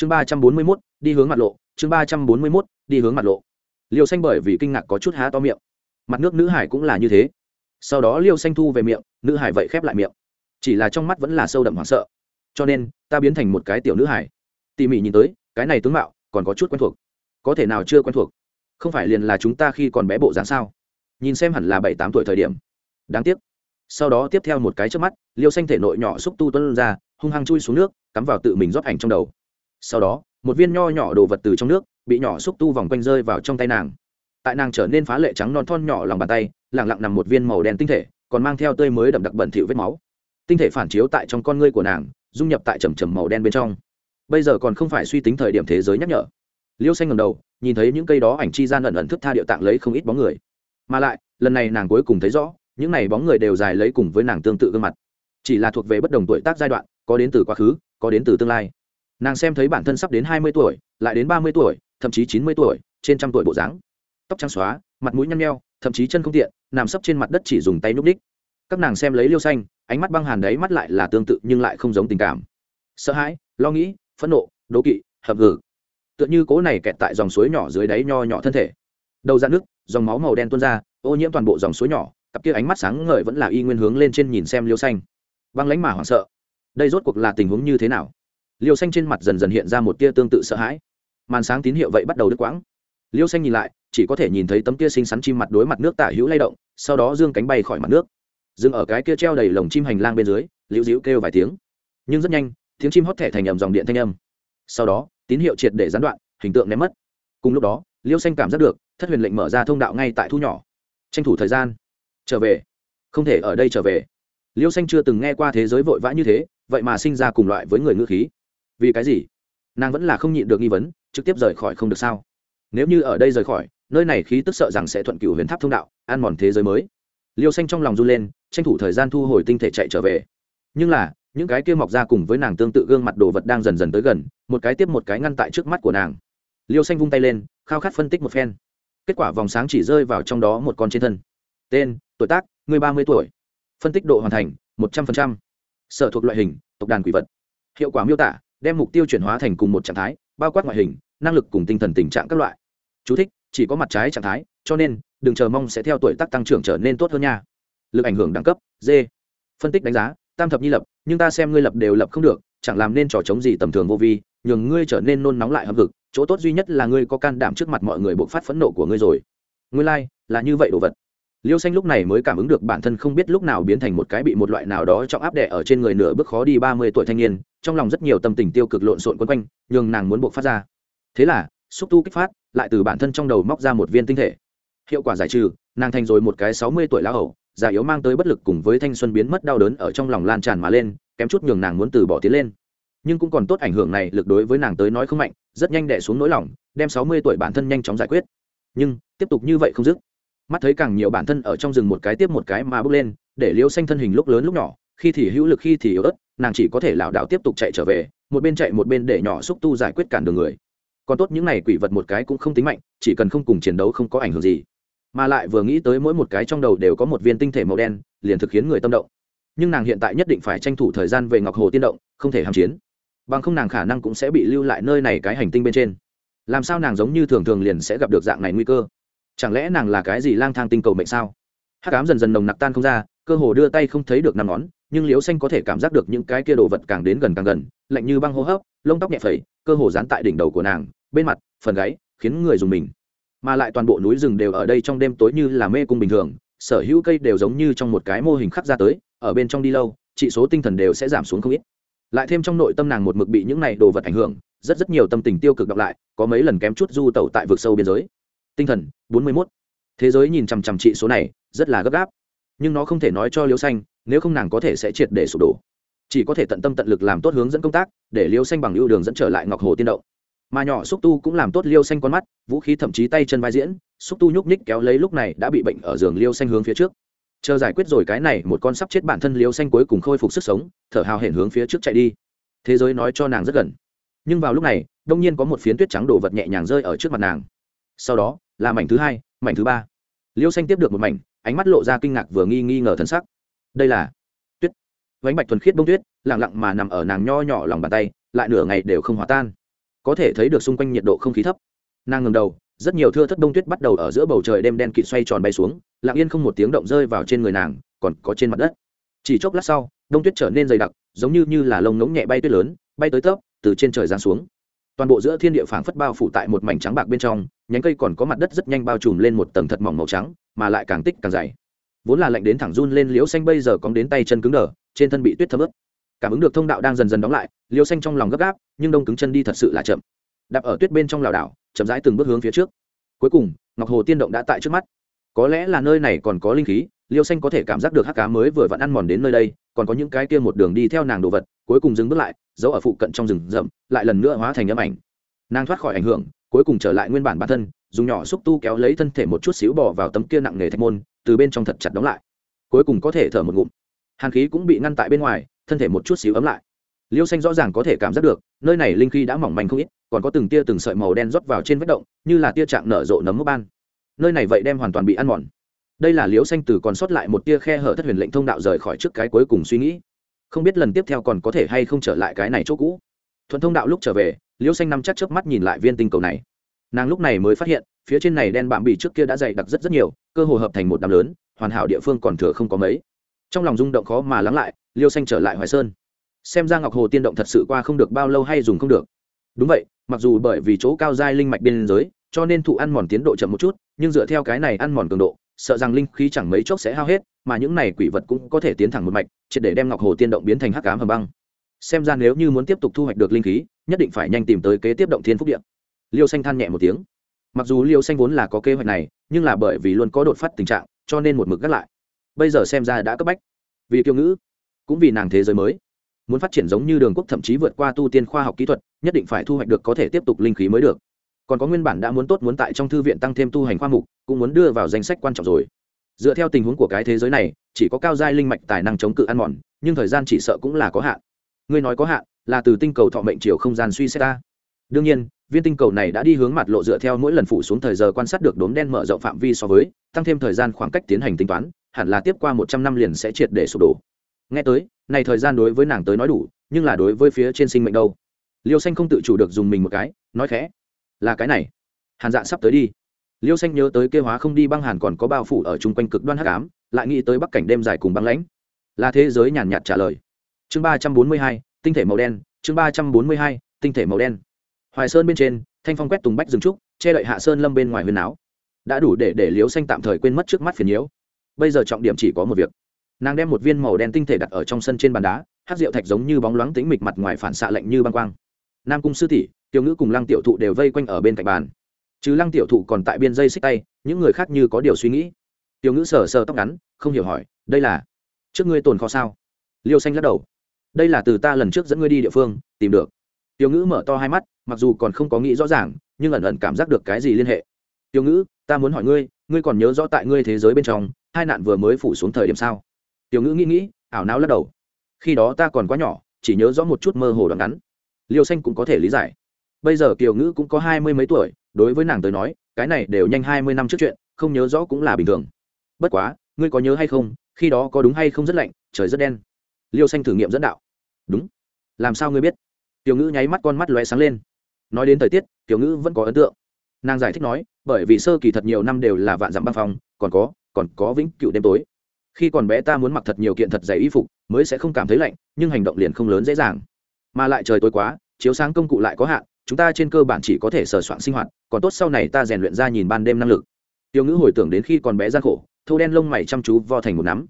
chương ba trăm bốn mươi mốt, đi hướng mặt lộ. Chương ba trăm bốn mươi mốt, đi hướng mặt lộ. Liêu xanh bởi vì kinh ngạc có chút há to miệng. Mặt nước nữ hải cũng là như thế. Sau đó liêu xanh thu về miệng, nữ hải vậy khép lại miệng. Chỉ là trong mắt vẫn là sâu đậm hoảng sợ. Cho nên, ta biến thành một cái tiểu nữ hải. Tỉ mỉ nhìn tới, cái này tướng mạo còn có chút quen thuộc. Có thể nào chưa quen thuộc? Không phải liền là chúng ta khi còn bé bộ dáng sao? Nhìn xem hẳn là bảy tám tuổi thời điểm. Đáng tiếc. Sau đó tiếp theo một cái trước mắt, liêu xanh thể nội nhỏ xúc tu tuân ra, hung hăng chui xuống nước, cắm vào tự mình rót ảnh trong đầu sau đó, một viên nho nhỏ đồ vật từ trong nước bị nhỏ xúc tu vòng quanh rơi vào trong tay nàng. Tại nàng trở nên phá lệ trắng non thon nhỏ lòng bàn tay, lẳng lặng nằm một viên màu đen tinh thể, còn mang theo tươi mới đậm đặc bẩn thỉu vết máu. Tinh thể phản chiếu tại trong con ngươi của nàng, dung nhập tại trầm trầm màu đen bên trong. Bây giờ còn không phải suy tính thời điểm thế giới nhắc nhở. Liêu xanh ngầm đầu, nhìn thấy những cây đó ảnh chi gian ẩn ẩn thức tha điệu tạng lấy không ít bóng người. Mà lại, lần này nàng cuối cùng thấy rõ, những này bóng người đều dài lấy cùng với nàng tương tự gương mặt. Chỉ là thuộc về bất đồng tuổi tác giai đoạn, có đến từ quá khứ, có đến từ tương lai nàng xem thấy bản thân sắp đến hai mươi tuổi, lại đến ba mươi tuổi, thậm chí chín mươi tuổi, trên trăm tuổi bộ dáng. Tóc trắng xóa, mặt mũi nhăn nheo, thậm chí chân không tiện, nằm sấp trên mặt đất chỉ dùng tay núp ních các nàng xem lấy liêu xanh, ánh mắt băng hàn đấy mắt lại là tương tự nhưng lại không giống tình cảm. Sợ hãi, lo nghĩ, phẫn nộ, đố kỵ hợp gử tựa như cố này kẹt tại dòng suối nhỏ dưới đáy nho nhỏ thân thể. Đầu ra nước, dòng máu màu đen tuôn ra, ô nhiễm toàn bộ dòng suối nhỏ, cặp kia ánh mắt sáng ngời vẫn là y nguyên hướng lên trên nhìn xem liêu xanh. Băng lánh mà hoảng sợ. Đây rốt cuộc là tình huống như thế nào? Liêu xanh trên mặt dần dần hiện ra một tia tương tự sợ hãi. Màn sáng tín hiệu vậy bắt đầu đứt quãng. Liêu xanh nhìn lại, chỉ có thể nhìn thấy tấm tia xinh xắn chim mặt đối mặt nước tả hữu lay động, sau đó dương cánh bay khỏi mặt nước. Dừng ở cái kia treo đầy lồng chim hành lang bên dưới, liễu dĩu kêu vài tiếng. Nhưng rất nhanh, tiếng chim hót thẻ thành ầm dòng điện thanh âm. Sau đó, tín hiệu triệt để gián đoạn, hình tượng ném mất. Cùng lúc đó, liêu xanh cảm giác được, thất huyền lệnh mở ra thông đạo ngay tại thu nhỏ. Tranh thủ thời gian. Trở về. Không thể ở đây trở về. Liêu xanh chưa từng nghe qua thế giới vội vã như thế, vậy mà sinh ra cùng loại với người ngữ khí vì cái gì? Nàng vẫn là không nhịn được nghi vấn, trực tiếp rời khỏi không được sao? Nếu như ở đây rời khỏi, nơi này khí tức sợ rằng sẽ thuận cựu huyền tháp thông đạo ăn mòn thế giới mới. Liêu xanh trong lòng run lên, tranh thủ thời gian thu hồi tinh thể chạy trở về. Nhưng là, những cái kia mọc ra cùng với nàng tương tự gương mặt đồ vật đang dần dần tới gần, một cái tiếp một cái ngăn tại trước mắt của nàng. Liêu xanh vung tay lên, khao khát phân tích một phen. Kết quả vòng sáng chỉ rơi vào trong đó một con trên thân. Tên, tuổi tác, người ba mươi tuổi. Phân tích độ hoàn thành, một trăm linh sở thuộc loại hình, tộc đàn quỷ vật. Hiệu quả miêu tả đem mục tiêu chuyển hóa thành cùng một trạng thái bao quát ngoại hình năng lực cùng tinh thần tình trạng các loại. Chú thích, chỉ có mặt trái trạng thái cho nên đừng chờ mong sẽ theo tuổi tác tăng trưởng trở nên tốt hơn nha. Lực ảnh hưởng đẳng cấp d. Phân tích đánh giá tam thập nhi lập nhưng ta xem ngươi lập đều lập không được chẳng làm nên trò chống gì tầm thường vô vi nhường ngươi trở nên nôn nóng lại hâm hực chỗ tốt duy nhất là ngươi có can đảm trước mặt mọi người bộc phát phẫn nộ của ngươi rồi. Ngươi lai、like, là như vậy đồ vật. Liêu xanh lúc này mới cảm ứng được bản thân không biết lúc nào biến thành một cái bị một loại nào đó trọng áp đẻ ở trên người nửa bước khó đi ba mươi tuổi thanh niên trong lòng rất nhiều tâm tình tiêu cực lộn xộn quấn quanh nhưng nàng muốn buộc phát ra. Thế là, xúc tu kích phát, lại từ bản thân trong đầu móc ra một viên tinh thể. Hiệu quả giải trừ, nàng thành rồi một cái sáu mươi tuổi lão hầu, già yếu mang tới bất lực cùng với thanh xuân biến mất đau đớn ở trong lòng lan tràn mà lên, kém chút nhường nàng muốn từ bỏ tiến lên. Nhưng cũng còn tốt ảnh hưởng này lực đối với nàng tới nói không mạnh, rất nhanh đẻ xuống nỗi lòng, đem sáu mươi tuổi bản thân nhanh chóng giải quyết. Nhưng, tiếp tục như vậy không dứt. Mắt thấy càng nhiều bản thân ở trong rừng một cái tiếp một cái mà bước lên, để liêu xanh thân hình lúc lớn lúc nhỏ khi thì hữu lực, khi thì yếu ớt, nàng chỉ có thể lảo đảo tiếp tục chạy trở về, một bên chạy một bên để nhỏ xúc tu giải quyết cản đường người. Còn tốt những này quỷ vật một cái cũng không tính mạnh, chỉ cần không cùng chiến đấu không có ảnh hưởng gì. Mà lại vừa nghĩ tới mỗi một cái trong đầu đều có một viên tinh thể màu đen, liền thực khiến người tâm động. Nhưng nàng hiện tại nhất định phải tranh thủ thời gian về ngọc hồ tiên động, không thể hàm chiến. Bằng không nàng khả năng cũng sẽ bị lưu lại nơi này cái hành tinh bên trên. Làm sao nàng giống như thường thường liền sẽ gặp được dạng này nguy cơ? Chẳng lẽ nàng là cái gì lang thang tinh cầu mệnh sao? Hát cám dần dần nồng nặc tan không ra, cơ hồ đưa tay không thấy được năm ngón nhưng liễu xanh có thể cảm giác được những cái kia đồ vật càng đến gần càng gần, lạnh như băng hô hấp, lông tóc nhẹ phẩy, cơ hồ dán tại đỉnh đầu của nàng, bên mặt, phần gáy, khiến người dùng mình. Mà lại toàn bộ núi rừng đều ở đây trong đêm tối như là mê cung bình thường, sở hữu cây đều giống như trong một cái mô hình khắc ra tới, ở bên trong đi lâu trị số tinh thần đều sẽ giảm xuống không ít. Lại thêm trong nội tâm nàng một mực bị những này đồ vật ảnh hưởng, rất rất nhiều tâm tình tiêu cực đọc lại, có mấy lần kém chút du tẩu tại vực sâu biên giới. Tinh thần, bốn mươi 41. thế giới nhìn chằm chằm trị số này, rất là gấp gáp. Nhưng nó không thể nói cho Liễu xanh nếu không nàng có thể sẽ triệt để sụp đổ. Chỉ có thể tận tâm tận lực làm tốt hướng dẫn công tác, để liêu xanh bằng lưu đường dẫn trở lại ngọc hồ tiên động. Mà nhỏ xúc tu cũng làm tốt liêu xanh con mắt, vũ khí thậm chí tay chân vai diễn, xúc tu nhúc nhích kéo lấy lúc này đã bị bệnh ở giường liêu xanh hướng phía trước. Chờ giải quyết rồi cái này, một con sắp chết bản thân liêu xanh cuối cùng khôi phục sức sống, thở hào hển hướng phía trước chạy đi. Thế giới nói cho nàng rất gần. Nhưng vào lúc này, đông nhiên có một phiến tuyết trắng đổ vật nhẹ nhàng rơi ở trước mặt nàng. Sau đó, là mảnh thứ hai, mảnh thứ ba. Liêu xanh tiếp được một mảnh, ánh mắt lộ ra kinh ngạc vừa nghi nghi ngờ thân sắc đây là tuyết. Vánh bạch thuần khiết bông tuyết lẳng lặng mà nằm ở nàng nho nhỏ lòng bàn tay, lại nửa ngày đều không hòa tan. Có thể thấy được xung quanh nhiệt độ không khí thấp. Nàng ngầm đầu, rất nhiều thưa thất đông tuyết bắt đầu ở giữa bầu trời đêm đen kịt xoay tròn bay xuống, lặng yên không một tiếng động rơi vào trên người nàng, còn có trên mặt đất. Chỉ chốc lát sau đông tuyết trở nên dày đặc, giống như như là lông ngỗng nhẹ bay tuyết lớn, bay tới tấp, từ trên trời giáng xuống. Toàn bộ giữa thiên địa phảng phất bao phủ tại một mảnh trắng bạc bên trong, nhánh cây còn có mặt đất rất nhanh bao trùm lên một tầng thật mỏng màu trắng, mà lại càng tích càng dày vốn là lạnh đến thẳng run lên liễu xanh bây giờ cóng đến tay chân cứng đờ, trên thân bị tuyết thấm ướt. Cảm ứng được thông đạo đang dần dần đóng lại, liễu xanh trong lòng gấp gáp, nhưng đông cứng chân đi thật sự là chậm. Đạp ở tuyết bên trong lảo đảo, chậm rãi từng bước hướng phía trước. Cuối cùng, ngọc hồ tiên động đã tại trước mắt. Có lẽ là nơi này còn có linh khí liêu xanh có thể cảm giác được hắc cá mới vừa vặn ăn mòn đến nơi đây, còn có những cái kia một đường đi theo nàng đồ vật, cuối cùng dừng bước lại, giấu ở phụ cận trong rừng rậm, lại lần nữa hóa thành âm ảnh. Nàng thoát khỏi ảnh hưởng cuối cùng trở lại nguyên bản bản thân, dùng nhỏ xúc tu kéo lấy thân thể một chút xíu bỏ vào tấm kia nặng nề thạch môn, từ bên trong thật chặt đóng lại. Cuối cùng có thể thở một ngụm. Hàn khí cũng bị ngăn tại bên ngoài, thân thể một chút xíu ấm lại. Liêu xanh rõ ràng có thể cảm giác được, nơi này linh khí đã mỏng manh không ít, còn có từng tia từng sợi màu đen rót vào trên vết động, như là tia trạng nở rộ nấm mốc ban. Nơi này vậy đem hoàn toàn bị ăn mòn. Đây là liêu xanh từ còn sót lại một tia khe hở thất huyền lệnh thông đạo rời khỏi trước cái cuối cùng suy nghĩ. Không biết lần tiếp theo còn có thể hay không trở lại cái này chỗ cũ. Thuận thông đạo lúc trở về Liễu xanh nằm chắc chớp mắt nhìn lại viên tinh cầu này. Nàng lúc này mới phát hiện, phía trên này đen bạm bị trước kia đã dày đặc rất rất nhiều, cơ hồ hợp thành một đám lớn, hoàn hảo địa phương còn thừa không có mấy. Trong lòng rung động khó mà lắng lại, liêu xanh trở lại hoài sơn. Xem ra ngọc hồ tiên động thật sự qua không được bao lâu hay dùng không được. Đúng vậy, mặc dù bởi vì chỗ cao dai linh mạch biên giới, cho nên thụ ăn mòn tiến độ chậm một chút, nhưng dựa theo cái này ăn mòn cường độ, sợ rằng linh khí chẳng mấy chốc sẽ hao hết, mà những này quỷ vật cũng có thể tiến thẳng một mạch, triệt để đem ngọc hồ tiên động biến thành hắc cám hầm băng. Xem ra nếu như muốn tiếp tục thu hoạch được linh khí nhất định phải nhanh tìm tới kế tiếp động thiên phúc điện liêu xanh than nhẹ một tiếng. Mặc dù liêu xanh vốn là có kế hoạch này, nhưng là bởi vì luôn có đột phát tình trạng, cho nên một mực gác lại. Bây giờ xem ra đã cấp bách. Vì kiêu ngữ, cũng vì nàng thế giới mới. Muốn phát triển giống như đường quốc thậm chí vượt qua tu tiên khoa học kỹ thuật, nhất định phải thu hoạch được có thể tiếp tục linh khí mới được. Còn có nguyên bản đã muốn tốt muốn tại trong thư viện tăng thêm tu hành khoa mục, cũng muốn đưa vào danh sách quan trọng rồi. Dựa theo tình huống của cái thế giới này, chỉ có cao giai linh mạch tài năng chống cự ăn mòn, nhưng thời gian chỉ sợ cũng là có hạn. Ngươi nói có hạn là từ tinh cầu thọ mệnh chiều không gian suy xét ta. Đương nhiên, viên tinh cầu này đã đi hướng mặt lộ dựa theo mỗi lần phủ xuống thời giờ quan sát được đốm đen mở rộng phạm vi so với, tăng thêm thời gian khoảng cách tiến hành tính toán, hẳn là tiếp qua một trăm năm liền sẽ triệt để sụp đổ. Nghe tới, này thời gian đối với nàng tới nói đủ, nhưng là đối với phía trên sinh mệnh đâu? Liêu xanh không tự chủ được dùng mình một cái, nói khẽ, là cái này. Hàn dạ sắp tới đi. Liêu xanh nhớ tới kêu hóa không đi băng hàn còn có bao phủ ở chung quanh cực đoan hắc ám, lại nghĩ tới bắc cảnh đêm dài cùng băng lãnh. Là thế giới nhàn nhạt trả lời. Chương ba trăm bốn mươi hai tinh thể màu đen, chương ba trăm bốn mươi hai, tinh thể màu đen. Hoài sơn bên trên, thanh phong quét tùng bách rừng trúc, che đậy hạ sơn lâm bên ngoài huyền áo. Đã đủ để để liêu xanh tạm thời quên mất trước mắt phiền nhiễu. Bây giờ trọng điểm chỉ có một việc. Nàng đem một viên màu đen tinh thể đặt ở trong sân trên bàn đá hát rượu thạch giống như bóng loáng tính mịch mặt ngoài phản xạ lạnh như băng quang. Nam cung sư tỷ, tiểu ngữ cùng lăng tiểu thụ đều vây quanh ở bên cạnh bàn. Chứ lăng tiểu thụ còn tại biên dây xích tay, những người khác như có điều suy nghĩ. Tiểu ngữ sờ sờ tóc ngắn, không hiểu hỏi, đây là trước ngươi tồn kho sao? Liêu xanh lắc đầu đây là từ ta lần trước dẫn ngươi đi địa phương, tìm được. Tiểu ngữ mở to hai mắt, mặc dù còn không có nghĩ rõ ràng, nhưng ẩn ẩn cảm giác được cái gì liên hệ. Tiểu ngữ, ta muốn hỏi ngươi ngươi còn nhớ rõ tại ngươi thế giới bên trong, hai nạn vừa mới phủ xuống thời điểm sao? Tiểu ngữ nghĩ nghĩ, ảo não lắc đầu. Khi đó ta còn quá nhỏ, chỉ nhớ rõ một chút mơ hồ đoạn ngắn. Liêu xanh cũng có thể lý giải. Bây giờ kiều ngữ cũng có hai mươi mấy tuổi, đối với nàng tới nói, cái này đều nhanh hai mươi năm trước chuyện, không nhớ rõ cũng là bình thường. Bất quá, ngươi có nhớ hay không, khi đó có đúng hay không rất lạnh, trời rất đen. Liêu xanh thử nghiệm dẫn đạo đúng. Làm sao ngươi biết? Tiểu ngữ nháy mắt con mắt lóe sáng lên. Nói đến thời tiết, tiểu ngữ vẫn có ấn tượng. Nàng giải thích nói, bởi vì sơ kỳ thật nhiều năm đều là vạn dặm băng phong, còn có còn có vĩnh cựu đêm tối. Khi còn bé ta muốn mặc thật nhiều kiện thật dày y phục, mới sẽ không cảm thấy lạnh, nhưng hành động liền không lớn dễ dàng. Mà lại trời tối quá, chiếu sáng công cụ lại có hạn, chúng ta trên cơ bản chỉ có thể sờ soạn sinh hoạt, còn tốt sau này ta rèn luyện ra nhìn ban đêm năng lực. Tiêu ngữ hồi tưởng đến khi còn bé gian khổ thâu đen lông mày chăm chú vo thành một nắm.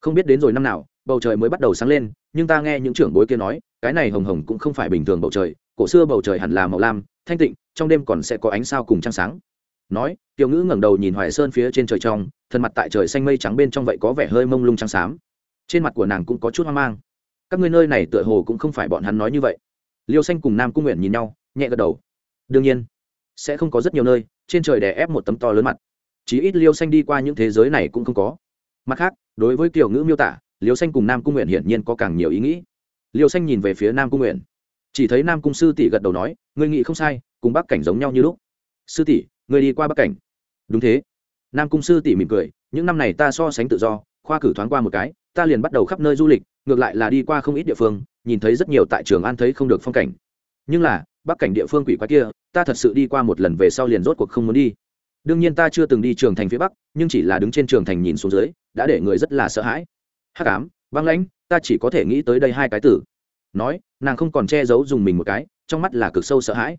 Không biết đến rồi năm nào bầu trời mới bắt đầu sáng lên, nhưng ta nghe những trưởng bối kia nói, cái này hồng hồng cũng không phải bình thường bầu trời, cổ xưa bầu trời hẳn là màu lam, thanh tịnh, trong đêm còn sẽ có ánh sao cùng trăng sáng. Nói, tiểu ngữ ngẩng đầu nhìn hoài sơn phía trên trời trong, thân mặt tại trời xanh mây trắng bên trong vậy có vẻ hơi mông lung trắng xám. Trên mặt của nàng cũng có chút hoang mang. Các ngươi nơi này tựa hồ cũng không phải bọn hắn nói như vậy. Liêu xanh cùng nam cung nguyện nhìn nhau, nhẹ gật đầu. Đương nhiên, sẽ không có rất nhiều nơi, trên trời đè ép một tấm to lớn mặt. Chí ít liêu xanh đi qua những thế giới này cũng không có. Mặt khác, đối với kiểu ngữ miêu tả liêu xanh cùng nam cung nguyện hiển nhiên có càng nhiều ý nghĩ. Liêu xanh nhìn về phía nam cung nguyện. Chỉ thấy nam cung sư tỷ gật đầu nói người nghĩ không sai, cùng Bắc cảnh giống nhau như lúc. Sư tỷ người đi qua bắc cảnh. Đúng thế. Nam cung sư tỷ mỉm cười, những năm này ta so sánh tự do, khoa cử thoáng qua một cái, ta liền bắt đầu khắp nơi du lịch, ngược lại là đi qua không ít địa phương, nhìn thấy rất nhiều tại trường an thấy không được phong cảnh. Nhưng là bắc cảnh địa phương quỷ quái kia, ta thật sự đi qua một lần về sau liền rốt cuộc không muốn đi. Đương nhiên ta chưa từng đi trường thành phía bắc, nhưng chỉ là đứng trên trường thành nhìn xuống dưới, đã để người rất là sợ hãi hắc ám, băng lãnh, ta chỉ có thể nghĩ tới đây hai cái tử. Nói, nàng không còn che giấu dùng mình một cái, trong mắt là cực sâu sợ hãi.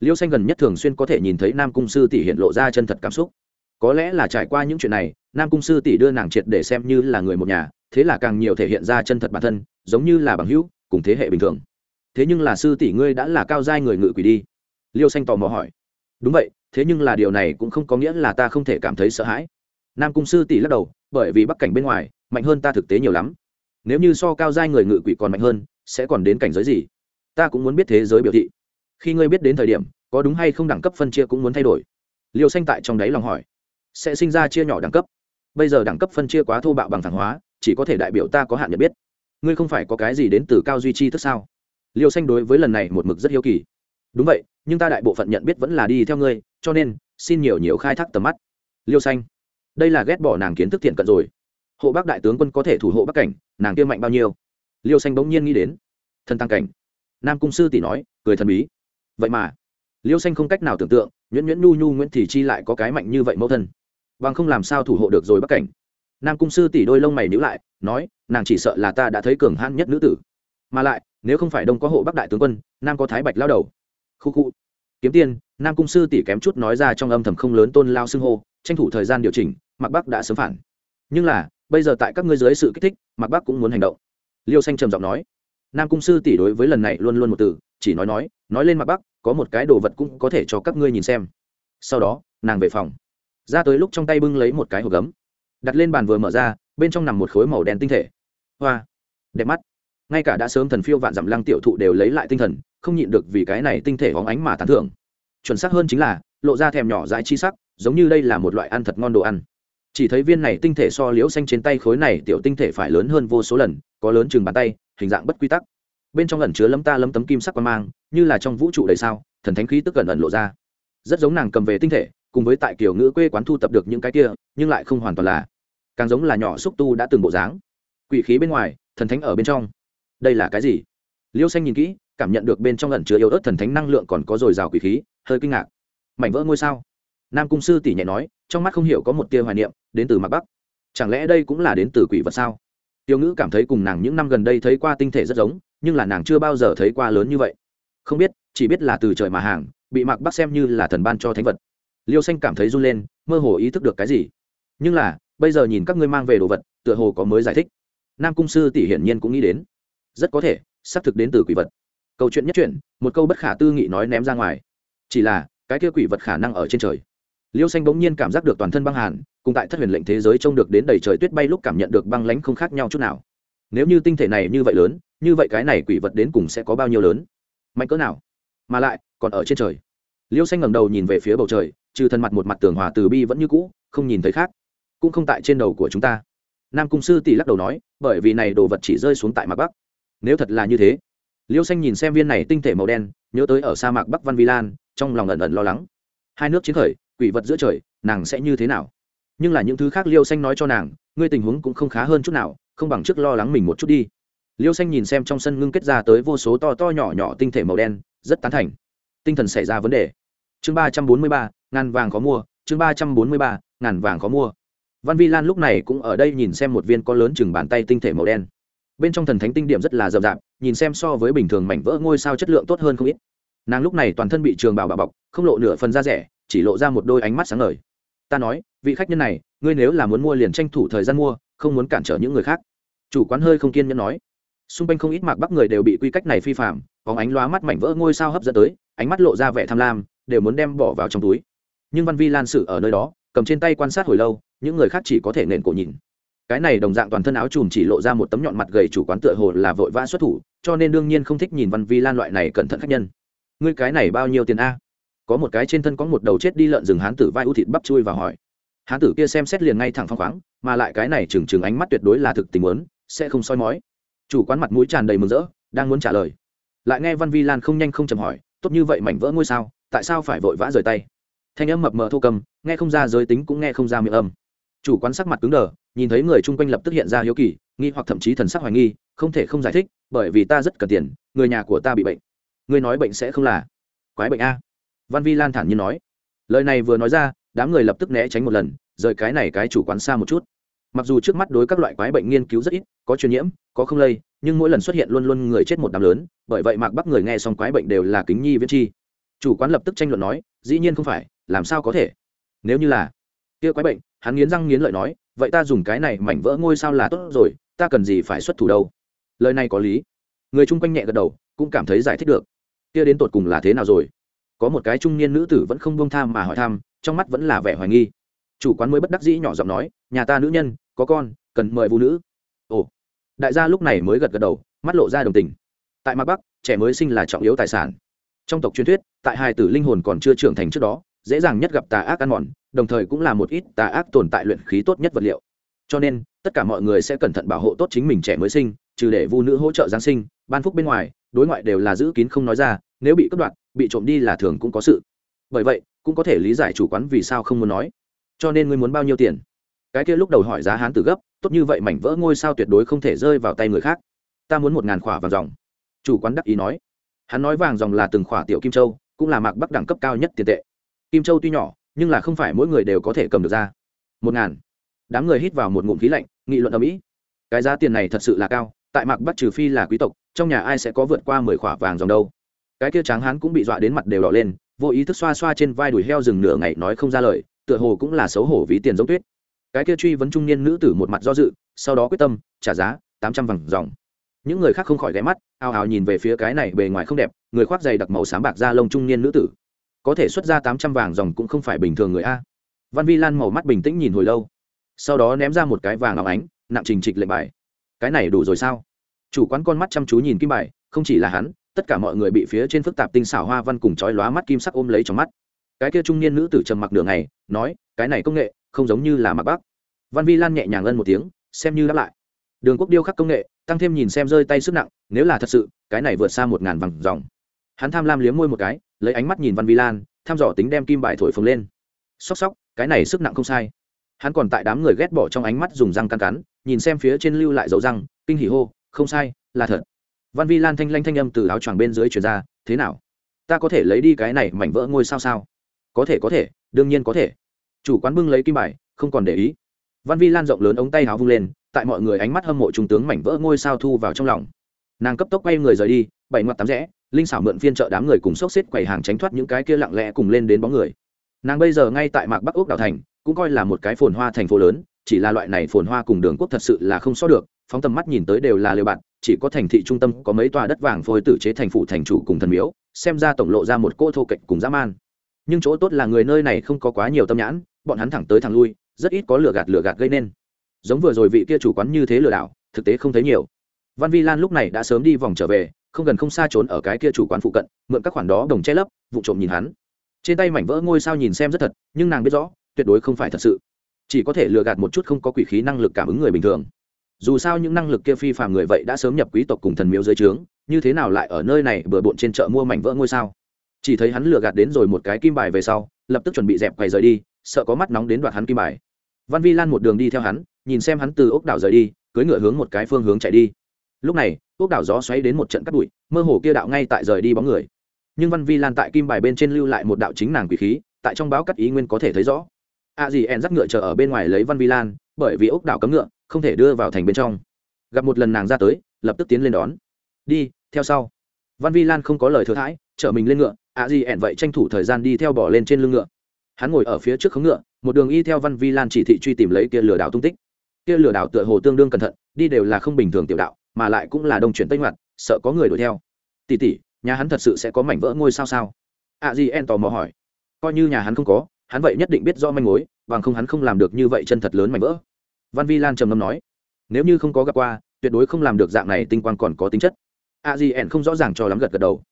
Liêu xanh gần nhất thường xuyên có thể nhìn thấy nam cung sư tỷ hiện lộ ra chân thật cảm xúc. Có lẽ là trải qua những chuyện này, nam cung sư tỷ đưa nàng triệt để xem như là người một nhà, thế là càng nhiều thể hiện ra chân thật bản thân, giống như là bằng hữu, cùng thế hệ bình thường. Thế nhưng là sư tỷ ngươi đã là cao giai người ngự quỷ đi. Liêu xanh tò mò hỏi. Đúng vậy, thế nhưng là điều này cũng không có nghĩa là ta không thể cảm thấy sợ hãi. Nam cung sư tỷ lắc đầu, bởi vì bắc cảnh bên ngoài mạnh hơn ta thực tế nhiều lắm. Nếu như so cao giai người ngự quỷ còn mạnh hơn, sẽ còn đến cảnh giới gì? Ta cũng muốn biết thế giới biểu thị. Khi ngươi biết đến thời điểm, có đúng hay không đẳng cấp phân chia cũng muốn thay đổi. Liều xanh tại trong đáy lòng hỏi. Sẽ sinh ra chia nhỏ đẳng cấp. Bây giờ đẳng cấp phân chia quá thô bạo bằng thẳng hóa, chỉ có thể đại biểu ta có hạn nhận biết. Ngươi không phải có cái gì đến từ cao duy chi thức sao? Liều xanh đối với lần này một mực rất hiếu kỳ. Đúng vậy, nhưng ta đại bộ phận nhận biết vẫn là đi theo ngươi, cho nên xin nhiều nhiều khai thác tầm mắt. Liêu xanh, đây là ghét bỏ nàng kiến thức thiện cận rồi hộ bác đại tướng quân có thể thủ hộ bắc cảnh, nàng kia mạnh bao nhiêu? Liêu xanh bỗng nhiên nghĩ đến. Thân tăng cảnh. Nam cung sư tỷ nói, cười thần bí. Vậy mà, liêu xanh không cách nào tưởng tượng, nhuyễn nhuyễn nhu nhu nguyễn thị chi lại có cái mạnh như vậy mẫu thân. Bằng không làm sao thủ hộ được rồi bắc cảnh? Nam cung sư tỷ đôi lông mày nhữ lại, nói, nàng chỉ sợ là ta đã thấy cường hãn nhất nữ tử. Mà lại, nếu không phải đông có hộ bắc đại tướng quân, nam có thái bạch lao đầu. Khu khu. Kiếm tiên, nam cung sư tỷ kém chút nói ra trong âm thầm không lớn tôn lao xưng hô, tranh thủ thời gian điều chỉnh mặc bắc đã sớm phản. Nhưng là bây giờ tại các ngươi dưới sự kích thích, mạc bắc cũng muốn hành động. Liêu xanh trầm giọng nói. Nam cung sư tỷ đối với lần này luôn luôn một từ, chỉ nói nói nói lên mạc bắc, có một cái đồ vật cũng có thể cho các ngươi nhìn xem. Sau đó, nàng về phòng. Ra tới lúc trong tay bưng lấy một cái hộp gấm. Đặt lên bàn vừa mở ra, bên trong nằm một khối màu đen tinh thể. Hoa! Đẹp mắt! Ngay cả đã sớm thần phiêu vạn dặm lăng tiểu thụ đều lấy lại tinh thần, không nhịn được vì cái này tinh thể hóng ánh mà tán thưởng. Chuẩn xác hơn chính là, lộ ra thèm nhỏ dãi chi sắc, giống như đây là một loại ăn thật ngon đồ ăn chỉ thấy viên này tinh thể so liễu xanh trên tay khối này tiểu tinh thể phải lớn hơn vô số lần, có lớn chừng bàn tay, hình dạng bất quy tắc. Bên trong ẩn chứa lấm ta lấm tấm kim sắc quan mang, như là trong vũ trụ đầy sao, thần thánh khí tức gần ẩn lộ ra. Rất giống nàng cầm về tinh thể, cùng với tại kiểu ngữ quê quán thu tập được những cái kia, nhưng lại không hoàn toàn là. Càng giống là nhỏ xúc tu đã từng bộ dáng. Quỷ khí bên ngoài, thần thánh ở bên trong. Đây là cái gì? Liêu xanh nhìn kỹ, cảm nhận được bên trong ẩn chứa yếu ớt thần thánh năng lượng còn có dồi dào quỷ khí, hơi kinh ngạc. Mảnh vỡ ngôi sao nam cung sư tỷ nhẹ nói, trong mắt không hiểu có một tia hoài niệm, đến từ mặt bắc. Chẳng lẽ đây cũng là đến từ quỷ vật sao? Tiêu ngữ cảm thấy cùng nàng những năm gần đây thấy qua tinh thể rất giống, nhưng là nàng chưa bao giờ thấy qua lớn như vậy. Không biết, chỉ biết là từ trời mà hàng, bị mặc bắc xem như là thần ban cho thánh vật. Liêu xanh cảm thấy run lên, mơ hồ ý thức được cái gì. Nhưng là, bây giờ nhìn các ngươi mang về đồ vật, tựa hồ có mới giải thích. Nam cung sư tỷ hiển nhiên cũng nghĩ đến. Rất có thể, xác thực đến từ quỷ vật. Câu chuyện nhất chuyện một câu bất khả tư nghị nói ném ra ngoài. Chỉ là, cái kia quỷ vật khả năng ở trên trời liêu xanh bỗng nhiên cảm giác được toàn thân băng hàn, cùng tại thất huyền lệnh thế giới trông được đến đầy trời tuyết bay lúc cảm nhận được băng lánh không khác nhau chút nào. Nếu như tinh thể này như vậy lớn, như vậy cái này quỷ vật đến cùng sẽ có bao nhiêu lớn? Mạnh cỡ nào? Mà lại, còn ở trên trời. Liêu xanh ngẩng đầu nhìn về phía bầu trời, trừ thân mặt một mặt tường hòa từ bi vẫn như cũ, không nhìn thấy khác. Cũng không tại trên đầu của chúng ta. Nam cung sư tỷ lắc đầu nói, bởi vì này đồ vật chỉ rơi xuống tại mặt bắc. Nếu thật là như thế, liêu xanh nhìn xem viên này tinh thể màu đen, nhớ tới ở sa mạc bắc văn vi lan, trong lòng ẩn ẩn lo lắng. Hai nước chiến khởi quỷ vật giữa trời, nàng sẽ như thế nào? Nhưng là những thứ khác liêu xanh nói cho nàng, ngươi tình huống cũng không khá hơn chút nào, không bằng trước lo lắng mình một chút đi. Liêu xanh nhìn xem trong sân ngưng kết ra tới vô số to to nhỏ nhỏ tinh thể màu đen, rất tán thành. Tinh thần xảy ra vấn đề. Chương ba trăm bốn mươi ba, ngàn vàng có mua, chương ba trăm bốn mươi ba, ngàn vàng có mua. Văn vi lan lúc này cũng ở đây nhìn xem một viên có lớn chừng bàn tay tinh thể màu đen. Bên trong thần thánh tinh điểm rất là rậm rạp, nhìn xem so với bình thường mảnh vỡ ngôi sao chất lượng tốt hơn không ít. Nàng lúc này toàn thân bị trường bảo bà bọc, không lộ nửa phần da rẻ chỉ lộ ra một đôi ánh mắt sáng ngời. Ta nói, vị khách nhân này, ngươi nếu là muốn mua liền tranh thủ thời gian mua, không muốn cản trở những người khác. Chủ quán hơi không kiên nhẫn nói. Xung quanh không ít mạc bắc người đều bị quy cách này phi phạm có ánh lóa mắt mảnh vỡ ngôi sao hấp dẫn tới, ánh mắt lộ ra vẻ tham lam, đều muốn đem bỏ vào trong túi. Nhưng văn vi lan sự ở nơi đó, cầm trên tay quan sát hồi lâu, những người khác chỉ có thể nền cổ nhìn. Cái này đồng dạng toàn thân áo chùm chỉ lộ ra một tấm nhọn mặt gầy chủ quán tựa hồ là vội vã xuất thủ, cho nên đương nhiên không thích nhìn văn vi lan loại này cẩn thận khách nhân. Ngươi cái này bao nhiêu tiền a? Có một cái trên thân có một đầu chết đi lợn rừng hán tử vai ưu thịt bắp chui và hỏi. Hán tử kia xem xét liền ngay thẳng phong khoáng, mà lại cái này trừng trừng ánh mắt tuyệt đối là thực tình muốn, sẽ không soi mói. Chủ quán mặt mũi tràn đầy mừng rỡ, đang muốn trả lời. Lại nghe văn vi lan không nhanh không chầm hỏi, tốt như vậy mảnh vỡ ngôi sao, tại sao phải vội vã rời tay? Thanh âm mập mờ thô cầm, nghe không ra giới tính cũng nghe không ra miệng âm. Chủ quán sắc mặt cứng đờ, nhìn thấy người chung quanh lập tức hiện ra hiếu kỳ, nghi hoặc thậm chí thần sắc hoài nghi, không thể không giải thích, bởi vì ta rất cần tiền, người nhà của ta bị bệnh. Ngươi nói bệnh sẽ không là quái bệnh a? Văn vi lan thản nhiên nói. Lời này vừa nói ra, đám người lập tức né tránh một lần, rời cái này cái chủ quán xa một chút. Mặc dù trước mắt đối các loại quái bệnh nghiên cứu rất ít, có truyền nhiễm, có không lây, nhưng mỗi lần xuất hiện luôn luôn người chết một đám lớn, bởi vậy mạc bắc người nghe xong quái bệnh đều là kính nhi viễn chi. Chủ quán lập tức tranh luận nói, dĩ nhiên không phải, làm sao có thể? Nếu như là kia quái bệnh, hắn nghiến răng nghiến lợi nói, vậy ta dùng cái này mảnh vỡ ngôi sao là tốt rồi, ta cần gì phải xuất thủ đâu? Lời này có lý. Người chung quanh nhẹ gật đầu, cũng cảm thấy giải thích được. Kia đến tột cùng là thế nào rồi? Có một cái trung niên nữ tử vẫn không bông tham mà hỏi thăm, trong mắt vẫn là vẻ hoài nghi. Chủ quán mới bất đắc dĩ nhỏ giọng nói, nhà ta nữ nhân, có con, cần mời vũ nữ. Ồ. Đại gia lúc này mới gật gật đầu, mắt lộ ra đồng tình. Tại mạc bắc, trẻ mới sinh là trọng yếu tài sản. Trong tộc truyền thuyết, tại hài tử linh hồn còn chưa trưởng thành trước đó, dễ dàng nhất gặp tà ác ăn mòn, đồng thời cũng là một ít tà ác tồn tại luyện khí tốt nhất vật liệu. Cho nên, tất cả mọi người sẽ cẩn thận bảo hộ tốt chính mình trẻ mới sinh, trừ để vu nữ hỗ trợ giáng sinh, ban phúc bên ngoài, đối ngoại đều là giữ kín không nói ra, nếu bị cướp đoạt bị trộm đi là thường cũng có sự. Bởi vậy, cũng có thể lý giải chủ quán vì sao không muốn nói. Cho nên ngươi muốn bao nhiêu tiền? Cái kia lúc đầu hỏi giá hán tử gấp, tốt như vậy mảnh vỡ ngôi sao tuyệt đối không thể rơi vào tay người khác. Ta muốn một ngàn khỏa vàng dòng. Chủ quán đắc ý nói. Hắn nói vàng dòng là từng khỏa tiểu kim châu, cũng là mạc bắc đẳng cấp cao nhất tiền tệ. Kim châu tuy nhỏ, nhưng là không phải mỗi người đều có thể cầm được ra. Một ngàn. Đám người hít vào một ngụm khí lạnh, nghị luận ở mỹ cái giá tiền này thật sự là cao, tại mạc bắc trừ phi là quý tộc, trong nhà ai sẽ có vượt qua mười khỏa vàng dòng đâu? Cái kia tráng hán cũng bị dọa đến mặt đều đỏ lên, vô ý thức xoa xoa trên vai đùi heo rừng nửa ngày nói không ra lời, tựa hồ cũng là xấu hổ ví tiền giống tuyết. Cái kia truy vấn trung niên nữ tử một mặt do dự, sau đó quyết tâm, trả giá tám trăm vàng dòng. Những người khác không khỏi ghé mắt ao ào nhìn về phía cái này bề ngoài không đẹp, người khoác giày đặc màu sáng bạc da lông trung niên nữ tử. Có thể xuất ra tám trăm vàng dòng cũng không phải bình thường người a. Văn vi lan màu mắt bình tĩnh nhìn hồi lâu. Sau đó ném ra một cái vàng óng ánh, nặng trình trịch lệnh bài. Cái này đủ rồi sao? Chủ quán con mắt chăm chú nhìn kim bài, không chỉ là hắn tất cả mọi người bị phía trên phức tạp tinh xảo hoa văn cùng chói lóa mắt kim sắc ôm lấy trong mắt. Cái kia trung niên nữ tử trầm mặc nửa ngày, nói, cái này công nghệ, không giống như là mặc bắc văn vi lan nhẹ nhàng ân một tiếng, xem như đáp lại. Đường quốc điêu khắc công nghệ, tăng thêm nhìn xem rơi tay sức nặng, nếu là thật sự, cái này vượt xa một ngàn vàng dòng. Hắn tham lam liếm môi một cái, lấy ánh mắt nhìn văn vi lan tham dò tính đem kim bài thổi phồng lên. Sóc sóc, cái này sức nặng không sai. Hắn còn tại đám người ghét bỏ trong ánh mắt dùng răng căn cắn, nhìn xem phía trên lưu lại dấu răng, kinh hỉ hô, không sai, là thật văn vi lan thanh lanh thanh âm từ áo choàng bên dưới truyền ra, thế nào? Ta có thể lấy đi cái này mảnh vỡ ngôi sao sao? Có thể có thể, đương nhiên có thể. Chủ quán bưng lấy kim bài, không còn để ý. Văn vi lan rộng lớn ống tay áo vung lên, tại mọi người ánh mắt hâm mộ trung tướng mảnh vỡ ngôi sao thu vào trong lòng. Nàng cấp tốc quay người rời đi, bảy ngoặt tắm rẽ, linh xảo mượn phiên chợ đám người cùng xốc xếp quầy hàng tránh thoát những cái kia lặng lẽ cùng lên đến bóng người. Nàng bây giờ ngay tại mạc bắc ốc đảo thành, cũng coi là một cái phồn hoa thành phố lớn, chỉ là loại này phồn hoa cùng đường quốc thật sự là không so được, phóng tầm mắt nhìn tới đều là liều bạn chỉ có thành thị trung tâm có mấy tòa đất vàng phôi tử chế thành phủ thành chủ cùng thần miếu, xem ra tổng lộ ra một cô thô kệch cùng dã man. Nhưng chỗ tốt là người nơi này không có quá nhiều tâm nhãn, bọn hắn thẳng tới thẳng lui, rất ít có lừa gạt lừa gạt gây nên. Giống vừa rồi vị kia chủ quán như thế lừa đảo, thực tế không thấy nhiều. Văn vi lan lúc này đã sớm đi vòng trở về, không gần không xa trốn ở cái kia chủ quán phụ cận, mượn các khoản đó đồng che lấp, vụ trộm nhìn hắn. Trên tay mảnh vỡ ngôi sao nhìn xem rất thật, nhưng nàng biết rõ, tuyệt đối không phải thật sự. Chỉ có thể lừa gạt một chút không có quỷ khí năng lực cảm ứng người bình thường dù sao những năng lực kia phi phàm người vậy đã sớm nhập quý tộc cùng thần miếu dưới trướng, như thế nào lại ở nơi này bừa bộn trên chợ mua mảnh vỡ ngôi sao? Chỉ thấy hắn lừa gạt đến rồi một cái kim bài về sau, lập tức chuẩn bị dẹp quầy rời đi, sợ có mắt nóng đến đoạt hắn kim bài. Văn vi lan một đường đi theo hắn, nhìn xem hắn từ ốc đảo rời đi cưới ngựa hướng một cái phương hướng chạy đi. Lúc này, ốc đảo gió xoáy đến một trận cắt bụi, mơ hồ kia đạo ngay tại rời đi bóng người. Nhưng văn vi lan tại kim bài bên trên lưu lại một đạo chính nàng quỷ khí, tại trong báo cắt ý nguyên có thể thấy rõ. A à gì en dắt ngựa chờ ở bên ngoài lấy văn vi lan, bởi vì ốc đảo cấm ngựa không thể đưa vào thành bên trong. Gặp một lần nàng ra tới, lập tức tiến lên đón. Đi, theo sau. Văn vi lan không có lời thừa thãi, chở mình lên ngựa, ạ à gì ẻn vậy tranh thủ thời gian đi theo bỏ lên trên lưng ngựa. Hắn ngồi ở phía trước khống ngựa, một đường y theo văn vi lan chỉ thị truy tìm lấy kia lừa đảo tung tích. Kia lừa đảo tựa hồ tương đương cẩn thận, đi đều là không bình thường tiểu đạo, mà lại cũng là đông chuyển tây hoạt sợ có người đuổi theo. Tỉ tỉ nhà hắn thật sự sẽ có mảnh vỡ ngôi sao sao? Ạ gì en tò mò hỏi. Coi như nhà hắn không có, hắn vậy nhất định biết do manh mối, bằng không hắn không làm được như vậy chân thật lớn mảnh vỡ văn vi lan trầm ngâm nói, nếu như không có gặp qua, tuyệt đối không làm được dạng này tinh quang còn có tính chất. A di ẻn không rõ ràng cho lắm gật gật đầu.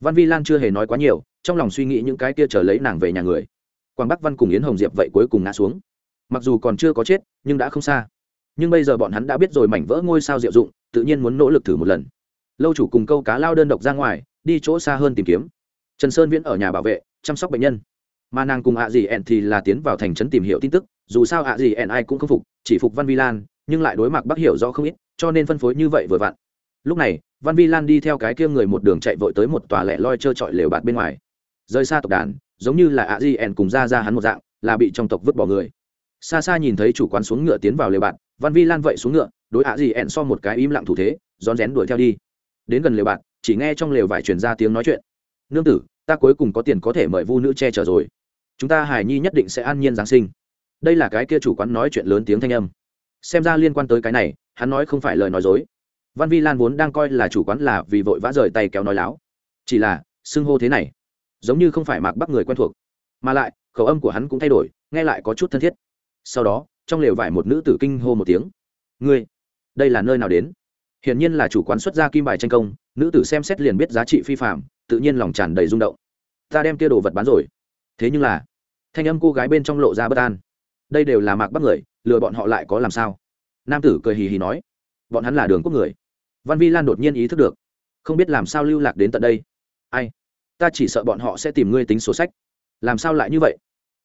Văn vi lan chưa hề nói quá nhiều, trong lòng suy nghĩ những cái kia trở lấy nàng về nhà người. Quảng bắc văn cùng yến hồng diệp vậy cuối cùng ngã xuống. Mặc dù còn chưa có chết, nhưng đã không xa. Nhưng bây giờ bọn hắn đã biết rồi mảnh vỡ ngôi sao diệu dụng, tự nhiên muốn nỗ lực thử một lần. Lâu chủ cùng câu cá lao đơn độc ra ngoài, đi chỗ xa hơn tìm kiếm. Trần sơn viễn ở nhà bảo vệ, chăm sóc bệnh nhân. Mà nàng cùng ạ gì ẹn thì là tiến vào thành trấn tìm hiểu tin tức dù sao ạ gì ẹn ai cũng không phục, chỉ phục văn vi lan nhưng lại đối mặt bắc hiểu rõ không ít, cho nên phân phối như vậy vừa vặn. Lúc này, văn vi lan đi theo cái kia người một đường chạy vội tới một tòa lẻ loi trơ trọi lều bạt bên ngoài. Rời xa tộc đàn, giống như là ạ di ẻn cùng ra ra hắn một dạng, là bị trong tộc vứt bỏ người. Xa xa nhìn thấy chủ quán xuống ngựa tiến vào lều bạt, văn vi lan vậy xuống ngựa, đối ạ di ẻn so một cái im lặng thủ thế, rón rén đuổi theo đi. Đến gần lều bạt, chỉ nghe trong lều vải truyền ra tiếng nói chuyện. Nương tử, ta cuối cùng có tiền có thể mời vu nữ che chở rồi. Chúng ta hài nhi nhất định sẽ an nhiên giáng sinh đây là cái kia chủ quán nói chuyện lớn tiếng thanh âm. Xem ra liên quan tới cái này, hắn nói không phải lời nói dối. Văn vi lan vốn đang coi là chủ quán là vì vội vã rời tay kéo nói láo. Chỉ là, xưng hô thế này, giống như không phải mạc bắc người quen thuộc. Mà lại, khẩu âm của hắn cũng thay đổi, nghe lại có chút thân thiết. Sau đó, trong lều vải một nữ tử kinh hô một tiếng. Ngươi, đây là nơi nào đến? Hiển nhiên là chủ quán xuất ra kim bài tranh công, nữ tử xem xét liền biết giá trị phi phạm, tự nhiên lòng tràn đầy rung động. Ta đem kia đồ vật bán rồi. Thế nhưng là, thanh âm cô gái bên trong lộ ra bất an đây đều là mạc bắc người, lừa bọn họ lại có làm sao? Nam tử cười hì hì nói, bọn hắn là đường quốc người. Văn vi lan đột nhiên ý thức được, không biết làm sao lưu lạc đến tận đây. Ai? Ta chỉ sợ bọn họ sẽ tìm ngươi tính sổ sách. Làm sao lại như vậy?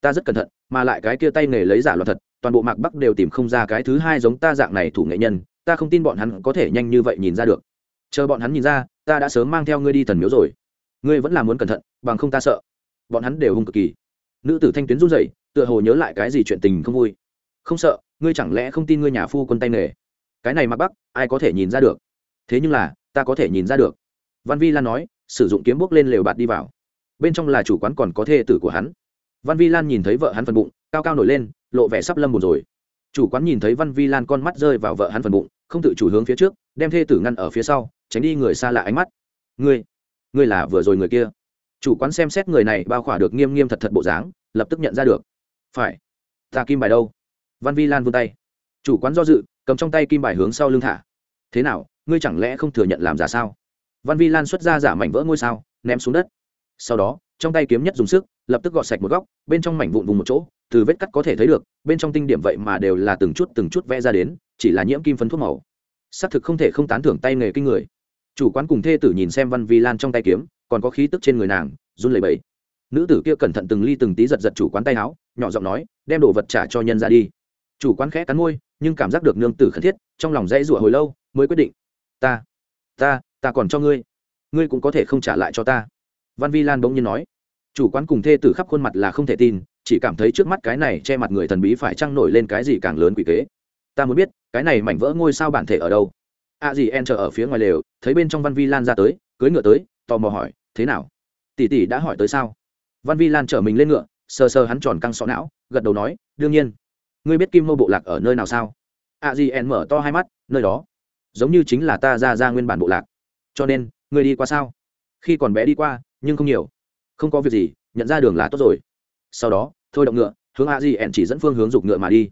Ta rất cẩn thận, mà lại cái kia tay nghề lấy giả loạn thật, toàn bộ mạc bắc đều tìm không ra cái thứ hai giống ta dạng này thủ nghệ nhân, ta không tin bọn hắn có thể nhanh như vậy nhìn ra được. Chờ bọn hắn nhìn ra, ta đã sớm mang theo ngươi đi thần miếu rồi. Ngươi vẫn là muốn cẩn thận, bằng không ta sợ. Bọn hắn đều hung cực kỳ. Nữ tử thanh tuyến run rẩy tựa hồ nhớ lại cái gì chuyện tình không vui. Không sợ, ngươi chẳng lẽ không tin ngươi nhà phu quân tay nghề? Cái này mặc bắc ai có thể nhìn ra được? Thế nhưng là, ta có thể nhìn ra được. Văn vi lan nói, sử dụng kiếm bốc lên lều bạt đi vào. Bên trong là chủ quán còn có thê tử của hắn. Văn vi lan nhìn thấy vợ hắn phần bụng, cao cao nổi lên, lộ vẻ sắp lâm buồn rồi. Chủ quán nhìn thấy văn vi lan con mắt rơi vào vợ hắn phần bụng, không tự chủ hướng phía trước, đem thê tử ngăn ở phía sau, tránh đi người xa lạ ánh mắt. Ngươi ngươi là vừa rồi người kia. Chủ quán xem xét người này bao khỏa được nghiêm nghiêm thật thật bộ dáng, lập tức nhận ra được phải. Ta kim bài đâu? Văn vi lan vươn tay. Chủ quán do dự, cầm trong tay kim bài hướng sau lưng thả. Thế nào, ngươi chẳng lẽ không thừa nhận làm giả sao? Văn vi lan xuất ra giả mảnh vỡ ngôi sao, ném xuống đất. Sau đó, trong tay kiếm nhất dùng sức, lập tức gọt sạch một góc, bên trong mảnh vụn vùng một chỗ, từ vết cắt có thể thấy được, bên trong tinh điểm vậy mà đều là từng chút từng chút vẽ ra đến, chỉ là nhiễm kim phấn thuốc màu. Xác thực không thể không tán thưởng tay nghề kinh người. Chủ quán cùng thê tử nhìn xem văn vi lan trong tay kiếm, còn có khí tức trên người nàng, run lẩy bẩy. Nữ tử kia cẩn thận từng ly từng tí giật giật chủ quán tay áo nhỏ giọng nói, đem đồ vật trả cho nhân ra đi. Chủ quán khẽ cắn môi, nhưng cảm giác được nương tử khẩn thiết, trong lòng dãy rủa hồi lâu, mới quyết định, ta ta ta còn cho ngươi. Ngươi cũng có thể không trả lại cho ta. Văn vi lan bỗng nhiên nói. Chủ quán cùng thê tử khắp khuôn mặt là không thể tin, chỉ cảm thấy trước mắt cái này che mặt người thần bí phải trăng nổi lên cái gì càng lớn quỷ kế. Ta muốn biết, cái này mảnh vỡ ngôi sao bản thể ở đâu? A à gì en chờ ở phía ngoài lều, thấy bên trong văn vi lan ra tới cưới ngựa tới, tò mò hỏi, thế nào? Tỷ tỷ đã hỏi tới sao? Văn vi lan chở mình lên ngựa sờ sờ hắn tròn căng sọ não, gật đầu nói, đương nhiên. Ngươi biết kim mô bộ lạc ở nơi nào sao? A di en mở to hai mắt, nơi đó. Giống như chính là ta ra ra nguyên bản bộ lạc. Cho nên, ngươi đi qua sao? Khi còn bé đi qua, nhưng không nhiều. Không có việc gì, nhận ra đường là tốt rồi. Sau đó, thôi động ngựa, hướng a di ẻn chỉ dẫn phương hướng giục ngựa mà đi.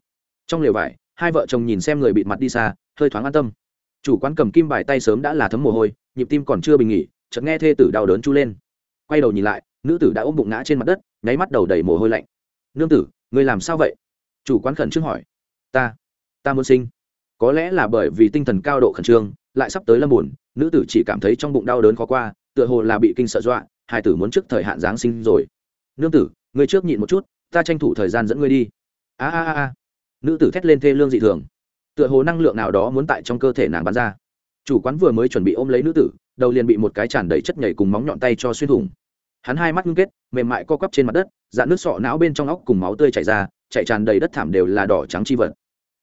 Trong lều vải, hai vợ chồng nhìn xem người bị mặt đi xa, hơi thoáng an tâm. Chủ quán cầm kim bài tay sớm đã là thấm mồ hôi, nhịp tim còn chưa bình nghỉ, chợt nghe thê tử đau đớn chu lên. Quay đầu nhìn lại, nữ tử đã ôm bụng ngã trên mặt đất nháy mắt đầu đầy mồ hôi lạnh. Nương tử người làm sao vậy? Chủ quán khẩn trương hỏi. Ta ta muốn sinh. Có lẽ là bởi vì tinh thần cao độ khẩn trương, lại sắp tới lâm buồn, nữ tử chỉ cảm thấy trong bụng đau đớn khó qua, tựa hồ là bị kinh sợ dọa, hai tử muốn trước thời hạn giáng sinh rồi. Nương tử người trước nhịn một chút, ta tranh thủ thời gian dẫn ngươi đi. A a a. Nữ tử thét lên thê lương dị thường. Tựa hồ năng lượng nào đó muốn tại trong cơ thể nàng bắn ra. Chủ quán vừa mới chuẩn bị ôm lấy nữ tử, đầu liền bị một cái tràn đầy chất nhảy cùng móng nhọn tay cho xuyên thủng hắn hai mắt ngưng kết, mềm mại co quắp trên mặt đất, dạn nước sọ não bên trong óc cùng máu tươi chảy ra, chạy tràn đầy đất thảm đều là đỏ trắng chi vật.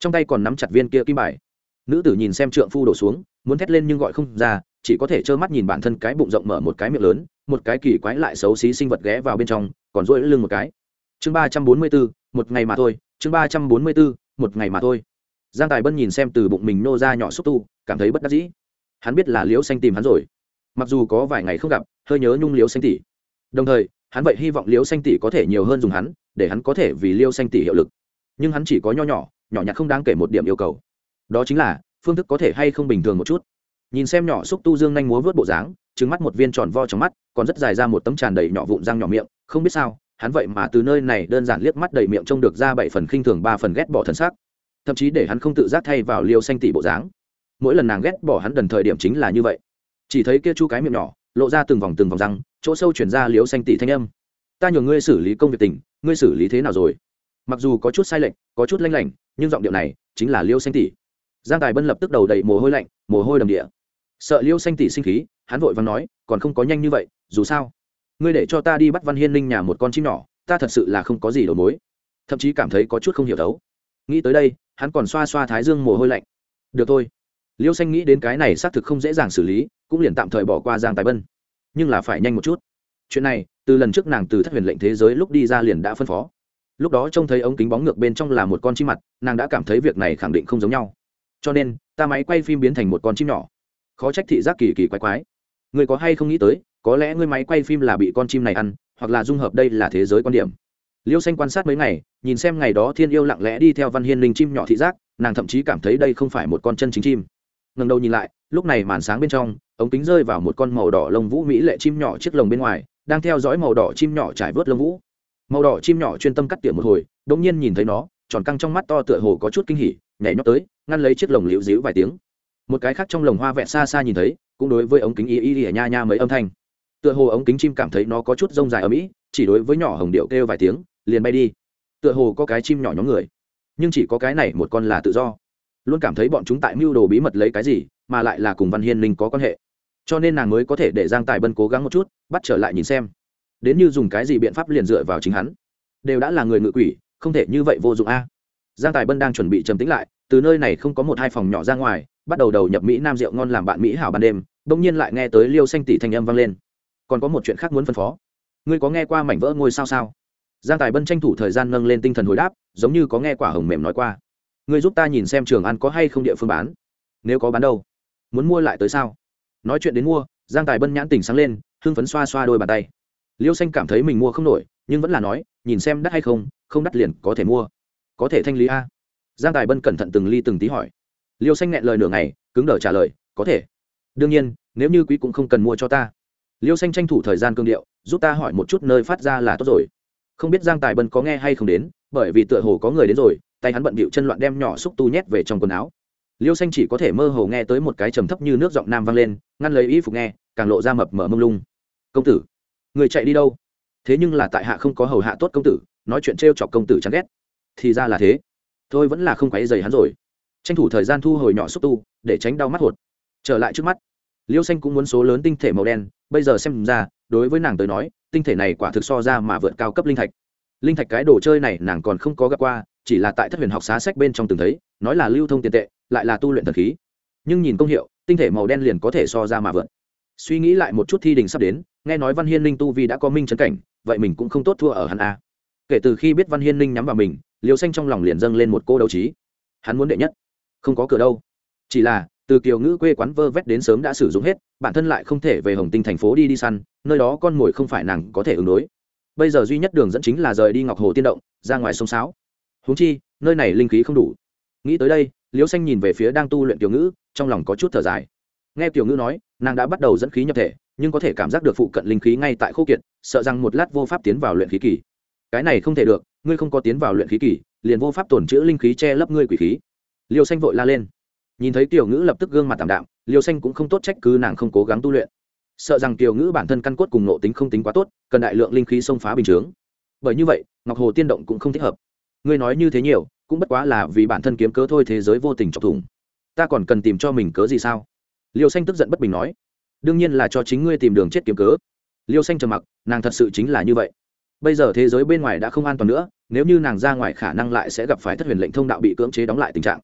Trong tay còn nắm chặt viên kia kim bài. Nữ tử nhìn xem trượng phu đổ xuống, muốn thét lên nhưng gọi không ra, chỉ có thể trơ mắt nhìn bản thân cái bụng rộng mở một cái miệng lớn, một cái kỳ quái lại xấu xí sinh vật ghé vào bên trong, còn rỗi lưng một cái. Chương ba trăm bốn mươi bốn, một ngày mà thôi, chương ba trăm bốn mươi bốn, một ngày mà thôi. Giang tài bân nhìn xem từ bụng mình nô ra nhỏ xúc tu, cảm thấy bất đắc dĩ. Hắn biết là liễu xanh tìm hắn rồi. Mặc dù có vài ngày không gặp, hơi nhớ nhung liễu xanh tỷ đồng thời, hắn vậy hy vọng liễu xanh tỷ có thể nhiều hơn dùng hắn, để hắn có thể vì liễu xanh tỷ hiệu lực. Nhưng hắn chỉ có nho nhỏ nhỏ nhặt không đáng kể một điểm yêu cầu. Đó chính là, phương thức có thể hay không bình thường một chút. Nhìn xem nhỏ xúc tu dương nhanh múa vớt bộ dáng trứng mắt một viên tròn vo trong mắt, còn rất dài ra một tấm tràn đầy nhỏ vụn răng nhỏ miệng, không biết sao, hắn vậy mà từ nơi này đơn giản liếc mắt đầy miệng trông được ra bảy phần khinh thường, ba phần ghét bỏ thân xác thậm chí để hắn không tự giác thay vào liêu xanh tỷ bộ dáng. Mỗi lần nàng ghét bỏ hắn đần thời điểm chính là như vậy. Chỉ thấy kia chu cái miệng nhỏ lộ ra từng vòng từng vòng răng, chỗ sâu chuyển ra liêu xanh tỷ thanh âm. Ta nhường ngươi xử lý công việc tình, ngươi xử lý thế nào rồi? Mặc dù có chút sai lệch, có chút lanh lảnh, nhưng giọng điệu này chính là liêu xanh tỷ giang tài bân lập tức đầu đầy mồ hôi lạnh, mồ hôi đầm địa. Sợ liêu xanh tỷ sinh khí, hắn vội và nói, còn không có nhanh như vậy, dù sao, ngươi để cho ta đi bắt văn hiên linh nhà một con chim nhỏ, ta thật sự là không có gì đầu mối. Thậm chí cảm thấy có chút không hiểu thấu. Nghĩ tới đây, hắn còn xoa xoa thái dương mồ hôi lạnh. Được thôi liêu xanh nghĩ đến cái này xác thực không dễ dàng xử lý, cũng liền tạm thời bỏ qua giang tài bân. Nhưng là phải nhanh một chút. Chuyện này, từ lần trước nàng từ thất huyền lệnh thế giới lúc đi ra liền đã phân phó. Lúc đó trông thấy ống kính bóng ngược bên trong là một con chim mặt, nàng đã cảm thấy việc này khẳng định không giống nhau. Cho nên, ta máy quay phim biến thành một con chim nhỏ. Khó trách thị giác kỳ kỳ quái quái. Người có hay không nghĩ tới, có lẽ người máy quay phim là bị con chim này ăn, hoặc là dung hợp đây là thế giới quan điểm. Liêu xanh quan sát mấy ngày, nhìn xem ngày đó thiên yêu lặng lẽ đi theo văn hiên linh chim nhỏ thị giác, nàng thậm chí cảm thấy đây không phải một con chân chính chim ngần đầu nhìn lại, lúc này màn sáng bên trong, ống kính rơi vào một con màu đỏ lông vũ mỹ lệ chim nhỏ chiếc lồng bên ngoài, đang theo dõi màu đỏ chim nhỏ trải vớt lông vũ. Màu đỏ chim nhỏ chuyên tâm cắt tỉa một hồi đ ỗ n g nhiên nhìn thấy nó, tròn căng trong mắt to tựa hồ có chút kinh hỉ, nhảy nhót tới, ngăn lấy chiếc lồng liễu díu vài tiếng. Một cái khác trong lồng hoa vẹn xa xa nhìn thấy, cũng đối với ống kính y y y nha nha mấy âm thanh. Tựa hồ ống kính chim cảm thấy nó có chút rông dài ở mỹ, chỉ đối với nhỏ hồng điệu kêu vài tiếng, liền bay đi. Tựa hồ có cái chim nhỏ nhóm người, nhưng chỉ có cái này một con là tự do luôn cảm thấy bọn chúng tại mưu đồ bí mật lấy cái gì, mà lại là cùng văn hiên linh có quan hệ. Cho nên nàng mới có thể để giang tài bân cố gắng một chút, bắt trở lại nhìn xem. Đến như dùng cái gì biện pháp liền dựa vào chính hắn. Đều đã là người ngự quỷ, không thể như vậy vô dụng a. Giang tài bân đang chuẩn bị trầm tĩnh lại, từ nơi này không có một hai phòng nhỏ ra ngoài, bắt đầu đầu nhập mỹ nam rượu ngon làm bạn mỹ hảo ban đêm, bỗng nhiên lại nghe tới liêu xanh tỷ thanh âm vang lên. Còn có một chuyện khác muốn phân phó. Ngươi có nghe qua mảnh vỡ ngôi sao sao? Giang tài bân tranh thủ thời gian nâng lên tinh thần hồi đáp, giống như có nghe quả hồng mềm nói qua ngươi giúp ta nhìn xem trường ăn có hay không địa phương bán. Nếu có bán đâu? Muốn mua lại tới sao? Nói chuyện đến mua, giang tài bân nhãn tỉnh sáng lên, hưng phấn xoa xoa đôi bàn tay. Liêu xanh cảm thấy mình mua không nổi, nhưng vẫn là nói, nhìn xem đắt hay không không đắt liền có thể mua. Có thể thanh lý a? Giang tài bân cẩn thận từng ly từng tí hỏi. Liêu xanh nghẹn lời nửa ngày, cứng đờ trả lời, có thể. Đương nhiên, nếu như quý cũng không cần mua cho ta. Liêu xanh tranh thủ thời gian cương điệu, giúp ta hỏi một chút nơi phát ra là tốt rồi. Không biết giang tài bân có nghe hay không đến, bởi vì tựa hồ có người đến rồi tay hắn bận bịu chân loạn đem nhỏ xúc tu nhét về trong quần áo. Liêu xanh chỉ có thể mơ hồ nghe tới một cái trầm thấp như nước giọng nam vang lên, ngăn lấy y phục nghe, càng lộ ra mập mở mông lung. Công tử, người chạy đi đâu? Thế nhưng là tại hạ không có hầu hạ tốt công tử, nói chuyện trêu chọc công tử chán ghét. Thì ra là thế. Thôi vẫn là không quấy dày hắn rồi. Tranh thủ thời gian thu hồi nhỏ xúc tu, để tránh đau mắt hột. Trở lại trước mắt, liêu xanh cũng muốn số lớn tinh thể màu đen, bây giờ xem ra, đối với nàng tới nói, tinh thể này quả thực so ra mà vượt cao cấp linh thạch. Linh thạch cái đồ chơi này nàng còn không có gặp qua chỉ là tại thất huyền học xá sách bên trong từng thấy, nói là lưu thông tiền tệ, lại là tu luyện thần khí. Nhưng nhìn công hiệu, tinh thể màu đen liền có thể so ra mà vượt. Suy nghĩ lại một chút thi đình sắp đến, nghe nói văn hiên ninh tu vi đã có minh chấn cảnh, vậy mình cũng không tốt thua ở hắn a. Kể từ khi biết văn hiên ninh nhắm vào mình liều xanh trong lòng liền dâng lên một cô đấu trí. Hắn muốn đệ nhất, không có cửa đâu. Chỉ là, từ kiều ngữ quê quán vơ vét đến sớm đã sử dụng hết, bản thân lại không thể về hồng tinh thành phố đi đi săn, nơi đó con mồi không phải nàng có thể ứng đối. Bây giờ duy nhất đường dẫn chính là rời đi ngọc hồ tiên động, ra ngoài sông sáo huống chi, nơi này linh khí không đủ. Nghĩ tới đây liêu xanh nhìn về phía đang tu luyện tiểu ngữ, trong lòng có chút thở dài. Nghe tiểu ngữ nói, nàng đã bắt đầu dẫn khí nhập thể, nhưng có thể cảm giác được phụ cận linh khí ngay tại khô kiệt, sợ rằng một lát vô pháp tiến vào luyện khí kỳ. Cái này không thể được, ngươi không có tiến vào luyện khí kỳ, liền vô pháp tổn chữ linh khí che lấp ngươi quỷ khí. Liêu xanh vội la lên. Nhìn thấy tiểu ngữ lập tức gương mặt tảm đạm, liêu xanh cũng không tốt trách cứ nàng không cố gắng tu luyện. Sợ rằng tiểu ngữ bản thân căn cốt cùng nộ tính không tính quá tốt, cần đại lượng linh khí xông phá bình chướng. Bởi như vậy, ngọc hồ tiên động cũng không thích hợp ngươi nói như thế nhiều, cũng bất quá là vì bản thân kiếm cớ thôi thế giới vô tình chọc thủng. Ta còn cần tìm cho mình cớ gì sao? Liêu xanh tức giận bất bình nói. Đương nhiên là cho chính ngươi tìm đường chết kiếm cớ. Liêu xanh trầm mặc, nàng thật sự chính là như vậy. Bây giờ thế giới bên ngoài đã không an toàn nữa, nếu như nàng ra ngoài khả năng lại sẽ gặp phải thất huyền lệnh thông đạo bị cưỡng chế đóng lại tình trạng.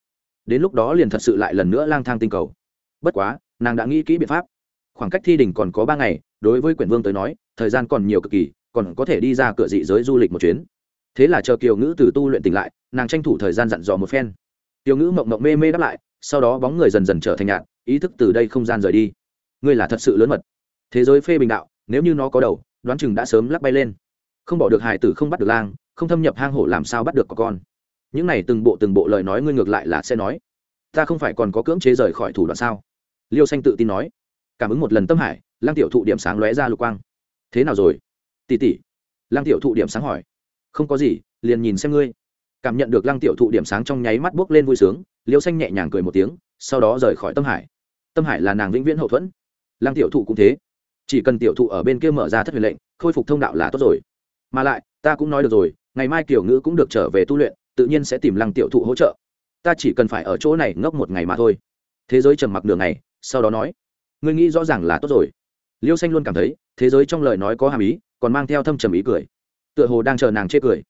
Đến lúc đó liền thật sự lại lần nữa lang thang tinh cầu. Bất quá, nàng đã nghĩ kỹ biện pháp. Khoảng cách thi đình còn có ba ngày, đối với quyển vương tới nói, thời gian còn nhiều cực kỳ, còn có thể đi ra cửa dị giới du lịch một chuyến thế là chờ kiều ngữ từ tu luyện tỉnh lại, nàng tranh thủ thời gian dặn dò một phen. Kiều ngữ mộng mộng mê mê đáp lại, sau đó bóng người dần dần trở thành nhạt, ý thức từ đây không gian rời đi. Ngươi là thật sự lớn mật. Thế giới phê bình đạo, nếu như nó có đầu, đoán chừng đã sớm lắc bay lên. Không bỏ được hải tử, không bắt được lang, không thâm nhập hang hổ làm sao bắt được có con. Những này từng bộ từng bộ lời nói ngươi ngược lại là sẽ nói. Ta không phải còn có cưỡng chế rời khỏi thủ đoạn sao? Liêu xanh tự tin nói. Cảm ứng một lần tâm hải lang tiểu thụ điểm sáng lóe ra lục quang. Thế nào rồi? Tỉ tỉ lang tiểu thụ điểm sáng hỏi không có gì, liền nhìn xem ngươi. Cảm nhận được lăng tiểu thụ điểm sáng trong nháy mắt buốc lên vui sướng liêu xanh nhẹ nhàng cười một tiếng, sau đó rời khỏi tâm hải. Tâm hải là nàng vĩnh viễn hậu thuẫn. Lăng tiểu thụ cũng thế. Chỉ cần tiểu thụ ở bên kia mở ra thất huyền lệnh, khôi phục thông đạo là tốt rồi. Mà lại, ta cũng nói được rồi, ngày mai kiểu ngữ cũng được trở về tu luyện, tự nhiên sẽ tìm lăng tiểu thụ hỗ trợ. Ta chỉ cần phải ở chỗ này ngốc một ngày mà thôi. Thế giới trầm mặc đường này sau đó nói, ngươi nghĩ rõ ràng là tốt rồi. Liêu xanh luôn cảm thấy, thế giới trong lời nói có hàm ý, còn mang theo thâm trầm ý cười tựa hồ đang chờ nàng chê cười.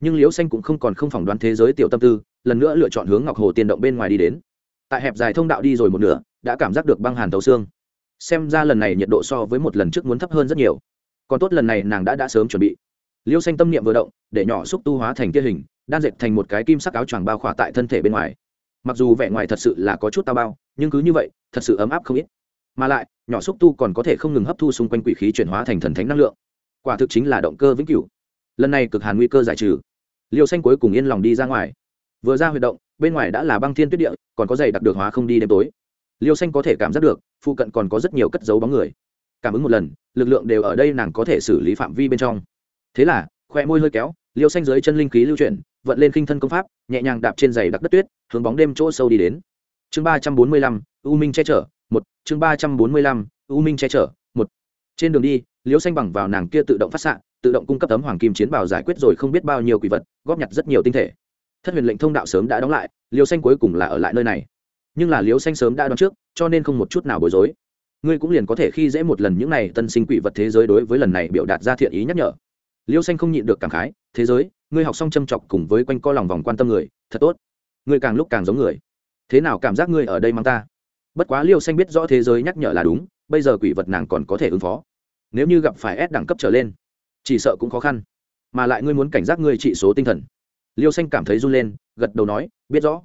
Nhưng Liễu xanh cũng không còn không phỏng đoán thế giới tiểu tâm tư, lần nữa lựa chọn hướng ngọc hồ tiên động bên ngoài đi đến. Tại hẹp dài thông đạo đi rồi một nửa, đã cảm giác được băng hàn thấu xương. Xem ra lần này nhiệt độ so với một lần trước muốn thấp hơn rất nhiều. Còn tốt lần này nàng đã đã sớm chuẩn bị. Liêu xanh tâm niệm vừa động, để nhỏ xúc tu hóa thành kia hình, đan dệt thành một cái kim sắc áo choàng bao khỏa tại thân thể bên ngoài. Mặc dù vẻ ngoài thật sự là có chút tao bao, nhưng cứ như vậy, thật sự ấm áp không ít. Mà lại, nhỏ xúc tu còn có thể không ngừng hấp thu xung quanh quỷ khí chuyển hóa thành thần thánh năng lượng. Quả thực chính là động cơ vĩnh cửu lần này cực hàn nguy cơ giải trừ. Liêu xanh cuối cùng yên lòng đi ra ngoài. Vừa ra huy động, bên ngoài đã là băng thiên tuyết địa, còn có giày đặc được hóa không đi đêm tối. Liêu xanh có thể cảm giác được, phụ cận còn có rất nhiều cất dấu bóng người. Cảm ứng một lần, lực lượng đều ở đây nàng có thể xử lý phạm vi bên trong. Thế là, khoe môi hơi kéo, liêu xanh dưới chân linh khí lưu chuyển, vận lên khinh thân công pháp, nhẹ nhàng đạp trên giày đặc đất tuyết, hướng bóng đêm chỗ sâu đi đến. Chương ba trăm bốn mươi lăm, u minh che chở, một, chương ba trăm bốn mươi lăm, u minh che chở, một. Trên đường đi, liêu xanh bằng vào nàng kia tự động phát xạ tự động cung cấp tấm hoàng kim chiến bào giải quyết rồi không biết bao nhiêu quỷ vật, góp nhặt rất nhiều tinh thể. Thất huyền lệnh thông đạo sớm đã đóng lại, liêu xanh cuối cùng là ở lại nơi này. Nhưng là liêu xanh sớm đã đón trước, cho nên không một chút nào bối rối. Ngươi cũng liền có thể khi dễ một lần những này tân sinh quỷ vật thế giới đối với lần này biểu đạt ra thiện ý nhắc nhở. Liêu xanh không nhịn được cảm khái, thế giới, ngươi học xong châm chọc cùng với quanh co lòng vòng quan tâm người, thật tốt. Ngươi càng lúc càng giống người. Thế nào cảm giác ngươi ở đây mang ta? Bất quá liêu xanh biết rõ thế giới nhắc nhở là đúng, bây giờ quỷ vật nàng còn có thể ứng phó. Nếu như gặp phải ép đẳng cấp trở lên chỉ sợ cũng khó khăn. Mà lại ngươi muốn cảnh giác ngươi trị số tinh thần. Liêu xanh cảm thấy run lên, gật đầu nói, biết rõ.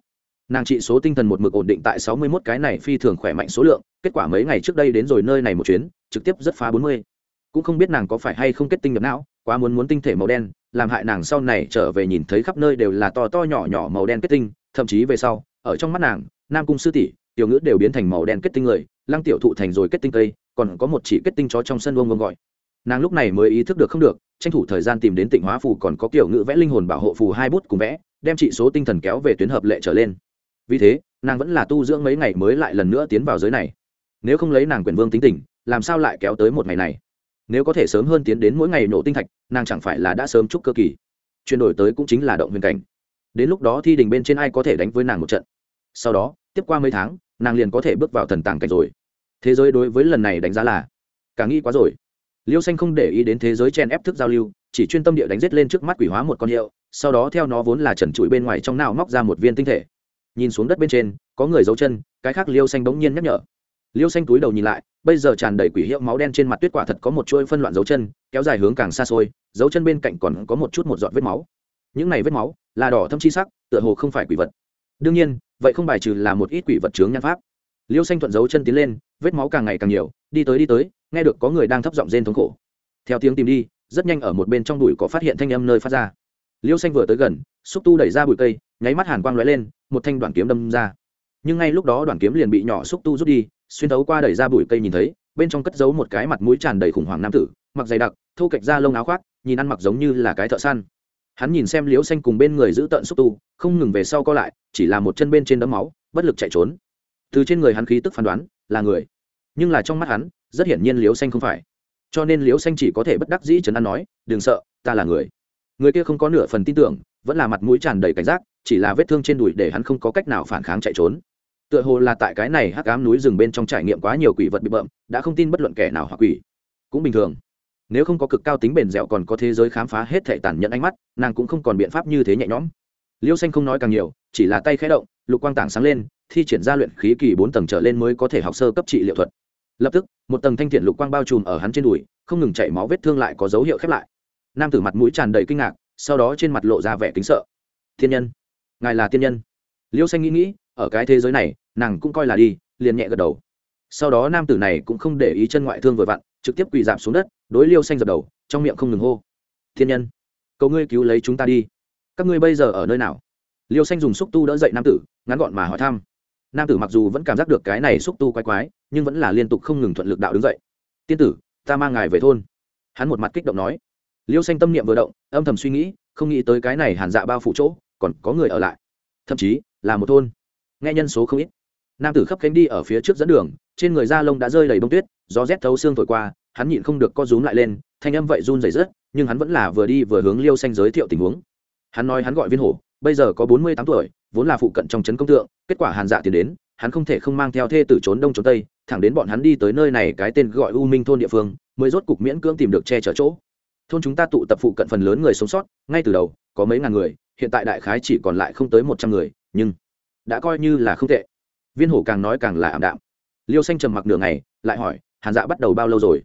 Nàng trị số tinh thần một mực ổn định tại sáu mươi mốt, cái này phi thường khỏe mạnh số lượng, kết quả mấy ngày trước đây đến rồi nơi này một chuyến, trực tiếp rất phá bốn mươi. Cũng không biết nàng có phải hay không kết tinh nhập não, quá muốn muốn tinh thể màu đen, làm hại nàng sau này trở về nhìn thấy khắp nơi đều là to to nhỏ nhỏ màu đen kết tinh, thậm chí về sau, ở trong mắt nàng, nam cung sư tỷ, tiểu ngữ đều biến thành màu đen kết tinh người, lăng tiểu thụ thành rồi kết tinh cây, còn có một chỉ kết tinh chó trong sân vông vông gọi nàng lúc này mới ý thức được không được, tranh thủ thời gian tìm đến tịnh hóa phù còn có kiểu ngữ vẽ linh hồn bảo hộ phù hai bút cùng vẽ, đem trị số tinh thần kéo về tuyến hợp lệ trở lên. Vì thế, nàng vẫn là tu dưỡng mấy ngày mới lại lần nữa tiến vào giới này. Nếu không lấy nàng quyền vương tính tình, làm sao lại kéo tới một ngày này? Nếu có thể sớm hơn tiến đến mỗi ngày nổ tinh thạch, nàng chẳng phải là đã sớm chúc cơ kỳ. Chuyển đổi tới cũng chính là động huyền cảnh. Đến lúc đó thi đình bên trên ai có thể đánh với nàng một trận? Sau đó, tiếp qua mấy tháng, nàng liền có thể bước vào thần tàng cảnh rồi. Thế giới đối với lần này đánh giá là cả nghĩ quá rồi liêu xanh không để ý đến thế giới chen ép thức giao lưu, chỉ chuyên tâm địa đánh giết lên trước mắt quỷ hóa một con hiệu, sau đó theo nó vốn là trần trụi bên ngoài trong nào móc ra một viên tinh thể. Nhìn xuống đất bên trên, có người giấu chân, cái khác liêu xanh bỗng nhiên nhắc nhở. Liêu xanh túi đầu nhìn lại, bây giờ tràn đầy quỷ hiệu máu đen trên mặt tuyết quả thật có một chuỗi phân loạn dấu chân, kéo dài hướng càng xa xôi, dấu chân bên cạnh còn có một chút một giọt vết máu. Những này vết máu là đỏ thâm chi sắc, tựa hồ không phải quỷ vật. Đương nhiên, vậy không bài trừ là một ít quỷ vật chướng nhan pháp liêu xanh thuận dấu chân tiến lên, vết máu càng ngày càng nhiều, đi tới đi tới, nghe được có người đang thấp giọng rên thống khổ. Theo tiếng tìm đi, rất nhanh ở một bên trong đùi có phát hiện thanh âm nơi phát ra. Liêu xanh vừa tới gần, xúc tu đẩy ra bụi cây, nháy mắt hàn quang lóe lên, một thanh đoàn kiếm đâm ra. Nhưng ngay lúc đó đoàn kiếm liền bị nhỏ xúc tu rút đi, xuyên thấu qua đẩy ra bụi cây nhìn thấy, bên trong cất giấu một cái mặt mũi tràn đầy khủng hoảng nam tử, mặc dày đặc thu kệch ra lông áo khoác, nhìn ăn mặc giống như là cái thợ săn. Hắn nhìn xem liêu xanh cùng bên người giữ tận xúc tu, không ngừng về sau co lại, chỉ là một chân bên trên đấm máu, bất lực chạy trốn từ trên người hắn khí tức phán đoán, là người. Nhưng là trong mắt hắn, rất hiển nhiên liếu xanh không phải. Cho nên liếu xanh chỉ có thể bất đắc dĩ trấn an nói, đừng sợ, ta là người. Người kia không có nửa phần tin tưởng, vẫn là mặt mũi tràn đầy cảnh giác, chỉ là vết thương trên đùi để hắn không có cách nào phản kháng chạy trốn. Tựa hồ là tại cái này hắc ám núi rừng bên trong trải nghiệm quá nhiều quỷ vật bị bợm, đã không tin bất luận kẻ nào hoặc quỷ. Cũng bình thường. Nếu không có cực cao tính bền dẻo còn có thế giới khám phá hết thể tàn nhẫn ánh mắt, nàng cũng không còn biện pháp như thế nhẹ nhõm. Liêu xanh không nói càng nhiều, chỉ là tay khẽ động, lục quang tảng sáng lên thi triển ra luyện khí kỳ bốn tầng trở lên mới có thể học sơ cấp trị liệu thuật. Lập tức, một tầng thanh thiện lục quang bao trùm ở hắn trên đùi, không ngừng chảy máu vết thương lại có dấu hiệu khép lại. Nam tử mặt mũi tràn đầy kinh ngạc, sau đó trên mặt lộ ra vẻ kính sợ. Thiên nhân, ngài là thiên nhân? Liêu xanh nghĩ nghĩ, ở cái thế giới này, nàng cũng coi là đi, liền nhẹ gật đầu. Sau đó nam tử này cũng không để ý chân ngoại thương vừa vặn, trực tiếp quỳ dạp xuống đất, đối liêu xanh dập đầu, trong miệng không ngừng hô. Thiên nhân, cầu ngươi cứu lấy chúng ta đi. Các ngươi bây giờ ở nơi nào? Liêu xanh dùng xúc tu đỡ dậy nam tử, ngắn gọn mà hỏi thăm nam tử mặc dù vẫn cảm giác được cái này xúc tu quái quái nhưng vẫn là liên tục không ngừng thuận lực đạo đứng dậy. Tiên tử ta mang ngài về thôn. Hắn một mặt kích động nói. Liêu xanh tâm niệm vừa động âm thầm suy nghĩ không nghĩ tới cái này hàn dạ bao phủ chỗ còn có người ở lại. Thậm chí là một thôn. Nghe nhân số không ít. Nam tử khắp cánh đi ở phía trước dẫn đường trên người da lông đã rơi đầy bông tuyết gió rét thấu xương thổi qua hắn nhịn không được co rúm lại lên thanh âm vậy run rẩy rớt, nhưng hắn vẫn là vừa đi vừa hướng liêu xanh giới thiệu tình huống. Hắn nói hắn gọi viên hổ bây giờ có bốn mươi tám tuổi vốn là phụ cận trong trấn công tượng, kết quả hàn dạ tiến đến, hắn không thể không mang theo thê tử trốn đông trốn tây, thẳng đến bọn hắn đi tới nơi này, cái tên gọi u minh thôn địa phương, mới rốt cục miễn cưỡng tìm được che chở chỗ. Thôn chúng ta tụ tập phụ cận phần lớn người sống sót, ngay từ đầu, có mấy ngàn người, hiện tại đại khái chỉ còn lại không tới một trăm người, nhưng đã coi như là không tệ. Viên hổ càng nói càng là ảm đạm. Liêu xanh trầm mặc nửa ngày, lại hỏi, hàn dạ bắt đầu bao lâu rồi?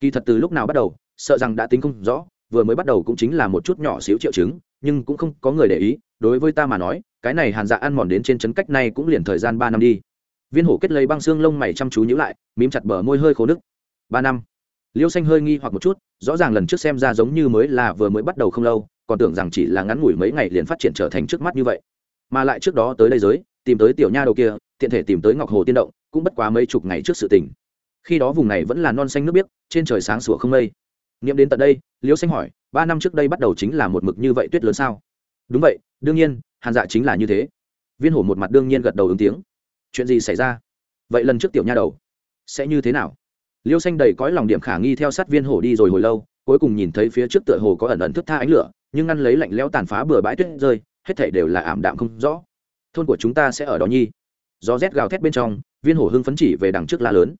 Kỳ thật từ lúc nào bắt đầu, sợ rằng đã tính không rõ, vừa mới bắt đầu cũng chính là một chút nhỏ xíu triệu chứng nhưng cũng không có người để ý, đối với ta mà nói, cái này hàn dạ ăn mòn đến trên chấn cách này cũng liền thời gian ba năm đi. Viên hổ kết lấy băng xương lông mày chăm chú nhữ lại, mím chặt bờ môi hơi khô nức. Ba năm. Liêu xanh hơi nghi hoặc một chút, rõ ràng lần trước xem ra giống như mới là vừa mới bắt đầu không lâu, còn tưởng rằng chỉ là ngắn ngủi mấy ngày liền phát triển trở thành trước mắt như vậy. Mà lại trước đó tới đây giới, tìm tới tiểu nha đầu kia, tiện thể tìm tới ngọc hồ tiên động, cũng bất quá mấy chục ngày trước sự tình. Khi đó vùng này vẫn là non xanh nước biếc, trên trời sáng sủa không mây nghiệm đến tận đây, liễu xanh hỏi, ba năm trước đây bắt đầu chính là một mực như vậy tuyết lớn sao? Đúng vậy, đương nhiên, hàn dạ chính là như thế. Viên hổ một mặt đương nhiên gật đầu ứng tiếng. Chuyện gì xảy ra? Vậy lần trước tiểu nha đầu, sẽ như thế nào? Liêu xanh đầy cõi lòng điểm khả nghi theo sát viên hổ đi rồi hồi lâu, cuối cùng nhìn thấy phía trước tựa hồ có ẩn ẩn thức tha ánh lửa, nhưng ngăn lấy lạnh lẽo tàn phá bừa bãi tuyết rơi, hết thảy đều là ảm đạm không rõ. Thôn của chúng ta sẽ ở đó nhi. Gió rét gào thét bên trong, viên hổ hưng phấn chỉ về đằng trước la lớn.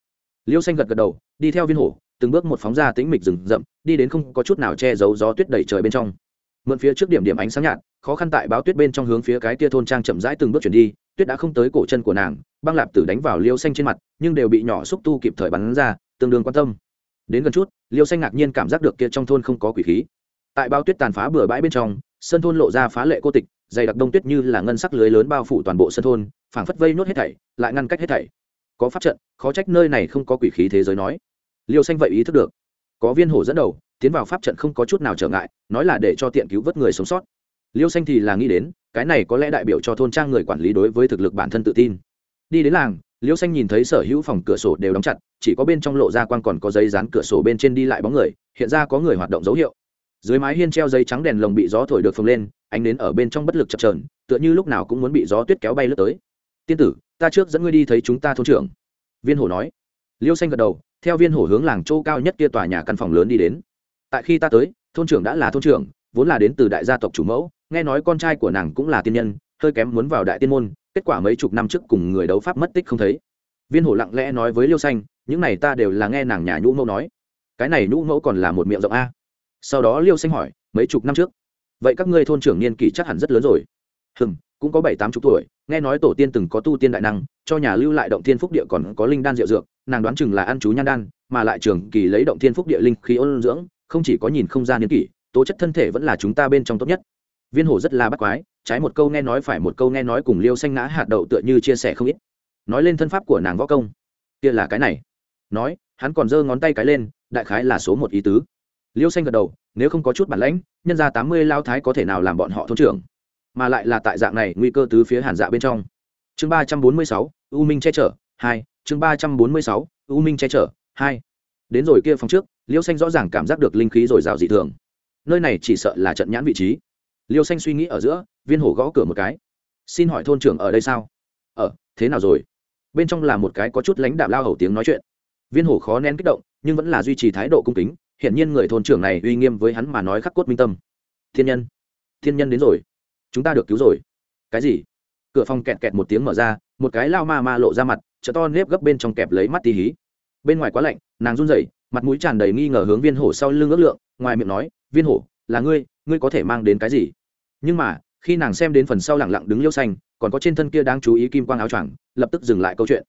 Liêu xanh gật gật đầu, đi theo viên hổ từng bước một phóng ra tĩnh mịch rừng rậm, đi đến không có chút nào che giấu gió tuyết đầy trời bên trong. Mượn phía trước điểm điểm ánh sáng nhạt, khó khăn tại báo tuyết bên trong hướng phía cái tia thôn trang chậm rãi từng bước chuyển đi, tuyết đã không tới cổ chân của nàng, băng lạp tử đánh vào liêu xanh trên mặt, nhưng đều bị nhỏ xúc tu kịp thời bắn ra, tương đương quan tâm. Đến gần chút, liêu xanh ngạc nhiên cảm giác được kia trong thôn không có quỷ khí. Tại bao tuyết tàn phá bừa bãi bên trong, sân thôn lộ ra phá lệ cô tịch, dày đặc đông tuyết như là ngân sắc lưới lớn bao phủ toàn bộ sân thôn, phảng phất vây nốt hết thảy, lại ngăn cách hết thảy. Có pháp trận, khó trách nơi này không có quỷ khí thế giới nói liêu xanh vậy ý thức được. Có viên hổ dẫn đầu, tiến vào pháp trận không có chút nào trở ngại, nói là để cho tiện cứu vớt người sống sót. Liêu xanh thì là nghĩ đến, cái này có lẽ đại biểu cho thôn trang người quản lý đối với thực lực bản thân tự tin. Đi đến làng, liêu xanh nhìn thấy sở hữu phòng cửa sổ đều đóng chặt, chỉ có bên trong lộ ra quan còn có giấy dán cửa sổ bên trên đi lại bóng người, hiện ra có người hoạt động dấu hiệu. Dưới mái hiên treo giấy trắng đèn lồng bị gió thổi được phồng lên, ánh đến ở bên trong bất lực chập trờn tựa như lúc nào cũng muốn bị gió tuyết kéo bay lướt tới. Tiên tử, ta trước dẫn ngươi đi thấy chúng ta thôn trưởng. Viên hổ nói. Liêu xanh gật đầu theo viên hổ hướng làng châu cao nhất kia tòa nhà căn phòng lớn đi đến. Tại khi ta tới, thôn trưởng đã là thôn trưởng, vốn là đến từ đại gia tộc chủ mẫu, nghe nói con trai của nàng cũng là tiên nhân, hơi kém muốn vào đại tiên môn, kết quả mấy chục năm trước cùng người đấu pháp mất tích không thấy. Viên hổ lặng lẽ nói với liêu xanh, những này ta đều là nghe nàng nhà nhũ mẫu nói. Cái này nhũ mẫu còn là một miệng rộng a. Sau đó liêu xanh hỏi, mấy chục năm trước? Vậy các ngươi thôn trưởng niên kỷ chắc hẳn rất lớn rồi. Hừm cũng có bảy tám chục tuổi, nghe nói tổ tiên từng có tu tiên đại năng, cho nhà lưu lại động thiên phúc địa còn có linh đan rượu dược, nàng đoán chừng là ăn chú nhan đan, mà lại trường kỳ lấy động thiên phúc địa linh khí ôn dưỡng, không chỉ có nhìn không ra niên kỷ, tố chất thân thể vẫn là chúng ta bên trong tốt nhất. Viên hổ rất là bắt quái, trái một câu nghe nói phải một câu nghe nói cùng liêu xanh ngã hạt đậu tựa như chia sẻ không ít. Nói lên thân pháp của nàng võ công. Kia là cái này. Nói, hắn còn giơ ngón tay cái lên, đại khái là số một ý tứ. Liêu xanh gật đầu, nếu không có chút bản lãnh, nhân ra tám mươi lao thái có thể nào làm bọn họ thôn trưởng? Mà lại là tại dạng này nguy cơ tứ phía hàn dạ bên trong. Chương ba trăm bốn mươi sáu u minh che chở hai chương ba trăm bốn mươi sáu u minh che chở hai. Đến rồi kia phòng trước liêu xanh rõ ràng cảm giác được linh khí r ồ i r à o dị thường. Nơi này chỉ sợ là trận nhãn vị trí. Liêu xanh suy nghĩ ở giữa viên hổ gõ cửa một cái. Xin hỏi thôn trưởng ở đây sao? Ở ờ, thế nào rồi? Bên trong là một cái có chút lãnh đạm lao hầu tiếng nói chuyện. Viên hổ khó nén kích động nhưng vẫn là duy trì thái độ cung kính. Hiển nhiên người thôn trưởng này uy nghiêm với hắn mà nói khắc cốt minh tâm. Thiên nhân. Thiên nhân đến rồi chúng ta được cứu rồi. Cái gì? Cửa phòng kẹt kẹt một tiếng mở ra, một cái lao ma ma lộ ra mặt chợ to nếp gấp bên trong kẹp lấy mắt tí hí. Bên ngoài quá lạnh, nàng run rẩy, mặt mũi tràn đầy nghi ngờ hướng viên hổ sau lưng ước lượng, ngoài miệng nói, viên hổ, là ngươi ngươi có thể mang đến cái gì? Nhưng mà, khi nàng xem đến phần sau lẳng lặng đứng liêu xanh, còn có trên thân kia đang chú ý kim quang áo choàng, lập tức dừng lại câu chuyện.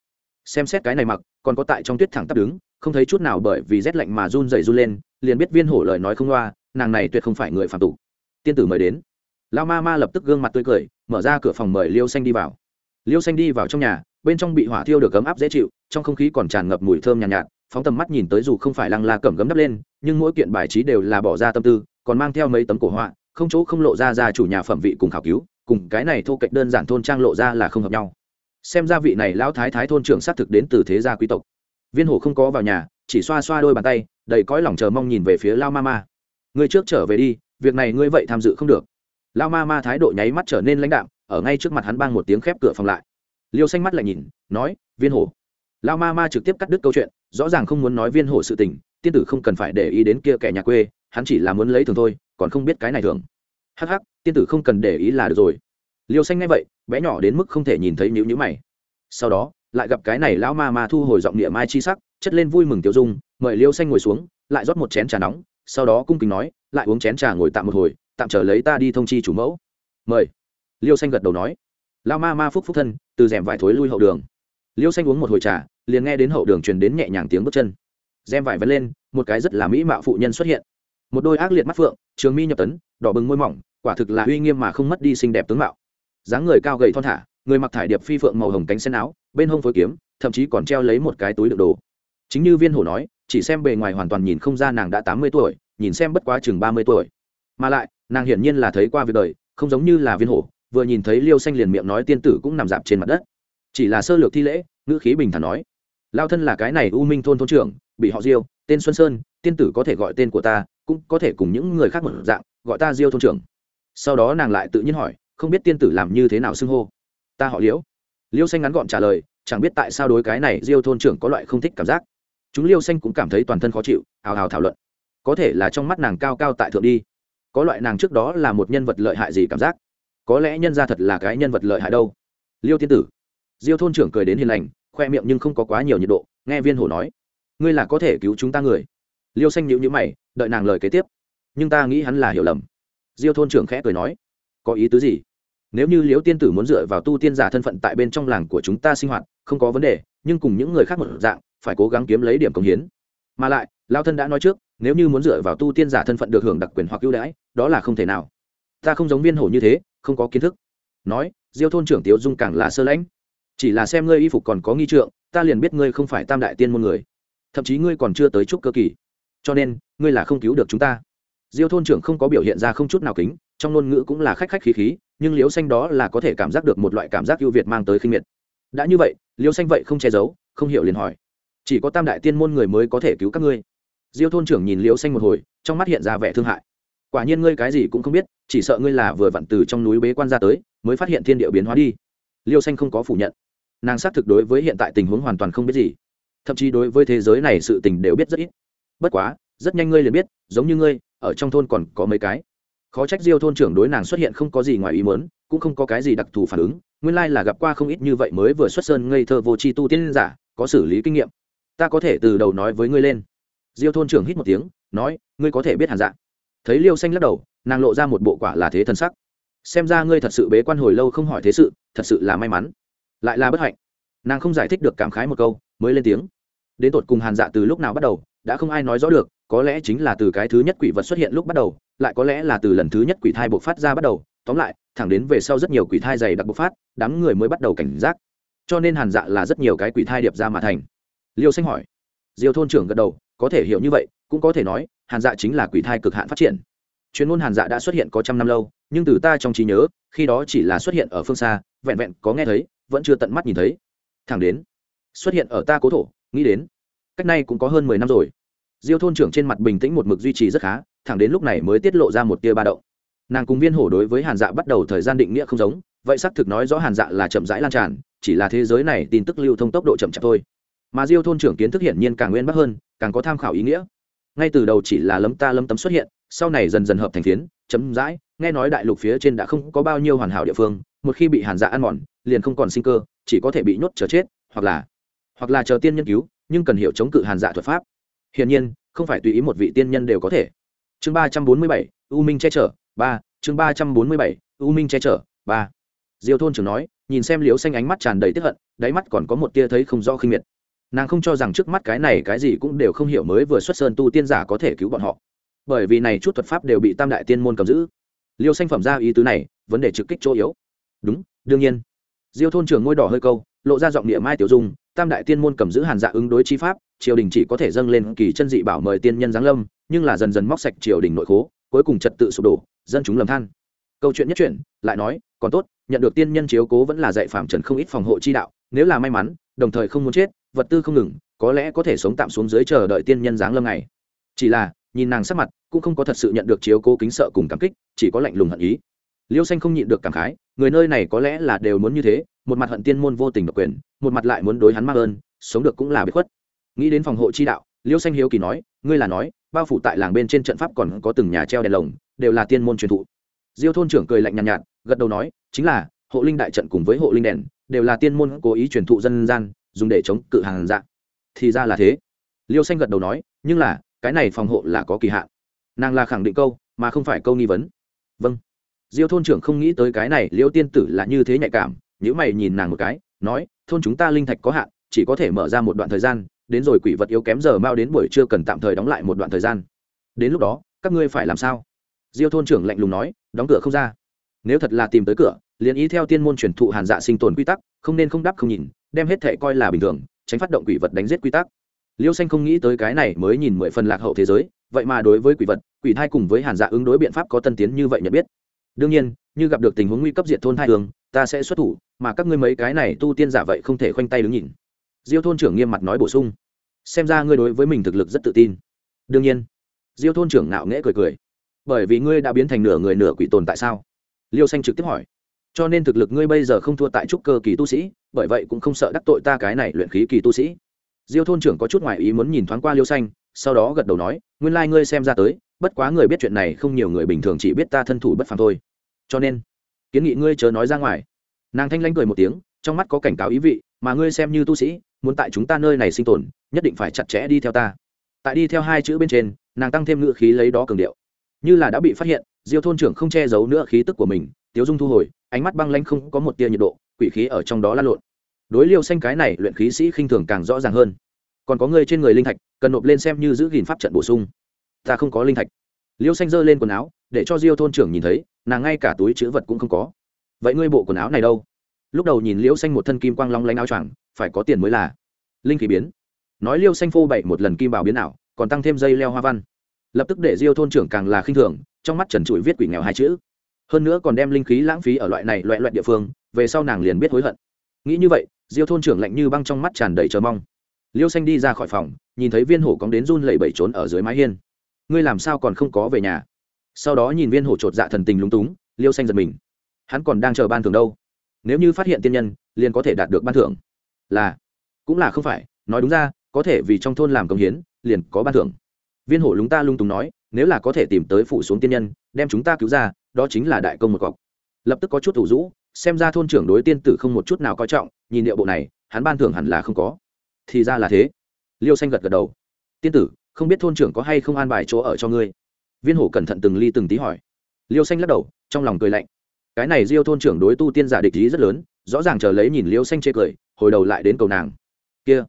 Xem xét cái này mặc, còn có tại trong tuyết thẳng tắp đứng, không thấy chút nào bởi vì rét lạnh mà run rẩy run lên, liền biết viên hổ lời nói không loa, nàng này tuyệt không phải người phạm tục. Tiên tử mời đến lao ma ma lập tức gương mặt tươi cười mở ra cửa phòng mời liêu xanh đi vào. Liêu xanh đi vào trong nhà bên trong bị hỏa thiêu được ấm áp dễ chịu trong không khí còn tràn ngập mùi thơm nhàn nhạt, nhạt phóng tầm mắt nhìn tới dù không phải lăng la cẩm gấm đắp lên nhưng mỗi kiện bài trí đều là bỏ ra tâm tư còn mang theo mấy tấm cổ họa không chỗ không lộ ra ra chủ nhà phẩm vị cùng khảo cứu cùng cái này thô kệch đơn giản thôn trang lộ ra là không hợp nhau. Xem ra vị này lão thái thái thôn trưởng xác thực đến từ thế gia quý tộc. Viên hổ không có vào nhà chỉ xoa xoa đôi bàn tay đầy cõi lòng chờ mong nhìn về phía lao ma ma. Ngươi trước trở về đi việc này ngươi vậy tham dự không được lao ma ma thái độ nháy mắt trở nên lãnh đạm, ở ngay trước mặt hắn bang một tiếng khép cửa phòng lại. Liêu xanh mắt lại nhìn, nói, viên hổ. Lao ma ma trực tiếp cắt đứt câu chuyện, rõ ràng không muốn nói viên hổ sự tình, tiên tử không cần phải để ý đến kia kẻ nhà quê, hắn chỉ là muốn lấy thường thôi, còn không biết cái này thường hắc hắc, tiên tử không cần để ý là được rồi. Liêu xanh ngay vậy, bé nhỏ đến mức không thể nhìn thấy nhữ nhữ mày. Sau đó, lại gặp cái này lão ma ma thu hồi giọng địa mai chi sắc, chất lên vui mừng tiêu dung, mời liêu xanh ngồi xuống, lại rót một chén trà nóng, sau đó cung kính nói, lại uống chén trà ngồi tạm một hồi tạm trở lấy ta đi thông chi chủ mẫu. Mời. Liêu xanh gật đầu nói. Lao ma ma phúc phúc thân, từ rèm vải thối lui hậu đường. Liêu xanh uống một hồi trà, liền nghe đến hậu đường truyền đến nhẹ nhàng tiếng bước chân. Rèm vải vén lên, một cái rất là mỹ mạo phụ nhân xuất hiện. Một đôi ác liệt mắt phượng, trường mi nhập tấn, đỏ bừng môi mỏng, quả thực là uy nghiêm mà không mất đi xinh đẹp tướng mạo. Dáng người cao gầy thon thả, người mặc thải điệp phi phượng màu hồng cánh sen áo, bên hông phối kiếm, thậm chí còn treo lấy một cái túi đựng đồ. Chính như viên hổ nói, chỉ xem bề ngoài hoàn toàn nhìn không ra nàng đã tám mươi tuổi, nhìn xem bất quá chừng ba mươi tuổi. Mà lại nàng hiển nhiên là thấy qua việc đời, không giống như là viên hổ, vừa nhìn thấy liêu xanh liền miệng nói tiên tử cũng nằm dạp trên mặt đất. Chỉ là sơ lược thi lễ, ngữ khí bình thản nói, lao thân là cái này u minh thôn thôn trưởng, bị họ diêu, tên xuân sơn, tiên tử có thể gọi tên của ta, cũng có thể cùng những người khác một dạng, gọi ta diêu thôn trưởng. Sau đó nàng lại tự nhiên hỏi, không biết tiên tử làm như thế nào xưng hô? Ta họ liễu. Liêu xanh ngắn gọn trả lời, chẳng biết tại sao đối cái này diêu thôn trưởng có loại không thích cảm giác. Chúng liêu xanh cũng cảm thấy toàn thân khó chịu, hào hào thảo luận. Có thể là trong mắt nàng cao cao tại thượng đi có loại nàng trước đó là một nhân vật lợi hại gì cảm giác? Có lẽ nhân ra thật là cái nhân vật lợi hại đâu. Liêu tiên tử. Diêu thôn trưởng cười đến hiền lành, khoe miệng nhưng không có quá nhiều nhiệt độ, nghe viên hổ nói. Ngươi là có thể cứu chúng ta người. Liêu xanh nhịu nhữ mày, đợi nàng lời kế tiếp. Nhưng ta nghĩ hắn là hiểu lầm. Diêu thôn trưởng khẽ cười nói. Có ý tứ gì? Nếu như liễu tiên tử muốn dựa vào tu tiên giả thân phận tại bên trong làng của chúng ta sinh hoạt, không có vấn đề, nhưng cùng những người khác một dạng, phải cố gắng kiếm lấy điểm công hiến. Mà lại lao thân đã nói trước, nếu như muốn dựa vào tu tiên giả thân phận được hưởng đặc quyền hoặc ưu đãi đó là không thể nào. Ta không giống viên hổ như thế, không có kiến thức. Nói, diêu thôn trưởng tiếu dung càng là sơ lãnh. Chỉ là xem ngươi y phục còn có nghi trượng, ta liền biết ngươi không phải tam đại tiên môn người. Thậm chí ngươi còn chưa tới chút cơ kỳ. Cho nên, ngươi là không cứu được chúng ta. Diêu thôn trưởng không có biểu hiện ra không chút nào kính, trong ngôn ngữ cũng là khách khách khí khí, nhưng liễu xanh đó là có thể cảm giác được một loại cảm giác ưu việt mang tới khinh miệt. Đã như vậy, liễu xanh vậy không che giấu, không hiểu liền hỏi. Chỉ có tam đại tiên môn người mới có thể cứu các ngươi. Diêu thôn trưởng nhìn liễu xanh một hồi, trong mắt hiện ra vẻ thương hại quả nhiên ngươi cái gì cũng không biết, chỉ sợ ngươi là vừa vặn từ trong núi bế quan ra tới, mới phát hiện thiên địa biến hóa đi. Liêu xanh không có phủ nhận. Nàng xác thực đối với hiện tại tình huống hoàn toàn không biết gì. Thậm chí đối với thế giới này sự tình đều biết rất ít. Bất quá, rất nhanh ngươi liền biết, giống như ngươi, ở trong thôn còn có mấy cái. Khó trách diêu thôn trưởng đối nàng xuất hiện không có gì ngoài ý muốn, cũng không có cái gì đặc thù phản ứng, nguyên lai là gặp qua không ít như vậy mới vừa xuất sơn ngây thơ vô tri tu tiên giả, có xử lý kinh nghiệm. Ta có thể từ đầu nói với ngươi lên. Diêu thôn trưởng hít một tiếng, nói, ngươi có thể biết hàn dạng thấy liêu xanh lắc đầu, nàng lộ ra một bộ quả là thế thân sắc. Xem ra ngươi thật sự bế quan hồi lâu không hỏi thế sự, thật sự là may mắn. Lại là bất hạnh. Nàng không giải thích được cảm khái một câu, mới lên tiếng. Đến tột cùng hàn dạ từ lúc nào bắt đầu, đã không ai nói rõ được, có lẽ chính là từ cái thứ nhất quỷ vật xuất hiện lúc bắt đầu, lại có lẽ là từ lần thứ nhất quỷ thai bộc phát ra bắt đầu. Tóm lại, thẳng đến về sau rất nhiều quỷ thai dày đặc bộc phát, đám người mới bắt đầu cảnh giác. Cho nên hàn dạ là rất nhiều cái quỷ thai điệp ra mà thành. Liêu xanh hỏi. Diêu thôn trưởng gật đầu, có thể hiểu như vậy, cũng có thể nói hàn dạ chính là quỷ thai cực hạn phát triển. Chuyên môn hàn dạ đã xuất hiện có trăm năm lâu, nhưng từ ta trong trí nhớ, khi đó chỉ là xuất hiện ở phương xa, vẹn vẹn có nghe thấy, vẫn chưa tận mắt nhìn thấy. Thẳng đến, xuất hiện ở ta cố thổ, nghĩ đến, cách nay cũng có hơn mười năm rồi. Diêu thôn trưởng trên mặt bình tĩnh một mực duy trì rất khá, thẳng đến lúc này mới tiết lộ ra một tia ba động. Nàng cùng viên hổ đối với hàn dạ bắt đầu thời gian định nghĩa không giống, vậy xác thực nói rõ hàn dạ là chậm rãi lan tràn, chỉ là thế giới này tin tức lưu thông tốc độ chậm chạp thôi. Mà diêu thôn trưởng kiến thức hiển nhiên càng nguyên bắc hơn, càng có tham khảo ý nghĩa ngay từ đầu chỉ là lấm ta lấm tấm xuất hiện, sau này dần dần hợp thành phiến, chấm dãi, nghe nói đại lục phía trên đã không có bao nhiêu hoàn hảo địa phương, một khi bị hàn dạ ăn mòn, liền không còn sinh cơ, chỉ có thể bị nhốt chờ chết, hoặc là hoặc là chờ tiên nhân cứu, nhưng cần hiểu chống cự hàn dạ thuật pháp. Hiển nhiên, không phải tùy ý một vị tiên nhân đều có thể. Chương ba trăm bốn mươi bảy, u minh che chở, ba, chương ba trăm bốn mươi bảy, u minh che chở, ba. Diêu thôn trưởng nói, nhìn xem liếu xanh ánh mắt tràn đầy tiếp hận, đáy mắt còn có một tia thấy không rõ khinh miệt nàng không cho rằng trước mắt cái này cái gì cũng đều không hiểu mới vừa xuất sơn tu tiên giả có thể cứu bọn họ. Bởi vì này chút thuật pháp đều bị tam đại tiên môn cầm giữ. Liêu xanh phẩm ra ý tứ này, vấn đề trực kích chỗ yếu. Đúng, đương nhiên. Diêu thôn trưởng ngôi đỏ hơi câu, lộ ra giọng địa mai tiểu dung, tam đại tiên môn cầm giữ hàn dạ ứng đối chi pháp, triều đình chỉ có thể dâng lên kỳ chân dị bảo mời tiên nhân giáng lâm, nhưng là dần dần móc sạch triều đình nội khố, cuối cùng trật tự sụp đổ, dân chúng lầm than. Câu chuyện nhất chuyện lại nói, còn tốt, nhận được tiên nhân chiếu cố vẫn là dạy phạm trần không ít phòng hộ chi đạo, nếu là may mắn, đồng thời không muốn chết vật tư không ngừng có lẽ có thể sống tạm xuống dưới chờ đợi tiên nhân giáng lâm này. Chỉ là nhìn nàng sắc mặt cũng không có thật sự nhận được chiếu cố kính sợ cùng cảm kích chỉ có lạnh lùng hận ý. Liêu xanh không nhịn được cảm khái người nơi này có lẽ là đều muốn như thế một mặt hận tiên môn vô tình độc quyền một mặt lại muốn đối hắn mắc ơn sống được cũng là bị khuất. Nghĩ đến phòng hộ chi đạo liêu xanh hiếu kỳ nói ngươi là nói bao phủ tại làng bên trên trận pháp còn có từng nhà treo đèn lồng đều là tiên môn truyền thụ. Diêu thôn trưởng cười lạnh nhàn nhạt, nhạt gật đầu nói chính là hộ linh đại trận cùng với hộ linh đèn đều là tiên môn cố ý truyền thụ dân gian dùng để chống cự hàng dạ thì ra là thế. Liêu xanh gật đầu nói, nhưng là, cái này phòng hộ là có kỳ hạn. Nàng là khẳng định câu, mà không phải câu nghi vấn. Vâng. Diêu thôn trưởng không nghĩ tới cái này, liêu tiên tử là như thế nhạy cảm nếu mày nhìn nàng một cái, nói, thôn chúng ta linh thạch có hạn, chỉ có thể mở ra một đoạn thời gian, đến rồi quỷ vật yếu kém giờ mau đến buổi trưa cần tạm thời đóng lại một đoạn thời gian. Đến lúc đó, các ngươi phải làm sao? Diêu thôn trưởng lạnh lùng nói, đóng cửa không ra nếu thật là tìm tới cửa, liền ý theo tiên môn truyền thụ hàn dạ sinh tồn quy tắc, không nên không đắp không nhìn, đem hết thệ coi là bình thường, tránh phát động quỷ vật đánh giết quy tắc. Liêu xanh không nghĩ tới cái này mới nhìn mười phần lạc hậu thế giới, vậy mà đối với quỷ vật, quỷ thai cùng với hàn dạ ứng đối biện pháp có tân tiến như vậy nhận biết. Đương nhiên, như gặp được tình huống nguy cấp diệt thôn thai thường ta sẽ xuất thủ, mà các ngươi mấy cái này tu tiên giả vậy không thể khoanh tay đứng nhìn. Diêu thôn trưởng nghiêm mặt nói bổ sung. Xem ra ngươi đối với mình thực lực rất tự tin. Đương nhiên, diêu thôn trưởng ngạo nghễ cười cười. Bởi vì ngươi đã biến thành nửa người nửa quỷ tồn tại sao? Liêu xanh trực tiếp hỏi. Cho nên thực lực ngươi bây giờ không thua tại trúc cơ kỳ tu sĩ, bởi vậy cũng không sợ đắc tội ta cái này luyện khí kỳ tu sĩ. Diêu thôn trưởng có chút ngoại ý muốn nhìn thoáng qua liêu xanh, sau đó gật đầu nói, nguyên lai、like、ngươi xem ra tới, bất quá người biết chuyện này không nhiều người bình thường chỉ biết ta thân thủ bất phàm thôi. Cho nên, kiến nghị ngươi chớ nói ra ngoài. Nàng thanh lanh cười một tiếng, trong mắt có cảnh cáo ý vị, mà ngươi xem như tu sĩ, muốn tại chúng ta nơi này sinh tồn, nhất định phải chặt chẽ đi theo ta. Tại đi theo hai chữ bên trên, nàng tăng thêm ngữ khí lấy đó cường điệu. Như là đã bị phát hiện diêu thôn trưởng không che giấu nữa khí tức của mình, tiếu dung thu hồi, ánh mắt băng lanh không có một tia nhiệt độ, quỷ khí ở trong đó lan lộn. Đối liêu xanh cái này luyện khí sĩ khinh thường càng rõ ràng hơn. Còn có người trên người linh thạch, cần nộp lên xem như giữ gìn pháp trận bổ sung. Ta không có linh thạch. Liêu xanh giơ lên quần áo, để cho diêu thôn trưởng nhìn thấy, nàng ngay cả túi chữ vật cũng không có. Vậy ngươi bộ quần áo này đâu? Lúc đầu nhìn liêu xanh một thân kim quang long lanh áo choàng, phải có tiền mới là. Linh khí biến. Nói liêu xanh phô bậy một lần kim bảo biến ảo, còn tăng thêm dây leo hoa văn. Lập tức để diêu thôn trưởng càng là khinh thường trong mắt trần trụi viết quỷ nghèo hai chữ. Hơn nữa còn đem linh khí lãng phí ở loại này loại loại địa phương, về sau nàng liền biết hối hận. Nghĩ như vậy, diêu thôn trưởng lạnh như băng trong mắt tràn đầy chờ mong. Liêu xanh đi ra khỏi phòng, nhìn thấy viên hổ cóng đến run lẩy bẩy trốn ở dưới mái hiên. Ngươi làm sao còn không có về nhà? Sau đó nhìn viên hổ chột dạ thần tình lúng túng, liêu xanh giật mình. Hắn còn đang chờ ban thưởng đâu. Nếu như phát hiện tiên nhân, liền có thể đạt được ban thưởng. Là, cũng là không phải, nói đúng ra, có thể vì trong thôn làm công hiến, liền có ban thưởng. Viên hổ lúng ta lung túng nói nếu là có thể tìm tới phủ xuống tiên nhân, đem chúng ta cứu ra, đó chính là đại công một cọc. Lập tức có chút thủ rũ xem ra thôn trưởng đối tiên tử không một chút nào coi trọng, nhìn địa bộ này, hắn ban thưởng hẳn là không có. Thì ra là thế. Liêu xanh gật gật đầu. Tiên tử, không biết thôn trưởng có hay không an bài chỗ ở cho ngươi? Viên hổ cẩn thận từng ly từng tí hỏi. Liêu xanh lắc đầu, trong lòng cười lạnh. Cái này diêu thôn trưởng đối tu tiên giả địch ý rất lớn, rõ ràng chờ lấy nhìn liêu xanh chê cười, hồi đầu lại đến cầu nàng. Kia,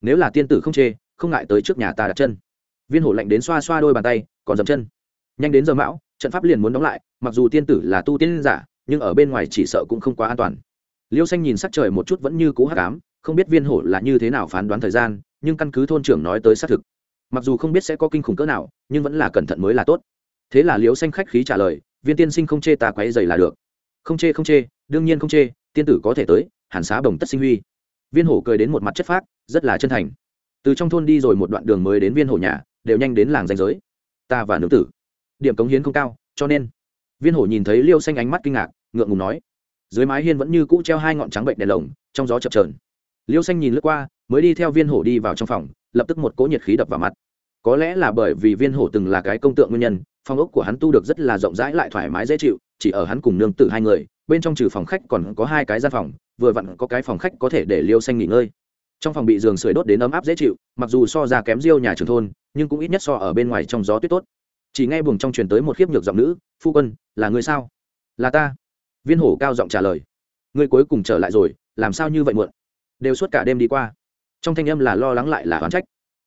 nếu là tiên tử không chê, không ngại tới trước nhà ta đặt chân. Viên hổ lạnh đến xoa xoa đôi bàn tay còn dầm chân. Nhanh đến giờ mão, trận pháp liền muốn đóng lại, mặc dù tiên tử là tu tiên giả, nhưng ở bên ngoài chỉ sợ cũng không quá an toàn. Liêu xanh nhìn sắc trời một chút vẫn như cũ hắc ám, không biết viên hổ là như thế nào phán đoán thời gian, nhưng căn cứ thôn trưởng nói tới xác thực. Mặc dù không biết sẽ có kinh khủng cỡ nào, nhưng vẫn là cẩn thận mới là tốt. Thế là liêu xanh khách khí trả lời, viên tiên sinh không chê ta quấy dày là được. Không chê không chê, đương nhiên không chê, tiên tử có thể tới, hàn xá bồng tất sinh huy. Viên hổ cười đến một mặt chất phác, rất là chân thành. Từ trong thôn đi rồi một đoạn đường mới đến viên hổ nhà, đều nhanh đến làng danh giới ta và nữ tử. Điểm cống hiến không cao, cho nên. Viên hổ nhìn thấy liêu xanh ánh mắt kinh ngạc, ngượng ngùng nói. Dưới mái hiên vẫn như cũ treo hai ngọn trắng bệnh đèn lồng, trong gió chập trờn liêu xanh nhìn lướt qua, mới đi theo viên hổ đi vào trong phòng, lập tức một cỗ nhiệt khí đập vào mặt. Có lẽ là bởi vì viên hổ từng là cái công tượng nguyên nhân, phòng ốc của hắn tu được rất là rộng rãi lại thoải mái dễ chịu, chỉ ở hắn cùng nương tử hai người, bên trong trừ phòng khách còn có hai cái gian phòng, vừa vặn có cái phòng khách có thể để liêu xanh nghỉ ngơi trong phòng bị giường sưởi đốt đến ấm áp dễ chịu, mặc dù so ra kém riêu nhà trường thôn, nhưng cũng ít nhất so ở bên ngoài trong gió tuyết tốt. Chỉ nghe buồng trong truyền tới một khiếp nhược giọng nữ, phu quân, là người sao? Là ta. Viên hổ cao giọng trả lời, ngươi cuối cùng trở lại rồi, làm sao như vậy muộn? Đều suốt cả đêm đi qua. Trong thanh âm là lo lắng lại là oán trách.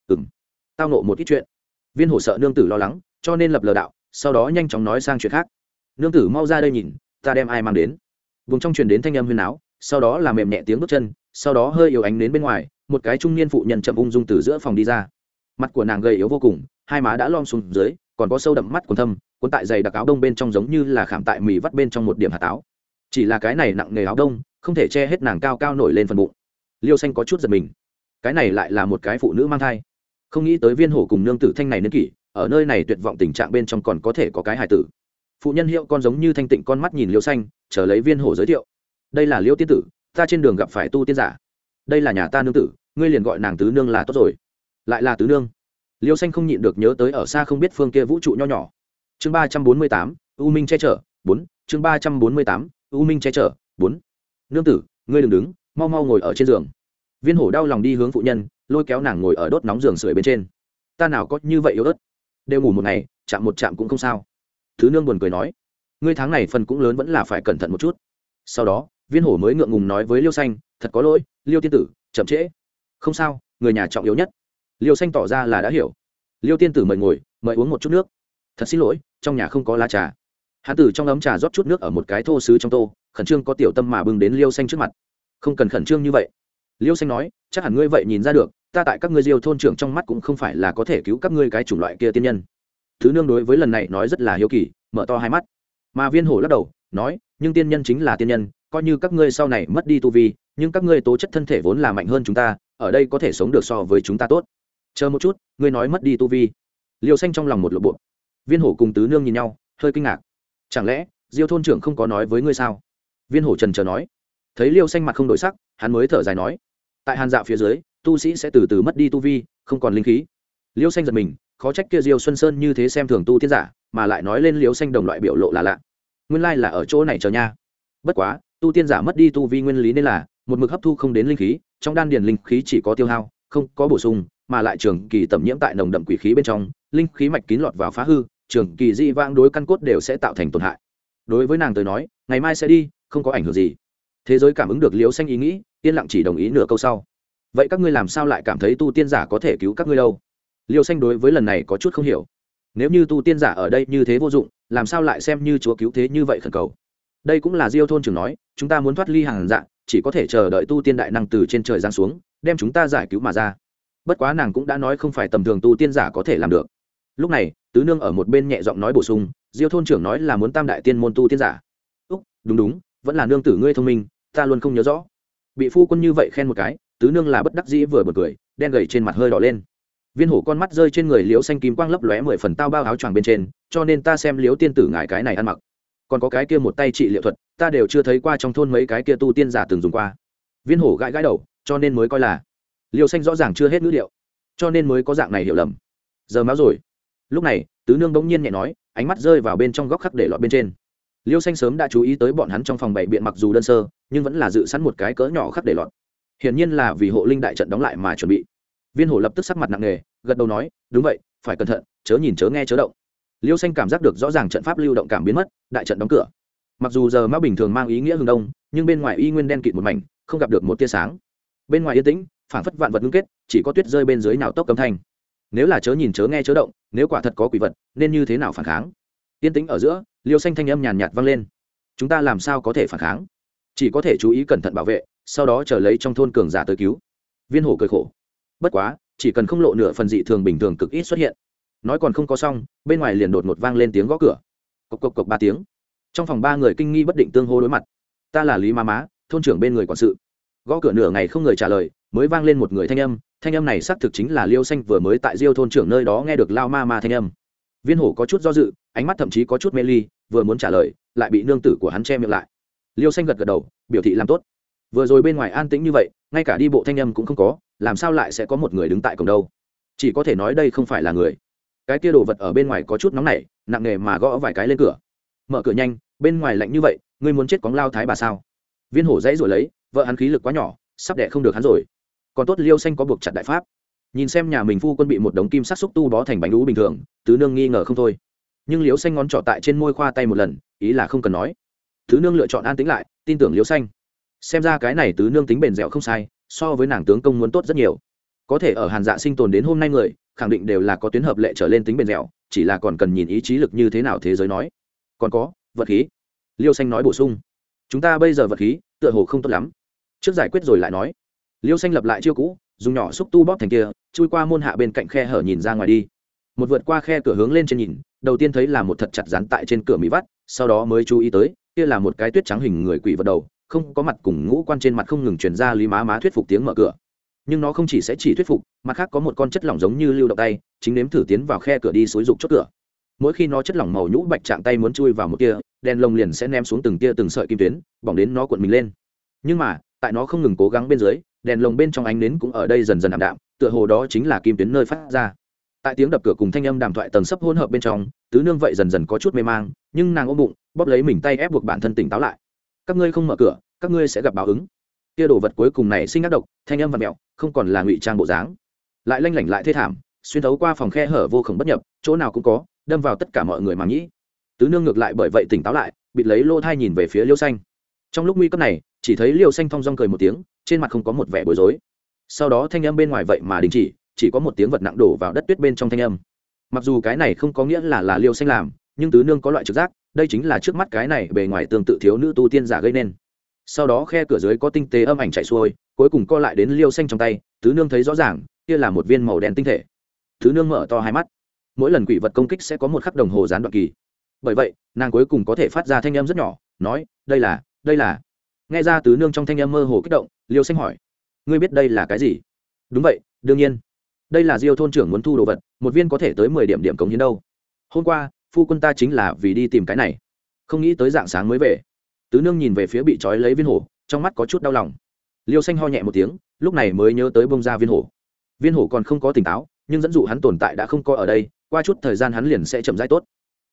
Ừng tao nộ một ít chuyện. Viên hổ sợ nương tử lo lắng, cho nên lập lờ đạo, sau đó nhanh chóng nói sang chuyện khác. Nương tử mau ra đây nhìn, ta đem ai mang đến. Vùng trong truyền đến thanh âm huyền áo sau đó là mềm nhẹ tiếng bước chân sau đó hơi yếu ánh đến bên ngoài, một cái trung niên phụ nhân chậm ung dung từ giữa phòng đi ra. Mặt của nàng gầy yếu vô cùng, hai má đã lom xuống dưới, còn có sâu đậm mắt còn thâm, cuốn tại giày đặc áo đông bên trong giống như là khảm tại mì vắt bên trong một điểm hạt táo chỉ là cái này nặng nề áo đông, không thể che hết nàng cao cao nổi lên phần bụng. Liêu xanh có chút giật mình. Cái này lại là một cái phụ nữ mang thai. Không nghĩ tới viên hổ cùng nương tử thanh này niên kỷ, ở nơi này tuyệt vọng tình trạng bên trong còn có thể có cái hài tử. Phụ nhân hiệu con giống như thanh tịnh con mắt nhìn liêu xanh, chờ lấy viên hổ giới thiệu. Đây là liêu tiên tử ta trên đường gặp phải tu tiên giả. Đây là nhà ta nương tử, ngươi liền gọi nàng tứ nương là tốt rồi. Lại là tứ nương. Liêu xanh không nhịn được nhớ tới ở xa không biết phương kia vũ trụ nho nhỏ. Chương ba trăm bốn mươi tám, u minh che chở, bốn, chương ba trăm bốn mươi tám, u minh che chở, bốn. Nương tử, ngươi đừng đứng, mau mau ngồi ở trên giường. Viên hổ đau lòng đi hướng phụ nhân, lôi kéo nàng ngồi ở đốt nóng giường sưởi bên trên. Ta nào có như vậy yếu ớt? Đều ngủ một ngày, chạm một chạm cũng không sao. Thứ nương buồn cười nói, ngươi tháng này phần cũng lớn vẫn là phải cẩn thận một chút. Sau đó viên hổ mới ngượng ngùng nói với liêu xanh, thật có lỗi, liêu tiên tử, chậm trễ. Không sao, người nhà trọng yếu nhất. Liêu xanh tỏ ra là đã hiểu. Liêu tiên tử mời ngồi, mời uống một chút nước. Thật xin lỗi, trong nhà không có lá trà. Hán tử trong ấm trà rót chút nước ở một cái thô sứ trong tô, khẩn trương có tiểu tâm mà bưng đến liêu xanh trước mặt. Không cần khẩn trương như vậy. Liêu xanh nói, chắc hẳn ngươi vậy nhìn ra được, ta tại các ngươi diêu thôn trưởng trong mắt cũng không phải là có thể cứu các ngươi cái chủng loại kia tiên nhân. Thứ nương đối với lần này nói rất là hiếu kỳ, mở to hai mắt. Mà viên hổ lắc đầu, nói, nhưng tiên nhân chính là tiên nhân coi như các ngươi sau này mất đi tu vi, nhưng các ngươi tố chất thân thể vốn là mạnh hơn chúng ta, ở đây có thể sống được so với chúng ta tốt. Chờ một chút, ngươi nói mất đi tu vi. Liêu xanh trong lòng một lộ bộ. Viên hổ cùng tứ nương nhìn nhau, hơi kinh ngạc. Chẳng lẽ, diêu thôn trưởng không có nói với ngươi sao? Viên hổ trần chờ nói. Thấy liêu xanh mặt không đổi sắc, hắn mới thở dài nói. Tại hàn dạo phía dưới, tu sĩ sẽ từ từ mất đi tu vi, không còn linh khí. Liêu xanh giật mình, khó trách kia diêu xuân sơn như thế xem thường tu tiên giả, mà lại nói lên liêu xanh đồng loại biểu lộ là lạ. Nguyên lai là ở chỗ này chờ nha. Bất quá tu tiên giả mất đi tu vi nguyên lý nên là, một mực hấp thu không đến linh khí, trong đan điền linh khí chỉ có tiêu hao, không có bổ sung, mà lại trường kỳ tẩm nhiễm tại nồng đậm quỷ khí bên trong, linh khí mạch kín lọt vào phá hư, trường kỳ di vang đối căn cốt đều sẽ tạo thành tổn hại. Đối với nàng tới nói, ngày mai sẽ đi, không có ảnh hưởng gì. Thế giới cảm ứng được liễu xanh ý nghĩ, yên lặng chỉ đồng ý nửa câu sau. Vậy các ngươi làm sao lại cảm thấy tu tiên giả có thể cứu các ngươi đâu? Liễu xanh đối với lần này có chút không hiểu. Nếu như tu tiên giả ở đây như thế vô dụng, làm sao lại xem như chúa cứu thế như vậy khẩn cầu? Đây cũng là diêu thôn trưởng nói, chúng ta muốn thoát ly hàng dạng chỉ có thể chờ đợi tu tiên đại năng từ trên trời giáng xuống, đem chúng ta giải cứu mà ra. Bất quá nàng cũng đã nói không phải tầm thường tu tiên giả có thể làm được. Lúc này, tứ nương ở một bên nhẹ giọng nói bổ sung, diêu thôn trưởng nói là muốn tam đại tiên môn tu tiên giả. Úc, đúng đúng, vẫn là nương tử ngươi thông minh, ta luôn không nhớ rõ. Bị phu quân như vậy khen một cái, tứ nương là bất đắc dĩ vừa bật cười, đen gầy trên mặt hơi đỏ lên. Viên hổ con mắt rơi trên người liễu xanh kim quang lấp lóe mười phần tao bao áo choàng bên trên, cho nên ta xem liễu tiên tử ngài cái này ăn mặc còn có cái kia một tay trị liệu thuật, ta đều chưa thấy qua trong thôn mấy cái kia tu tiên giả từng dùng qua. Viên hổ gãi gãi đầu, cho nên mới coi là liều xanh rõ ràng chưa hết ngữ liệu, cho nên mới có dạng này hiểu lầm. Giờ máu rồi. Lúc này, tứ nương bỗng nhiên nhẹ nói, ánh mắt rơi vào bên trong góc khắc để lọt bên trên. Liêu xanh sớm đã chú ý tới bọn hắn trong phòng bảy biện mặc dù đơn sơ, nhưng vẫn là dự sẵn một cái cỡ nhỏ khắc để lọt. Hiển nhiên là vì hộ linh đại trận đóng lại mà chuẩn bị. Viên hổ lập tức sắc mặt nặng nề, gật đầu nói, đúng vậy, phải cẩn thận, chớ nhìn chớ nghe chớ động liêu xanh cảm giác được rõ ràng trận pháp lưu động cảm biến mất, đại trận đóng cửa. Mặc dù giờ mão bình thường mang ý nghĩa hừng đông, nhưng bên ngoài y nguyên đen kịt một mảnh, không gặp được một tia sáng. Bên ngoài yên tĩnh phản phất vạn vật ngưng kết, chỉ có tuyết rơi bên dưới nào tốc cấm thanh. Nếu là chớ nhìn chớ nghe chớ động, nếu quả thật có quỷ vật, nên như thế nào phản kháng? Yên tĩnh ở giữa, liêu xanh thanh âm nhàn nhạt vang lên. Chúng ta làm sao có thể phản kháng? Chỉ có thể chú ý cẩn thận bảo vệ, sau đó chờ lấy trong thôn cường giả tới cứu. Viên hổ cười khổ. Bất quá, chỉ cần không lộ nửa phần dị thường bình thường cực ít xuất hiện nói còn không có xong, bên ngoài liền đột một vang lên tiếng gõ cửa. Cộc cộc cộc ba tiếng. Trong phòng ba người kinh nghi bất định tương hô đối mặt. Ta là lý Ma má, thôn trưởng bên người quản sự. Gõ cửa nửa ngày không người trả lời, mới vang lên một người thanh âm. Thanh âm này xác thực chính là liêu xanh vừa mới tại diêu thôn trưởng nơi đó nghe được lao ma ma thanh âm. Viên hổ có chút do dự, ánh mắt thậm chí có chút mê ly, vừa muốn trả lời, lại bị nương tử của hắn che miệng lại. Liêu xanh gật gật đầu, biểu thị làm tốt. Vừa rồi bên ngoài an tĩnh như vậy, ngay cả đi bộ thanh âm cũng không có, làm sao lại sẽ có một người đứng tại cổng đâu? Chỉ có thể nói đây không phải là người cái kia đồ vật ở bên ngoài có chút nóng nảy, nặng nề mà gõ vài cái lên cửa. Mở cửa nhanh, bên ngoài lạnh như vậy, ngươi muốn chết cóng lao thái bà sao? Viên hổ dãy rồi lấy, vợ hắn khí lực quá nhỏ, sắp đẻ không được hắn rồi. Còn tốt liêu xanh có buộc chặt đại pháp. Nhìn xem nhà mình phu quân bị một đống kim sắc xúc tu bó thành bánh lũ bình thường, tứ nương nghi ngờ không thôi. Nhưng liêu xanh ngón trỏ tại trên môi khoa tay một lần, ý là không cần nói. Tứ nương lựa chọn an tĩnh lại, tin tưởng liêu xanh. Xem ra cái này tứ nương tính bền dẻo không sai, so với nàng tướng công muốn tốt rất nhiều có thể ở hàn dạ sinh tồn đến hôm nay người, khẳng định đều là có tuyến hợp lệ trở lên tính bền dẻo, chỉ là còn cần nhìn ý chí lực như thế nào thế giới nói. Còn có, vật khí. Liêu xanh nói bổ sung. Chúng ta bây giờ vật khí, tựa hồ không tốt lắm. Trước giải quyết rồi lại nói. Liêu xanh lập lại chiêu cũ, dùng nhỏ xúc tu bóp thành kia, chui qua môn hạ bên cạnh khe hở nhìn ra ngoài đi. Một vượt qua khe cửa hướng lên trên nhìn, đầu tiên thấy là một thật chặt dán tại trên cửa mỹ vắt, sau đó mới chú ý tới, kia là một cái tuyết trắng hình người quỷ vật đầu, không có mặt cùng ngũ quan trên mặt không ngừng truyền ra lý má má thuyết phục tiếng mở cửa nhưng nó không chỉ sẽ chỉ thuyết phục mặt khác có một con chất lỏng giống như lưu động tay, chính nếm thử tiến vào khe cửa đi xối rục chốt cửa. Mỗi khi nó chất lỏng màu nhũ bạch chạm tay muốn chui vào một tia, đèn lồng liền sẽ ném xuống từng tia từng sợi kim tuyến, bỏng đến nó cuộn mình lên. Nhưng mà, tại nó không ngừng cố gắng bên dưới, đèn lồng bên trong ánh nến cũng ở đây dần dần ảm đạm, tựa hồ đó chính là kim tuyến nơi phát ra. Tại tiếng đập cửa cùng thanh âm đàm thoại tầng sấp hỗn hợp bên trong, tứ nương vậy dần dần có chút mê mang, nhưng nàng ôm bụng, bóp lấy mình tay ép buộc bản thân tỉnh táo lại. Các ngươi không mở cửa, các ngươi sẽ gặp báo ứng. Kia đồ vật cuối cùng này sinh ác độc, thanh âm và mẹo không còn là ngụy trang bộ dáng. Lại lanh lảnh lại thê thảm, xuyên thấu qua phòng khe hở vô khổng bất nhập, chỗ nào cũng có, đâm vào tất cả mọi người mà nghĩ. Tứ nương ngược lại bởi vậy tỉnh táo lại, bịt lấy lô thai nhìn về phía liêu xanh. Trong lúc nguy cấp này, chỉ thấy liêu xanh thong dong cười một tiếng, trên mặt không có một vẻ bối rối. Sau đó thanh âm bên ngoài vậy mà đình chỉ chỉ có một tiếng vật nặng đổ vào đất tuyết bên trong thanh âm. Mặc dù cái này không có nghĩa là là liêu xanh làm, nhưng tứ nương có loại trực giác, đây chính là trước mắt cái này bề ngoài tương tự thiếu nữ tu tiên giả gây nên sau đó khe cửa dưới có tinh tế âm ảnh chạy xuôi, cuối cùng co lại đến liêu xanh trong tay, tứ nương thấy rõ ràng, kia là một viên màu đen tinh thể. Tứ nương mở to hai mắt. Mỗi lần quỷ vật công kích sẽ có một khắc đồng hồ gián đoạn kỳ. Bởi vậy, nàng cuối cùng có thể phát ra thanh âm rất nhỏ, nói, đây là đây là. Nghe ra tứ nương trong thanh âm mơ hồ kích động, liêu xanh hỏi, ngươi biết đây là cái gì? Đúng vậy, đương nhiên. Đây là diêu thôn trưởng muốn thu đồ vật, một viên có thể tới mười điểm điểm cống hiến đâu. Hôm qua, phu quân ta chính là vì đi tìm cái này. Không nghĩ tới dạng sáng mới về tứ nương nhìn về phía bị trói lấy viên hổ, trong mắt có chút đau lòng. Liêu xanh ho nhẹ một tiếng, lúc này mới nhớ tới bông ra viên hổ. Viên hổ còn không có tỉnh táo, nhưng dẫn dụ hắn tồn tại đã không có ở đây, qua chút thời gian hắn liền sẽ chậm rãi tốt.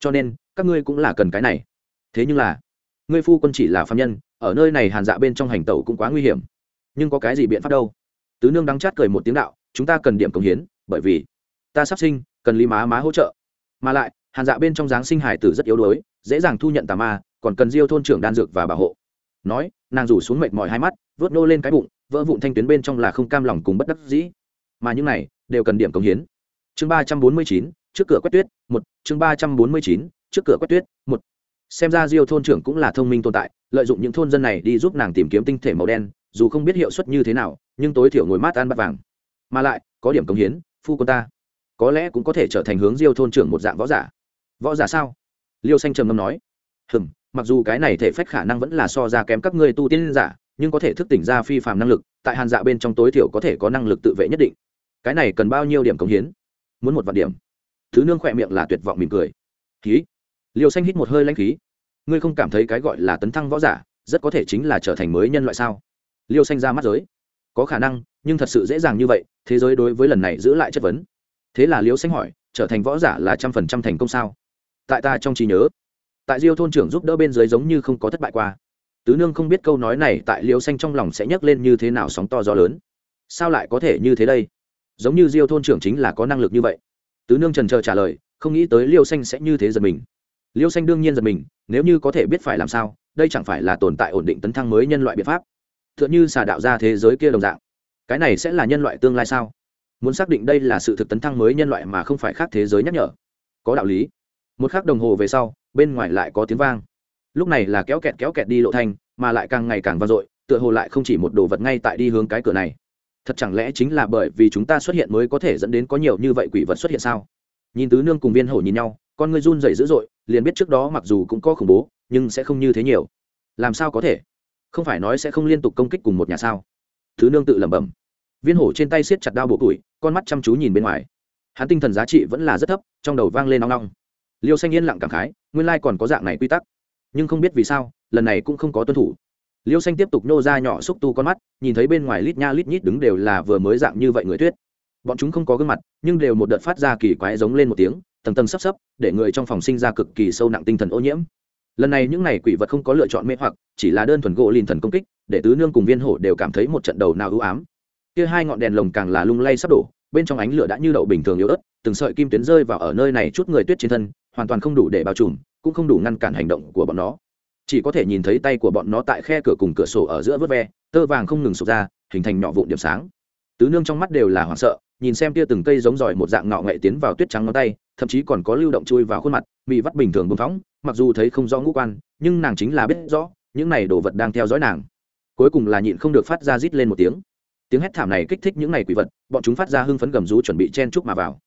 Cho nên, các ngươi cũng là cần cái này. Thế nhưng là, ngươi phu quân chỉ là phạm nhân, ở nơi này hàn dạ bên trong hành tẩu cũng quá nguy hiểm. Nhưng có cái gì biện pháp đâu? Tứ nương đắng chát cười một tiếng đạo, chúng ta cần điểm công hiến, bởi vì ta sắp sinh, cần lý má má hỗ trợ. Mà lại, hàn dạ bên trong dáng sinh hải tử rất yếu đuối, dễ dàng thu nhận tà ma còn cần diêu thôn trưởng đan dược và bảo hộ. Nói, nàng rủ xuống mệt mỏi hai mắt, vớt nô lên cái bụng, vỡ vụn thanh tuyến bên trong là không cam lòng cùng bất đắc dĩ. Mà những này, đều cần điểm công hiến. Chương ba trăm bốn mươi chín, trước cửa quét tuyết, một. Chương ba trăm bốn mươi chín, trước cửa quét tuyết, một. Xem ra diêu thôn trưởng cũng là thông minh tồn tại, lợi dụng những thôn dân này đi giúp nàng tìm kiếm tinh thể màu đen, dù không biết hiệu suất như thế nào, nhưng tối thiểu ngồi mát ăn bát vàng. Mà lại, có điểm công hiến, phu quân ta. Có lẽ cũng có thể trở thành hướng diêu thôn trưởng một dạng võ giả. Võ giả sao? Liêu xanh trầm ngâm nói. Hừm mặc dù cái này thể phách khả năng vẫn là so ra kém các ngươi tu tiên giả, nhưng có thể thức tỉnh ra phi phạm năng lực, tại hàn dạ bên trong tối thiểu có thể có năng lực tự vệ nhất định. Cái này cần bao nhiêu điểm công hiến? Muốn một vạn điểm. Thứ nương khỏe miệng là tuyệt vọng mỉm cười. Khí. Liều xanh hít một hơi lanh khí. Ngươi không cảm thấy cái gọi là tấn thăng võ giả, rất có thể chính là trở thành mới nhân loại sao? Liêu xanh ra mắt giới. Có khả năng, nhưng thật sự dễ dàng như vậy, thế giới đối với lần này giữ lại chất vấn. Thế là liêu xanh hỏi, trở thành võ giả là trăm phần trăm thành công sao? Tại ta trong trí nhớ tại diêu thôn trưởng giúp đỡ bên dưới giống như không có thất bại qua. Tứ nương không biết câu nói này tại liêu xanh trong lòng sẽ nhấc lên như thế nào sóng to gió lớn. Sao lại có thể như thế đây? Giống như diêu thôn trưởng chính là có năng lực như vậy. Tứ nương trần chờ trả lời, không nghĩ tới liêu xanh sẽ như thế giật mình. Liêu xanh đương nhiên giật mình, nếu như có thể biết phải làm sao, đây chẳng phải là tồn tại ổn định tấn thăng mới nhân loại biện pháp. T h ư ợ n xà đạo ra thế giới kia đồng dạng. Cái này sẽ là nhân loại tương lai sao? Muốn xác định đây là sự thực tấn thăng mới nhân loại mà không phải khác thế giới nhắc nhở. Có đạo lý. Một k h ắ c đồng hồ về sau bên ngoài lại có tiếng vang. Lúc này là kéo kẹt kéo kẹt đi lộ thanh mà lại càng ngày càng vang dội, tựa hồ lại không chỉ một đồ vật ngay tại đi hướng cái cửa này. Thật chẳng lẽ chính là bởi vì chúng ta xuất hiện mới có thể dẫn đến có nhiều như vậy quỷ vật xuất hiện sao? Nhìn tứ nương cùng viên hổ nhìn nhau, con ngươi run rẩy dữ dội, liền biết trước đó mặc dù cũng có khủng bố, nhưng sẽ không như thế nhiều. Làm sao có thể? Không phải nói sẽ không liên tục công kích cùng một nhà sao? Thứ nương tự lẩm bẩm. Viên hổ trên tay siết chặt đao bộ củi, con mắt chăm chú nhìn bên ngoài. Hắn tinh thần giá trị vẫn là rất thấp, trong đầu vang lên nong nong liêu xanh yên lặng cảm khái nguyên lai còn có dạng này quy tắc. Nhưng không biết vì sao, lần này cũng không có tuân thủ. Liêu xanh tiếp tục nô ra nhỏ xúc tu con mắt, nhìn thấy bên ngoài lít nha lít nhít đứng đều là vừa mới dạng như vậy người tuyết. Bọn chúng không có gương mặt, nhưng đều một đợt phát ra kỳ quái giống lên một tiếng, tầng tầng sắp sấp, để người trong phòng sinh ra cực kỳ sâu nặng tinh thần ô nhiễm. Lần này những n à y quỷ vật không có lựa chọn mê hoặc, chỉ là đơn thuần gỗ lìn thần công kích, để tứ nương cùng viên hổ đều cảm thấy một trận đầu nào ưu ám. Kia hai ngọn đèn lồng càng là lung lay sắp đổ, bên trong ánh lửa đã như đậu bình thường yếu ớt từng sợi kim tuyến rơi vào ở nơi này chút người tuyết trên thân, hoàn toàn không đủ để bao trùm, cũng không đủ ngăn cản hành động của bọn nó. Chỉ có thể nhìn thấy tay của bọn nó tại khe cửa cùng cửa sổ ở giữa vớt ve, tơ vàng không ngừng sụp ra, hình thành nhỏ vụn điểm sáng. Tứ nương trong mắt đều là hoảng sợ, nhìn xem tia từng cây giống giỏi một dạng ngọ nghệ tiến vào tuyết trắng ngón tay, thậm chí còn có lưu động chui vào khuôn mặt bị vắt bình thường bưng phóng, mặc dù thấy không rõ ngũ quan, nhưng nàng chính là biết rõ, những này đồ vật đang theo dõi nàng. Cuối cùng là nhịn không được phát ra rít lên một tiếng. Tiếng hét thảm này kích thích những này quỷ vật, bọn chúng phát ra hưng phấn gầm rú chuẩn bị chen chúc mà vào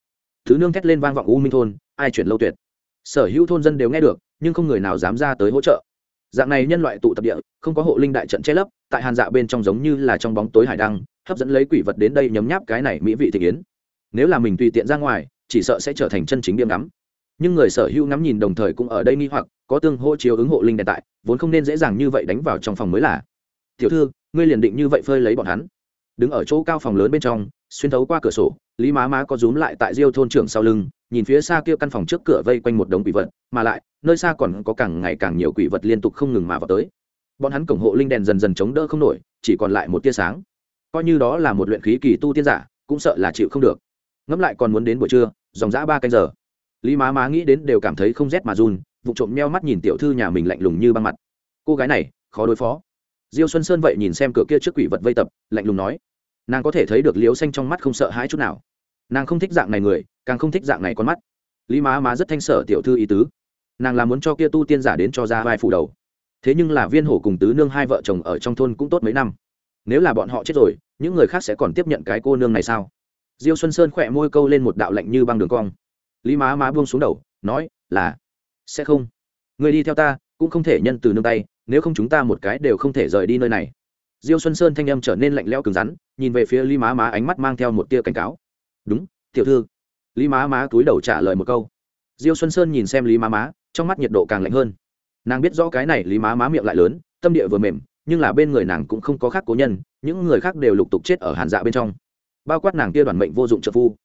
thứ nương thét lên vang vọng u minh thôn, ai chuyển lâu tuyệt. Sở hữu thôn dân đều nghe được, nhưng không người nào dám ra tới hỗ trợ. Dạng này nhân loại tụ tập địa, không có hộ linh đại trận che lấp, tại hàn dạ bên trong giống như là trong bóng tối hải đăng, hấp dẫn lấy quỷ vật đến đây nhấm nháp cái này mỹ vị thị kiến nếu là mình tùy tiện ra ngoài, chỉ sợ sẽ trở thành chân chính điểm ngắm. Nhưng người sở hữu ngắm nhìn đồng thời cũng ở đây nghi hoặc, có tương hỗ chiếu ứng hộ linh đèn tại, vốn không nên dễ dàng như vậy đánh vào trong phòng mới là. Tiểu thư, ngươi liền định như vậy phơi lấy bọn hắn. Đứng ở chỗ cao phòng lớn bên trong xuyên thấu qua cửa sổ, lý má má có rúm lại tại diêu thôn trưởng sau lưng, nhìn phía xa kia căn phòng trước cửa vây quanh một đống quỷ vật, mà lại, nơi xa còn có càng ngày càng nhiều quỷ vật liên tục không ngừng mà vào tới. Bọn hắn cổng hộ linh đèn dần dần chống đỡ không nổi, chỉ còn lại một tia sáng. Coi như đó là một luyện khí kỳ tu tiên giả, cũng sợ là chịu không được. Ngẫm lại còn muốn đến buổi trưa, dòng dã ba canh giờ. Lý má má nghĩ đến đều cảm thấy không rét mà run, vụ trộm meo mắt nhìn tiểu thư nhà mình lạnh lùng như băng mặt. Cô gái này, khó đối phó. Diêu xuân sơn vậy nhìn xem cửa kia trước quỷ vật vây tập, lạnh lùng nói nàng có thể thấy được liếu xanh trong mắt không sợ hãi chút nào. Nàng không thích dạng này người, càng không thích dạng này con mắt. Lý má má rất thanh sở tiểu thư ý tứ. Nàng là muốn cho kia tu tiên giả đến cho ra vai phủ đầu. Thế nhưng là viên hổ cùng tứ nương hai vợ chồng ở trong thôn cũng tốt mấy năm. Nếu là bọn họ chết rồi, những người khác sẽ còn tiếp nhận cái cô nương này sao? Diêu xuân sơn khỏe môi câu lên một đạo lạnh như băng đường cong. Lý má má buông xuống đầu, nói, là, sẽ không. Người đi theo ta, cũng không thể nhân từ nương tay, nếu không chúng ta một cái đều không thể rời đi nơi này diêu xuân sơn thanh âm trở nên lạnh lẽo cứng rắn, nhìn về phía lý má má ánh mắt mang theo một tia cảnh cáo. Đúng, tiểu thư. Lý má má túi đầu trả lời một câu. Diêu xuân sơn nhìn xem lý má má, trong mắt nhiệt độ càng lạnh hơn. Nàng biết rõ cái này, lý má má miệng lại lớn, tâm địa vừa mềm, nhưng là bên người nàng cũng không có khác cố nhân, những người khác đều lục tục chết ở hàn dạ bên trong. Bao quát nàng kia đoàn mệnh vô dụng trợ phu.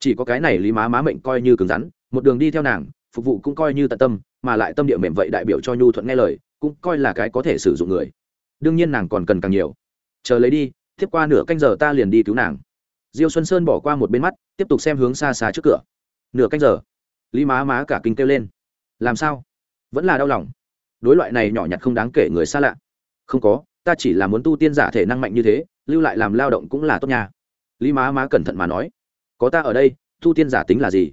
Chỉ có cái này lý má má mệnh coi như cứng rắn, một đường đi theo nàng, phục vụ cũng coi như tận tâm, mà lại tâm địa mềm vậy đại biểu cho nhu thuận nghe lời, cũng coi là cái có thể sử dụng người đương nhiên nàng còn cần càng nhiều. Chờ lấy đi, tiếp qua nửa canh giờ ta liền đi cứu nàng. Diêu xuân sơn bỏ qua một bên mắt, tiếp tục xem hướng xa xa trước cửa. Nửa canh giờ, lý má má cả kinh kêu lên. Làm sao? Vẫn là đau lòng. Đối loại này nhỏ nhặt không đáng kể người xa lạ. Không có, ta chỉ là muốn tu tiên giả thể năng mạnh như thế, lưu lại làm lao động cũng là tốt nha. Lý má má cẩn thận mà nói. Có ta ở đây, tu tiên giả tính là gì?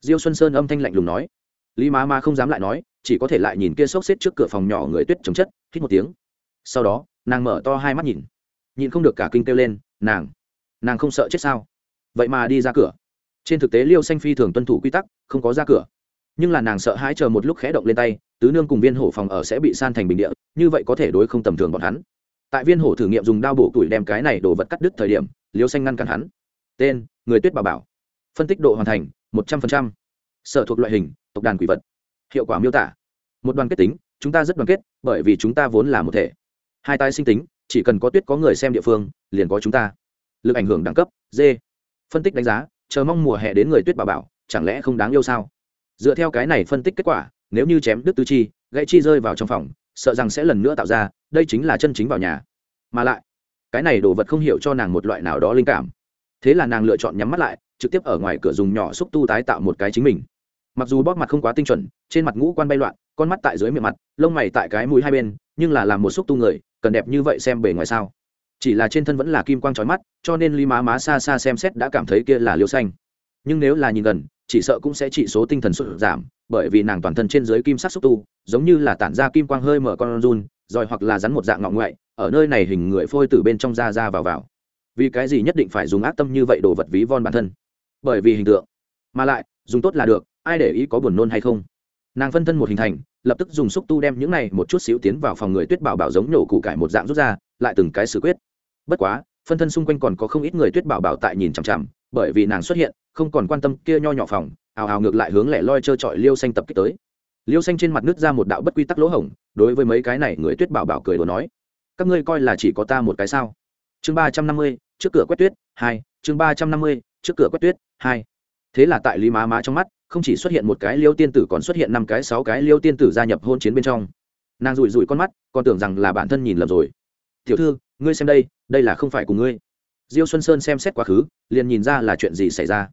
Diêu xuân sơn âm thanh lạnh lùng nói. Lý má má không dám lại nói, chỉ có thể lại nhìn kia xốc xếp trước cửa phòng nhỏ người tuyết chống chất, hít một tiếng sau đó, nàng mở to hai mắt nhìn. Nhìn không được cả kinh kêu lên, nàng nàng không sợ chết sao? Vậy mà đi ra cửa. Trên thực tế liêu xanh phi thường tuân thủ quy tắc, không có ra cửa. Nhưng là nàng sợ hãi chờ một lúc khẽ động lên tay, tứ nương cùng viên hổ phòng ở sẽ bị san thành bình địa, như vậy có thể đối không tầm thường bọn hắn. Tại viên hổ thử nghiệm dùng đao bổ tuổi đem cái này đồ vật cắt đứt thời điểm, liêu xanh ngăn cản hắn. Tên, người tuyết bà bảo. Phân tích độ hoàn thành, một trăm linh sở thuộc loại hình, tộc đàn quỷ vật. Hiệu quả miêu tả. Một đoàn kết tính, chúng ta rất đoàn kết, bởi vì chúng ta vốn là một thể hai tai sinh tính, chỉ cần có tuyết có người xem địa phương, liền có chúng ta. Lực ảnh hưởng đẳng cấp d phân tích đánh giá, chờ mong mùa hè đến người tuyết bảo bảo, chẳng lẽ không đáng yêu sao? Dựa theo cái này phân tích kết quả, nếu như chém đứt tứ chi, gãy chi rơi vào trong phòng, sợ rằng sẽ lần nữa tạo ra, đây chính là chân chính vào nhà. Mà lại, cái này đồ vật không hiểu cho nàng một loại nào đó linh cảm. Thế là nàng lựa chọn nhắm mắt lại, trực tiếp ở ngoài cửa dùng nhỏ xúc tu tái tạo một cái chính mình. Mặc dù bóp mặt không quá tinh chuẩn, trên mặt ngũ quan bay loạn, con mắt tại dưới miệng mặt, lông mày tại cái mũi hai bên, nhưng là làm một xúc tu người cần đẹp như vậy xem bề ngoài sao? Chỉ là trên thân vẫn là kim quang trói mắt, cho nên ly má má xa xa xem xét đã cảm thấy kia là liêu xanh. Nhưng nếu là nhìn gần, chỉ sợ cũng sẽ trị số tinh thần sụt giảm, bởi vì nàng toàn thân trên dưới kim sắc xúc tu, giống như là tản ra kim quang hơi mở con run, rồi hoặc là rắn một dạng ngọng ngoại, ở nơi này hình người phôi từ bên trong ra ra vào vào. Vì cái gì nhất định phải dùng ác tâm như vậy đồ vật ví von bản thân? Bởi vì hình tượng. Mà lại, dùng tốt là được, ai để ý có buồn nôn hay không? Nàng phân thân một hình thành lập tức dùng xúc tu đem những này một chút xíu tiến vào phòng người tuyết bảo bảo giống nhổ củ cải một dạng rút ra, lại từng cái xử quyết. Bất quá, phân thân xung quanh còn có không ít người tuyết bảo bảo tại nhìn chằm chằm, bởi vì nàng xuất hiện, không còn quan tâm kia nho nhỏ phòng, ào ào ngược lại hướng lẻ loi trơ trọi liêu xanh tập kích tới. Liêu xanh trên mặt nước ra một đạo bất quy tắc lỗ hổng, đối với mấy cái này người tuyết bảo bảo cười đùa nói, các ngươi coi là chỉ có ta một cái sao? Chương ba trăm năm mươi, trước cửa quét tuyết hai, chương ba trăm năm mươi, trước cửa quét tuyết hai. Thế là tại lý má má trong mắt không chỉ xuất hiện một cái liêu tiên tử còn xuất hiện năm cái, sáu cái liêu tiên tử gia nhập hôn chiến bên trong. Nàng rủi rủi con mắt, còn tưởng rằng là bản thân nhìn lầm rồi. Tiểu thư, ngươi xem đây đây là không phải của ngươi. Diêu xuân sơn xem xét quá khứ, liền nhìn ra là chuyện gì xảy ra.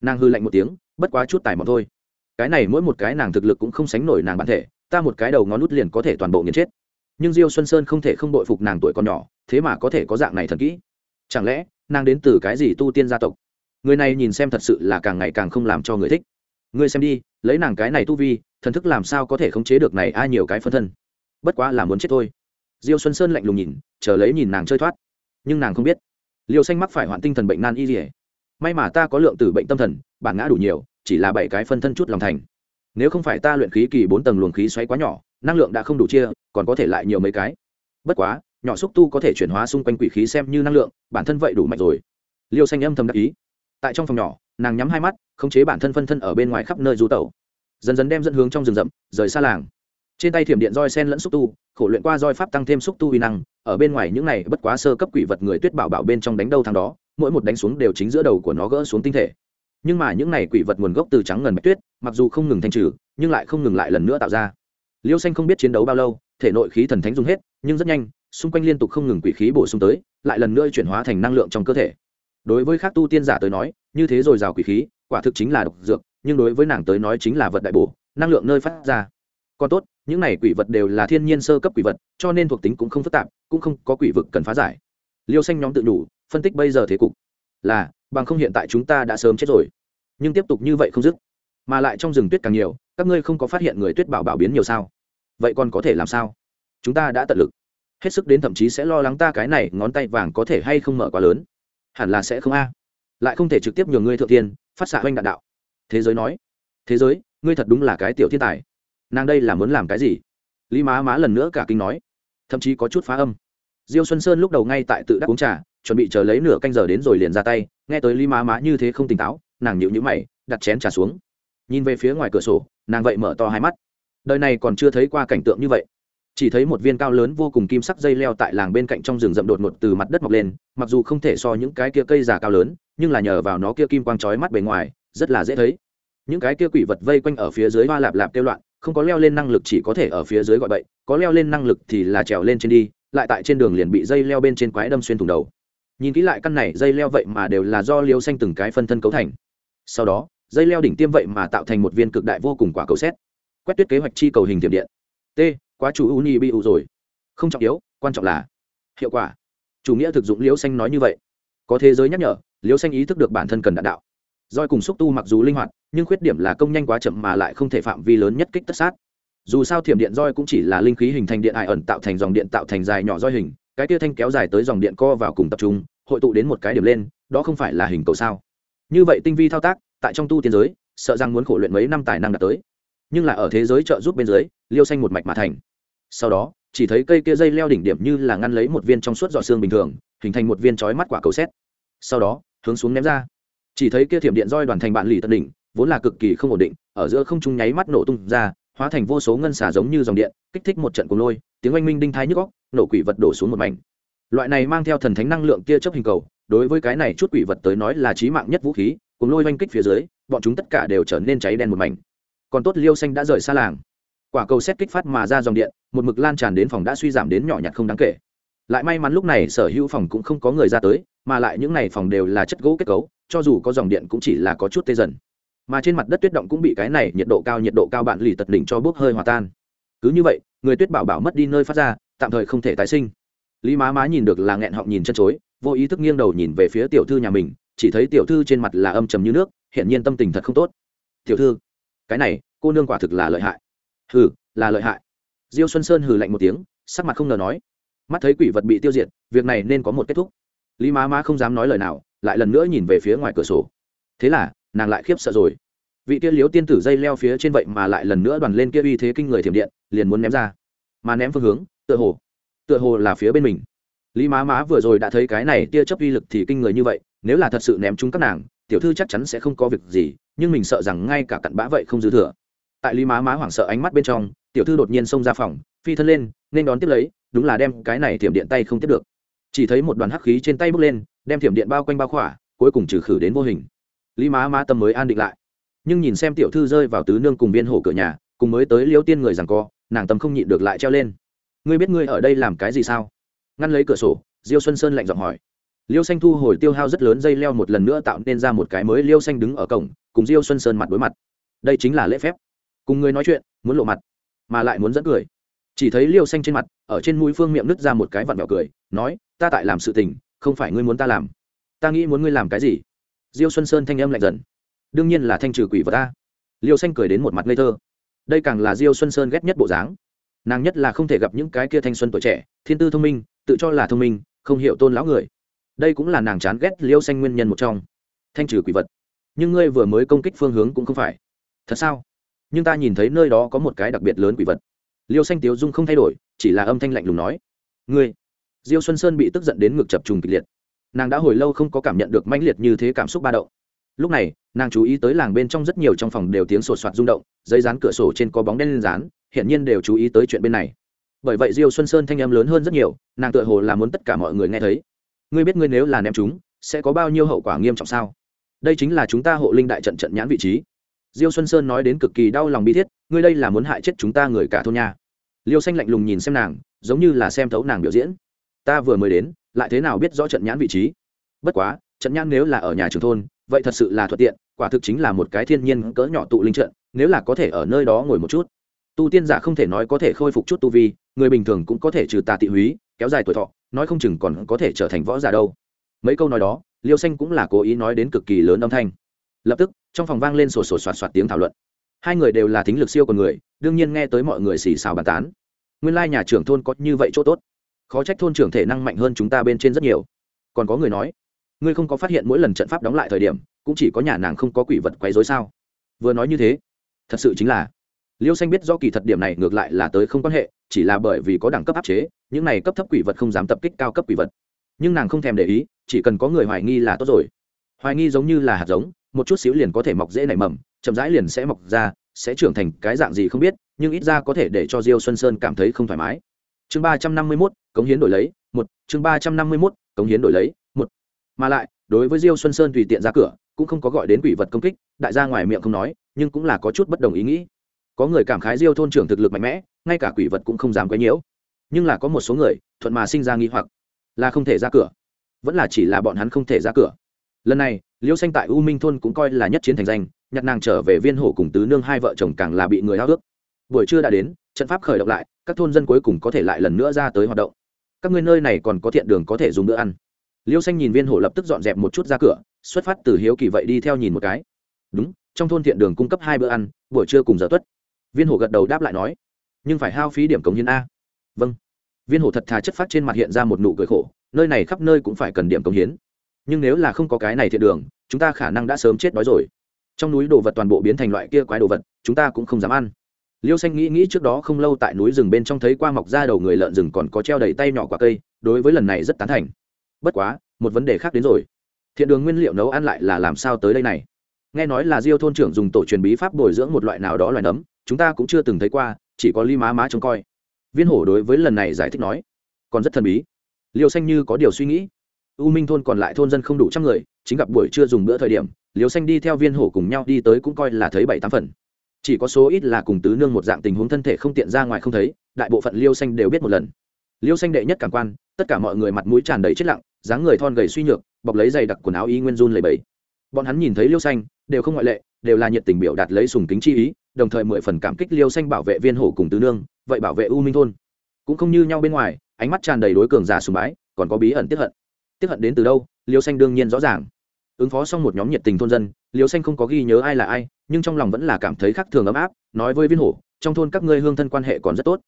Nàng hư lạnh một tiếng, bất quá chút tài mọc thôi. Cái này mỗi một cái nàng thực lực cũng không sánh nổi nàng bản thể, ta một cái đầu ngón nút liền có thể toàn bộ nghiền chết. Nhưng diêu xuân sơn không thể không đội phục nàng tuổi còn nhỏ, thế mà có thể có dạng này thần kỹ. Chẳng lẽ, nàng đến từ cái gì tu tiên gia tộc? Người này nhìn xem thật sự là càng ngày càng không làm cho người thích ngươi xem đi, lấy nàng cái này tu vi, thần thức làm sao có thể khống chế được này ai nhiều cái phân thân? Bất quá là muốn chết thôi. Diêu xuân sơn lạnh lùng nhìn, chờ lấy nhìn nàng chơi thoát. Nhưng nàng không biết. Liêu xanh mắc phải hoạn tinh thần bệnh nan y dỉa may mà ta có lượng tử bệnh tâm thần, bản ngã đủ nhiều, chỉ là bảy cái phân thân chút lòng thành. Nếu không phải ta luyện khí kỳ bốn tầng luồng khí xoáy quá nhỏ, năng lượng đã không đủ chia, còn có thể lại nhiều mấy cái. Bất quá, nhỏ xúc tu có thể chuyển hóa xung quanh quỷ khí xem như năng lượng, bản thân vậy đủ mạnh rồi. Liêu xanh âm thầm đắc ý. Tại trong phòng nhỏ nàng nhắm hai mắt, khống chế bản thân phân thân ở bên ngoài khắp nơi du tẩu. Dần dần đem dẫn hướng trong rừng rậm, rời xa làng. Trên tay thiểm điện roi sen lẫn xúc tu, khổ luyện qua roi pháp tăng thêm xúc tu uy năng, ở bên ngoài những này bất quá sơ cấp quỷ vật người tuyết bảo bảo bên trong đánh đâu thằng đó, mỗi một đánh xuống đều chính giữa đầu của nó gỡ xuống tinh thể. Nhưng mà những này quỷ vật nguồn gốc từ trắng ngần bạch tuyết, mặc dù không ngừng thanh trừ, nhưng lại không ngừng lại lần nữa tạo ra. Liêu xanh không biết chiến đấu bao lâu, thể nội khí thần thánh dùng hết, nhưng rất nhanh, xung quanh liên tục không ngừng quỷ khí bổ sung tới, lại lần nữa chuyển hóa thành năng lượng trong cơ thể. Đối với các tu tiên giả tới nói như thế rồi rào quỷ khí, quả thực chính là độc dược, nhưng đối với nàng tới nói chính là vật đại bổ, năng lượng nơi phát ra. Còn tốt, những này quỷ vật đều là thiên nhiên sơ cấp quỷ vật, cho nên thuộc tính cũng không phức tạp, cũng không có quỷ vực cần phá giải. Liêu xanh nhóm tự đủ phân tích bây giờ thế cục. Là, bằng không hiện tại chúng ta đã sớm chết rồi. Nhưng tiếp tục như vậy không dứt, mà lại trong rừng tuyết càng nhiều, các ngươi không có phát hiện người tuyết bảo bảo biến nhiều sao? Vậy còn có thể làm sao? Chúng ta đã tận lực. Hết sức đến thậm chí sẽ lo lắng ta cái này ngón tay vàng có thể hay không mở quá lớn. Hẳn là sẽ không a lại không thể trực tiếp nhường ngươi thượng thiên, phát xạ oanh đạn đạo. Thế giới nói, thế giới, ngươi thật đúng là cái tiểu thiên tài. Nàng đây là muốn làm cái gì? Lý má má lần nữa cả kinh nói, thậm chí có chút phá âm. Diêu xuân sơn lúc đầu ngay tại tự đắc uống trà, chuẩn bị chờ lấy nửa canh giờ đến rồi liền ra tay, nghe tới lý má má như thế không tỉnh táo, nàng nhịu nhữ mày, đặt chén trà xuống. Nhìn về phía ngoài cửa sổ, nàng vậy mở to hai mắt. Đời này còn chưa thấy qua cảnh tượng như vậy chỉ thấy một viên cao lớn vô cùng kim sắc dây leo tại làng bên cạnh trong rừng rậm đột ngột từ mặt đất mọc lên, mặc dù không thể so những cái kia cây già cao lớn, nhưng là nhờ vào nó kia kim quang trói mắt bề ngoài, rất là dễ thấy. Những cái kia quỷ vật vây quanh ở phía dưới hoa lạp lạp kêu loạn, không có leo lên năng lực chỉ có thể ở phía dưới gọi bậy, có leo lên năng lực thì là trèo lên trên đi, lại tại trên đường liền bị dây leo bên trên quái đâm xuyên thủng đầu. Nhìn kỹ lại căn này, dây leo vậy mà đều là do liêu xanh từng cái phân thân cấu thành. Sau đó, dây leo đỉnh tiêm vậy mà tạo thành một viên cực đại vô cùng quả cầu xét quét tuyết kế hoạch chi cầu hình tiệm điện. T quá chủ uni bị ủ rồi. Không trọng yếu, quan trọng là hiệu quả. Chủ nghĩa thực dụng liễu xanh nói như vậy. Có thế giới nhắc nhở, liễu xanh ý thức được bản thân cần đạn đạo. Roi cùng xúc tu mặc dù linh hoạt, nhưng khuyết điểm là công nhanh quá chậm mà lại không thể phạm vi lớn nhất kích tất sát. Dù sao thiểm điện roi cũng chỉ là linh khí hình thành điện ải ẩn tạo thành dòng điện tạo thành dài nhỏ roi hình, cái tia thanh kéo dài tới dòng điện co vào cùng tập trung, hội tụ đến một cái điểm lên, đó không phải là hình cầu sao? Như vậy tinh vi thao tác, tại trong tu tiên giới, sợ rằng muốn khổ luyện mấy năm tài năng đạt tới. Nhưng là ở thế giới trợ giúp bên dưới, liêu xanh một mạch mà thành sau đó, chỉ thấy cây kia dây leo đỉnh điểm như là ngăn lấy một viên trong suốt giọt xương bình thường, hình thành một viên chói mắt quả cầu xét. Sau đó, hướng xuống ném ra. Chỉ thấy kia thiểm điện roi đoàn thành bạn lì tận đỉnh, vốn là cực kỳ không ổn định, ở giữa không trung nháy mắt nổ tung ra, hóa thành vô số ngân xả giống như dòng điện, kích thích một trận cuồng lôi, tiếng oanh minh đinh thái nhức góc nổ quỷ vật đổ xuống một mảnh. Loại này mang theo thần thánh năng lượng kia chấp hình cầu, đối với cái này chút quỷ vật tới nói là trí mạng nhất vũ khí cùng lôi oanh kích phía dưới, bọn chúng tất cả đều trở nên cháy đen một mảnh. Còn tốt liêu xanh đã rời xa làng. Quả cầu xét kích phát mà ra dòng điện một mực lan tràn đến phòng đã suy giảm đến nhỏ nhặt không đáng kể. Lại may mắn lúc này sở hữu phòng cũng không có người ra tới, mà lại những n à y phòng đều là chất gỗ kết cấu, cho dù có dòng điện cũng chỉ là có chút tê dần. Mà trên mặt đất tuyết động cũng bị cái này nhiệt độ cao, nhiệt độ cao bạn lì tật đỉnh cho bốc hơi hòa tan. Cứ như vậy, người tuyết bảo bảo mất đi nơi phát ra, tạm thời không thể tái sinh. Lý má má nhìn được là nghẹn họng nhìn chân chối, vô ý thức nghiêng đầu nhìn về phía tiểu thư nhà mình, chỉ thấy tiểu thư trên mặt là âm trầm như nước hiện nhiên tâm tình thật không tốt. Tiểu thư, cái này, cô nương quả thực là lợi hại. Hừ, là lợi hại diêu xuân sơn hừ lạnh một tiếng, sắc mặt không ngờ nói, mắt thấy quỷ vật bị tiêu diệt, việc này nên có một kết thúc. Lý má má không dám nói lời nào, lại lần nữa nhìn về phía ngoài cửa sổ. Thế là, nàng lại khiếp sợ rồi. Vị kia liếu tiên tử dây leo phía trên vậy mà lại lần nữa đoàn lên kia uy thế kinh người thiểm điện, liền muốn ném ra. Mà ném phương hướng, tựa hồ tựa hồ là phía bên mình. Lý má má vừa rồi đã thấy cái này tia chấp uy lực thì kinh người như vậy, nếu là thật sự ném chúng các nàng, tiểu thư chắc chắn sẽ không có việc gì, nhưng mình sợ rằng ngay cả cặn bã vậy không dư thừa tại lý má má hoảng sợ ánh mắt bên trong, tiểu thư đột nhiên xông ra phòng, phi thân lên, nên đón tiếp lấy, đúng là đem cái này thiểm điện tay không tiếp được. Chỉ thấy một đoàn hắc khí trên tay bước lên, đem thiểm điện bao quanh bao khỏa, cuối cùng trừ khử đến vô hình. Lý má má tâm mới an định lại. Nhưng nhìn xem tiểu thư rơi vào tứ nương cùng viên hổ cửa nhà, cùng mới tới liêu tiên người rằng co, nàng tâm không nhịn được lại treo lên. Ngươi biết ngươi ở đây làm cái gì sao? Ngăn lấy cửa sổ, diêu xuân sơn lạnh giọng hỏi. Liêu xanh thu hồi tiêu hao rất lớn dây leo một lần nữa tạo nên ra một cái mới liêu xanh đứng ở cổng, cùng diêu xuân sơn mặt đối mặt. Đây chính là lễ phép cùng người nói chuyện, muốn lộ mặt, mà lại muốn dẫn cười. Chỉ thấy liêu xanh trên mặt, ở trên mũi phương miệng nứt ra một cái vặn vẹo cười, nói, ta tại làm sự tình, không phải ngươi muốn ta làm. Ta nghĩ muốn ngươi làm cái gì? Diêu xuân sơn thanh âm lạnh dần. Đương nhiên là thanh trừ quỷ vật ta. Liêu xanh cười đến một mặt ngây thơ. Đây càng là diêu xuân sơn ghét nhất bộ dáng. Nàng nhất là không thể gặp những cái kia thanh xuân tuổi trẻ, thiên tư thông minh, tự cho là thông minh, không hiểu tôn lão người. Đây cũng là nàng chán ghét liêu xanh nguyên nhân một trong. Thanh trừ quỷ vật. Nhưng ngươi vừa mới công kích phương hướng cũng không phải. Thật sao? Nhưng ta nhìn thấy nơi đó có một cái đặc biệt lớn quỷ vật. Liêu xanh tiếu dung không thay đổi, chỉ là âm thanh lạnh lùng nói, ngươi. Diêu xuân sơn bị tức giận đến ngực chập trùng kịch liệt. Nàng đã hồi lâu không có cảm nhận được mãnh liệt như thế cảm xúc ba đậu lúc này, nàng chú ý tới làng bên trong rất nhiều trong phòng đều tiếng sột soạt rung động, giấy dán cửa sổ trên có bóng đen lên dán, hiển nhiên đều chú ý tới chuyện bên này. Bởi vậy diêu xuân sơn thanh âm lớn hơn rất nhiều, nàng tựa hồ là muốn tất cả mọi người nghe thấy. Ngươi biết ngươi nếu là ném chúng, sẽ có bao nhiêu hậu quả nghiêm trọng sao? Đây chính là chúng ta hộ linh đại trận trận nhãn vị trí diêu xuân sơn nói đến cực kỳ đau lòng bi thiết, ngươi đây là muốn hại chết chúng ta người cả thôn nha. Liêu xanh lạnh lùng nhìn xem nàng, giống như là xem thấu nàng biểu diễn. Ta vừa mới đến, lại thế nào biết rõ trận nhãn vị trí? Bất quá, trận nhãn nếu là ở nhà trường thôn, vậy thật sự là thuận tiện, quả thực chính là một cái thiên nhiên cỡ nhỏ tụ linh trận, nếu là có thể ở nơi đó ngồi một chút. Tu tiên giả không thể nói có thể khôi phục chút tu vi, người bình thường cũng có thể trừ tà tị húy, kéo dài tuổi thọ, nói không chừng còn có thể trở thành võ giả đâu. Mấy câu nói đó, liêu xanh cũng là cố ý nói đến cực kỳ lớn âm thanh. Lập tức trong phòng vang lên sổ sổ soạt soạt tiếng thảo luận. Hai người đều là thính lực siêu con người, đương nhiên nghe tới mọi người xì xào bàn tán. Nguyên lai nhà trưởng thôn có như vậy chỗ tốt. Khó trách thôn trưởng thể năng mạnh hơn chúng ta bên trên rất nhiều. Còn có người nói, ngươi không có phát hiện mỗi lần trận pháp đóng lại thời điểm, cũng chỉ có nhà nàng không có quỷ vật quấy dối sao? Vừa nói như thế, thật sự chính là, liêu xanh biết do kỳ thật điểm này ngược lại là tới không quan hệ, chỉ là bởi vì có đẳng cấp áp chế, những này cấp thấp quỷ vật không dám tập kích cao cấp quỷ vật. Nhưng nàng không thèm để ý, chỉ cần có người hoài nghi là tốt rồi. Hoài nghi giống như là hạt giống một chút xíu liền có thể mọc dễ nảy mầm, chậm rãi liền sẽ mọc ra, sẽ trưởng thành cái dạng gì không biết, nhưng ít ra có thể để cho diêu xuân sơn cảm thấy không thoải mái. Chương ba trăm năm mươi mốt, cống hiến đổi lấy, một. Chương ba trăm năm mươi mốt, cống hiến đổi lấy, một. Mà lại, đối với diêu xuân sơn tùy tiện ra cửa, cũng không có gọi đến quỷ vật công kích, đại gia ngoài miệng không nói, nhưng cũng là có chút bất đồng ý nghĩ. Có người cảm khái diêu thôn trưởng thực lực mạnh mẽ, ngay cả quỷ vật cũng không dám quấy nhiễu. Nhưng là có một số người, thuận mà sinh ra nghi hoặc, là không thể ra cửa. Vẫn là chỉ là bọn hắn không thể ra cửa lần này, liêu xanh tại u minh thôn cũng coi là nhất chiến thành danh, nhặt nàng trở về viên hổ cùng tứ nương hai vợ chồng càng là bị người háo ước. Buổi trưa đã đến, trận pháp khởi động lại, các thôn dân cuối cùng có thể lại lần nữa ra tới hoạt động. Các người nơi này còn có thiện đường có thể dùng bữa ăn. Liêu xanh nhìn viên hổ lập tức dọn dẹp một chút ra cửa, xuất phát từ hiếu kỳ vậy đi theo nhìn một cái. Đúng, trong thôn thiện đường cung cấp hai bữa ăn, buổi trưa cùng giờ tuất. Viên hổ gật đầu đáp lại nói, nhưng phải hao phí điểm cống hiến a. Vâng. Viên hổ thật thà chất phát trên mặt hiện ra một nụ cười khổ, nơi này khắp nơi cũng phải cần điểm cống hiến nhưng nếu là không có cái này thiện đường, chúng ta khả năng đã sớm chết đói rồi. Trong núi đồ vật toàn bộ biến thành loại kia quái đồ vật, chúng ta cũng không dám ăn. Liêu xanh nghĩ nghĩ trước đó không lâu tại núi rừng bên trong thấy qua mọc ra đầu người lợn rừng còn có treo đầy tay nhỏ quả cây, đối với lần này rất tán thành. Bất quá, một vấn đề khác đến rồi. Thiện đường nguyên liệu nấu ăn lại là làm sao tới đây này? Nghe nói là diêu thôn trưởng dùng tổ truyền bí pháp bồi dưỡng một loại nào đó loài nấm, chúng ta cũng chưa từng thấy qua, chỉ có ly má má trông coi. Viên hổ đối với lần này giải thích nói, còn rất thần bí. Liêu xanh như có điều suy nghĩ u minh thôn còn lại thôn dân không đủ trăm người, chính gặp buổi trưa dùng bữa thời điểm liêu xanh đi theo viên hổ cùng nhau đi tới cũng coi là thấy bảy tám phần. Chỉ có số ít là cùng tứ nương một dạng tình huống thân thể không tiện ra ngoài không thấy, đại bộ phận liêu xanh đều biết một lần. Liêu xanh đệ nhất cảm quan, tất cả mọi người mặt mũi tràn đầy chết lặng, dáng người thon gầy suy nhược, bọc lấy giày đặc quần áo y nguyên run lầy bẫy bọn hắn nhìn thấy liêu xanh, đều không ngoại lệ, đều là nhiệt tình biểu đạt lấy sùng kính chi ý, đồng thời mười phần cảm kích liêu xanh bảo vệ viên hổ cùng tứ nương, vậy bảo vệ u minh thôn. Cũng không như nhau bên ngoài, ánh mắt tràn đầy đối cường giả sùng bái, còn có bí ẩn tiếp hận tiếp hận đến từ đâu, liêu xanh đương nhiên rõ ràng. Ứng phó xong một nhóm nhiệt tình thôn dân, liêu xanh không có ghi nhớ ai là ai, nhưng trong lòng vẫn là cảm thấy khác thường ấm áp, nói với viên hổ, trong thôn các ngươi hương thân quan hệ còn rất tốt.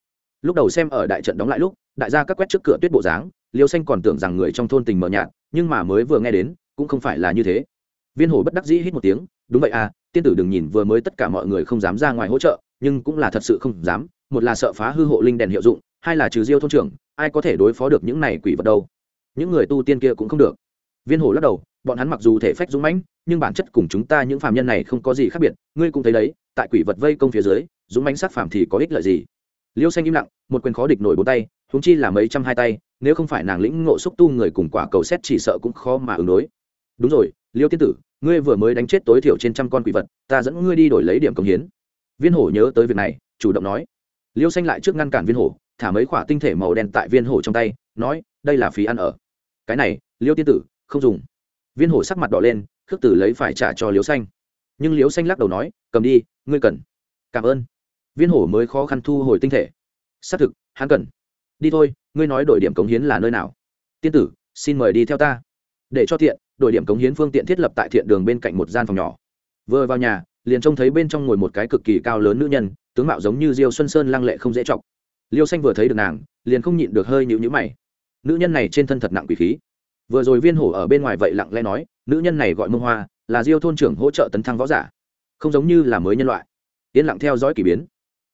Lúc đầu xem ở đại trận đóng lại lúc, đại gia các quét trước cửa tuyết bộ dáng, liêu xanh còn tưởng rằng người trong thôn tình mờ nhạt, nhưng mà mới vừa nghe đến, cũng không phải là như thế. Viên hổ bất đắc dĩ hít một tiếng, đúng vậy à tiên tử đừng nhìn vừa mới tất cả mọi người không dám ra ngoài hỗ trợ, nhưng cũng là thật sự không dám, một là sợ phá hư hộ linh đèn hiệu dụng, hai là trừ diêu thôn trưởng, ai có thể đối phó được những này quỷ vật đâu? Những người tu tiên kia cũng không được. Viên hổ lắc đầu, bọn hắn mặc dù thể phách dũng mãnh, nhưng bản chất cùng chúng ta những phàm nhân này không có gì khác biệt. Ngươi cũng thấy đấy, tại quỷ vật vây công phía dưới, dũng mãnh sát phạm thì có ích lợi gì? Liêu xanh im lặng, một quyền khó địch nổi bốn tay húng chi là mấy trăm hai tay, nếu không phải nàng lĩnh ngộ xúc tu người cùng quả cầu xét chỉ sợ cũng khó mà ứng đối. Đúng rồi, liêu tiên tử, ngươi vừa mới đánh chết tối thiểu trên trăm con quỷ vật, ta dẫn ngươi đi đổi lấy điểm công hiến. Viên hổ nhớ tới việc này, chủ động nói. Liêu xanh lại trước ngăn cản viên hổ, thả mấy khoả tinh thể màu đen tại viên hổ trong tay, nói, đây là phí ăn ở cái này, liêu tiên tử, không dùng. Viên hổ sắc mặt đỏ lên, khước tử lấy phải trả cho liêu xanh. Nhưng liêu xanh lắc đầu nói, cầm đi, ngươi cần. Cảm ơn. Viên hổ mới khó khăn thu hồi tinh thể. Xác thực, hắn cần. Đi thôi, ngươi nói đổi điểm cống hiến là nơi nào? Tiên tử, xin mời đi theo ta. Để cho thiện đổi điểm cống hiến phương tiện thiết lập tại thiện đường bên cạnh một gian phòng nhỏ. Vừa vào nhà, liền trông thấy bên trong ngồi một cái cực kỳ cao lớn nữ nhân, tướng mạo giống như diêu xuân sơn lăng lệ không dễ chọc. Liêu xanh vừa thấy được nàng, liền không nhịn được hơi nhịu nhữ mày nữ nhân này trên thân thật nặng quỷ khí. Vừa rồi viên hổ ở bên ngoài vậy lặng lẽ nói, nữ nhân này gọi mông hoa, là diêu thôn trưởng hỗ trợ tấn thăng võ giả. Không giống như là mới nhân loại. Yên lặng theo dõi k ỳ biến.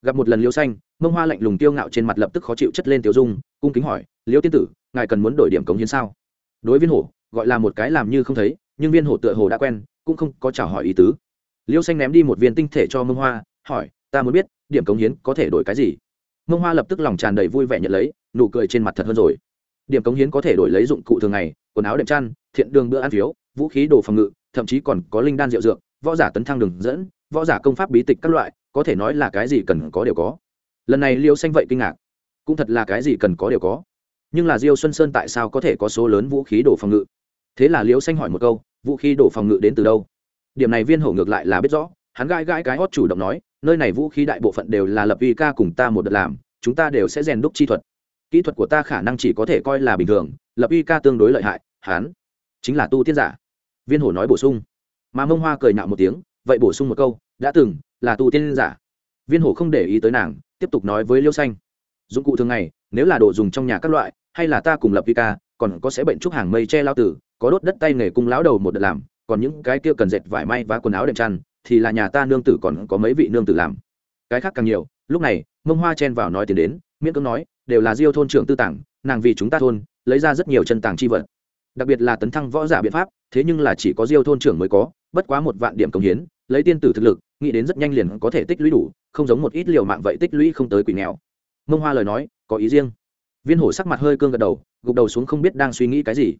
Gặp một lần liêu xanh, mông hoa lạnh lùng tiêu ngạo trên mặt lập tức khó chịu chất lên tiêu dung, cung kính hỏi, liêu tiên tử, ngài cần muốn đổi điểm cống hiến sao? Đối viên hổ, gọi là một cái làm như không thấy, nhưng viên hổ tựa hồ đã quen, cũng không có chào hỏi ý tứ. Liêu xanh ném đi một viên tinh thể cho mông hoa, hỏi, ta muốn biết, điểm cống hiến có thể đổi cái gì? Mông hoa lập tức lòng tràn đầy vui vẻ nhận lấy, nụ cười trên mặt thật hơn rồi điểm cống hiến có thể đổi lấy dụng cụ thường ngày, quần áo đệm chăn, thiện đường bữa ăn phiếu, vũ khí đồ phòng ngự, thậm chí còn có linh đan rượu dược, võ giả tấn thăng đường dẫn, võ giả công pháp bí tịch các loại, có thể nói là cái gì cần có đều có. Lần này liêu xanh vậy kinh ngạc. Cũng thật là cái gì cần có đều có. Nhưng là diêu xuân sơn tại sao có thể có số lớn vũ khí đồ phòng ngự? Thế là liễu xanh hỏi một câu, vũ khí đồ phòng ngự đến từ đâu? Điểm này viên hổ ngược lại là biết rõ, hắn gãi gãi cái hót chủ động nói, nơi này vũ khí đại bộ phận đều là lập uy ca cùng ta một đợt làm, chúng ta đều sẽ rèn đúc chi thuật kỹ thuật của ta khả năng chỉ có thể coi là bình thường, lập uy ca tương đối lợi hại hắn chính là tu tiên giả. Viên hổ nói bổ sung. Mà mông hoa cười nạo một tiếng, vậy bổ sung một câu, đã từng, là tu tiên giả. Viên hổ không để ý tới nàng, tiếp tục nói với liêu xanh. Dụng cụ thường ngày, nếu là đồ dùng trong nhà các loại, hay là ta cùng lập vi ca, còn có sẽ bệnh trúc hàng mây che lao tử, có đốt đất tay nghề cung lão đầu một đợt làm, còn những cái kia cần dệt vải may và quần áo đệm chăn, thì là nhà ta nương tử còn có mấy vị nương tử làm. Cái khác càng nhiều, lúc này, mông hoa chen vào nói tiền đến, miễn cưỡng nói đều là diêu thôn trưởng tư tảng, nàng vì chúng ta thôn, lấy ra rất nhiều chân tàng chi vật. Đặc biệt là tấn thăng võ giả biện pháp, thế nhưng là chỉ có diêu thôn trưởng mới có, bất quá một vạn điểm công hiến, lấy tiên tử thực lực, nghĩ đến rất nhanh liền có thể tích lũy đủ, không giống một ít liều mạng vậy tích lũy không tới quỷ nghèo. Mông hoa lời nói, có ý riêng. Viên hổ sắc mặt hơi cương gật đầu, gục đầu xuống không biết đang suy nghĩ cái gì.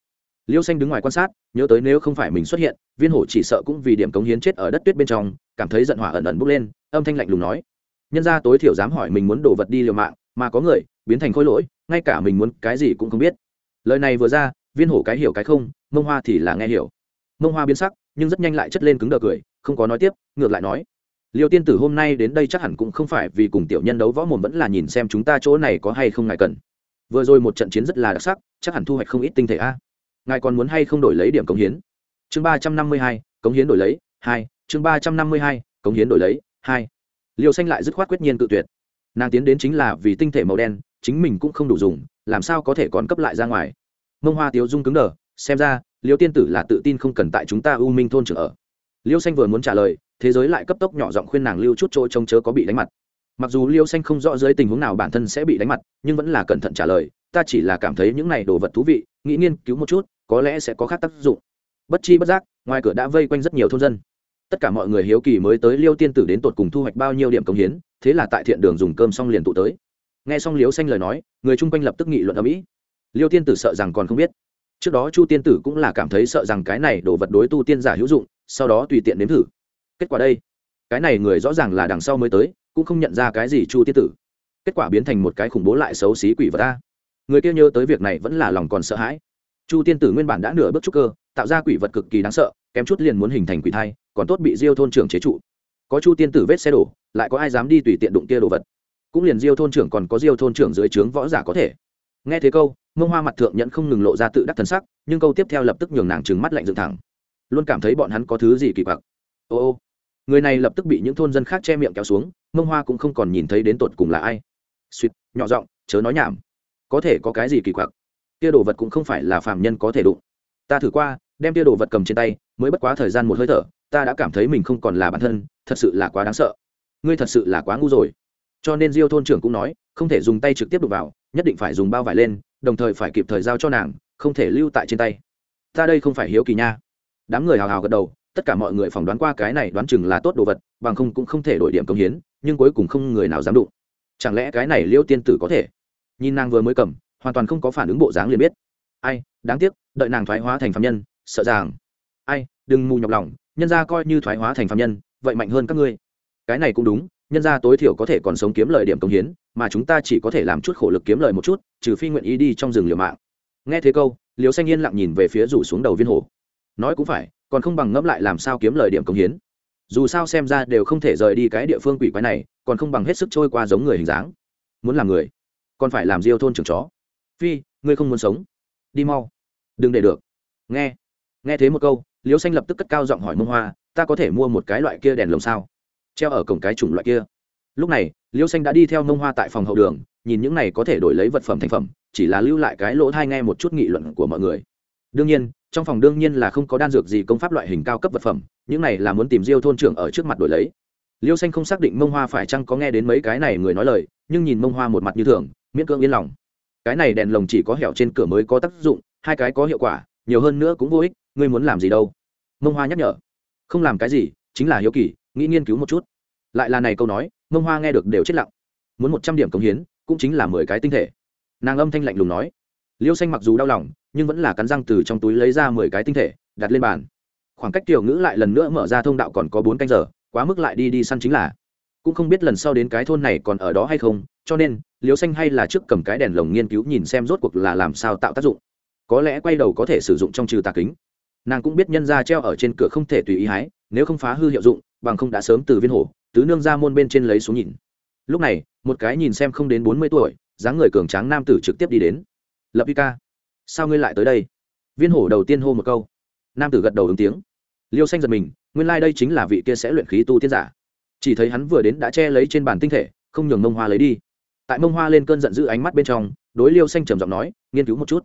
Liêu xanh đứng ngoài quan sát, nhớ tới nếu không phải mình xuất hiện, viên hổ chỉ sợ cũng vì điểm cống hiến chết ở đất tuyết bên trong, cảm thấy giận hỏa ẩn ẩn bốc lên, âm thanh lạnh lùng nói nhân ra tối thiểu dám hỏi mình muốn đổ vật đi liều mạng, mà có người biến thành khối lỗi, ngay cả mình muốn cái gì cũng không biết. Lời này vừa ra, viên hổ cái hiểu cái không, mông hoa thì là nghe hiểu. Mông hoa biến sắc, nhưng rất nhanh lại chất lên cứng đờ cười, không có nói tiếp, ngược lại nói. Liêu tiên tử hôm nay đến đây chắc hẳn cũng không phải vì cùng tiểu nhân đấu võ mồm vẫn là nhìn xem chúng ta chỗ này có hay không ngài cần. Vừa rồi một trận chiến rất là đặc sắc, chắc hẳn thu hoạch không ít tinh thể a. Ngài còn muốn hay không đổi lấy điểm cống hiến? Chương ba trăm năm mươi hai, cống hiến đổi lấy, hai, chương ba trăm năm mươi hai, cống hiến đổi lấy, hai liêu xanh lại dứt khoát quyết nhiên tự tuyệt. Nàng tiến đến chính là vì tinh thể màu đen, chính mình cũng không đủ dùng, làm sao có thể còn cấp lại ra ngoài? Mông hoa tiếu dung cứng đờ, xem ra, liêu tiên tử là tự tin không cần tại chúng ta u minh thôn trưởng ở. Liêu xanh vừa muốn trả lời, thế giới lại cấp tốc nhỏ giọng khuyên nàng lưu chút chỗ trông chớ có bị đánh mặt. Mặc dù liêu xanh không rõ dưới tình huống nào bản thân sẽ bị đánh mặt, nhưng vẫn là cẩn thận trả lời, ta chỉ là cảm thấy những này đồ vật thú vị, nghĩ nghiên cứu một chút, có lẽ sẽ có khác tác dụng. Bất chi bất giác, ngoài cửa đã vây quanh rất nhiều thôn dân tất cả mọi người hiếu kỳ mới tới liêu tiên tử đến tột cùng thu hoạch bao nhiêu điểm công hiến, thế là tại thiện đường dùng cơm xong liền tụ tới. Nghe xong liếu xanh lời nói, người chung quanh lập tức nghị luận ở mỹ liêu tiên tử sợ rằng còn không biết. Trước đó chu tiên tử cũng là cảm thấy sợ rằng cái này đổ vật đối tu tiên giả hữu dụng, sau đó tùy tiện nếm thử. Kết quả đây, cái này người rõ ràng là đằng sau mới tới, cũng không nhận ra cái gì chu tiên tử. Kết quả biến thành một cái khủng bố lại xấu xí quỷ vật ta người kia nhớ tới việc này vẫn là lòng còn sợ hãi. Chu tiên tử nguyên bản đã nửa bước trúc cơ, tạo ra quỷ vật cực kỳ đáng sợ kém chút liền muốn hình thành quỷ thai, còn tốt bị diêu thôn trưởng chế trụ. Có chu tiên tử vết xe đổ, lại có ai dám đi tùy tiện đụng kia đồ vật. Cũng liền diêu thôn trưởng còn có diêu thôn trưởng dưới trướng võ giả có thể. Nghe thế câu, mông hoa mặt thượng nhận không ngừng lộ ra tự đắc thần sắc, nhưng câu tiếp theo lập tức nhường nàng trừng mắt lạnh dựng thẳng. Luôn cảm thấy bọn hắn có thứ gì kỳ quặc. Ô ô, người này lập tức bị những thôn dân khác che miệng kéo xuống, mông hoa cũng không còn nhìn thấy đến tột cùng là ai. Suýt, nhỏ giọng, chớ nói nhảm. Có thể có cái gì kỳ quặc? Kia đồ vật cũng không phải là phàm nhân có thể đụng. Ta thử qua đem tia đồ vật cầm trên tay, mới bất quá thời gian một hơi thở, ta đã cảm thấy mình không còn là bản thân, thật sự là quá đáng sợ. Ngươi thật sự là quá ngu rồi. Cho nên diêu thôn trưởng cũng nói, không thể dùng tay trực tiếp đụng vào, nhất định phải dùng bao vải lên, đồng thời phải kịp thời giao cho nàng, không thể lưu tại trên tay. Ta đây không phải hiếu kỳ nha. Đám người hào hào gật đầu, tất cả mọi người phỏng đoán qua cái này đoán chừng là tốt đồ vật, bằng không cũng không thể đổi điểm công hiến, nhưng cuối cùng không người nào dám đụng. Chẳng lẽ cái này liêu tiên tử có thể? Nhìn nàng vừa mới cầm, hoàn toàn không có phản ứng bộ dáng liền biết. Ai, đáng tiếc, đợi nàng thoái hóa thành phạm nhân sợ rằng. Ai, đừng mù nhọc lòng, nhân gia coi như thoái hóa thành phạm nhân, vậy mạnh hơn các ngươi. Cái này cũng đúng, nhân gia tối thiểu có thể còn sống kiếm lời điểm công hiến, mà chúng ta chỉ có thể làm chút khổ lực kiếm lời một chút, trừ phi nguyện ý đi trong rừng liều mạng. Nghe thế câu liều xanh yên lặng nhìn về phía rủ xuống đầu viên hồ. Nói cũng phải, còn không bằng ngẫm lại làm sao kiếm lời điểm công hiến. Dù sao xem ra đều không thể rời đi cái địa phương quỷ quái này, còn không bằng hết sức trôi qua giống người hình dáng. Muốn làm người, còn phải làm diêu thôn trưởng chó. Phi, ngươi không muốn sống. Đi mau. Đừng để được. Nghe nghe thế một câu liêu xanh lập tức cất cao giọng hỏi mông hoa, ta có thể mua một cái loại kia đèn lồng sao? Treo ở cổng cái chủng loại kia. Lúc này liêu xanh đã đi theo mông hoa tại phòng hậu đường, nhìn những này có thể đổi lấy vật phẩm thành phẩm, chỉ là lưu lại cái lỗ thai nghe một chút nghị luận của mọi người. Đương nhiên, trong phòng đương nhiên là không có đan dược gì công pháp loại hình cao cấp vật phẩm, những này là muốn tìm diêu thôn trưởng ở trước mặt đổi lấy. Liêu xanh không xác định mông hoa phải chăng có nghe đến mấy cái này người nói lời, nhưng nhìn mông hoa một mặt như thường, miễn cưỡng yên lòng. Cái này đèn lồng chỉ có hẻo trên cửa mới có tác dụng, hai cái có hiệu quả, nhiều hơn nữa cũng vô ích ngươi muốn làm gì đâu? Mông hoa nhắc nhở. Không làm cái gì, chính là hiếu kỳ, nghĩ nghiên cứu một chút. Lại là này câu nói, mông hoa nghe được đều chết lặng. Muốn một trăm điểm công hiến, cũng chính là mười cái tinh thể. Nàng âm thanh lạnh lùng nói. Liêu xanh mặc dù đau lòng, nhưng vẫn là cắn răng từ trong túi lấy ra mười cái tinh thể, đặt lên bàn. Khoảng cách tiểu ngữ lại lần nữa mở ra thông đạo còn có bốn canh giờ, quá mức lại đi đi săn chính là. Cũng không biết lần sau đến cái thôn này còn ở đó hay không, cho nên, liêu xanh hay là trước cầm cái đèn lồng nghiên cứu nhìn xem rốt cuộc là làm sao tạo tác dụng. Có lẽ quay đầu có thể sử dụng trong trừ tà kính nàng cũng biết nhân ra treo ở trên cửa không thể tùy ý hái, nếu không phá hư hiệu dụng, bằng không đã sớm từ viên hổ, tứ nương ra môn bên trên lấy xuống nhìn. Lúc này, một cái nhìn xem không đến bốn mươi tuổi, dáng người cường tráng nam tử trực tiếp đi đến. Lập y ca, sao ngươi lại tới đây? Viên hổ đầu tiên hô một câu. Nam tử gật đầu ứng tiếng. Liêu xanh giật mình, nguyên lai、like、đây chính là vị kia sẽ luyện khí tu tiên giả. Chỉ thấy hắn vừa đến đã che lấy trên bàn tinh thể, không nhường mông hoa lấy đi. Tại mông hoa lên cơn giận dữ ánh mắt bên trong, đối liêu xanh trầm giọng nói, nghiên cứu một chút.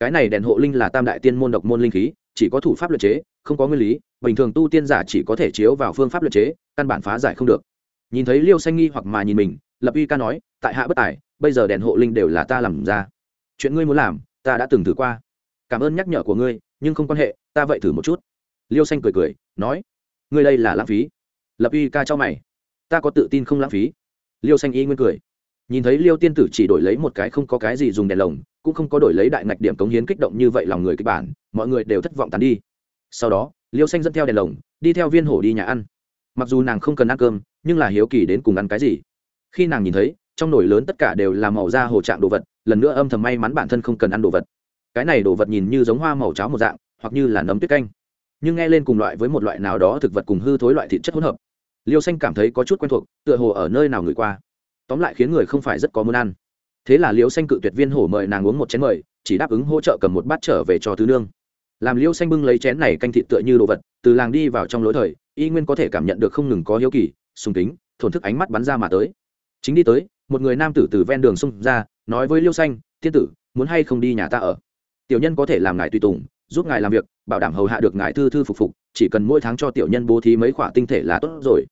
Cái này đèn hộ linh là tam đại tiên môn độc môn linh khí chỉ có thủ pháp luật chế, không có nguyên lý, bình thường tu tiên giả chỉ có thể chiếu vào phương pháp luật chế, căn bản phá giải không được. Nhìn thấy liêu xanh nghi hoặc mà nhìn mình, lập uy ca nói, tại hạ bất tài, bây giờ đèn hộ linh đều là ta làm ra. Chuyện ngươi muốn làm, ta đã từng thử qua. Cảm ơn nhắc nhở của ngươi, nhưng không quan hệ, ta vậy thử một chút. Liêu xanh cười cười, nói, ngươi đây là lãng phí. Lập uy ca cho mày, ta có tự tin không lãng phí. Liêu xanh y nguyên cười nhìn thấy liêu tiên tử chỉ đổi lấy một cái không có cái gì dùng đèn lồng, cũng không có đổi lấy đại ngạch điểm cống hiến kích động như vậy lòng người kịch bản, mọi người đều thất vọng tàn đi. Sau đó, liêu xanh dẫn theo đèn lồng, đi theo viên hổ đi nhà ăn. Mặc dù nàng không cần ăn cơm, nhưng là hiếu kỳ đến cùng ăn cái gì. Khi nàng nhìn thấy, trong nồi lớn tất cả đều là màu da hồ trạng đồ vật, lần nữa âm thầm may mắn bản thân không cần ăn đồ vật. Cái này đồ vật nhìn như giống hoa màu cháo một dạng, hoặc như là nấm tuyết canh. Nhưng nghe lên cùng loại với một loại nào đó thực vật cùng hư thối loại thịt chất hỗn hợp, liêu xanh cảm thấy có chút quen thuộc, tựa hồ ở nơi nào người qua tóm lại khiến người không phải rất có muốn ăn. Thế là liêu xanh cự tuyệt viên hổ mời nàng uống một chén mời, chỉ đáp ứng hỗ trợ cầm một bát trở về cho thứ nương. Làm liêu xanh bưng lấy chén này canh thịt tựa như đồ vật, từ làng đi vào trong lối thời, y nguyên có thể cảm nhận được không ngừng có hiếu kỳ, sùng kính, thổn thức ánh mắt bắn ra mà tới. Chính đi tới, một người nam tử từ ven đường xông ra, nói với liêu xanh thiên tử, muốn hay không đi nhà ta ở? Tiểu nhân có thể làm ngài tùy tùng, giúp ngài làm việc, bảo đảm hầu hạ được ngài thư thư phục phục, chỉ cần mỗi tháng cho tiểu nhân bố thí mấy khoả tinh thể là tốt rồi.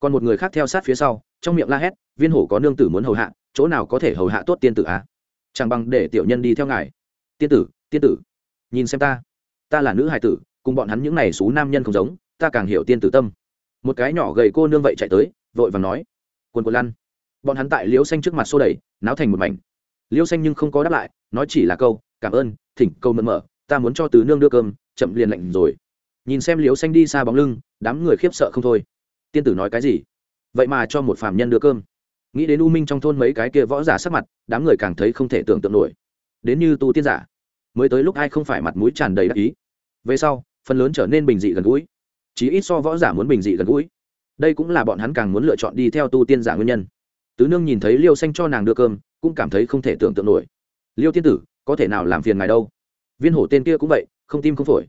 Còn một người khác theo sát phía sau trong miệng la hét, viên hổ có nương tử muốn hầu hạ, chỗ nào có thể hầu hạ tốt tiên tử á chẳng bằng để tiểu nhân đi theo ngài. Tiên tử tiên tử, nhìn xem ta. Ta là nữ hài tử, cùng bọn hắn những này xú nam nhân không giống, ta càng hiểu tiên tử tâm. Một cái nhỏ gầy cô nương vậy chạy tới, vội và nói, quần quần lăn. Bọn hắn tại liễu xanh trước mặt xô đẩy, náo thành một mảnh. Liễu xanh nhưng không có đáp lại, nói chỉ là câu, cảm ơn, thỉnh câu mượn mở, ta muốn cho tứ nương đưa cơm, chậm liền lạnh rồi. Nhìn xem liễu xanh đi xa bóng lưng, đám người khiếp sợ không thôi. Tiên tử nói cái gì? Vậy mà cho một phạm nhân đưa cơm. Nghĩ đến u minh trong thôn mấy cái kia võ giả sắc mặt, đám người càng thấy không thể tưởng tượng nổi. Đến như tu tiên giả, mới tới lúc ai không phải mặt mũi tràn đầy đắc ý. Về sau, phần lớn trở nên bình dị gần gũi. Chỉ ít so võ giả muốn bình dị gần gũi. Đây cũng là bọn hắn càng muốn lựa chọn đi theo tu tiên giả nguyên nhân. Tứ nương nhìn thấy liêu xanh cho nàng đưa cơm, cũng cảm thấy không thể tưởng tượng nổi. Liêu tiên tử, có thể nào làm phiền ngài đâu? Viên hổ tên kia cũng vậy, không tim không phổi.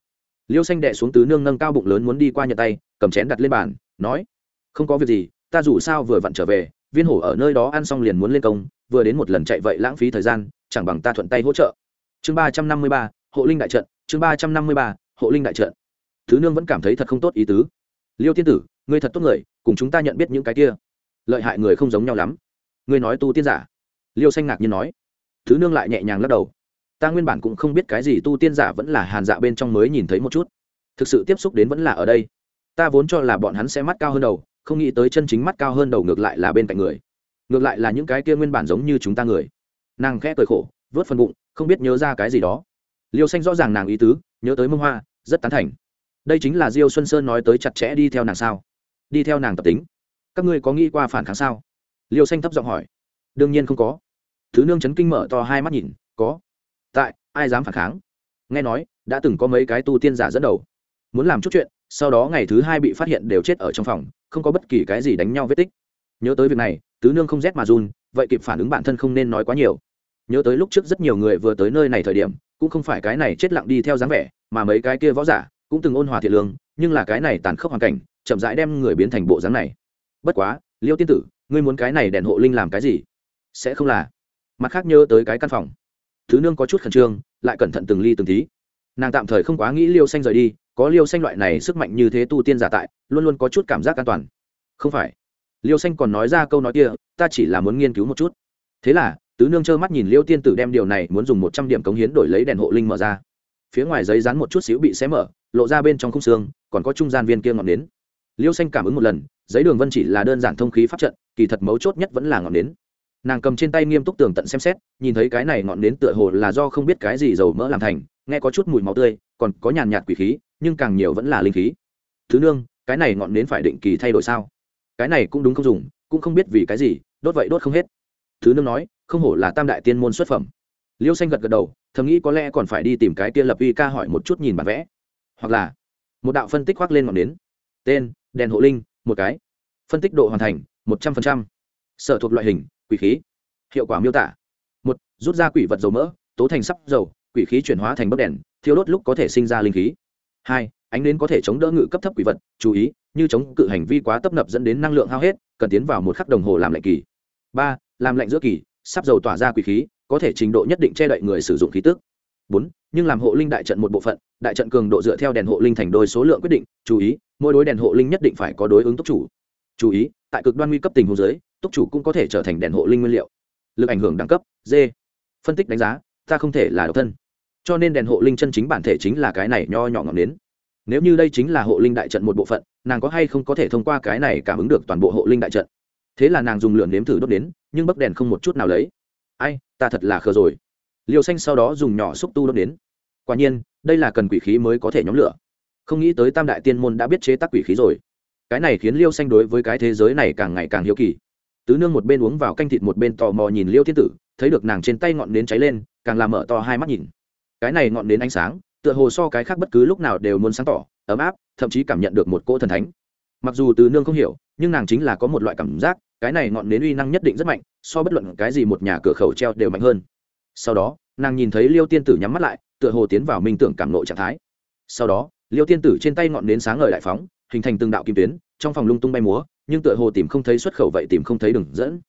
Liêu xanh đệ xuống tứ nương nâng cao bụng lớn muốn đi qua nhận tay, cầm chén đặt lên bàn, nói, không có việc gì ta dù sao vừa vặn trở về, viên hổ ở nơi đó ăn xong liền muốn lên công, vừa đến một lần chạy vậy lãng phí thời gian, chẳng bằng ta thuận tay hỗ trợ. Chương ba trăm năm mươi ba, hộ linh đại trận, chương ba trăm năm mươi ba, hộ linh đại trận. Thứ nương vẫn cảm thấy thật không tốt ý tứ. Liêu tiên tử, ngươi thật tốt người, cùng chúng ta nhận biết những cái kia. Lợi hại người không giống nhau lắm. Ngươi nói tu tiên giả. Liêu xanh ngạc nhiên nói. Thứ nương lại nhẹ nhàng lắc đầu. Ta nguyên bản cũng không biết cái gì tu tiên giả vẫn là hàn dạ bên trong mới nhìn thấy một chút. Thực sự tiếp xúc đến vẫn là ở đây. Ta vốn cho là bọn hắn sẽ mắt cao hơn đầu không nghĩ tới chân chính mắt cao hơn đầu ngược lại là bên cạnh người. Ngược lại là những cái kia nguyên bản giống như chúng ta người. Nàng khẽ cười khổ, vớt phần bụng, không biết nhớ ra cái gì đó. Liêu xanh rõ ràng nàng ý tứ, nhớ tới mông hoa, rất tán thành. Đây chính là diêu xuân sơn nói tới chặt chẽ đi theo nàng sao? Đi theo nàng tập tính. Các ngươi có nghĩ qua phản kháng sao? Liêu xanh thấp giọng hỏi. Đương nhiên không có. Thứ nương chấn kinh mở to hai mắt nhìn, có. Tại, ai dám phản kháng? Nghe nói, đã từng có mấy cái tu tiên giả dẫn đầu. Muốn làm chút chuyện, sau đó ngày thứ hai bị phát hiện đều chết ở trong phòng không có bất kỳ cái gì đánh nhau vết tích. Nhớ tới việc này, tứ nương không rét mà run, vậy kịp phản ứng bản thân không nên nói quá nhiều. Nhớ tới lúc trước rất nhiều người vừa tới nơi này thời điểm, cũng không phải cái này chết lặng đi theo dáng vẻ, mà mấy cái kia võ giả cũng từng ôn hòa thiện lương, nhưng là cái này tàn khốc hoàn cảnh, chậm rãi đem người biến thành bộ dáng này. Bất quá, liêu tiên tử, ngươi muốn cái này đèn hộ linh làm cái gì? Sẽ không là. Mặt khác nhớ tới cái căn phòng. Thứ nương có chút khẩn trương, lại cẩn thận từng ly từng tí. Nàng tạm thời không quá nghĩ liêu xanh rời đi có liêu xanh loại này sức mạnh như thế tu tiên giả tại, luôn luôn có chút cảm giác an toàn. Không phải. Liêu xanh còn nói ra câu nói kia, ta chỉ là muốn nghiên cứu một chút. Thế là, tứ nương trơ mắt nhìn liêu tiên tử đem điều này muốn dùng một trăm điểm cống hiến đổi lấy đèn hộ linh mở ra. Phía ngoài giấy rán một chút xíu bị xé mở, lộ ra bên trong khung xương, còn có trung gian viên kia ngọn nến. Liêu xanh cảm ứng một lần, giấy đường vân chỉ là đơn giản thông khí pháp trận, kỳ thật mấu chốt nhất vẫn là ngọn nến. Nàng cầm trên tay nghiêm túc tường tận xem xét, nhìn thấy cái này ngọn nến tựa hồ là do không biết cái gì dầu mỡ làm thành, nghe có chút mùi máu tươi, còn có nhàn nhạt quỷ khí nhưng càng nhiều vẫn là linh khí. Thứ nương, cái này ngọn nến phải định kỳ thay đổi sao? Cái này cũng đúng không dùng, cũng không biết vì cái gì, đốt vậy đốt không hết. Thứ nương nói, không hổ là tam đại tiên môn xuất phẩm. Liêu xanh gật gật đầu, thầm nghĩ có lẽ còn phải đi tìm cái tiên lập uy ca hỏi một chút nhìn bản vẽ. Hoặc là, một đạo phân tích khoác lên ngọn nến. Tên, đèn hộ linh, một cái. Phân tích độ hoàn thành, một trăm phần trăm. Sở thuộc loại hình, quỷ khí. Hiệu quả miêu tả. Một, rút ra quỷ vật dầu mỡ, tố thành sắp dầu, quỷ khí chuyển hóa thành bấc đèn, thiêu đốt lúc có thể sinh ra linh khí hai, ánh nến có thể chống đỡ ngự cấp thấp quỷ vật, chú ý, như chống cự hành vi quá tấp nập dẫn đến năng lượng hao hết, cần tiến vào một khắc đồng hồ làm lạnh kỳ. Ba, làm lạnh giữa kỳ, sắp dầu tỏa ra quỷ khí, có thể trình độ nhất định che đậy người sử dụng khí tức. Bốn, nhưng làm hộ linh đại trận một bộ phận, đại trận cường độ dựa theo đèn hộ linh thành đôi số lượng quyết định, chú ý, mỗi đối đèn hộ linh nhất định phải có đối ứng tốc chủ. Chú ý, tại cực đoan nguy cấp tình huống giới tốc chủ cũng có thể trở thành đèn hộ linh nguyên liệu. Lực ảnh hưởng đẳng cấp, d. Phân tích đánh giá, ta không thể là độc thân cho nên đèn hộ linh chân chính bản thể chính là cái này nho nhỏ ngọn nến. nếu như đây chính là hộ linh đại trận một bộ phận, nàng có hay không có thể thông qua cái này cảm ứng được toàn bộ hộ linh đại trận? Thế là nàng dùng lượn nếm thử đốt đến nhưng bấc đèn không một chút nào lấy. Ai, ta thật là khờ rồi. Liều xanh sau đó dùng nhỏ xúc tu đốt đến quả nhiên, đây là cần quỷ khí mới có thể nhóm lửa. Không nghĩ tới tam đại tiên môn đã biết chế tác quỷ khí rồi. Cái này khiến liêu xanh đối với cái thế giới này càng ngày càng hiếu kỳ. Tứ nương một bên uống vào canh thịt một bên tò mò nhìn liêu thiên tử, thấy được nàng trên tay ngọn nến cháy lên, càng làm mở to hai mắt nhìn cái này ngọn nến ánh sáng, tựa hồ so cái khác bất cứ lúc nào đều muốn sáng tỏ, ấm áp, thậm chí cảm nhận được một cỗ thần thánh. Mặc dù từ nương không hiểu, nhưng nàng chính là có một loại cảm giác, cái này ngọn nến uy năng nhất định rất mạnh, so bất luận cái gì một nhà cửa khẩu treo đều mạnh hơn. Sau đó, nàng nhìn thấy liêu tiên tử nhắm mắt lại, tựa hồ tiến vào minh tưởng cảm nộ trạng thái. Sau đó, liêu tiên tử trên tay ngọn nến sáng ngời đại phóng, hình thành từng đạo kim tuyến, trong phòng lung tung bay múa, nhưng tựa hồ tìm không thấy xuất khẩu vậy tìm không thấy đường dẫn.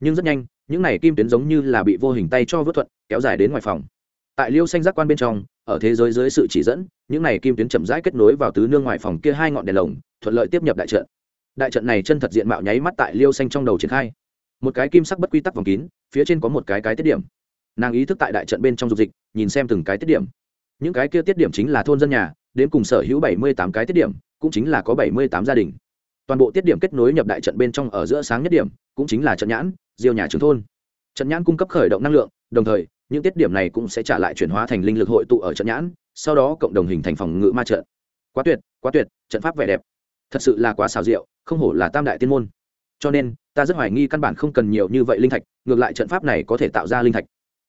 Nhưng rất nhanh, những này kim tuyến giống như là bị vô hình tay cho vớt thuận, kéo dài đến ngoài phòng tại liêu xanh giác quan bên trong, ở thế giới dưới sự chỉ dẫn, những này kim tuyến chậm rãi kết nối vào tứ nương ngoài phòng kia hai ngọn đèn lồng, thuận lợi tiếp nhập đại trận. Đại trận này chân thật diện mạo nháy mắt tại liêu xanh trong đầu triển khai. Một cái kim sắc bất quy tắc vòng kín, phía trên có một cái cái tiết điểm. Nàng ý thức tại đại trận bên trong dục dịch, nhìn xem từng cái tiết điểm. Những cái kia tiết điểm chính là thôn dân nhà, đến cùng sở hữu bảy mươi tám cái tiết điểm, cũng chính là có bảy mươi tám gia đình. Toàn bộ tiết điểm kết nối nhập đại trận bên trong ở giữa sáng nhất điểm, cũng chính là trận nhãn, diêu nhà trường thôn. Trận nhãn cung cấp khởi động năng lượng, đồng thời những tiết điểm này cũng sẽ trả lại chuyển hóa thành linh lực hội tụ ở trận nhãn, sau đó cộng đồng hình thành phòng ngự ma trận. Quá tuyệt quá tuyệt, trận pháp vẻ đẹp. Thật sự là quá xào rượu không hổ là tam đại tiên môn. Cho nên, ta rất hoài nghi căn bản không cần nhiều như vậy linh thạch, ngược lại trận pháp này có thể tạo ra linh thạch.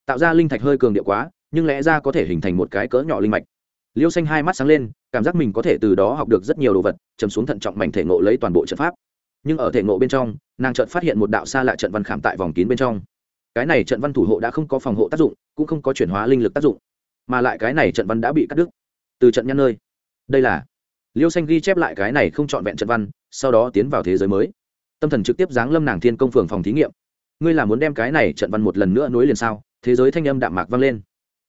Tạo ra linh thạch hơi cường điệu quá, nhưng lẽ ra có thể hình thành một cái cỡ nhỏ linh mạch. Liêu xanh hai mắt sáng lên, cảm giác mình có thể từ đó học được rất nhiều đồ vật, chấm xuống thận trọng mảnh thể ngộ lấy toàn bộ trận pháp. Nhưng ở thể ngộ bên trong, nàng trận phát hiện một đạo xa lạ trận văn khảm tại vòng kín bên trong cái này trận văn thủ hộ đã không có phòng hộ tác dụng, cũng không có chuyển hóa linh lực tác dụng, mà lại cái này trận văn đã bị cắt đứt. Từ trận nhăn nơi. Đây là liêu xanh ghi chép lại cái này không trọn vẹn trận văn, sau đó tiến vào thế giới mới. Tâm thần trực tiếp giáng lâm nàng thiên công phường phòng thí nghiệm. Ngươi là muốn đem cái này trận văn một lần nữa nối liền sao? Thế giới thanh âm đạm mạc vang lên.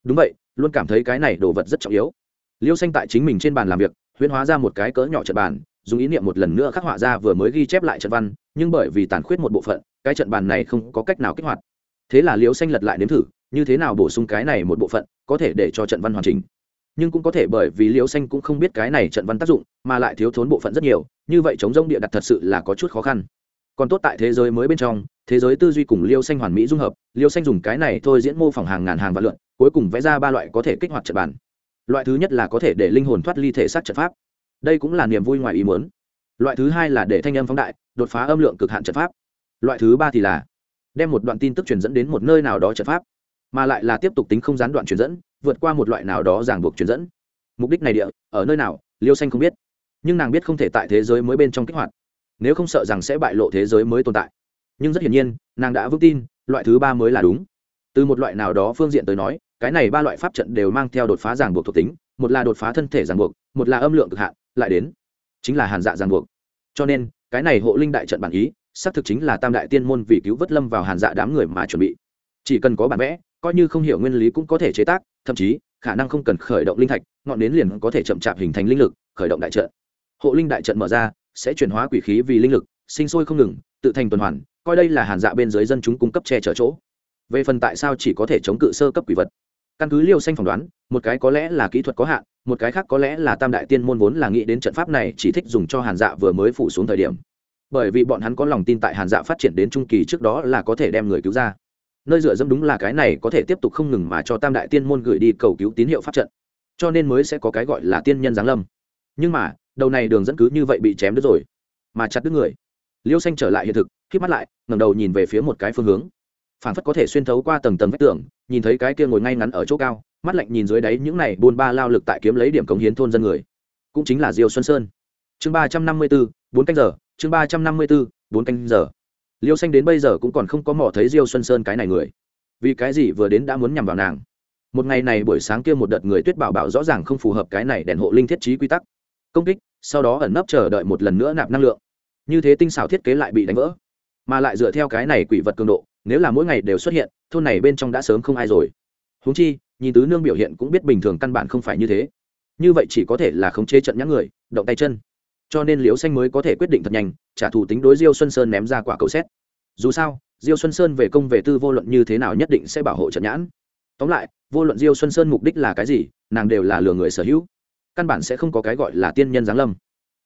Đúng vậy, luôn cảm thấy cái này đồ vật rất trọng yếu. Liêu xanh tại chính mình trên bàn làm việc, huyễn hóa ra một cái cỡ nhỏ trận bàn, dùng ý niệm một lần nữa khắc họa ra vừa mới ghi chép lại trận văn, nhưng bởi vì tàn khuyết một bộ phận, cái trận bàn này không có cách nào kích hoạt thế là liêu xanh lật lại nếm thử, như thế nào bổ sung cái này một bộ phận, có thể để cho trận văn hoàn chỉnh. Nhưng cũng có thể bởi vì liêu xanh cũng không biết cái này trận văn tác dụng, mà lại thiếu thốn bộ phận rất nhiều, như vậy chống rông địa đặt thật sự là có chút khó khăn. Còn tốt tại thế giới mới bên trong, thế giới tư duy cùng liêu xanh hoàn mỹ dung hợp liêu xanh dùng cái này thôi diễn mô phỏng hàng ngàn hàng vạn lượn, cuối cùng vẽ ra ba loại có thể kích hoạt trận bàn loại thứ nhất là có thể để linh hồn thoát ly thể sát trận pháp. Đây cũng là niềm vui ngoài ý muốn. Loại thứ hai là để thanh âm phóng đại, đột phá âm lượng cực hạn trận pháp. Loại thứ ba thì là đem một đoạn tin tức truyền dẫn đến một nơi nào đó trận pháp, mà lại là tiếp tục tính không gián đoạn truyền dẫn, vượt qua một loại nào đó ràng buộc truyền dẫn. Mục đích này địa, ở nơi nào, liêu xanh không biết. Nhưng nàng biết không thể tại thế giới mới bên trong kích hoạt. Nếu không sợ rằng sẽ bại lộ thế giới mới tồn tại. Nhưng rất hiển nhiên, nàng đã vững tin, loại thứ ba mới là đúng. Từ một loại nào đó phương diện tới nói, cái này ba loại pháp trận đều mang theo đột phá ràng buộc thuộc tính, một là đột phá thân thể ràng buộc, một là âm lượng cực hạn, lại đến chính là hàn dạ ràng buộc. Cho nên, cái này hộ linh đại trận bản ý xác thực chính là tam đại tiên môn vì cứu vớt lâm vào hàn dạ đám người mà chuẩn bị. Chỉ cần có bản vẽ, coi như không hiểu nguyên lý cũng có thể chế tác, thậm chí, khả năng không cần khởi động linh thạch, ngọn nến liền có thể chậm chạp hình thành linh lực, khởi động đại trận. Hộ linh đại trận mở ra, sẽ chuyển hóa quỷ khí vì linh lực, sinh sôi không ngừng, tự thành tuần hoàn, coi đây là hàn dạ bên dưới dân chúng cung cấp che chở chỗ. Về phần tại sao chỉ có thể chống cự sơ cấp quỷ vật? Căn cứ liêu xanh phỏng đoán, một cái có lẽ là kỹ thuật có hạn, một cái khác có lẽ là tam đại tiên môn vốn là nghĩ đến trận pháp này chỉ thích dùng cho hàn dạ vừa mới phủ xuống thời điểm bởi vì bọn hắn có lòng tin tại hàn dạ phát triển đến trung kỳ trước đó là có thể đem người cứu ra. Nơi dựa dẫm đúng là cái này có thể tiếp tục không ngừng mà cho tam đại tiên môn gửi đi cầu cứu tín hiệu pháp trận. Cho nên mới sẽ có cái gọi là tiên nhân giáng lâm. Nhưng mà, đầu này đường dẫn cứ như vậy bị chém đứt rồi. Mà chặt đứt người. Liêu xanh trở lại hiện thực k mắt lại, ngẩng đầu nhìn về phía một cái phương hướng. Phản phất có thể xuyên thấu qua tầng tầng vách tường, nhìn thấy cái kia ngồi ngay ngắn ở chỗ cao, mắt lạnh nhìn dưới đáy những này buôn ba lao lực tại kiếm lấy điểm cống hiến thôn dân người. Cũng chính là diêu xuân sơn. Chương ba trăm năm mươi bốn bốn canh giờ chương ba trăm năm mươi bốn bốn canh giờ. Liêu xanh đến bây giờ cũng còn không có mò thấy diêu xuân sơn cái này người. Vì cái gì vừa đến đã muốn nhằm vào nàng? Một ngày này buổi sáng kia một đợt người tuyết bảo bảo rõ ràng không phù hợp cái này đèn hộ linh thiết trí quy tắc. Công kích, sau đó ẩn nấp chờ đợi một lần nữa nạp năng lượng. Như thế tinh xảo thiết kế lại bị đánh vỡ. Mà lại dựa theo cái này quỷ vật cường độ, nếu là mỗi ngày đều xuất hiện, thôn này bên trong đã sớm không ai rồi. Húng chi, nhìn tứ nương biểu hiện cũng biết bình thường căn bản không phải như thế. Như vậy chỉ có thể là khống chế trận nhãn người, động tay chân cho nên liễu xanh mới có thể quyết định thật nhanh, trả thù tính đối diêu xuân sơn ném ra quả cầu xét. Dù sao, diêu xuân sơn về công về tư vô luận như thế nào nhất định sẽ bảo hộ trận nhãn. Tóm lại, vô luận diêu xuân sơn mục đích là cái gì, nàng đều là lừa người sở hữu. Căn bản sẽ không có cái gọi là tiên nhân giáng lâm.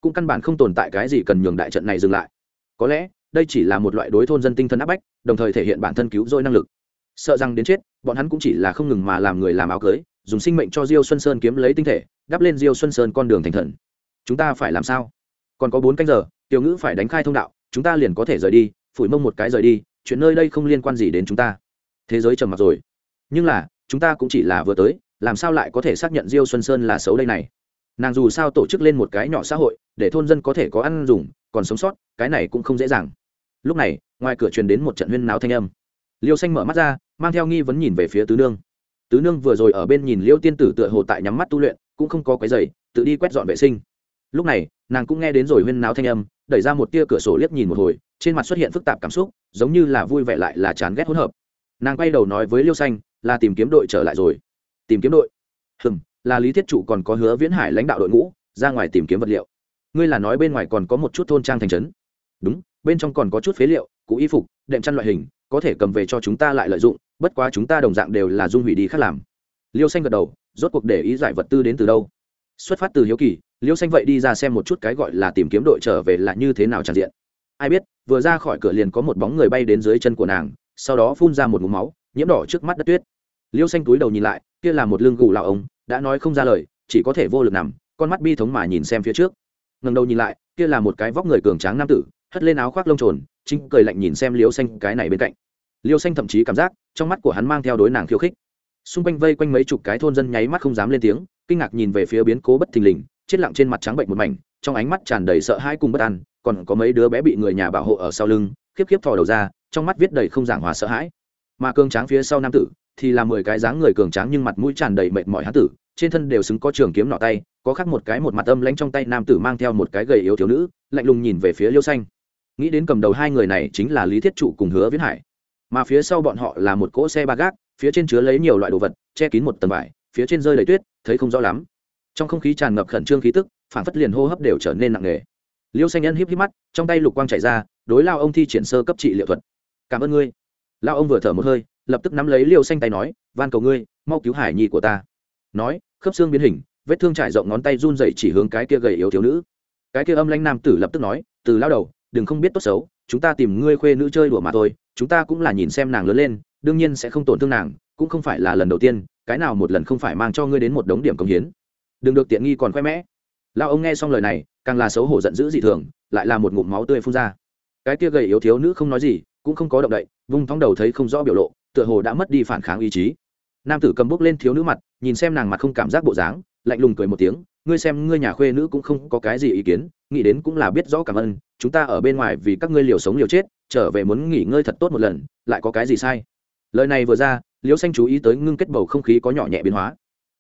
Cũng căn bản không tồn tại cái gì cần nhường đại trận này dừng lại. Có lẽ, đây chỉ là một loại đối thôn dân tinh thần áp bách, đồng thời thể hiện bản thân cứu rỗi năng lực. Sợ rằng đến chết, bọn hắn cũng chỉ là không ngừng mà làm người làm áo cưới, dùng sinh mệnh cho diêu xuân sơn kiếm lấy tinh thể, đắp lên diêu xuân sơn con đường thành thần. Chúng ta phải làm sao? Còn có bốn canh giờ, tiểu ngữ phải đánh khai thông đạo, chúng ta liền có thể rời đi, phủi mông một cái rời đi, chuyện nơi đây không liên quan gì đến chúng ta. Thế giới trầm mặc rồi. Nhưng là, chúng ta cũng chỉ là vừa tới, làm sao lại có thể xác nhận diêu xuân sơn là xấu đây này? Nàng dù sao tổ chức lên một cái nhỏ xã hội, để thôn dân có thể có ăn dùng, còn sống sót, cái này cũng không dễ dàng. Lúc này, ngoài cửa truyền đến một trận huyên náo thanh âm. Liêu xanh mở mắt ra, mang theo nghi vấn nhìn về phía tứ nương. Tứ nương vừa rồi ở bên nhìn liêu tiên tử tựa hồ tại nhắm mắt tu luyện, cũng không có cái giày tự đi quét dọn vệ sinh. Lúc này nàng cũng nghe đến rồi huyên náo thanh âm, đẩy ra một tia cửa sổ liếc nhìn một hồi, trên mặt xuất hiện phức tạp cảm xúc, giống như là vui vẻ lại là chán ghét hỗn hợp. Nàng quay đầu nói với liêu xanh, là tìm kiếm đội trở lại rồi. Tìm kiếm đội? Hừm, là lý thiết trụ còn có hứa viễn hải lãnh đạo đội ngũ, ra ngoài tìm kiếm vật liệu. Ngươi là nói bên ngoài còn có một chút thôn trang thành trấn. Đúng, bên trong còn có chút phế liệu, cũ y phục, đệm chăn loại hình, có thể cầm về cho chúng ta lại lợi dụng, bất quá chúng ta đồng dạng đều là dung hủy đi khác làm. Liêu xanh gật đầu, rốt cuộc để ý giải vật tư đến từ đâu? Xuất phát từ hiếu kỳ liêu xanh vậy đi ra xem một chút cái gọi là tìm kiếm đội trở về là như thế nào tràn diện. Ai biết, vừa ra khỏi cửa liền có một bóng người bay đến dưới chân của nàng, sau đó phun ra một mũ máu, nhiễm đỏ trước mắt đất tuyết. Liêu xanh túi đầu nhìn lại, kia là một lưng gù lạo ông, đã nói không ra lời, chỉ có thể vô lực nằm, con mắt bi thống mà nhìn xem phía trước. Ngần đầu nhìn lại, kia là một cái vóc người cường tráng nam tử, hất lên áo khoác lông trồn, chính cười lạnh nhìn xem liêu xanh cái này bên cạnh. Liêu xanh thậm chí cảm giác, trong mắt của hắn mang theo đối nàng khiêu khích. Xung quanh vây quanh mấy chục cái thôn dân nháy mắt không dám lên tiếng, kinh ngạc nhìn về phía biến cố bất thình lình chết lặng trên mặt trắng bệnh một mảnh, trong ánh mắt tràn đầy sợ hãi cùng bất an, còn có mấy đứa bé bị người nhà bảo hộ ở sau lưng, khiếp khiếp thò đầu ra, trong mắt viết đầy không giảng hòa sợ hãi. Mà cường tráng phía sau nam tử thì là mười cái dáng người cường tráng nhưng mặt mũi tràn đầy mệt mỏi hán tử, trên thân đều xứng có trường kiếm nọ tay, có khác một cái một mặt âm lãnh trong tay nam tử mang theo một cái gầy yếu thiếu nữ, lạnh lùng nhìn về phía liêu xanh. Nghĩ đến cầm đầu hai người này chính là lý thiết trụ cùng hứa viễn hải. Mà phía sau bọn họ là một cỗ xe ba gác, phía trên chứa lấy nhiều loại đồ vật, che kín một tầng vải, phía trên rơi đầy tuyết, thấy không rõ lắm trong không khí tràn ngập khẩn trương khí tức phản phất liền hô hấp đều trở nên nặng nề. Liêu xanh nhân híp híp mắt, trong tay lục quang chảy ra, đối lao ông thi triển sơ cấp trị liệu thuật. Cảm ơn ngươi. Lao ông vừa thở một hơi, lập tức nắm lấy liêu xanh tay nói, van cầu ngươi, mau cứu hải nhi của ta. Nói, khớp xương biến hình, vết thương trải rộng ngón tay run dậy chỉ hướng cái kia gầy yếu thiếu nữ. Cái kia âm lanh nam tử lập tức nói, từ lao đầu, đừng không biết tốt xấu, chúng ta tìm ngươi khuê nữ chơi đùa mà thôi, chúng ta cũng là nhìn xem nàng lớn lên, đương nhiên sẽ không tổn thương nàng, cũng không phải là lần đầu tiên, cái nào một lần không phải mang cho ngươi đến một đống điểm công hiến đừng được tiện nghi còn khoe mẽ. Lao ông nghe xong lời này, càng là xấu hổ giận dữ dị thường, lại là một ngụm máu tươi phun ra. Cái kia gầy yếu thiếu nữ không nói gì, cũng không có động đậy, vung thóng đầu thấy không rõ biểu lộ, tựa hồ đã mất đi phản kháng ý chí. Nam tử cầm bốc lên thiếu nữ mặt, nhìn xem nàng mặt không cảm giác bộ dáng, lạnh lùng cười một tiếng, ngươi xem, ngươi nhà khuê nữ cũng không có cái gì ý kiến, nghĩ đến cũng là biết rõ cảm ơn, chúng ta ở bên ngoài vì các ngươi liều sống liều chết, trở về muốn nghỉ ngơi thật tốt một lần, lại có cái gì sai? Lời này vừa ra, liễu xanh chú ý tới ngưng kết bầu không khí có nhỏ nhẹ biến hóa.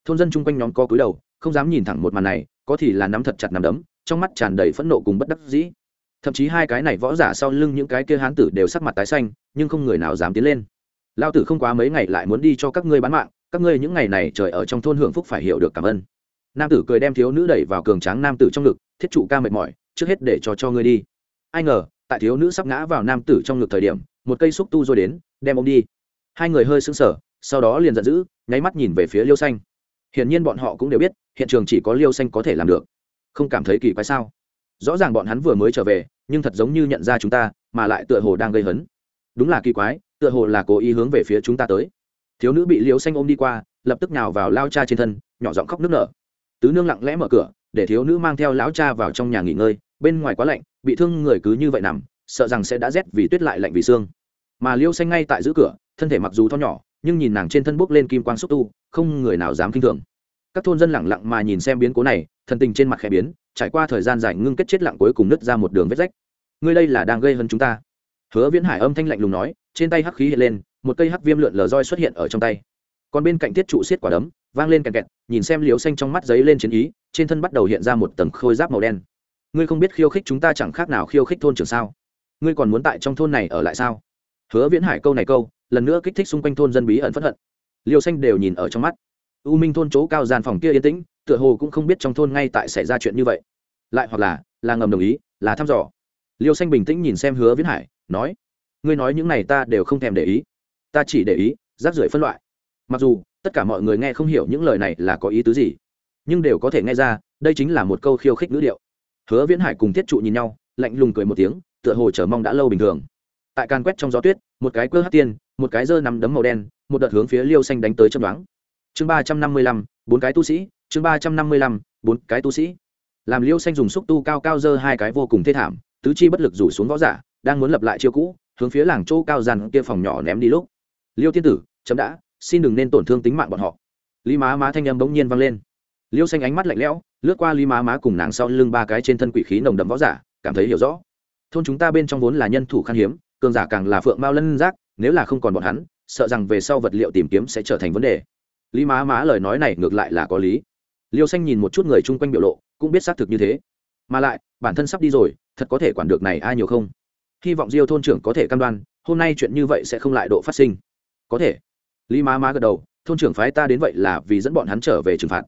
Thôn dân chung quanh nhóm co cúi đầu không dám nhìn thẳng một màn này, có thì là nắm thật chặt nắm đấm, trong mắt tràn đầy phẫn nộ cùng bất đắc dĩ. Thậm chí hai cái này võ giả sau lưng những cái kia hán tử đều sắc mặt tái xanh, nhưng không người nào dám tiến lên. Lao tử không quá mấy ngày lại muốn đi cho các ngươi bán mạng, các ngươi những ngày này trời ở trong thôn hưởng phúc phải hiểu được cảm ơn. Nam tử cười đem thiếu nữ đẩy vào cường tráng nam tử trong ngực, thiết trụ ca mệt mỏi, trước hết để cho cho ngươi đi. Ai ngờ, tại thiếu nữ sắp ngã vào nam tử trong ngực thời điểm, một cây xúc tu rồi đến, đem ông đi. Hai người hơi sững sờ, sau đó liền giận dữ, nháy mắt nhìn về phía liêu xanh. Hiển nhiên bọn họ cũng đều biết hiện trường chỉ có liêu xanh có thể làm được. Không cảm thấy kỳ quái sao? Rõ ràng bọn hắn vừa mới trở về, nhưng thật giống như nhận ra chúng ta, mà lại tựa hồ đang gây hấn. Đúng là kỳ quái, tựa hồ là cố ý hướng về phía chúng ta tới. Thiếu nữ bị liêu xanh ôm đi qua, lập tức nhào vào lao cha trên thân, nhỏ giọng khóc nức nở. Tứ nương lặng lẽ mở cửa, để thiếu nữ mang theo lão cha vào trong nhà nghỉ ngơi, bên ngoài quá lạnh, bị thương người cứ như vậy nằm, sợ rằng sẽ đã rét vì tuyết lại lạnh vì xương. Mà liêu xanh ngay tại giữ cửa, thân thể mặc dù tho nhỏ, nhưng nhìn nàng trên thân bốc lên kim quang xúc tu, không người nào dám k i n h thường các thôn dân lẳng lặng mà nhìn xem biến cố này, thần tình trên mặt khẽ biến, trải qua thời gian dài ngưng kết chết lặng cuối cùng nứt ra một đường vết rách. Ngươi đây là đang gây hơn chúng ta. Hứa viễn hải âm thanh lạnh lùng nói, trên tay hắc khí hiện lên, một cây hắc viêm lượn lờ roi xuất hiện ở trong tay. Còn bên cạnh thiết trụ xiết quả đấm, vang lên kẹt kẹt, nhìn xem liều xanh trong mắt giấy lên chiến ý, trên thân bắt đầu hiện ra một tầng khôi giáp màu đen. Ngươi không biết khiêu khích chúng ta chẳng khác nào khiêu khích thôn trường sao? Ngươi còn muốn tại trong thôn này ở lại sao? Hứa viễn hải câu này câu, lần nữa kích thích xung quanh thôn dân bí ẩn phất hận. Liêu xanh đều nhìn ở trong mắt u minh thôn chỗ cao gian phòng kia yên tĩnh, tựa hồ cũng không biết trong thôn ngay tại xảy ra chuyện như vậy. Lại hoặc là là ngầm đồng ý, là thăm dò. Liêu xanh bình tĩnh nhìn xem hứa viễn hải, nói, ngươi nói những này ta đều không thèm để ý. Ta chỉ để ý, rác rưởi phân loại. Mặc dù, tất cả mọi người nghe không hiểu những lời này là có ý tứ gì, nhưng đều có thể nghe ra, đây chính là một câu khiêu khích ngữ điệu. Hứa viễn hải cùng thiết trụ nhìn nhau, lạnh lùng cười một tiếng, tựa hồ chờ mong đã lâu bình thường. Tại càn quét trong gió tuyết, một cái cơ hát tiên, một cái dơ nằm đấm màu đen, một đợt hướng phía liêu xanh đánh tới chấm đoán chương ba trăm năm mươi lăm, bốn cái tu sĩ. Chương ba trăm năm mươi lăm, bốn cái tu sĩ. Làm liêu xanh dùng xúc tu cao cao dơ hai cái vô cùng thê thảm, tứ chi bất lực rủ xuống võ giả, đang muốn lập lại chiêu cũ, hướng phía làng chỗ cao dàn kia phòng nhỏ ném đi lúc. Liêu tiên tử, chấm đã, xin đừng nên tổn thương tính mạng bọn họ. Lý má má thanh âm bỗng nhiên vang lên. Liêu xanh ánh mắt lạnh lẽo, lướt qua lý má má cùng nàng sau lưng ba cái trên thân quỷ khí nồng đậm võ giả, cảm thấy hiểu rõ. Thôn chúng ta bên trong vốn là nhân thủ khan hiếm, cường giả càng là phượng mao lân giác, nếu là không còn bọn hắn, sợ rằng về sau vật liệu tìm kiếm sẽ trở thành vấn đề lý má má lời nói này ngược lại là có lý. Liêu xanh nhìn một chút người chung quanh biểu lộ, cũng biết xác thực như thế. Mà lại, bản thân sắp đi rồi, thật có thể quản được này ai nhiều không? Hy vọng diêu thôn trưởng có thể cam đoan, hôm nay chuyện như vậy sẽ không lại độ phát sinh. Có thể. Lý má má gật đầu, thôn trưởng phái ta đến vậy là vì dẫn bọn hắn trở về trừng phạt.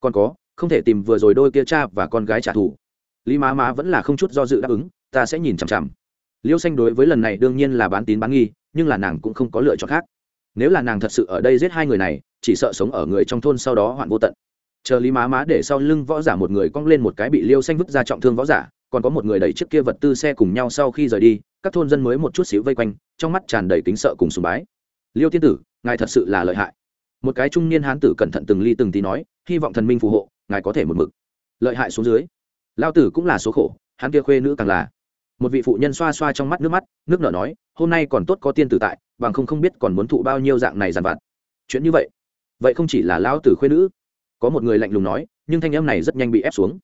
Còn có, không thể tìm vừa rồi đôi kia cha và con gái trả thù. Lý má má vẫn là không chút do dự đáp ứng, ta sẽ nhìn chằm chằm. Liêu xanh đối với lần này đương nhiên là bán tín bán nghi, nhưng là nàng cũng không có lựa chọn khác nếu là nàng thật sự ở đây giết hai người này, chỉ sợ sống ở người trong thôn sau đó hoạn vô tận. Chờ lý má má để sau lưng võ giả một người cong lên một cái bị liêu xanh vứt ra trọng thương võ giả, còn có một người đẩy chiếc kia vật tư xe cùng nhau sau khi rời đi, các thôn dân mới một chút xíu vây quanh, trong mắt tràn đầy kính sợ cùng sùng bái. Liêu tiên tử, ngài thật sự là lợi hại. Một cái trung niên hán tử cẩn thận từng ly từng tí nói, hy vọng thần minh phù hộ, ngài có thể một mực. Lợi hại xuống dưới. Lao tử cũng là số khổ, hắn kia khuê nữ càng là một vị phụ nhân xoa xoa trong mắt nước mắt, nước nở nói, hôm nay còn tốt có tiên tử tại, bằng không không biết còn muốn thụ bao nhiêu dạng này dằn vặt. Chuyện như vậy vậy không chỉ là lão tử khuê nữ. Có một người lạnh lùng nói, nhưng thanh âm này rất nhanh bị ép xuống.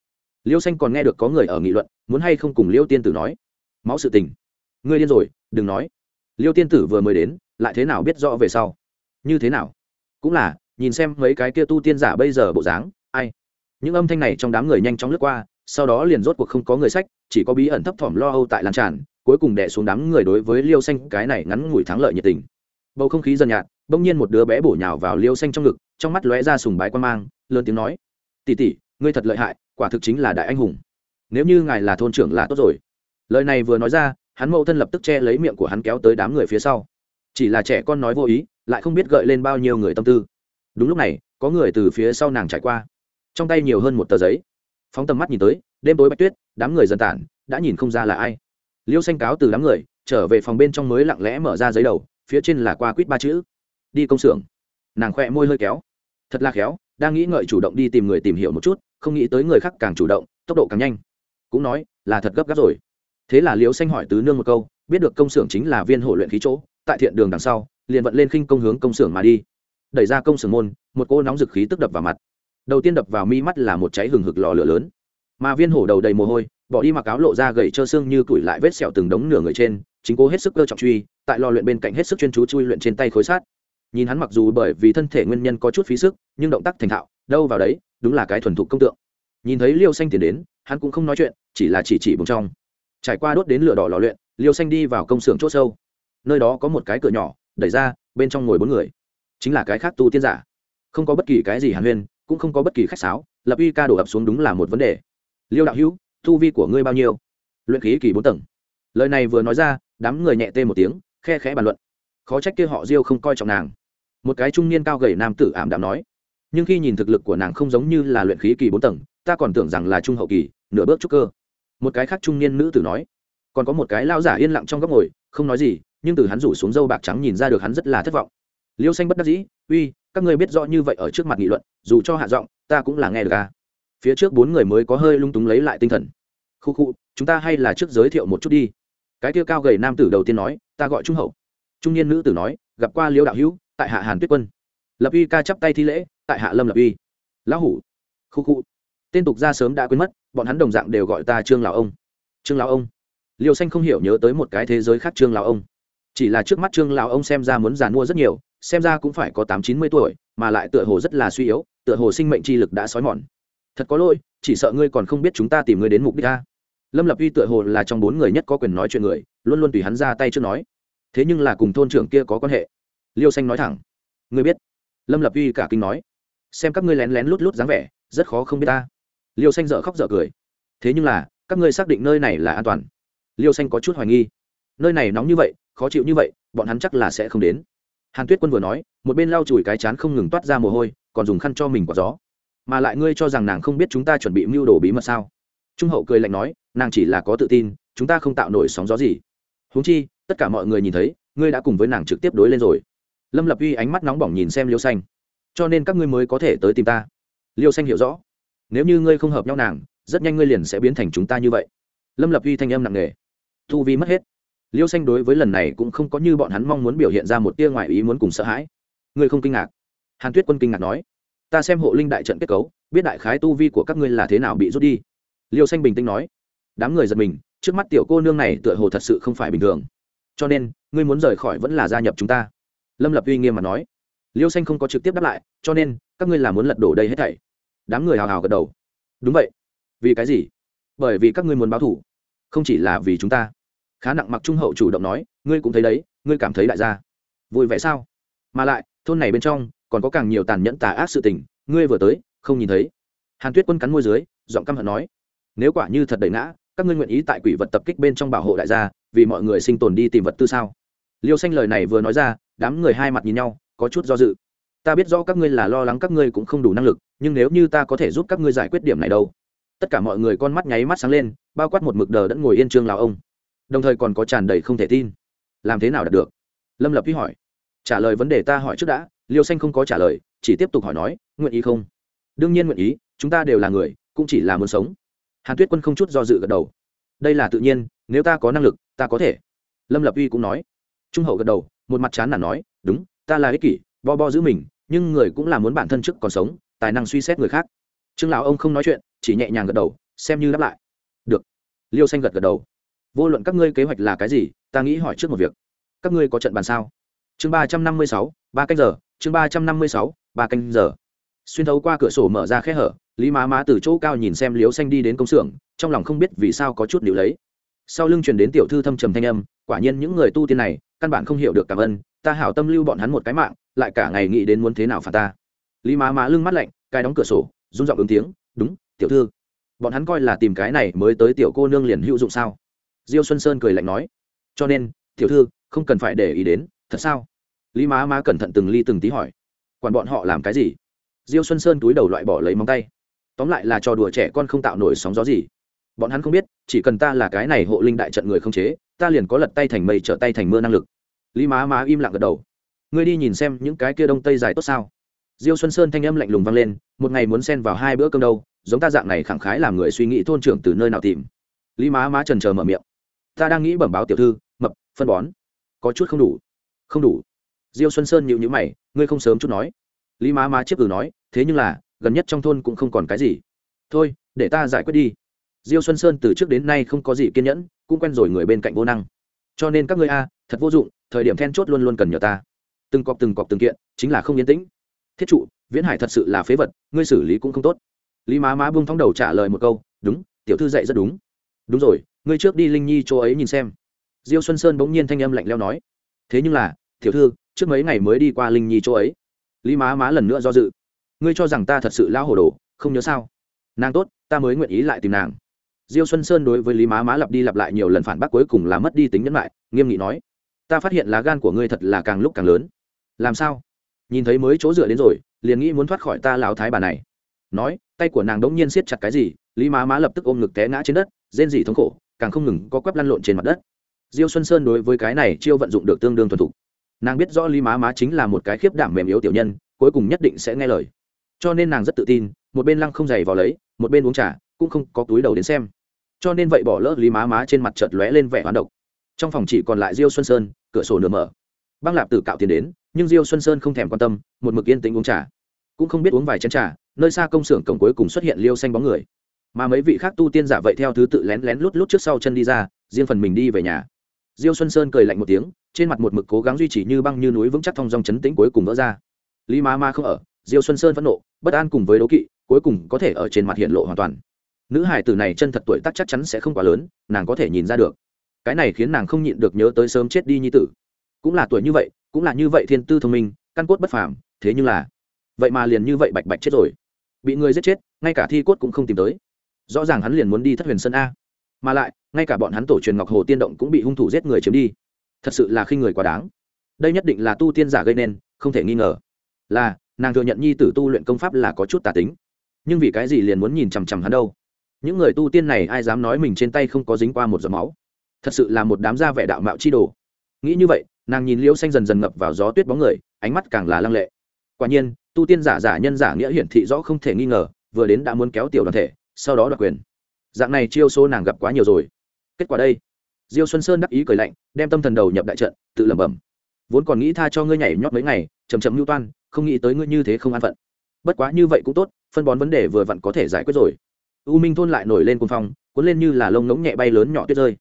Liêu xanh còn nghe được có người ở nghị luận, muốn hay không cùng liêu tiên tử nói. Máu sự tình, ngươi điên rồi, đừng nói. Liêu tiên tử vừa mới đến, lại thế nào biết rõ về sau? Như thế nào? Cũng là, nhìn xem mấy cái kia tu tiên giả bây giờ bộ dáng, ai? Những âm thanh này trong đám người nhanh chóng lướt qua, sau đó liền rốt cuộc không có người sách chỉ có bí ẩn thấp thỏm lo âu tại lan tràn, cuối cùng đẻ xuống đám người đối với liêu xanh cái này ngắn ngủi thắng lợi nhiệt tình. Bầu không khí dần nhạt, bỗng nhiên một đứa bé bổ nhào vào liêu xanh trong ngực, trong mắt lóe ra sùng bái quan mang, lớn tiếng nói tỉ tỉ ngươi thật lợi hại, quả thực chính là đại anh hùng. Nếu như ngài là thôn trưởng là tốt rồi. Lời này vừa nói ra, hắn mẫu thân lập tức che lấy miệng của hắn kéo tới đám người phía sau. Chỉ là trẻ con nói vô ý, lại không biết gợi lên bao nhiêu người tâm tư. Đúng lúc này, có người từ phía sau nàng trải qua. Trong tay nhiều hơn một tờ giấy. Phóng tầm mắt nhìn tới đêm tối bạch tuyết, đám người dần tản, đã nhìn không ra là ai. Liêu xanh cáo từ đám người, trở về phòng bên trong mới lặng lẽ mở ra giấy đầu, phía trên là qua quýt ba chữ. Đi công xưởng. Nàng khoe môi hơi kéo. Thật là khéo, đang nghĩ ngợi chủ động đi tìm người tìm hiểu một chút, không nghĩ tới người khác càng chủ động, tốc độ càng nhanh. Cũng nói, là thật gấp gáp rồi. Thế là liêu xanh hỏi tứ nương một câu, biết được công xưởng chính là viên hộ luyện khí chỗ, tại thiện đường đằng sau, liền vận lên khinh công hướng công xưởng mà đi. Đẩy ra công xưởng môn, một cô nóng dực khí tức đập vào mặt. Đầu tiên đập vào mi mắt là một cháy hừng hực lò lửa lớn mà viên hổ đầu đầy mồ hôi, bỏ đi mặc áo lộ ra gầy trơ xương như củi lại vết sẹo từng đống nửa người trên, chính cố hết sức cơ trọng truy, tại lò luyện bên cạnh hết sức chuyên chú chui luyện trên tay khối sát nhìn hắn mặc dù bởi vì thân thể nguyên nhân có chút phí sức, nhưng động tác thành thạo, đâu vào đấy, đúng là cái thuần thục công tượng. Nhìn thấy liêu xanh tiền đến, hắn cũng không nói chuyện, chỉ là chỉ chỉ bùng trong. Trải qua đốt đến lửa đỏ lò luyện, liêu xanh đi vào công xưởng c h ỗ sâu. Nơi đó có một cái cửa nhỏ, đẩy ra, bên trong ngồi bốn người. Chính là cái khác tu tiên giả. Không có bất kỳ cái gì hàn huyên, cũng không có bất kỳ khách sáo, lập uy ca đổ ập xuống đúng là một vấn đề liêu đạo hữu thu vi của ngươi bao nhiêu? Luyện khí kỳ bốn tầng. Lời này vừa nói ra, đám người nhẹ tê một tiếng, khe khẽ bàn luận. Khó trách kia họ diêu không coi trọng nàng. Một cái trung niên cao gầy nam tử ảm đạm nói, nhưng khi nhìn thực lực của nàng không giống như là luyện khí kỳ bốn tầng, ta còn tưởng rằng là trung hậu kỳ, nửa bước trúc cơ. Một cái khác trung niên nữ tử nói, còn có một cái lao giả yên lặng trong góc ngồi, không nói gì, nhưng từ hắn rủ xuống dâu bạc trắng nhìn ra được hắn rất là thất vọng. Liêu xanh bất đắc dĩ, uy, các ngươi biết rõ như vậy ở trước mặt nghị luận, dù cho hạ giọng, ta cũng là nghe được à phía trước bốn người mới có hơi lung túng lấy lại tinh thần. Khu khu, chúng ta hay là trước giới thiệu một chút đi. Cái kia cao gầy nam tử đầu tiên nói, ta gọi trung hậu. Trung niên nữ tử nói, gặp qua liễu đạo hữu, tại hạ hàn tuyết quân. Lập uy ca chắp tay thi lễ, tại hạ lâm lập uy lão hủ. Khu khu. Tên tục ra sớm đã quên mất, bọn hắn đồng dạng đều gọi ta trương lão ông. Trương lão ông. Liều xanh không hiểu nhớ tới một cái thế giới khác trương lão ông. Chỉ là trước mắt trương lão ông xem ra muốn giàn mua rất nhiều, xem ra cũng phải có tám chín mươi tuổi, mà lại tựa hồ rất là suy yếu, tựa hồ sinh mệnh chi lực đã xói mòn thật có lỗi, chỉ sợ ngươi còn không biết chúng ta tìm ngươi đến mục đích ta lâm lập uy tựa hồ là trong bốn người nhất có quyền nói chuyện người, luôn luôn tùy hắn ra tay trước nói. Thế nhưng là cùng thôn trưởng kia có quan hệ. Liêu xanh nói thẳng. Ngươi biết. Lâm lập uy cả kinh nói. Xem các ngươi lén lén lút lút dáng vẻ, rất khó không biết ta. Liêu xanh dở khóc dở cười. Thế nhưng là, các ngươi xác định nơi này là an toàn. Liêu xanh có chút hoài nghi. Nơi này nóng như vậy, khó chịu như vậy, bọn hắn chắc là sẽ không đến. Hàn tuyết quân vừa nói, một bên lau chùi cái chán không ngừng toát ra mồ hôi, còn dùng khăn cho mình quả gió mà lại ngươi cho rằng nàng không biết chúng ta chuẩn bị mưu đồ bí mật sao? Trung hậu cười lạnh nói, nàng chỉ là có tự tin, chúng ta không tạo nổi sóng gió gì. Huống chi, tất cả mọi người nhìn thấy, ngươi đã cùng với nàng trực tiếp đối lên rồi. Lâm lập uy ánh mắt nóng bỏng nhìn xem liêu xanh. Cho nên các ngươi mới có thể tới tìm ta. Liêu xanh hiểu rõ. Nếu như ngươi không hợp nhau nàng, rất nhanh ngươi liền sẽ biến thành chúng ta như vậy. Lâm lập uy thanh âm nặng nề. Thu vi mất hết. Liêu xanh đối với lần này cũng không có như bọn hắn mong muốn biểu hiện ra một tia ngoài ý muốn cùng sợ hãi. Ngươi không kinh ngạc. Hàn tuyết quân kinh ngạc nói ta xem hộ linh đại trận kết cấu, biết đại khái tu vi của các ngươi là thế nào bị rút đi. Liêu xanh bình tĩnh nói. Đám người giật mình, trước mắt tiểu cô nương này tựa hồ thật sự không phải bình thường. Cho nên, ngươi muốn rời khỏi vẫn là gia nhập chúng ta. Lâm lập uy nghiêm mà nói. Liêu xanh không có trực tiếp đáp lại, cho nên, các ngươi là muốn lật đổ đây hết thảy. Đám người hào hào gật đầu. Đúng vậy. Vì cái gì? Bởi vì các ngươi muốn báo thủ, không chỉ là vì chúng ta. Khá nặng mặc trung hậu chủ động nói, ngươi cũng thấy đấy, ngươi cảm thấy đại gia. Vui vẻ sao? Mà lại, thôn này bên trong còn có càng nhiều tàn nhẫn tà ác sự tình, ngươi vừa tới, không nhìn thấy. Hàn tuyết quân cắn môi dưới, giọng căm hận nói, nếu quả như thật đầy ngã, các ngươi nguyện ý tại quỷ vật tập kích bên trong bảo hộ đại gia, vì mọi người sinh tồn đi tìm vật tư sao? Liêu xanh lời này vừa nói ra, đám người hai mặt nhìn nhau, có chút do dự. Ta biết rõ các ngươi là lo lắng các ngươi cũng không đủ năng lực, nhưng nếu như ta có thể giúp các ngươi giải quyết điểm này đâu? Tất cả mọi người con mắt nháy mắt sáng lên, bao quát một mực đờ đẫn ngồi yên trương lào ông. Đồng thời còn có tràn đầy không thể tin. Làm thế nào đạt được? Lâm lập Phi hỏi. Trả lời vấn đề ta hỏi trước đã liêu xanh không có trả lời, chỉ tiếp tục hỏi nói, nguyện ý không? Đương nhiên nguyện ý, chúng ta đều là người, cũng chỉ là muốn sống. Hàn tuyết quân không chút do dự gật đầu. Đây là tự nhiên, nếu ta có năng lực, ta có thể. Lâm lập uy cũng nói. Trung hậu gật đầu, một mặt chán là nói, đúng, ta là ích kỷ, bo bo giữ mình, nhưng người cũng là muốn bản thân trước còn sống, tài năng suy xét người khác. Trương lão ông không nói chuyện, chỉ nhẹ nhàng gật đầu, xem như đáp lại. Được. Liêu xanh gật gật đầu. Vô luận các ngươi kế hoạch là cái gì, ta nghĩ hỏi trước một việc. Các ngươi có trận bàn sao? Chương ba trăm năm mươi sáu, ba cách giờ chương ba trăm năm mươi sáu, ba canh giờ. Xuyên thấu qua cửa sổ mở ra khe hở, lý má má từ chỗ cao nhìn xem liếu xanh đi đến công xưởng, trong lòng không biết vì sao có chút níu lấy. Sau lưng truyền đến tiểu thư thâm trầm thanh âm, quả nhiên những người tu tiên này, căn bản không hiểu được cảm ơn, ta hảo tâm lưu bọn hắn một cái mạng, lại cả ngày nghĩ đến muốn thế nào phạt ta. Lý má má lưng mắt lạnh, cai đóng cửa sổ, run giọng ứng tiếng, đúng, tiểu thư. Bọn hắn coi là tìm cái này mới tới tiểu cô nương liền hữu dụng sao? Diêu xuân sơn cười lạnh nói. Cho nên, tiểu thư, không cần phải để ý đến, thật sao? Lý má má cẩn thận từng ly từng tí hỏi, quản bọn họ làm cái gì? Diêu xuân sơn túi đầu loại bỏ lấy móng tay. Tóm lại là trò đùa trẻ con không tạo nổi sóng gió gì. Bọn hắn không biết, chỉ cần ta là cái này hộ linh đại trận người không chế, ta liền có lật tay thành mây trở tay thành mưa năng lực. Lý má má im lặng gật đầu. Ngươi đi nhìn xem những cái kia đông tây dài tốt sao. Diêu xuân sơn thanh âm lạnh lùng vang lên, một ngày muốn xen vào hai bữa cơm đâu, giống ta dạng này khẳng khái làm người suy nghĩ thôn trưởng từ nơi nào tìm. Lý má má trần trờ mở miệng. Ta đang nghĩ bẩm báo tiểu thư, mập, phân bón. Có chút không đủ. Không đủ diêu xuân sơn nhịu nhữ mày, ngươi không sớm chút nói. Lý má má chiếc ừ nói, thế nhưng là, gần nhất trong thôn cũng không còn cái gì. Thôi, để ta giải quyết đi. Diêu xuân sơn từ trước đến nay không có gì kiên nhẫn, cũng quen rồi người bên cạnh vô năng. Cho nên các ngươi a, thật vô dụng, thời điểm then chốt luôn luôn cần nhờ ta. Từng cọp từng cọp từng kiện, chính là không yên tĩnh. Thiết trụ, viễn hải thật sự là phế vật, ngươi xử lý cũng không tốt. Lý má má buông thóng đầu trả lời một câu, đúng, tiểu thư dạy rất đúng. Đúng rồi, ngươi trước đi linh nhi chỗ ấy nhìn xem. Diêu xuân sơn bỗng nhiên thanh âm lạnh leo nói, thế nhưng là, tiểu thư trước mấy ngày mới đi qua linh nhi chỗ ấy. Lý má má lần nữa do dự. Ngươi cho rằng ta thật sự lao hồ đồ, không nhớ sao? Nàng tốt, ta mới nguyện ý lại tìm nàng. Diêu xuân sơn đối với lý má má lặp đi lặp lại nhiều lần phản bác cuối cùng là mất đi tính nhẫn lại nghiêm nghị nói, ta phát hiện lá gan của ngươi thật là càng lúc càng lớn. Làm sao? Nhìn thấy mới chỗ dựa đến rồi, liền nghĩ muốn thoát khỏi ta lão thái bà này. Nói, tay của nàng đống nhiên siết chặt cái gì, lý má má lập tức ôm ngực té ngã trên đất, rên rỉ thống khổ, càng không ngừng có quắp lăn lộn trên mặt đất. Diêu xuân sơn đối với cái này chiêu vận dụng được tương đương thuần thục nàng biết rõ lý má má chính là một cái khiếp đảm mềm yếu tiểu nhân cuối cùng nhất định sẽ nghe lời cho nên nàng rất tự tin một bên lăng không dày vào lấy một bên uống trà cũng không có túi đầu đến xem cho nên vậy bỏ lỡ lý má má trên mặt chợt lóe lên vẻ hoán độc trong phòng chỉ còn lại diêu xuân sơn cửa sổ nửa mở băng lạp tử cạo tiền đến nhưng diêu xuân sơn không thèm quan tâm một mực yên tĩnh uống trà cũng không biết uống vài chén trà nơi xa công xưởng cổng cuối cùng xuất hiện liêu xanh bóng người mà mấy vị khác tu tiên giả vậy theo thứ tự lén lén lút lút trước sau chân đi ra riêng phần mình đi về nhà diêu xuân sơn cười lạnh một tiếng, trên mặt một mực cố gắng duy trì như băng như núi vững chắc thong dong chấn tĩnh cuối cùng vỡ ra. Lý Ma ma không ở, diêu xuân sơn phẫn nộ, bất an cùng với đố kỵ, cuối cùng có thể ở trên mặt hiện lộ hoàn toàn. Nữ hải tử này chân thật tuổi tác chắc chắn sẽ không quá lớn, nàng có thể nhìn ra được. Cái này khiến nàng không nhịn được nhớ tới sớm chết đi như tử. Cũng là tuổi như vậy, cũng là như vậy thiên tư thông minh, căn cốt bất phàm, thế nhưng là, vậy mà liền như vậy bạch bạch chết rồi. Bị người giết chết, ngay cả thi cốt cũng không tìm tới. Rõ ràng hắn liền muốn đi thất huyền sơn a mà lại, ngay cả bọn hắn tổ truyền ngọc hồ tiên động cũng bị hung thủ giết người chiếm đi. Thật sự là khi người quá đáng. Đây nhất định là tu tiên giả gây nên, không thể nghi ngờ. Là, nàng thừa nhận nhi tử tu luyện công pháp là có chút tà tính. Nhưng vì cái gì liền muốn nhìn chằm chằm hắn đâu? Những người tu tiên này ai dám nói mình trên tay không có dính qua một giọt máu? Thật sự là một đám da vẻ đạo mạo chi đồ. Nghĩ như vậy, nàng nhìn liễu xanh dần dần ngập vào gió tuyết bóng người, ánh mắt càng là lăng lệ. Quả nhiên, tu tiên giả giả nhân giả nghĩa hiển thị rõ không thể nghi ngờ, vừa đến đã muốn kéo tiểu đoàn thể, sau đó đoạt quyền dạng này chiêu số nàng gặp quá nhiều rồi. Kết quả đây. Diêu xuân sơn đắc ý cười lạnh, đem tâm thần đầu nhập đại trận, tự lẩm bẩm. Vốn còn nghĩ tha cho ngươi nhảy nhót mấy ngày chầm chậm mưu toan, không nghĩ tới ngươi như thế không an phận. Bất quá như vậy cũng tốt, phân bón vấn đề vừa vặn có thể giải quyết rồi. U minh thôn lại nổi lên cuồng phong, cuốn lên như là lông ngỗng nhẹ bay lớn nhỏ tuyết rơi.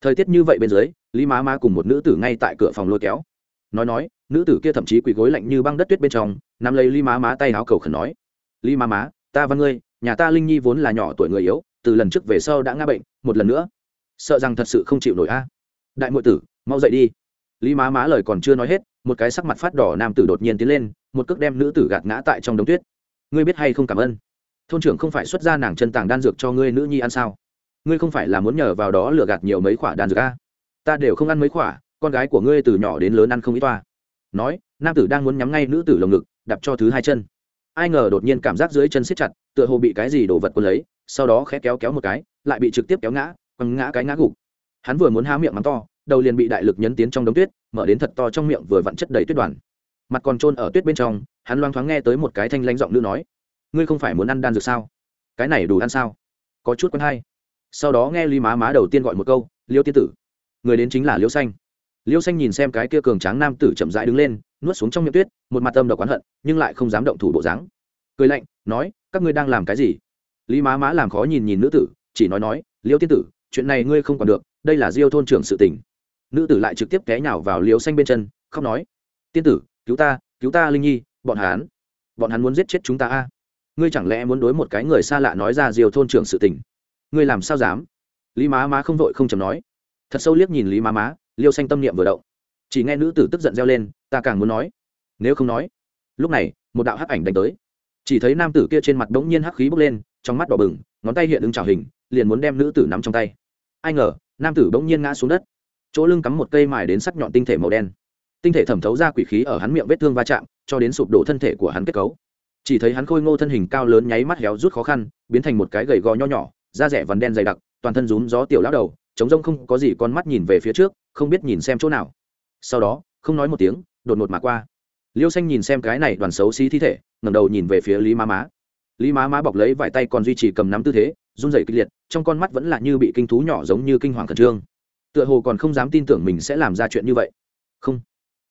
Thời tiết như vậy bên dưới, lý má má cùng một nữ tử ngay tại cửa phòng lôi kéo. Nói nói, nữ tử kia thậm chí quỳ gối lạnh như băng đất tuyết bên trong, nắm lấy lý má má tay áo cầu khẩn nói. Lý má má, ta văn ngươi, nhà ta linh nhi vốn là nhỏ tuổi người yếu từ lần trước về sau đã ngã bệnh, một lần nữa. Sợ rằng thật sự không chịu nổi a. Đại m tử, mau dậy đi. Lý má má lời còn chưa nói hết, một cái sắc mặt phát đỏ nam tử đột nhiên tiến lên, một cước đem nữ tử gạt ngã tại trong đống tuyết. Ngươi biết hay không cảm ơn? Thôn trưởng không phải xuất ra nàng chân tàng đan dược cho ngươi nữ nhi ăn sao? Ngươi không phải là muốn nhờ vào đó lừa gạt nhiều mấy khoả đan dược a? Ta đều không ăn mấy khoả con gái của ngươi từ nhỏ đến lớn ăn không ít toa. Nói, nam tử đang muốn nhắm ngay nữ tử lồng ngực đập cho thứ hai chân. Ai ngờ đột nhiên cảm giác dưới chân siết chặt, tựa hồ bị cái gì đổ vật quân lấy sau đó khẽ kéo kéo một cái, lại bị trực tiếp kéo ngã, quăng ngã cái ngã gục. Hắn vừa muốn há miệng mắng to, đầu liền bị đại lực nhấn tiến trong đống tuyết, mở đến thật to trong miệng vừa vặn chất đầy tuyết đoàn. Mặt còn trôn ở tuyết bên trong, hắn loang thoáng nghe tới một cái thanh lãnh giọng nữ nói, ngươi không phải muốn ăn đan dược sao? Cái này đủ ăn sao? Có chút quen hay. Sau đó nghe ly má má đầu tiên gọi một câu, liêu tiên tử. Người đến chính là liêu xanh. Liêu xanh nhìn xem cái kia cường tráng nam tử chậm rãi đứng lên, nuốt xuống trong miệng tuyết, một mặt âm độc oán hận, nhưng lại không dám động thủ bộ dáng. Cười lạnh, nói, các ngươi đang làm cái gì? Lý má má làm khó nhìn nhìn nữ tử, chỉ nói nói, liêu tiên tử, chuyện này ngươi không còn được, đây là diêu thôn trưởng sự tình. Nữ tử lại trực tiếp té nhào vào liêu xanh bên chân, khóc nói, tiên tử, cứu ta cứu ta linh nhi, bọn hắn bọn hắn muốn giết chết chúng ta a. Ngươi chẳng lẽ muốn đối một cái người xa lạ nói ra diều thôn trưởng sự tình? Ngươi làm sao dám? Lý má má không vội không chầm nói. Thật sâu liếc nhìn lý má má, liêu xanh tâm niệm vừa động. Chỉ nghe nữ tử tức giận reo lên, ta càng muốn nói. Nếu không nói, lúc này, một đạo hắc ảnh đánh tới. Chỉ thấy nam tử kia trên mặt bỗng nhiên hắc khí bốc lên trong mắt đỏ bừng, ngón tay hiện ứng trào hình, liền muốn đem nữ tử nắm trong tay. Ai ngờ, nam tử bỗng nhiên ngã xuống đất. Chỗ lưng cắm một cây mài đến sắc nhọn tinh thể màu đen. Tinh thể thẩm thấu ra quỷ khí ở hắn miệng vết thương va chạm, cho đến sụp đổ thân thể của hắn kết cấu. Chỉ thấy hắn khôi ngô thân hình cao lớn nháy mắt héo rút khó khăn, biến thành một cái gầy gò nho nhỏ, da rẻ vằn đen dày đặc, toàn thân rún gió tiểu lão đầu chống rông không có gì con mắt nhìn về phía trước, không biết nhìn xem chỗ nào. Sau đó, không nói một tiếng, đột ngột mà qua. Liêu xanh nhìn xem cái này đoàn xấu xí thi thể, ngẩng đầu nhìn về phía lý má má lý má má bọc lấy vài tay còn duy trì cầm nắm tư thế, run rẩy kịch liệt, trong con mắt vẫn là như bị kinh thú nhỏ giống như kinh hoàng khẩn trương. Tựa hồ còn không dám tin tưởng mình sẽ làm ra chuyện như vậy. Không.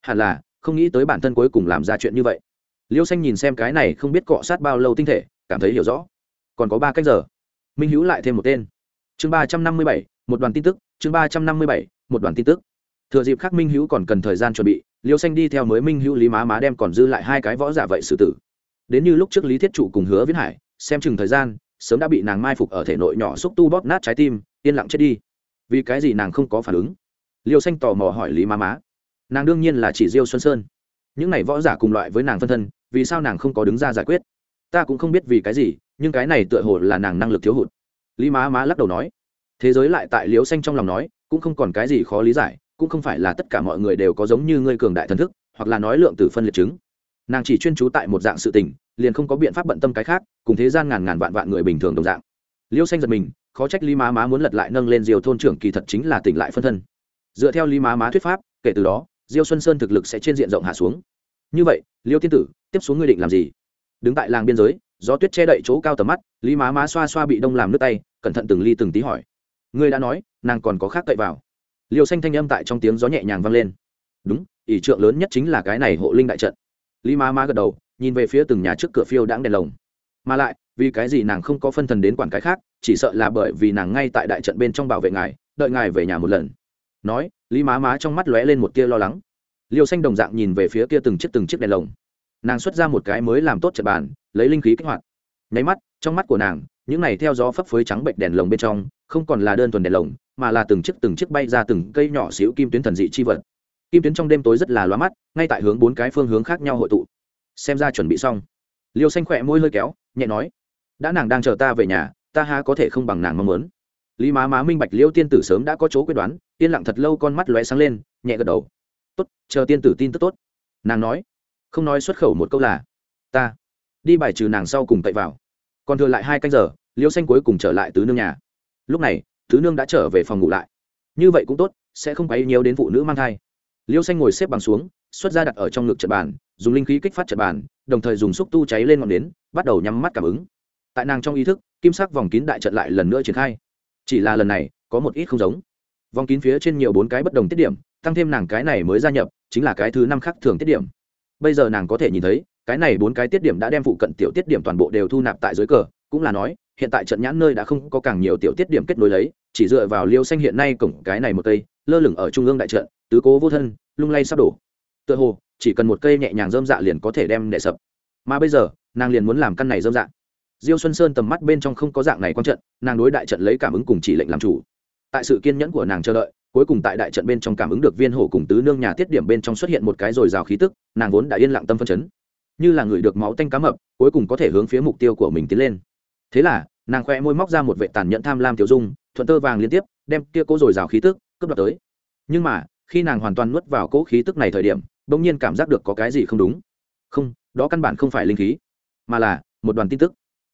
Hẳn là, không nghĩ tới bản thân cuối cùng làm ra chuyện như vậy. Liêu xanh nhìn xem cái này không biết cọ sát bao lâu tinh thể, cảm thấy hiểu rõ. Còn có ba cách giờ. Minh hữu lại thêm một tên. Chương ba trăm năm mươi bảy, một đoàn tin tức, chương ba trăm năm mươi bảy, một đoàn tin tức. Thừa dịp khác minh hữu còn cần thời gian chuẩn bị, liêu xanh đi theo mới minh hữu lý má má đem còn dư lại hai cái võ giả vậy xử tử đến như lúc trước lý thiết trụ cùng hứa viễn hải, xem chừng thời gian, sớm đã bị nàng mai phục ở thể nội nhỏ xúc tu bóp nát trái tim, yên lặng chết đi. Vì cái gì nàng không có phản ứng? Liêu xanh tò mò hỏi lý má má. Nàng đương nhiên là chỉ diêu xuân sơn. Những này võ giả cùng loại với nàng phân thân, vì sao nàng không có đứng ra giải quyết? Ta cũng không biết vì cái gì, nhưng cái này tựa hồ là nàng năng lực thiếu hụt. Lý má má lắc đầu nói. Thế giới lại tại Liêu xanh trong lòng nói, cũng không còn cái gì khó lý giải, cũng không phải là tất cả mọi người đều có giống như ngươi cường đại thần thức, hoặc là nói lượng từ phân liệt chứng nàng chỉ chuyên trú tại một dạng sự tình, liền không có biện pháp bận tâm cái khác, cùng thế gian ngàn ngàn vạn vạn người bình thường đồng dạng. Liêu xanh giật mình, khó trách lý má má muốn lật lại nâng lên diều thôn trưởng kỳ thật chính là tỉnh lại phân thân. Dựa theo lý má má thuyết pháp, kể từ đó, diêu xuân sơn thực lực sẽ trên diện rộng hạ xuống. Như vậy, liêu tiên tử, tiếp xuống ngươi định làm gì? Đứng tại làng biên giới, gió tuyết che đậy chỗ cao tầm mắt, lý má má xoa xoa bị đông làm nước tay, cẩn thận từng ly từng tí hỏi. Ngươi đã nói, nàng còn có khác cậy vào. Liêu xanh thanh âm tại trong tiếng gió nhẹ nhàng vang lên. Đúng, ỷ trượng lớn nhất chính là cái này hộ linh đại trận lý má má gật đầu, nhìn về phía từng nhà trước cửa phiêu đãng đèn lồng. Mà lại, vì cái gì nàng không có phân thần đến quản cái khác, chỉ sợ là bởi vì nàng ngay tại đại trận bên trong bảo vệ ngài, đợi ngài về nhà một lần. Nói, lý má má trong mắt lóe lên một tia lo lắng. Liêu xanh đồng dạng nhìn về phía kia từng chiếc từng chiếc đèn lồng. Nàng xuất ra một cái mới làm tốt trận bàn, lấy linh khí kích hoạt. Nháy mắt, trong mắt của nàng, những này theo gió phấp phới trắng bệnh đèn lồng bên trong, không còn là đơn thuần đèn lồng, mà là từng chiếc từng chiếc bay ra từng cây nhỏ xíu kim tuyến thần dị chi vật kim tuyến trong đêm tối rất là loa mắt, ngay tại hướng bốn cái phương hướng khác nhau hội tụ. Xem ra chuẩn bị xong. Liêu xanh khỏe môi hơi kéo, nhẹ nói, đã nàng đang chờ ta về nhà, ta há có thể không bằng nàng mong muốn. Lý má má minh bạch liêu tiên tử sớm đã có chỗ quyết đoán, yên lặng thật lâu con mắt lóe sáng lên, nhẹ gật đầu. Tốt, chờ tiên tử tin tức tốt. Nàng nói, không nói xuất khẩu một câu là, ta đi bài trừ nàng sau cùng tậy vào. Còn thừa lại hai canh giờ, liêu xanh cuối cùng trở lại tứ nương nhà. Lúc này, tứ nương đã trở về phòng ngủ lại. Như vậy cũng tốt, sẽ không quấy nhiều đến phụ nữ mang thai liêu xanh ngồi xếp bằng xuống, xuất ra đặt ở trong ngực trận bàn, dùng linh khí kích phát trận bàn, đồng thời dùng xúc tu cháy lên ngọn nến, bắt đầu nhắm mắt cảm ứng. Tại nàng trong ý thức, kim sắc vòng kín đại trận lại lần nữa triển khai. Chỉ là lần này, có một ít không giống. Vòng kín phía trên nhiều bốn cái bất đồng tiết điểm, tăng thêm nàng cái này mới gia nhập, chính là cái thứ năm khác thường tiết điểm. Bây giờ nàng có thể nhìn thấy, cái này bốn cái tiết điểm đã đem phụ cận tiểu tiết điểm toàn bộ đều thu nạp tại dưới cờ, cũng là nói, hiện tại trận nhãn nơi đã không có càng nhiều tiểu tiết điểm kết nối lấy, chỉ dựa vào liêu xanh hiện nay cổng cái này một cây, lơ lửng ở trung ương đại trận tứ cố vô thân, lung lay sắp đổ. Tựa hồ, chỉ cần một cây nhẹ nhàng dơm dạ liền có thể đem đệ sập. Mà bây giờ, nàng liền muốn làm căn này dơm dạ. Diêu xuân sơn tầm mắt bên trong không có dạng này quan trận, nàng đối đại trận lấy cảm ứng cùng chỉ lệnh làm chủ. Tại sự kiên nhẫn của nàng chờ đợi, cuối cùng tại đại trận bên trong cảm ứng được viên hổ cùng tứ nương nhà tiết điểm bên trong xuất hiện một cái rồi rào khí tức, nàng vốn đã yên lặng tâm phân chấn. Như là người được máu tanh cá mập, cuối cùng có thể hướng phía mục tiêu của mình tiến lên. Thế là, nàng khoe môi móc ra một vệ tàn nhẫn tham lam tiểu dung, thuận tơ vàng liên tiếp, đem kia cố rồi rào khí tức, cướp đoạt tới. Nhưng mà khi nàng hoàn toàn nuốt vào cỗ khí tức này thời điểm, bỗng nhiên cảm giác được có cái gì không đúng. Không, đó căn bản không phải linh khí, mà là một đoàn tin tức.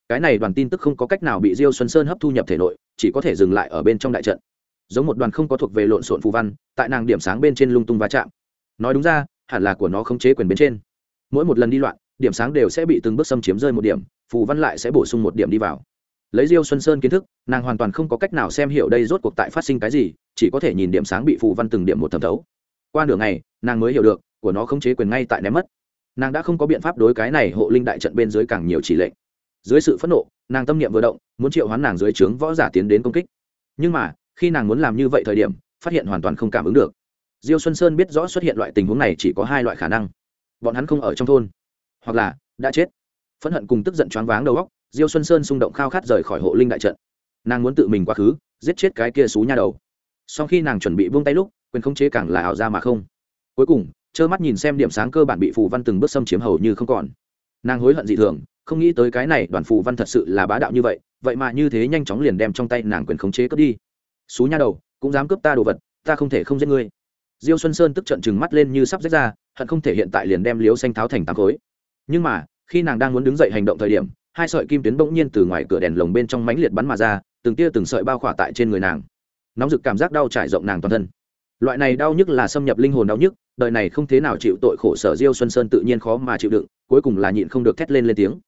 Cái này đoàn tin tức không có cách nào bị diêu xuân sơn hấp thu nhập thể nội, chỉ có thể dừng lại ở bên trong đại trận. Giống một đoàn không có thuộc về lộn xộn phù văn, tại nàng điểm sáng bên trên lung tung va chạm. Nói đúng ra, hẳn là của nó không chế quyền bên trên. Mỗi một lần đi loạn, điểm sáng đều sẽ bị từng bước xâm chiếm rơi một điểm, phù văn lại sẽ bổ sung một điểm đi vào lấy diêu xuân sơn kiến thức, nàng hoàn toàn không có cách nào xem hiểu đây rốt cuộc tại phát sinh cái gì, chỉ có thể nhìn điểm sáng bị phù văn từng điểm một thẩm thấu. Qua nửa ngày, nàng mới hiểu được, của nó không chế quyền ngay tại ném mất. Nàng đã không có biện pháp đối cái này hộ linh đại trận bên dưới càng nhiều chỉ lệnh. Dưới sự phẫn nộ, nàng tâm niệm vừa động, muốn triệu hoán nàng dưới trướng võ giả tiến đến công kích. Nhưng mà, khi nàng muốn làm như vậy thời điểm, phát hiện hoàn toàn không cảm ứng được. Diêu xuân sơn biết rõ xuất hiện loại tình huống này chỉ có hai loại khả năng. Bọn hắn không ở trong thôn, hoặc là đã chết. Phẫn hận cùng tức giận choáng váng đầu óc diêu xuân sơn xung động khao khát rời khỏi hộ linh đại trận. Nàng muốn tự mình quá khứ, giết chết cái kia xú nha đầu. Sau khi nàng chuẩn bị buông tay lúc, quyền khống chế càng là ảo ra mà không. Cuối cùng, trơ mắt nhìn xem điểm sáng cơ bản bị phù văn từng bước xâm chiếm hầu như không còn. Nàng hối hận dị thường, không nghĩ tới cái này đoàn phù văn thật sự là bá đạo như vậy vậy mà như thế nhanh chóng liền đem trong tay nàng quyền khống chế cướp đi. Xú nha đầu, cũng dám cướp ta đồ vật, ta không thể không giết ngươi. Diêu xuân sơn tức trận chừng mắt lên như sắp rách ra, hận không thể hiện tại liền đem liếu xanh tháo thành tám khối. Nhưng mà, khi nàng đang muốn đứng dậy hành động thời điểm hai sợi kim tuyến bỗng nhiên từ ngoài cửa đèn lồng bên trong mánh liệt bắn mà ra từng tia từng sợi bao khỏa tại trên người nàng. Nóng rực cảm giác đau trải rộng nàng toàn thân. Loại này đau nhức là xâm nhập linh hồn đau nhức đời này không thế nào chịu tội khổ sở diêu xuân sơn tự nhiên khó mà chịu đựng cuối cùng là nhịn không được thét lên lên tiếng.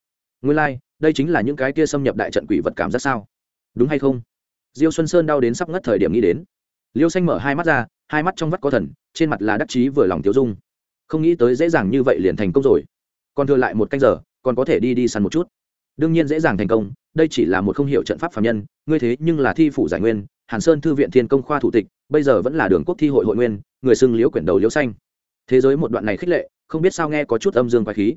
Nguyên lai、like, đây chính là những cái kia xâm nhập đại trận quỷ vật cảm giác sao? Đúng hay không? Diêu xuân sơn đau đến sắp ngất thời điểm nghĩ đến. Liêu xanh mở hai mắt ra hai mắt trong vắt có thần trên mặt là đắc chí vừa lòng tiêu dung. Không nghĩ tới dễ dàng như vậy liền thành công rồi. Còn thừa lại một canh giờ còn có thể đi đi săn một chút đương nhiên dễ dàng thành công, đây chỉ là một không h i ể u trận pháp phạm nhân, ngươi thế nhưng là thi phủ giải nguyên, hàn sơn thư viện thiên công khoa thủ tịch, bây giờ vẫn là đường quốc thi hội hội nguyên, người xưng liễu quyển đầu liễu xanh. Thế giới một đoạn này khích lệ, không biết sao nghe có chút âm dương quái khí.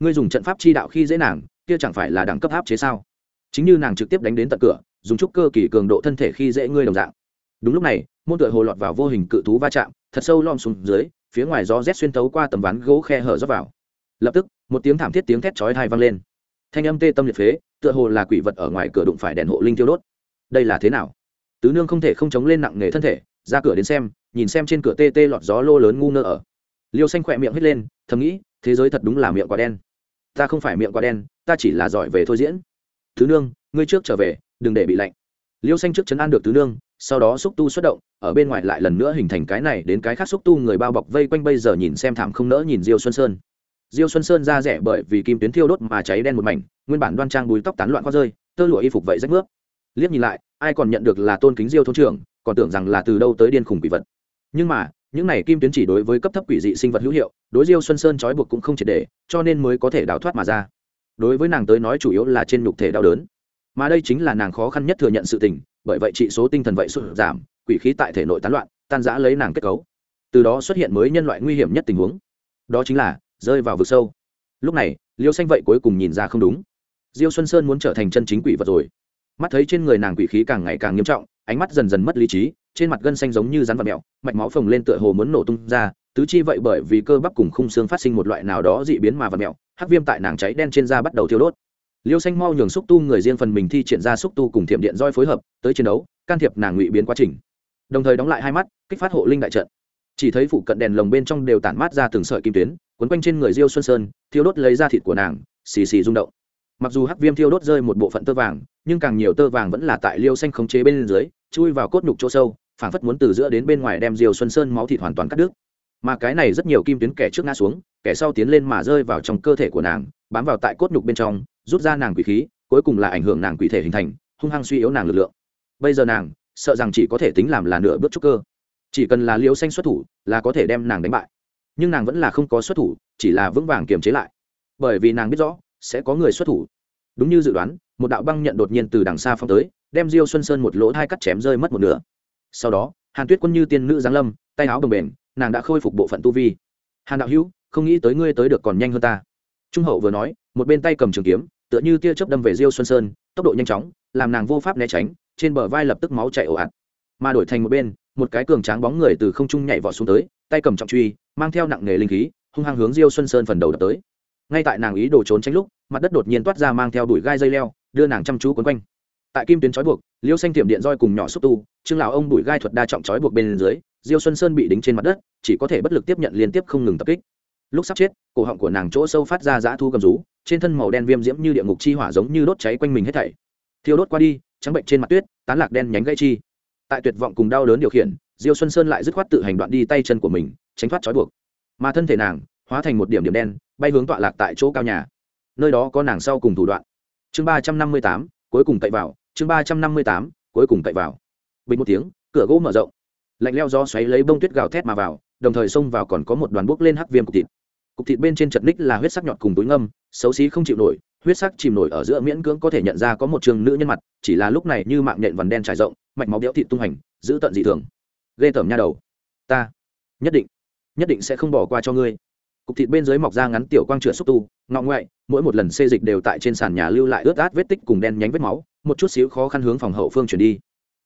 Ngươi dùng trận pháp chi đạo khi dễ nàng, kia chẳng phải là đẳng cấp áp chế sao? Chính như nàng trực tiếp đánh đến tận cửa, dùng chút cơ kỳ cường độ thân thể khi dễ ngươi đồng dạng. Đúng lúc này, môn tựa hồ lọt vào vô hình cự thú va chạm, thật sâu lom xuống dưới, phía ngoài gió rét xuyên tấu qua tầm ván gỗ khe hở rót vào. Lập tức, một tiếng thảm thiết tiếng thét chói thai vang lên thanh âm tê tâm liệt phế, tựa hồ là quỷ vật ở ngoài cửa đụng phải đèn hộ linh tiêu đốt. Đây là thế nào? Tứ nương không thể không chống lên nặng nghề thân thể, ra cửa đến xem, nhìn xem trên cửa tê tê lọt gió lô lớn ngu ngơ ở. Liêu xanh khỏe miệng hết lên, thầm nghĩ, thế giới thật đúng là miệng quá đen. Ta không phải miệng quá đen, ta chỉ là giỏi về thôi diễn. Tứ nương, ngươi trước trở về, đừng để bị lạnh. Liêu xanh trước chấn an được tứ nương, sau đó xúc tu xuất động, ở bên ngoài lại lần nữa hình thành cái này đến cái khác xúc tu người bao bọc vây quanh bây giờ nhìn xem thảm không nỡ nhìn diêu xuân sơn diêu xuân sơn ra rẻ bởi vì kim tuyến thiêu đốt mà cháy đen một mảnh, nguyên bản đoan trang bùi tóc tán loạn qua rơi, tơ lụa y phục vậy rách nước liếc nhìn lại, ai còn nhận được là tôn kính diêu thôn trưởng, còn tưởng rằng là từ đâu tới điên khủng quỷ vật. Nhưng mà, những này kim tuyến chỉ đối với cấp thấp quỷ dị sinh vật hữu hiệu, đối diêu xuân sơn trói buộc cũng không triệt để, cho nên mới có thể đào thoát mà ra. Đối với nàng tới nói chủ yếu là trên nhục thể đau đớn. Mà đây chính là nàng khó khăn nhất thừa nhận sự tình, bởi vậy trị số tinh thần vậy sụt giảm, quỷ khí tại thể nội tán loạn, tan giã lấy nàng kết cấu. Từ đó xuất hiện mới nhân loại nguy hiểm nhất tình huống. Đó chính là rơi vào vực sâu. Lúc này liêu xanh vậy cuối cùng nhìn ra không đúng. Diêu xuân sơn muốn trở thành chân chính quỷ vật rồi. Mắt thấy trên người nàng quỷ khí càng ngày càng nghiêm trọng ánh mắt dần dần mất lý trí trên mặt gân xanh giống như rắn vật mẹo, mạch máu phồng lên tựa hồ muốn nổ tung ra tứ chi vậy bởi vì cơ bắp cùng khung xương phát sinh một loại nào đó dị biến mà vật mẹo, hắc viêm tại nàng cháy đen trên da bắt đầu thiêu đốt. Liêu xanh mau nhường xúc tu người riêng phần mình thi triển ra xúc tu cùng thiểm điện roi phối hợp tới chiến đấu can thiệp nàng ngụy biến quá trình. Đồng thời đóng lại hai mắt kích phát hộ linh đại trận. Chỉ thấy phụ cận đèn lồng bên trong đều tản mát ra từng sợi kim tuyến quấn quanh trên người diêu xuân sơn, thiêu đốt lấy ra thịt của nàng, xì xì rung động. Mặc dù hắc viêm thiêu đốt rơi một bộ phận tơ vàng, nhưng càng nhiều tơ vàng vẫn là tại liêu xanh khống chế bên dưới, chui vào cốt nhục chỗ sâu, phảng phất muốn từ giữa đến bên ngoài đem Diêu xuân sơn máu thịt hoàn toàn cắt đứt. Mà cái này rất nhiều kim tuyến kẻ trước ngã xuống, kẻ sau tiến lên mà rơi vào trong cơ thể của nàng, bám vào tại cốt nhục bên trong, rút ra nàng quỷ khí, cuối cùng là ảnh hưởng nàng quỷ thể hình thành, hung hăng suy yếu nàng lực lượng. Bây giờ nàng, sợ rằng chỉ có thể tính làm là nửa bước trúc cơ. Chỉ cần là liêu xanh xuất thủ, là có thể đem nàng đánh bại nhưng nàng vẫn là không có xuất thủ, chỉ là vững vàng kiềm chế lại. Bởi vì nàng biết rõ, sẽ có người xuất thủ. Đúng như dự đoán, một đạo băng nhận đột nhiên từ đằng xa phong tới, đem diêu xuân sơn một lỗ hai cắt chém rơi mất một nửa. Sau đó, hàn tuyết quân như tiên nữ giáng lâm, tay áo đồng bền nàng đã khôi phục bộ phận tu vi. Hàn đạo hữu, không nghĩ tới ngươi tới được còn nhanh hơn ta. Trung hậu vừa nói, một bên tay cầm trường kiếm, tựa như tia chớp đâm về diêu xuân sơn, tốc độ nhanh chóng, làm nàng vô pháp né tránh, trên bờ vai lập tức máu chảy ồ ạt. Mà đổi thành một bên, một cái cường tráng bóng người từ không trung nhảy vọt xuống tới tay cầm trọng truy, mang theo nặng nghề linh khí, hung hăng hướng diêu xuân sơn phần đầu đập tới. Ngay tại nàng ý đồ trốn tránh lúc, mặt đất đột nhiên toát ra mang theo đuổi gai dây leo, đưa nàng chăm chú quấn quanh. Tại kim tuyến trói buộc, liêu xanh tiệm điện roi cùng nhỏ xúc tu, trương lão ông đuổi gai thuật đa trọng trói buộc bên dưới, diêu xuân sơn bị đính trên mặt đất, chỉ có thể bất lực tiếp nhận liên tiếp không ngừng tập kích. Lúc sắp chết, cổ họng của nàng chỗ sâu phát ra dã thu cầm rú, trên thân màu đen viêm diễm như địa ngục chi hỏa giống như đốt cháy quanh mình hết thảy. Thiêu đốt qua đi, trắng bệnh trên mặt tuyết, tán lạc đen nhánh gãy chi. Tại tuyệt vọng cùng đau đớn điều khiển diêu xuân sơn lại dứt khoát tự hành đoạn đi tay chân của mình, tránh thoát trói buộc. Mà thân thể nàng, hóa thành một điểm điểm đen, bay hướng tọa lạc tại chỗ cao nhà. Nơi đó có nàng sau cùng thủ đoạn. Chương ba trăm năm mươi tám, cuối cùng cậy vào. Chương ba trăm năm mươi tám, cuối cùng cậy vào. Bình một tiếng, cửa gỗ mở rộng. Lạnh leo gió xoáy lấy bông tuyết gào thét mà vào, đồng thời xông vào còn có một đoàn bốc lên hắc viêm cục thịt. Cục thịt bên trên chật ních là huyết sắc nhọt cùng túi ngâm, xấu xí không chịu nổi, huyết sắc chìm nổi ở giữa miễn cưỡng có thể nhận ra có một trường nữ nhân mặt, chỉ là lúc này như mạng nhện vằn đen trải rộng, mạch máu béo thịt tung hành, giữ tận dị thường ghê tởm nha đầu. Ta nhất định nhất định sẽ không bỏ qua cho ngươi. Cục thịt bên dưới mọc ra ngắn tiểu quang trượt xúc tu, ngọ ngoại, mỗi một lần xê dịch đều tại trên sàn nhà lưu lại ướt át vết tích cùng đen nhánh vết máu, một chút xíu khó khăn hướng phòng hậu phương chuyển đi.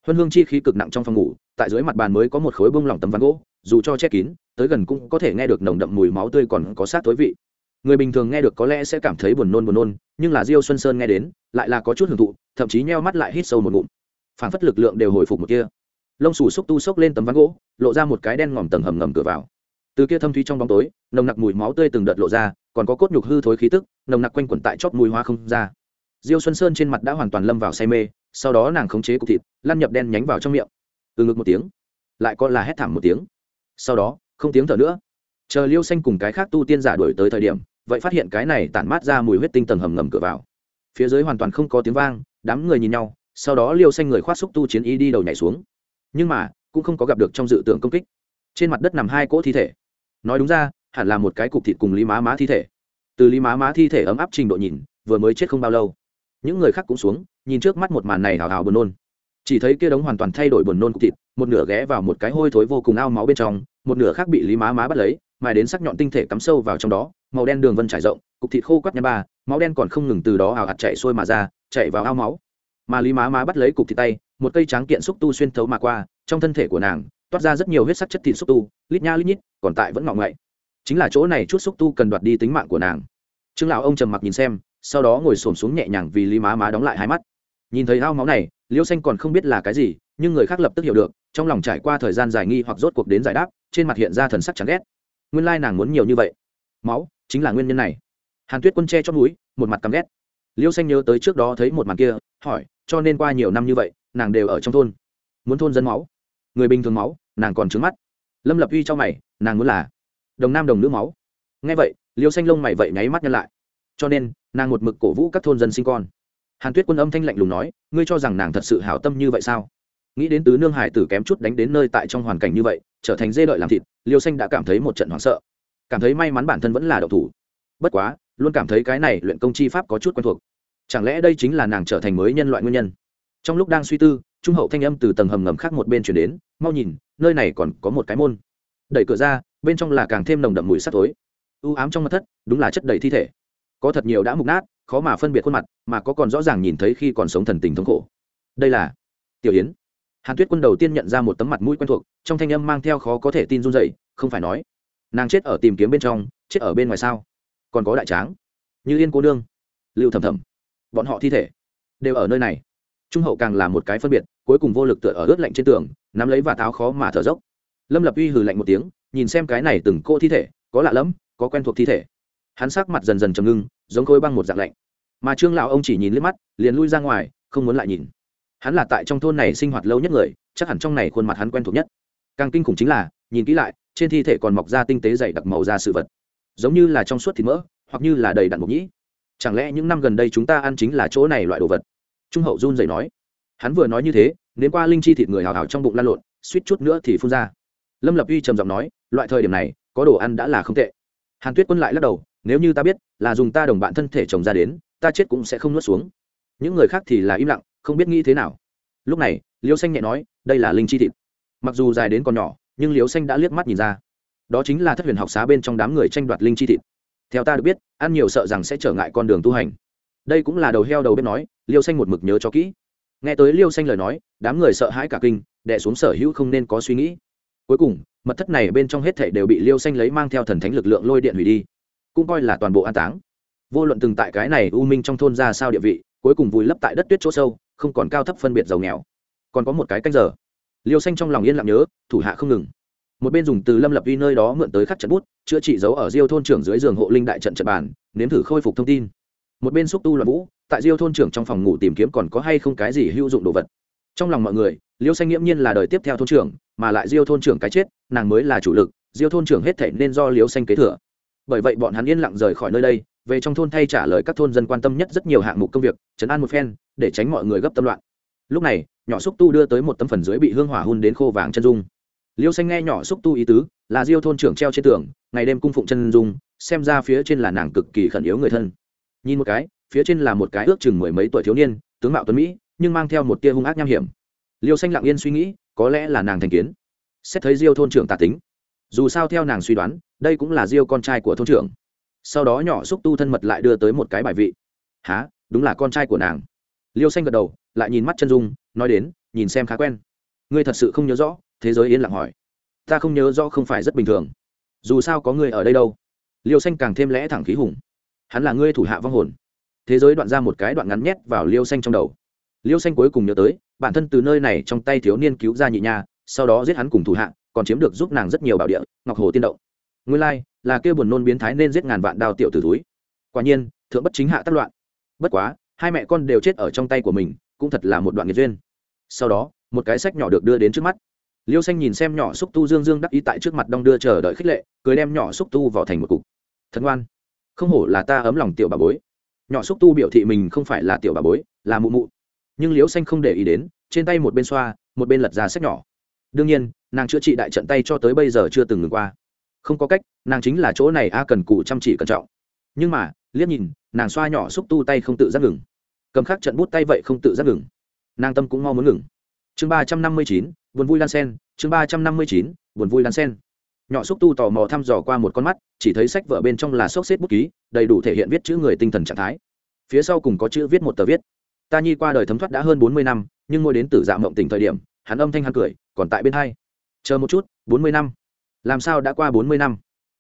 Huân hương chi khí cực nặng trong phòng ngủ, tại dưới mặt bàn mới có một khối bông lỏng tấm ván gỗ, dù cho che kín, tới gần cũng có thể nghe được nồng đậm mùi máu tươi còn có sát tối vị. Người bình thường nghe được có lẽ sẽ cảm thấy buồn nôn buồn nôn, nhưng là diêu xuân sơn nghe đến, lại là có chút hưởng thụ, thậm chí nheo mắt lại hít sâu một ngụm. Phản phất lực lượng đều hồi phục một kia lông xù xúc tu xốc lên tấm ván gỗ, lộ ra một cái đen ngòm tầng hầm ngầm cửa vào. Từ kia thâm thúy trong bóng tối, nồng nặc mùi máu tươi từng đợt lộ ra, còn có cốt nhục hư thối khí tức, nồng nặc quanh quẩn tại chóp mùi hoa không ra. Diêu xuân sơn trên mặt đã hoàn toàn lâm vào say mê, sau đó nàng khống chế cục thịt, lăn nhập đen nhánh vào trong miệng. Từ ngực một tiếng, lại còn là hét thảm một tiếng. Sau đó, không tiếng thở nữa. Chờ liêu xanh cùng cái khác tu tiên giả đuổi tới thời điểm, vậy phát hiện cái này tản mát ra mùi huyết tinh tầng hầm ngầm cửa vào. Phía dưới hoàn toàn không có tiếng vang, đám người nhìn nhau, sau đó liêu xanh người khoát xúc tu chiến y đi đầu nhảy xuống nhưng mà, cũng không có gặp được trong dự tưởng công kích. Trên mặt đất nằm hai cỗ thi thể. Nói đúng ra, hẳn là một cái cục thịt cùng lý má má thi thể. Từ lý má má thi thể ấm áp trình độ nhìn, vừa mới chết không bao lâu. Những người khác cũng xuống, nhìn trước mắt một màn này hào hào buồn nôn. Chỉ thấy kia đống hoàn toàn thay đổi buồn nôn cục thịt, một nửa ghé vào một cái hôi thối vô cùng ao máu bên trong, một nửa khác bị lý má má bắt lấy, mài đến sắc nhọn tinh thể cắm sâu vào trong đó, màu đen đường vân trải rộng, cục thịt khô quắt nhà ba, máu đen còn không ngừng từ đó hào hạt chạy xuôi mà ra chạy vào ao máu. Mà lý má má bắt lấy cục thịt tay một cây tráng kiện xúc tu xuyên thấu mà qua, trong thân thể của nàng, toát ra rất nhiều huyết sắc chất thịt xúc tu, lít nha lít nhít, còn tại vẫn ngọ ngậy chính là chỗ này chút xúc tu cần đoạt đi tính mạng của nàng. Trương lão ông trầm mặc nhìn xem, sau đó ngồi xổm xuống nhẹ nhàng vì lý má má đóng lại hai mắt. Nhìn thấy ao máu này liêu xanh còn không biết là cái gì, nhưng người khác lập tức hiểu được, trong lòng trải qua thời gian dài nghi hoặc rốt cuộc đến giải đáp, trên mặt hiện ra thần sắc chán ghét. Nguyên lai nàng muốn nhiều như vậy. Máu, chính là nguyên nhân này. Hàn tuyết quân che cho núi một mặt căm ghét. Liêu xanh nhớ tới trước đó thấy một màn kia, hỏi, cho nên qua nhiều năm như vậy nàng đều ở trong thôn. Muốn thôn dân máu. Người bình thường máu, nàng còn trứng mắt. Lâm lập uy cho mày, nàng muốn là đồng nam đồng nữ máu. Ngay vậy, liêu xanh lông mày vậy nháy mắt nhân lại. Cho nên, nàng một mực cổ vũ các thôn dân sinh con. Hàn tuyết quân âm thanh lạnh lùng nói, ngươi cho rằng nàng thật sự hảo tâm như vậy sao? Nghĩ đến tứ nương hải tử kém chút đánh đến nơi tại trong hoàn cảnh như vậy, trở thành dê đợi làm thịt, liêu xanh đã cảm thấy một trận hoảng sợ. Cảm thấy may mắn bản thân vẫn là độc thủ. Bất quá, luôn cảm thấy cái này luyện công chi pháp có chút quen thuộc. Chẳng lẽ đây chính là nàng trở thành mới nhân loại nguyên nhân? Trong lúc đang suy tư, trung hậu thanh âm từ tầng hầm ngầm khác một bên chuyển đến, mau nhìn, nơi này còn có một cái môn. Đẩy cửa ra, bên trong là càng thêm nồng đậm mùi sắt tối u ám trong mặt thất, đúng là chất đầy thi thể. Có thật nhiều đã mục nát, khó mà phân biệt khuôn mặt, mà có còn rõ ràng nhìn thấy khi còn sống thần tình thống khổ. Đây là tiểu yến. Hàn tuyết quân đầu tiên nhận ra một tấm mặt mũi quen thuộc, trong thanh âm mang theo khó có thể tin run dậy không phải nói, nàng chết ở tìm kiếm bên trong, chết ở bên ngoài sao? Còn có đại tráng. Như yên cô nương, lưu thầm thầm bọn họ thi thể đều ở nơi này trung hậu càng là một cái phân biệt, cuối cùng vô lực tựa ở ướt lạnh trên tường, nắm lấy và tháo khó mà thở dốc. Lâm lập uy hừ lạnh một tiếng, nhìn xem cái này từng cô thi thể, có lạ lẫm, có quen thuộc thi thể. Hắn sắc mặt dần dần trầm ngưng, giống khối băng một dạng lạnh. Mà trương lão ông chỉ nhìn liếc mắt, liền lui ra ngoài, không muốn lại nhìn. Hắn là tại trong thôn này sinh hoạt lâu nhất người, chắc hẳn trong này khuôn mặt hắn quen thuộc nhất. Càng kinh khủng chính là, nhìn kỹ lại, trên thi thể còn mọc ra tinh tế dày đặc màu ra sự vật. Giống như là trong suốt thịt mỡ, hoặc như là đầy đặn mục nhĩ. Chẳng lẽ những năm gần đây chúng ta ăn chính là chỗ này loại đồ vật? Trung hậu run dậy nói, hắn vừa nói như thế nếu qua linh chi thịt người hào hào trong bụng lan lộn, suýt chút nữa thì phun ra. Lâm lập uy trầm giọng nói, loại thời điểm này, có đồ ăn đã là không tệ. Hàn tuyết quân lại lắc đầu, nếu như ta biết, là dùng ta đồng bạn thân thể trồng ra đến, ta chết cũng sẽ không nuốt xuống. Những người khác thì là im lặng, không biết nghĩ thế nào. Lúc này, liêu xanh nhẹ nói, đây là linh chi thịt. Mặc dù dài đến còn nhỏ, nhưng liêu xanh đã liếc mắt nhìn ra. Đó chính là thất huyền học xá bên trong đám người tranh đoạt linh chi thịt. Theo ta được biết, ăn nhiều sợ rằng sẽ trở ngại con đường tu hành. Đây cũng là đầu heo đầu bếp nói liêu xanh một mực nhớ cho kỹ. Nghe tới liêu xanh lời nói, đám người sợ hãi cả kinh đẻ xuống sở hữu không nên có suy nghĩ. Cuối cùng, mật thất này bên trong hết thảy đều bị liêu xanh lấy mang theo thần thánh lực lượng lôi điện hủy đi. Cũng coi là toàn bộ an táng. Vô luận từng tại cái này u minh trong thôn ra sao địa vị, cuối cùng vùi lấp tại đất tuyết chỗ sâu, không còn cao thấp phân biệt giàu nghèo. Còn có một cái canh giờ. Liêu xanh trong lòng yên lặng nhớ, thủ hạ không ngừng. Một bên dùng từ lâm lập vi nơi đó mượn tới khắc trận bút, chữa trị dấu ở diêu thôn trưởng dưới giường hộ linh đại trận trận bàn, nếm thử khôi phục thông tin một bên xúc tu là vũ, tại diêu thôn trưởng trong phòng ngủ tìm kiếm còn có hay không cái gì hữu dụng đồ vật. Trong lòng mọi người, liêu xanh nghiễm nhiên là đời tiếp theo thôn trưởng, mà lại diêu thôn trưởng cái chết, nàng mới là chủ lực, diêu thôn trưởng hết thể nên do liêu xanh kế thừa. Bởi vậy bọn hắn yên lặng rời khỏi nơi đây, về trong thôn thay trả lời các thôn dân quan tâm nhất rất nhiều hạng mục công việc chấn an một phen, để tránh mọi người gấp tâm loạn. Lúc này, nhỏ xúc tu đưa tới một tấm phần dưới bị hương hỏa hun đến khô vàng chân dung. Liêu xanh nghe nhỏ xúc tu ý tứ, là diêu thôn trưởng treo trên tường, ngày đêm cung phụng chân dung, xem ra phía trên là nàng cực kỳ khẩn yếu người thân nhìn một cái, phía trên là một cái ước chừng mười mấy tuổi thiếu niên, tướng mạo tuấn mỹ, nhưng mang theo một tia hung ác nham hiểm. Liêu xanh lặng yên suy nghĩ, có lẽ là nàng thành kiến. Xét thấy diêu thôn trưởng tà tính, dù sao theo nàng suy đoán, đây cũng là diêu con trai của thôn trưởng. Sau đó nhỏ xúc tu thân mật lại đưa tới một cái bài vị. Há đúng là con trai của nàng. Liêu xanh gật đầu, lại nhìn mắt chân dung, nói đến, nhìn xem khá quen. Ngươi thật sự không nhớ rõ? Thế giới yên lặng hỏi. Ta không nhớ rõ không phải rất bình thường. Dù sao có người ở đây đâu. Liêu xanh càng thêm lẽ thẳng khí hùng hắn là ngươi thủ hạ vong hồn. Thế giới đoạn ra một cái đoạn ngắn nhét vào liêu xanh trong đầu. Liêu xanh cuối cùng nhớ tới, bản thân từ nơi này trong tay thiếu niên cứu ra nhị nha, sau đó giết hắn cùng thủ hạ, còn chiếm được giúp nàng rất nhiều bảo địa, ngọc hồ tiên động. Nguyên lai, là kêu buồn nôn biến thái nên giết ngàn vạn đào tiểu từ túi quả nhiên, thượng bất chính hạ tác loạn. Bất quá, hai mẹ con đều chết ở trong tay của mình, cũng thật là một đoạn nghiệt duyên. Sau đó, một cái sách nhỏ được đưa đến trước mắt. Liêu xanh nhìn xem nhỏ xúc tu dương dương đắc ý tại trước mặt đong đưa chờ đợi khích lệ, cười đem nhỏ xúc tu vào thành một cục. Thật ngoan không hổ là ta ấm lòng tiểu bà bối. Nhỏ xúc tu biểu thị mình không phải là tiểu bà bối, là mụ mụ. Nhưng liễu xanh không để ý đến, trên tay một bên xoa, một bên lật ra sách nhỏ. Đương nhiên, nàng chữa trị đại trận tay cho tới bây giờ chưa từng ngừng qua. Không có cách, nàng chính là chỗ này a cần cụ chăm chỉ cẩn trọng. Nhưng mà, liếc nhìn, nàng xoa nhỏ xúc tu tay không tự giác ngừng. Cầm khắc trận bút tay vậy không tự giác ngừng. Nàng tâm cũng mau muốn ngừng. Chương ba trăm năm mươi chín, buồn vui lan sen, chương ba trăm năm mươi chín, buồn vui lan sen nhỏ xúc tu tò mò thăm dò qua một con mắt, chỉ thấy sách vở bên trong là xốc xếp bút ký, đầy đủ thể hiện viết chữ người tinh thần trạng thái. Phía sau cùng có chữ viết một tờ viết. Ta nhi qua đời thấm thoát đã hơn bốn mươi năm, nhưng ngồi đến tử dạ mộng tỉnh thời điểm, hắn âm thanh hắn cười, còn tại bên hai. Chờ một chút, bốn mươi năm. Làm sao đã qua bốn mươi năm?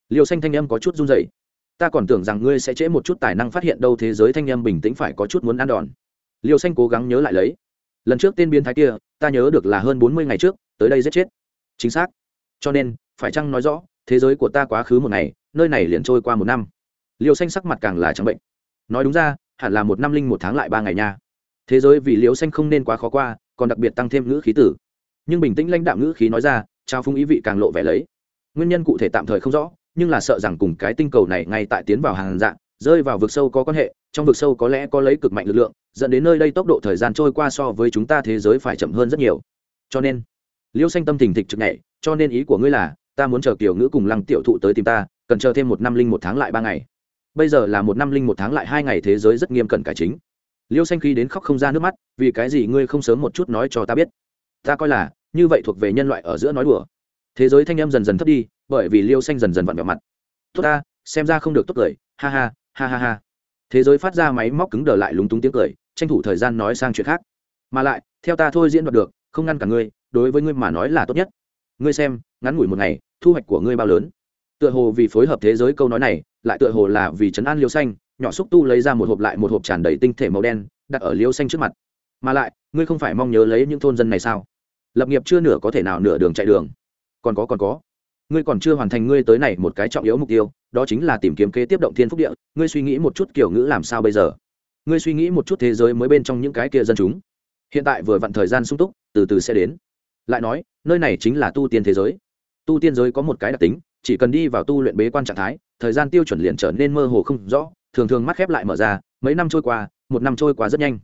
Liều xanh thanh âm có chút run dậy ta còn tưởng rằng ngươi sẽ trễ một chút tài năng phát hiện đâu thế giới thanh âm bình tĩnh phải có chút muốn ăn đòn. Liều xanh cố gắng nhớ lại lấy. Lần trước tên biến thái kia, ta nhớ được là hơn bốn mươi ngày trước, tới đây giết chết. Chính xác. Cho nên phải chăng nói rõ, thế giới của ta quá khứ một ngày, nơi này liền trôi qua một năm. Liều xanh sắc mặt càng là trắng bệnh. Nói đúng ra, hẳn là một năm linh một tháng lại ba ngày nha. Thế giới vì liều xanh không nên quá khó qua, còn đặc biệt tăng thêm ngữ khí tử. Nhưng bình tĩnh lãnh đạo ngữ khí nói ra, trao phung ý vị càng lộ vẻ lấy. Nguyên nhân cụ thể tạm thời không rõ, nhưng là sợ rằng cùng cái tinh cầu này ngay tại tiến vào hàng dạng, rơi vào vực sâu có quan hệ, trong vực sâu có lẽ có lấy cực mạnh lực lượng, dẫn đến nơi đây tốc độ thời gian trôi qua so với chúng ta thế giới phải chậm hơn rất nhiều. Cho nên, liêu xanh tâm tình thịch trực nhảy, cho nên ý của ngươi là ta muốn chờ kiểu ngữ cùng lăng tiểu thụ tới tìm ta, cần chờ thêm một năm linh một tháng lại ba ngày. Bây giờ là một năm linh một tháng lại hai ngày thế giới rất nghiêm cẩn cải chính. Liêu xanh khi đến khóc không ra nước mắt, vì cái gì ngươi không sớm một chút nói cho ta biết? Ta coi là, như vậy thuộc về nhân loại ở giữa nói đùa. Thế giới thanh em dần dần thấp đi, bởi vì liêu xanh dần dần vặn vẹo mặt. Tốt ta, xem ra không được tốt cười, ha ha ha ha ha. Thế giới phát ra máy móc cứng đờ lại lúng túng tiếng cười, tranh thủ thời gian nói sang chuyện khác. Mà lại, theo ta thôi diễn đoạt được, không ngăn cả ngươi, đối với ngươi mà nói là tốt nhất ngươi xem, ngắn ngủi một ngày, thu hoạch của ngươi bao lớn. Tựa hồ vì phối hợp thế giới câu nói này, lại tựa hồ là vì trấn an liêu xanh, nhỏ xúc tu lấy ra một hộp lại một hộp tràn đầy tinh thể màu đen, đặt ở liêu xanh trước mặt. Mà lại, ngươi không phải mong nhớ lấy những thôn dân này sao? Lập nghiệp chưa nửa có thể nào nửa đường chạy đường. Còn có còn có. Ngươi còn chưa hoàn thành ngươi tới này một cái trọng yếu mục tiêu, đó chính là tìm kiếm kế tiếp động thiên phúc địa. Ngươi suy nghĩ một chút kiểu ngữ làm sao bây giờ? Ngươi suy nghĩ một chút thế giới mới bên trong những cái kia dân chúng. Hiện tại vừa vặn thời gian sung túc, từ từ sẽ đến lại nói, nơi này chính là tu tiên thế giới. Tu tiên giới có một cái đặc tính, chỉ cần đi vào tu luyện bế quan trạng thái, thời gian tiêu chuẩn liền trở nên mơ hồ không rõ, thường thường mắt khép lại mở ra, mấy năm trôi qua, một năm trôi qua rất nhanh.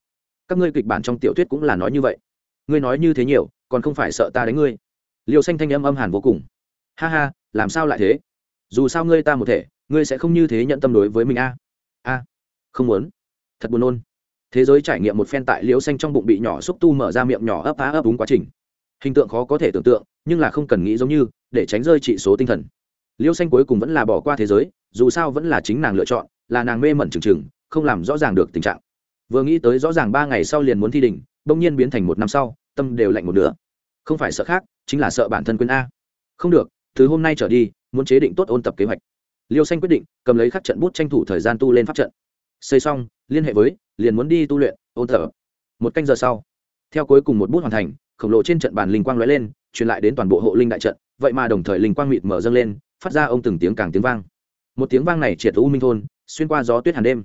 Các ngươi kịch bản trong tiểu thuyết cũng là nói như vậy. Ngươi nói như thế nhiều, còn không phải sợ ta đánh ngươi. Liều xanh thanh âm âm hàn vô cùng. Ha ha, làm sao lại thế? Dù sao ngươi ta một thể, ngươi sẽ không như thế nhận tâm đối với mình a. A, không muốn. Thật buồn nôn. Thế giới trải nghiệm một phen tại liễu xanh trong bụng bị nhỏ xúc tu mở ra miệng nhỏ ấp á ấp đúng quá trình hình tượng khó có thể tưởng tượng, nhưng là không cần nghĩ giống như, để tránh rơi trị số tinh thần. Liêu xanh cuối cùng vẫn là bỏ qua thế giới, dù sao vẫn là chính nàng lựa chọn, là nàng mê mẩn trừng trừng, không làm rõ ràng được tình trạng. Vừa nghĩ tới rõ ràng ba ngày sau liền muốn thi đỉnh, bỗng nhiên biến thành một năm sau, tâm đều lạnh một nửa. Không phải sợ khác, chính là sợ bản thân quên a. Không được, từ hôm nay trở đi, muốn chế định tốt ôn tập kế hoạch. Liêu xanh quyết định, cầm lấy khắc trận bút tranh thủ thời gian tu lên pháp trận. Xây xong, liên hệ với, liền muốn đi tu luyện, ôn tập. Một canh giờ sau, theo cuối cùng một bút hoàn thành khổng lồ trên trận bàn linh quang lóe lên, truyền lại đến toàn bộ hộ linh đại trận, vậy mà đồng thời linh quang mịt mở dâng lên, phát ra ông từng tiếng càng tiếng vang. Một tiếng vang này triệt u minh thôn, xuyên qua gió tuyết hàn đêm.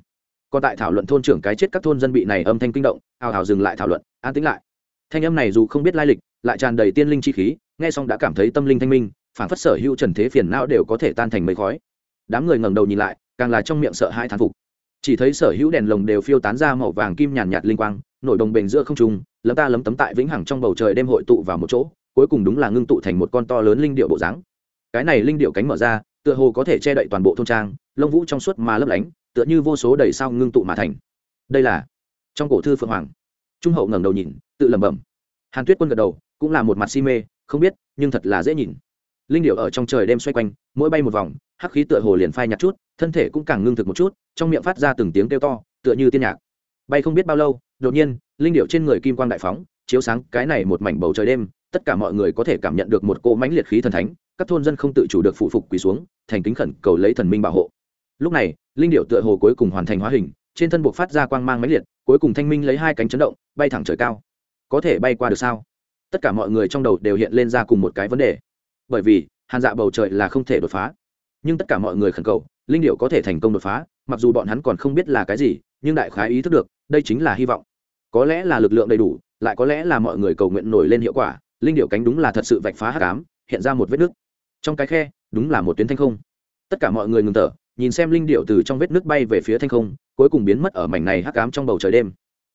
Còn tại thảo luận thôn trưởng cái chết các thôn dân bị này âm thanh kinh động, hào hào dừng lại thảo luận, an tĩnh lại. Thanh âm này dù không biết lai lịch, lại tràn đầy tiên linh chi khí, nghe xong đã cảm thấy tâm linh thanh minh phản phất sở hữu trần thế phiền não đều có thể tan thành mây khói. Đám người ngẩng đầu nhìn lại, càng là trong miệng sợ hai thán phục. Chỉ thấy sở hữu đèn lồng đều phiêu tán ra màu vàng kim nhàn nhạt linh quang, nổi đồng bền giữa không trung lấm ta lấm tấm tại vĩnh hằng trong bầu trời đêm hội tụ vào một chỗ, cuối cùng đúng là ngưng tụ thành một con to lớn linh điệu bộ dáng. Cái này linh điệu cánh mở ra, tựa hồ có thể che đậy toàn bộ thôn trang, lông vũ trong suốt mà lấp lánh, tựa như vô số đầy sao ngưng tụ mà thành. Đây là trong cổ thư phượng hoàng. Trung hậu ngẩng đầu nhìn, tự lẩm bẩm. Hàn tuyết quân gật đầu, cũng là một mặt si mê, không biết, nhưng thật là dễ nhìn. Linh điệu ở trong trời đêm xoay quanh, mỗi bay một vòng, hắc khí tựa hồ liền phai nhạt chút, thân thể cũng càng ngưng thực một chút, trong miệng phát ra từng tiếng kêu to, tựa như tiên nhạc. Bay không biết bao lâu, đột nhiên linh điệu trên người kim quang đại phóng, chiếu sáng cái này một mảnh bầu trời đêm, tất cả mọi người có thể cảm nhận được một cỗ mãnh liệt khí thần thánh, các thôn dân không tự chủ được phụ phục quỳ xuống, thành kính khẩn cầu lấy thần minh bảo hộ. Lúc này, linh điệu tựa hồ cuối cùng hoàn thành hóa hình, trên thân buộc phát ra quang mang mãnh liệt, cuối cùng thanh minh lấy hai cánh chấn động, bay thẳng trời cao. Có thể bay qua được sao? Tất cả mọi người trong đầu đều hiện lên ra cùng một cái vấn đề. Bởi vì, hàn dạ bầu trời là không thể đột phá. Nhưng tất cả mọi người khẩn cầu, linh điệu có thể thành công đột phá, mặc dù bọn hắn còn không biết là cái gì, nhưng đại khái ý thức được, đây chính là hy vọng có lẽ là lực lượng đầy đủ, lại có lẽ là mọi người cầu nguyện nổi lên hiệu quả, linh điệu cánh đúng là thật sự vạch phá hát cám hiện ra một vết nứt. Trong cái khe, đúng là một tuyến thanh không. Tất cả mọi người ngừng thở, nhìn xem linh điệu từ trong vết nước bay về phía thanh không, cuối cùng biến mất ở mảnh này hắc cám trong bầu trời đêm.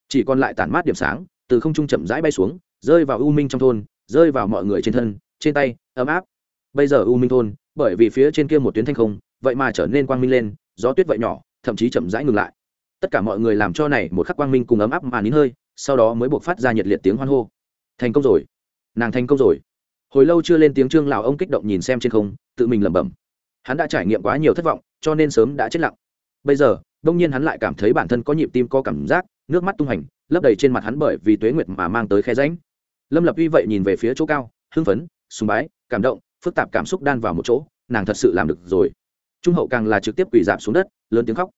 Chỉ còn lại tản mát điểm sáng, từ không trung chậm rãi bay xuống, rơi vào u minh trong thôn, rơi vào mọi người trên thân, trên tay, ấm áp. Bây giờ u minh thôn, bởi vì phía trên kia một tuyến thanh không, vậy mà trở nên quang minh lên, gió tuyết vậy nhỏ, thậm chí chậm rãi ngừng lại tất cả mọi người làm cho này một khắc quang minh cùng ấm áp mà nín hơi, sau đó mới buộc phát ra nhiệt liệt tiếng hoan hô. Thành công rồi. Nàng thành công rồi. Hồi lâu chưa lên tiếng trương lào ông kích động nhìn xem trên không, tự mình lẩm bẩm. Hắn đã trải nghiệm quá nhiều thất vọng, cho nên sớm đã chết lặng. Bây giờ, đông nhiên hắn lại cảm thấy bản thân có nhịp tim, có cảm giác, nước mắt tung hành, lấp đầy trên mặt hắn bởi vì tuế nguyệt mà mang tới khe ránh lâm lập uy vậy nhìn về phía chỗ cao, hưng phấn, sùng bái, cảm động, phức tạp cảm xúc đan vào một chỗ, nàng thật sự làm được rồi. Trung hậu càng là trực tiếp quỳ giảm xuống đất, lớn tiếng khóc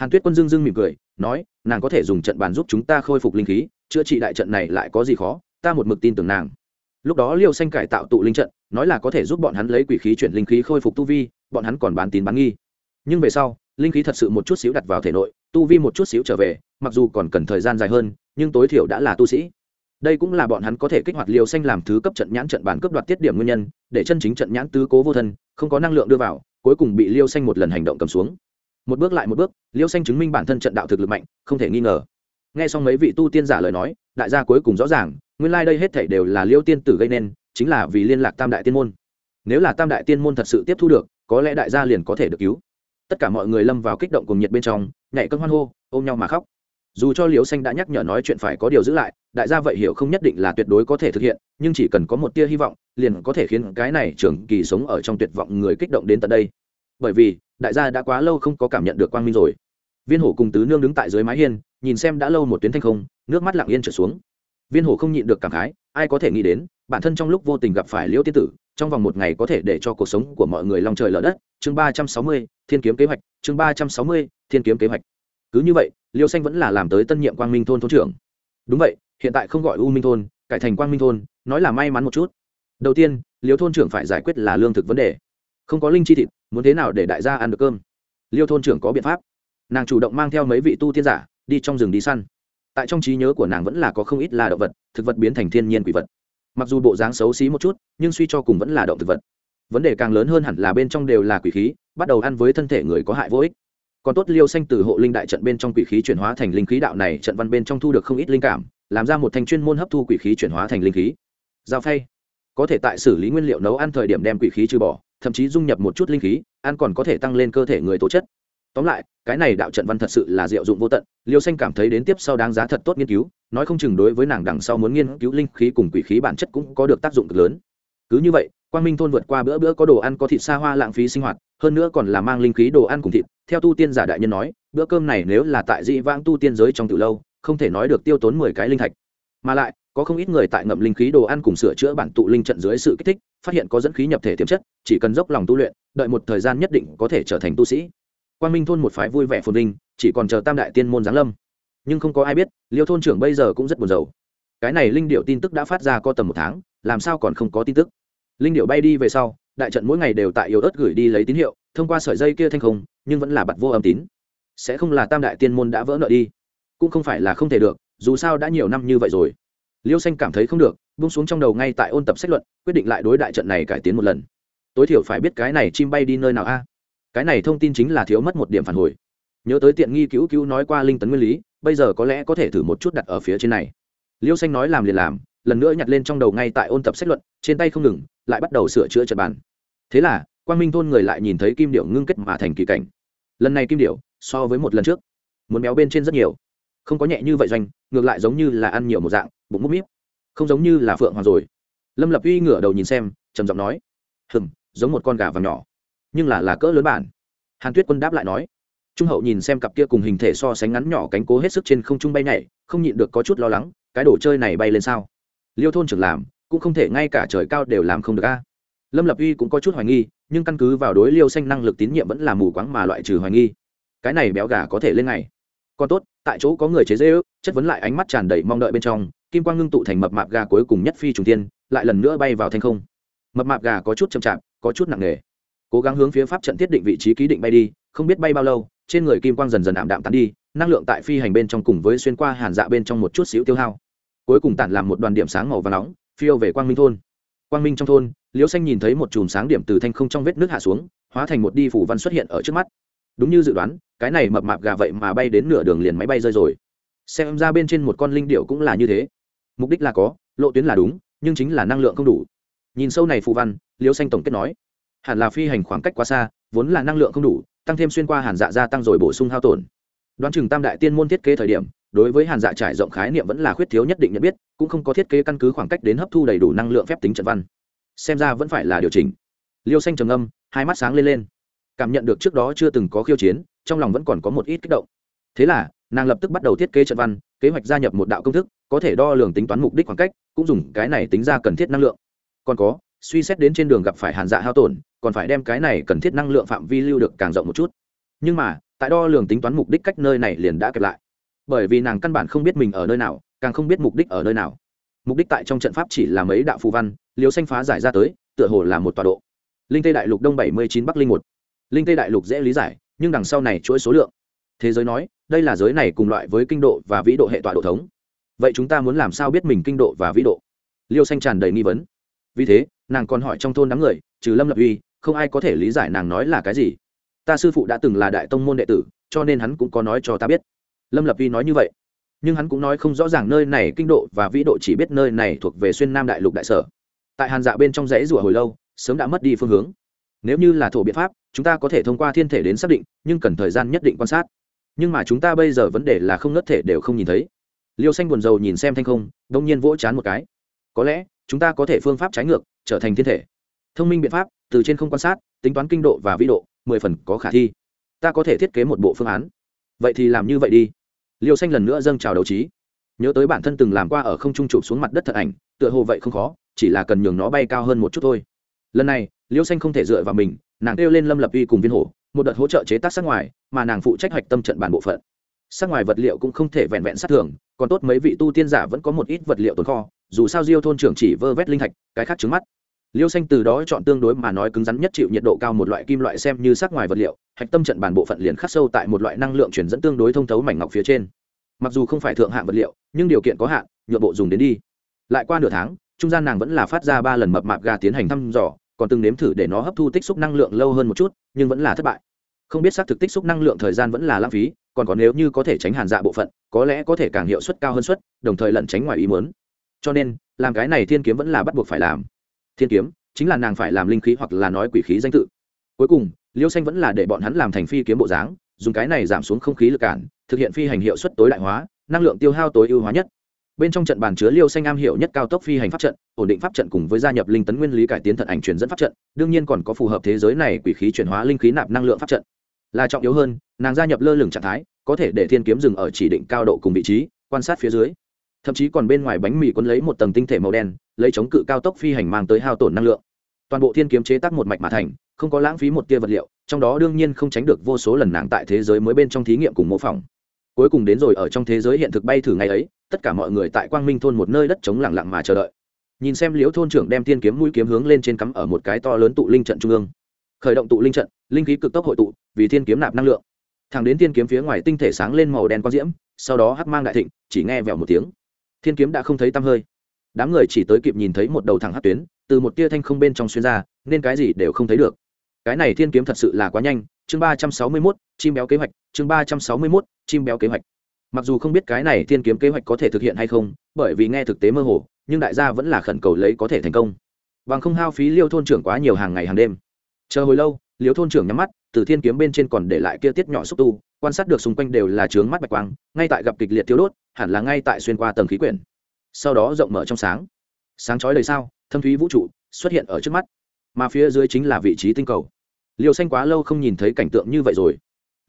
hàn tuyết quân dương dương mỉm cười, nói, nàng có thể dùng trận bàn giúp chúng ta khôi phục linh khí, chữa trị đại trận này lại có gì khó, ta một mực tin tưởng nàng. Lúc đó liêu xanh cải tạo tụ linh trận, nói là có thể giúp bọn hắn lấy quỷ khí chuyển linh khí khôi phục tu vi, bọn hắn còn bán tín bán nghi. Nhưng về sau, linh khí thật sự một chút xíu đặt vào thể nội, tu vi một chút xíu trở về, mặc dù còn cần thời gian dài hơn, nhưng tối thiểu đã là tu sĩ. Đây cũng là bọn hắn có thể kích hoạt liều xanh làm thứ cấp trận nhãn trận bản cướp đoạt tiết điểm nguyên nhân, để chân chính trận nhãn tứ cố vô thân, không có năng lượng đưa vào, cuối cùng bị liêu xanh một lần hành động cầm xuống một bước lại một bước, liêu xanh chứng minh bản thân trận đạo thực lực mạnh, không thể nghi ngờ. Nghe xong mấy vị tu tiên giả lời nói, đại gia cuối cùng rõ ràng, nguyên lai、like、đây hết thể đều là liêu tiên tử gây nên, chính là vì liên lạc tam đại tiên môn. Nếu là tam đại tiên môn thật sự tiếp thu được, có lẽ đại gia liền có thể được cứu. Tất cả mọi người lâm vào kích động cùng nhiệt bên trong, nhảy cơn hoan hô, ôm nhau mà khóc. Dù cho liêu xanh đã nhắc nhở nói chuyện phải có điều giữ lại, đại gia vậy hiểu không nhất định là tuyệt đối có thể thực hiện, nhưng chỉ cần có một tia hy vọng, liền có thể khiến cái này trường kỳ sống ở trong tuyệt vọng người kích động đến tận đây. Bởi vì đại gia đã quá lâu không có cảm nhận được quang minh rồi. Viên hổ cùng tứ nương đứng tại dưới mái hiên, nhìn xem đã lâu một tuyến thanh không, nước mắt lặng yên trở xuống. Viên hổ không nhịn được cảm khái, ai có thể nghĩ đến, bản thân trong lúc vô tình gặp phải liễu tiên tử, trong vòng một ngày có thể để cho cuộc sống của mọi người lòng trời lở đất. Chương ba trăm sáu mươi, thiên kiếm kế hoạch, chương ba trăm sáu mươi, thiên kiếm kế hoạch. Cứ như vậy, liêu xanh vẫn là làm tới tân nhiệm quang minh thôn thôn trưởng. Đúng vậy, hiện tại không gọi u minh thôn, cải thành quang minh thôn, nói là may mắn một chút. Đầu tiên, liêu thôn trưởng phải giải quyết là lương thực vấn đề không có linh chi thịt, muốn thế nào để đại gia ăn được cơm? Liêu thôn trưởng có biện pháp. Nàng chủ động mang theo mấy vị tu tiên giả, đi trong rừng đi săn. Tại trong trí nhớ của nàng vẫn là có không ít là động vật, thực vật biến thành thiên nhiên quỷ vật. Mặc dù bộ dáng xấu xí một chút, nhưng suy cho cùng vẫn là động thực vật. Vấn đề càng lớn hơn hẳn là bên trong đều là quỷ khí, bắt đầu ăn với thân thể người có hại vô ích. Còn tốt liêu xanh từ hộ linh đại trận bên trong quỷ khí chuyển hóa thành linh khí đạo này, trận văn bên trong thu được không ít linh cảm, làm ra một thành chuyên môn hấp thu quỷ khí chuyển hóa thành linh khí. Giao phay. Có thể tại xử lý nguyên liệu nấu ăn thời điểm đem quỷ khí trừ bỏ thậm chí dung nhập một chút linh khí, ăn còn có thể tăng lên cơ thể người tố chất. Tóm lại, cái này đạo trận văn thật sự là diệu dụng vô tận, liêu xanh cảm thấy đến tiếp sau đáng giá thật tốt nghiên cứu, nói không chừng đối với nàng đằng sau muốn nghiên cứu linh khí cùng quỷ khí bản chất cũng có được tác dụng cực lớn. Cứ như vậy, quang minh thôn vượt qua bữa bữa có đồ ăn có thịt xa hoa lãng phí sinh hoạt, hơn nữa còn là mang linh khí đồ ăn cùng thịt, theo tu tiên giả đại nhân nói, bữa cơm này nếu là tại dị vãng tu tiên giới trong từ lâu, không thể nói được tiêu tốn mười cái linh thạch. Mà lại có không ít người tại ngậm linh khí đồ ăn cùng sửa chữa bản tụ linh trận dưới sự kích thích, phát hiện có dẫn khí nhập thể tiềm chất, chỉ cần dốc lòng tu luyện, đợi một thời gian nhất định có thể trở thành tu sĩ. Quan minh thôn một phái vui vẻ phồn vinh, chỉ còn chờ tam đại tiên môn giáng lâm. Nhưng không có ai biết, liêu thôn trưởng bây giờ cũng rất buồn rầu. Cái này linh điệu tin tức đã phát ra có tầm một tháng, làm sao còn không có tin tức? Linh điệu bay đi về sau, đại trận mỗi ngày đều tại yếu ớt gửi đi lấy tín hiệu, thông qua sợi dây kia thanh không, nhưng vẫn là bặt vô âm tín. Sẽ không là tam đại tiên môn đã vỡ nợ đi. Cũng không phải là không thể được, dù sao đã nhiều năm như vậy rồi liêu xanh cảm thấy không được bung xuống trong đầu ngay tại ôn tập sách luận, quyết định lại đối đại trận này cải tiến một lần. Tối thiểu phải biết cái này chim bay đi nơi nào a? Cái này thông tin chính là thiếu mất một điểm phản hồi. Nhớ tới tiện nghi cứu cứu nói qua linh tấn nguyên lý, bây giờ có lẽ có thể thử một chút đặt ở phía trên này. Liêu xanh nói làm liền làm, lần nữa nhặt lên trong đầu ngay tại ôn tập sách luận, trên tay không ngừng, lại bắt đầu sửa chữa trận bàn. Thế là, quang minh thôn người lại nhìn thấy kim điệu ngưng kết mà thành kỳ cảnh. Lần này kim điệu so với một lần trước, muốn béo bên trên rất nhiều. Không có nhẹ như vậy doanh, ngược lại giống như là ăn nhiều một dạng bụng múp míp. Không giống như là phượng hoàng rồi. Lâm lập uy ngửa đầu nhìn xem, trầm giọng nói, hừm, giống một con gà vàng nhỏ, nhưng là là cỡ lớn bản. Hàn tuyết quân đáp lại nói, trung hậu nhìn xem cặp kia cùng hình thể so sánh ngắn nhỏ cánh cố hết sức trên không trung bay nhảy, không nhịn được có chút lo lắng, cái đồ chơi này bay lên sao? Liêu thôn trưởng làm, cũng không thể ngay cả trời cao đều làm không được a. Lâm lập uy cũng có chút hoài nghi, nhưng căn cứ vào đối liêu xanh năng lực tín nhiệm vẫn là mù quáng mà loại trừ hoài nghi. Cái này béo gà có thể lên ngày. Còn tốt, tại chỗ có người chế dễ ước chất vấn lại ánh mắt tràn đầy mong đợi bên trong kim quang ngưng tụ thành mập mạp gà cuối cùng nhất phi trùng tiên lại lần nữa bay vào thanh không. Mập mạp gà có chút chậm chạp, có chút nặng nề. Cố gắng hướng phía pháp trận thiết định vị trí ký định bay đi, không biết bay bao lâu, trên người kim quang dần dần ảm đạm tán đi, năng lượng tại phi hành bên trong cùng với xuyên qua hàn dạ bên trong một chút xíu tiêu hao. Cuối cùng tản làm một đoàn điểm sáng màu và nóng, phiêu về quang minh thôn. Quang minh trong thôn, liễu xanh nhìn thấy một chùm sáng điểm từ thanh không trong vết nước hạ xuống, hóa thành một đi phủ văn xuất hiện ở trước mắt. Đúng như dự đoán, cái này mập mạp gà vậy mà bay đến nửa đường liền máy bay rơi rồi. Xem ra bên trên một con linh điệu cũng là như thế mục đích là có, lộ tuyến là đúng, nhưng chính là năng lượng không đủ. Nhìn sâu này phù văn, Liêu xanh tổng kết nói, hẳn là phi hành khoảng cách quá xa, vốn là năng lượng không đủ, tăng thêm xuyên qua hàn dạ gia tăng rồi bổ sung hao tổn. Đoán chừng tam đại tiên môn thiết kế thời điểm, đối với hàn dạ trải rộng khái niệm vẫn là khuyết thiếu nhất định nhận biết, cũng không có thiết kế căn cứ khoảng cách đến hấp thu đầy đủ năng lượng phép tính trận văn. Xem ra vẫn phải là điều chỉnh. Liêu xanh trầm âm hai mắt sáng lên lên. Cảm nhận được trước đó chưa từng có khiêu chiến, trong lòng vẫn còn có một ít kích động. Thế là, nàng lập tức bắt đầu thiết kế trận văn kế hoạch gia nhập một đạo công thức, có thể đo lường tính toán mục đích khoảng cách, cũng dùng cái này tính ra cần thiết năng lượng. Còn có, suy xét đến trên đường gặp phải hàn dạ hao tổn, còn phải đem cái này cần thiết năng lượng phạm vi lưu được càng rộng một chút. Nhưng mà, tại đo lường tính toán mục đích cách nơi này liền đã kẹp lại. Bởi vì nàng căn bản không biết mình ở nơi nào, càng không biết mục đích ở nơi nào. Mục đích tại trong trận pháp chỉ là mấy đạo phù văn, liều xanh phá giải ra tới, tựa hồ là một tọa độ. Linh tây đại lục đông bảy mươi chín bắc linh một. Linh tây đại lục dễ lý giải, nhưng đằng sau này chuỗi số lượng thế giới nói, đây là giới này cùng loại với kinh độ và vĩ độ hệ tọa độ thống. Vậy chúng ta muốn làm sao biết mình kinh độ và vĩ độ? Liêu xanh tràn đầy nghi vấn. Vì thế, nàng còn hỏi trong thôn đám người, trừ lâm lập uy, không ai có thể lý giải nàng nói là cái gì. Ta sư phụ đã từng là đại tông môn đệ tử, cho nên hắn cũng có nói cho ta biết. Lâm lập uy nói như vậy. Nhưng hắn cũng nói không rõ ràng nơi này kinh độ và vĩ độ chỉ biết nơi này thuộc về xuyên nam đại lục đại sở. Tại hàn dạ bên trong dãy rủa hồi lâu, sớm đã mất đi phương hướng. Nếu như là thổ biện pháp, chúng ta có thể thông qua thiên thể đến xác định, nhưng cần thời gian nhất định quan sát nhưng mà chúng ta bây giờ vấn đề là không nớt thể đều không nhìn thấy. Liêu xanh buồn rầu nhìn xem thanh không, đông nhiên vỗ chán một cái. Có lẽ, chúng ta có thể phương pháp trái ngược, trở thành thiên thể. Thông minh biện pháp, từ trên không quan sát, tính toán kinh độ và vĩ độ, mười phần có khả thi. Ta có thể thiết kế một bộ phương án. Vậy thì làm như vậy đi. Liêu xanh lần nữa dâng trào đấu trí. Nhớ tới bản thân từng làm qua ở không trung chụp xuống mặt đất thật ảnh, tựa hồ vậy không khó, chỉ là cần nhường nó bay cao hơn một chút thôi. Lần này, liêu xanh không thể dựa vào mình, nàng kêu lên lâm lập uy cùng viên hổ một đợt hỗ trợ chế tác sát ngoài, mà nàng phụ trách hoạch tâm trận bản bộ phận. Sát ngoài vật liệu cũng không thể vẹn vẹn sát thường, còn tốt mấy vị tu tiên giả vẫn có một ít vật liệu tồn kho, dù sao diêu thôn trưởng chỉ vơ vét linh thạch, cái khác trứng mắt. Liêu xanh từ đó chọn tương đối mà nói cứng rắn nhất chịu nhiệt độ cao một loại kim loại xem như sắc ngoài vật liệu hạch tâm trận bản bộ phận liền khắc sâu tại một loại năng lượng chuyển dẫn tương đối thông thấu mảnh ngọc phía trên. Mặc dù không phải thượng hạng vật liệu, nhưng điều kiện có hạn nhuộm bộ dùng đến đi. Lại qua nửa tháng, trung gian nàng vẫn là phát ra ba lần mập mạp gà tiến hành thăm dò còn từng nếm thử để nó hấp thu tích xúc năng lượng lâu hơn một chút, nhưng vẫn là thất bại. Không biết xác thực tích xúc năng lượng thời gian vẫn là lãng phí, còn có nếu như có thể tránh hàn dạ bộ phận, có lẽ có thể càng hiệu suất cao hơn suất, đồng thời lẩn tránh ngoài ý muốn. Cho nên, làm cái này thiên kiếm vẫn là bắt buộc phải làm. Thiên kiếm chính là nàng phải làm linh khí hoặc là nói quỷ khí danh tự. Cuối cùng, liêu xanh vẫn là để bọn hắn làm thành phi kiếm bộ dáng, dùng cái này giảm xuống không khí lực cản, thực hiện phi hành hiệu suất tối đại hóa, năng lượng tiêu hao tối ưu hóa nhất bên trong trận bàn chứa liêu xanh am hiểu nhất cao tốc phi hành pháp trận, ổn định pháp trận cùng với gia nhập linh tấn nguyên lý cải tiến thận ảnh truyền dẫn pháp trận, đương nhiên còn có phù hợp thế giới này quỷ khí chuyển hóa linh khí nạp năng lượng pháp trận. Là trọng yếu hơn, nàng gia nhập lơ lửng trạng thái, có thể để thiên kiếm dừng ở chỉ định cao độ cùng vị trí, quan sát phía dưới. Thậm chí còn bên ngoài bánh mì quấn lấy một tầng tinh thể màu đen, lấy chống cự cao tốc phi hành mang tới hao tổn năng lượng. Toàn bộ thiên kiếm chế tác một mạch mà thành, không có lãng phí một tia vật liệu, trong đó đương nhiên không tránh được vô số lần nàng tại thế giới mới bên trong thí nghiệm cùng mô phỏng cuối cùng đến rồi ở trong thế giới hiện thực bay thử ngày ấy, tất cả mọi người tại quang minh thôn một nơi đất trống lặng lặng mà chờ đợi. Nhìn xem liễu thôn trưởng đem thiên kiếm mũi kiếm hướng lên trên cắm ở một cái to lớn tụ linh trận trung ương. Khởi động tụ linh trận, linh khí cực tốc hội tụ, vì thiên kiếm nạp năng lượng. Thẳng đến thiên kiếm phía ngoài tinh thể sáng lên màu đen quang diễm, sau đó hắc mang đại thịnh, chỉ nghe vèo một tiếng. Thiên kiếm đã không thấy tăm hơi. Đám người chỉ tới kịp nhìn thấy một đầu thẳng hắc tuyến, từ một tia thanh không bên trong xuyên ra, nên cái gì đều không thấy được. Cái này thiên kiếm thật sự là quá nhanh. Chương ba trăm sáu mươi mốt, chim béo kế hoạch. Chương ba trăm sáu mươi mốt chim béo kế hoạch. Mặc dù không biết cái này thiên kiếm kế hoạch có thể thực hiện hay không, bởi vì nghe thực tế mơ hồ, nhưng đại gia vẫn là khẩn cầu lấy có thể thành công. Bằng không hao phí liêu thôn trưởng quá nhiều hàng ngày hàng đêm. Chờ hồi lâu, liêu thôn trưởng nhắm mắt, từ thiên kiếm bên trên còn để lại kia tiết nhỏ xúc tu, quan sát được xung quanh đều là trướng mắt bạch quang, ngay tại gặp kịch liệt thiếu đốt, hẳn là ngay tại xuyên qua tầng khí quyển. Sau đó rộng mở trong sáng. Sáng chói đời sao, thâm thúy vũ trụ xuất hiện ở trước mắt, mà phía dưới chính là vị trí tinh cầu. Liêu xanh quá lâu không nhìn thấy cảnh tượng như vậy rồi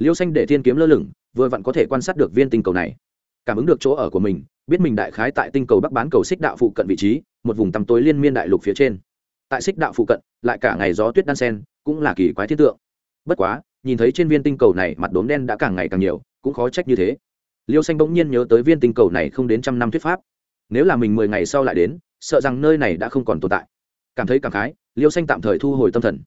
liêu xanh để thiên kiếm lơ lửng, vừa vặn có thể quan sát được viên tinh cầu này. Cảm ứng được chỗ ở của mình, biết mình đại khái tại tinh cầu bắc bán cầu xích đạo phụ cận vị trí, một vùng tăm tối liên miên đại lục phía trên. Tại xích đạo phụ cận, lại cả ngày gió tuyết đan sen, cũng là kỳ quái thiết tượng. Bất quá, nhìn thấy trên viên tinh cầu này, mặt đốm đen đã càng ngày càng nhiều, cũng khó trách như thế. Liêu xanh bỗng nhiên nhớ tới viên tinh cầu này không đến trăm năm thuyết pháp. Nếu là mình mười ngày sau lại đến, sợ rằng nơi này đã không còn tồn tại. Cảm thấy cảm khái, liêu xanh tạm thời thu hồi tâm thần.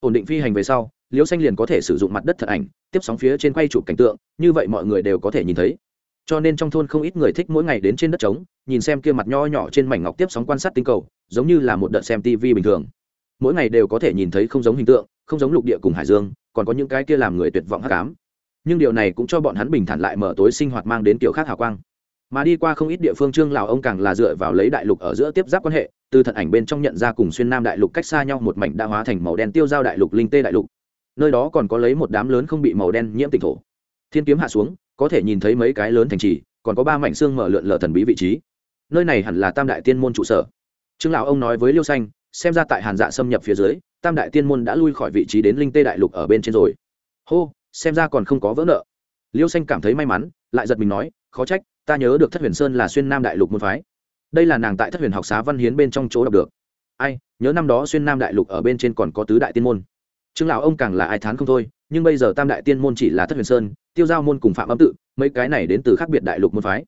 Ổn định phi hành về sau liêu xanh liền có thể sử dụng mặt đất thật ảnh, tiếp sóng phía trên quay chụp cảnh tượng, như vậy mọi người đều có thể nhìn thấy. Cho nên trong thôn không ít người thích mỗi ngày đến trên đất trống, nhìn xem kia mặt nho nhỏ trên mảnh ngọc tiếp sóng quan sát tinh cầu, giống như là một đợt xem tv bình thường. Mỗi ngày đều có thể nhìn thấy không giống hình tượng, không giống lục địa cùng hải dương, còn có những cái kia làm người tuyệt vọng hắc ám. Nhưng điều này cũng cho bọn hắn bình thản lại mở tối sinh hoạt mang đến kiểu khác hào quang. Mà đi qua không ít địa phương trương lào ông càng là dựa vào lấy đại lục ở giữa tiếp giáp quan hệ, từ thận ảnh bên trong nhận ra cùng xuyên nam đại lục cách xa nhau một mảnh đã hóa thành màu đen tiêu giao đại lục, linh tê đại lục nơi đó còn có lấy một đám lớn không bị màu đen nhiễm tỉnh thổ. Thiên kiếm hạ xuống, có thể nhìn thấy mấy cái lớn thành trì, còn có ba mảnh xương mở lượn lờ thần bí vị trí. Nơi này hẳn là tam đại tiên môn trụ sở. Trương lão ông nói với liêu xanh, xem ra tại hàn dạ xâm nhập phía dưới, tam đại tiên môn đã lui khỏi vị trí đến linh tê đại lục ở bên trên rồi. Hô, xem ra còn không có vỡ nợ. Liêu xanh cảm thấy may mắn, lại giật mình nói, khó trách, ta nhớ được thất huyền sơn là xuyên nam đại lục môn phái. Đây là nàng tại thất huyền học xá văn hiến bên trong chỗ đọc được. Ai, nhớ năm đó xuyên nam đại lục ở bên trên còn có tứ đại tiên môn trương lão ông càng là ai thán không thôi, nhưng bây giờ tam đại tiên môn chỉ là thất huyền sơn, tiêu giao môn cùng phạm âm tự, mấy cái này đến từ khác biệt đại lục môn phái.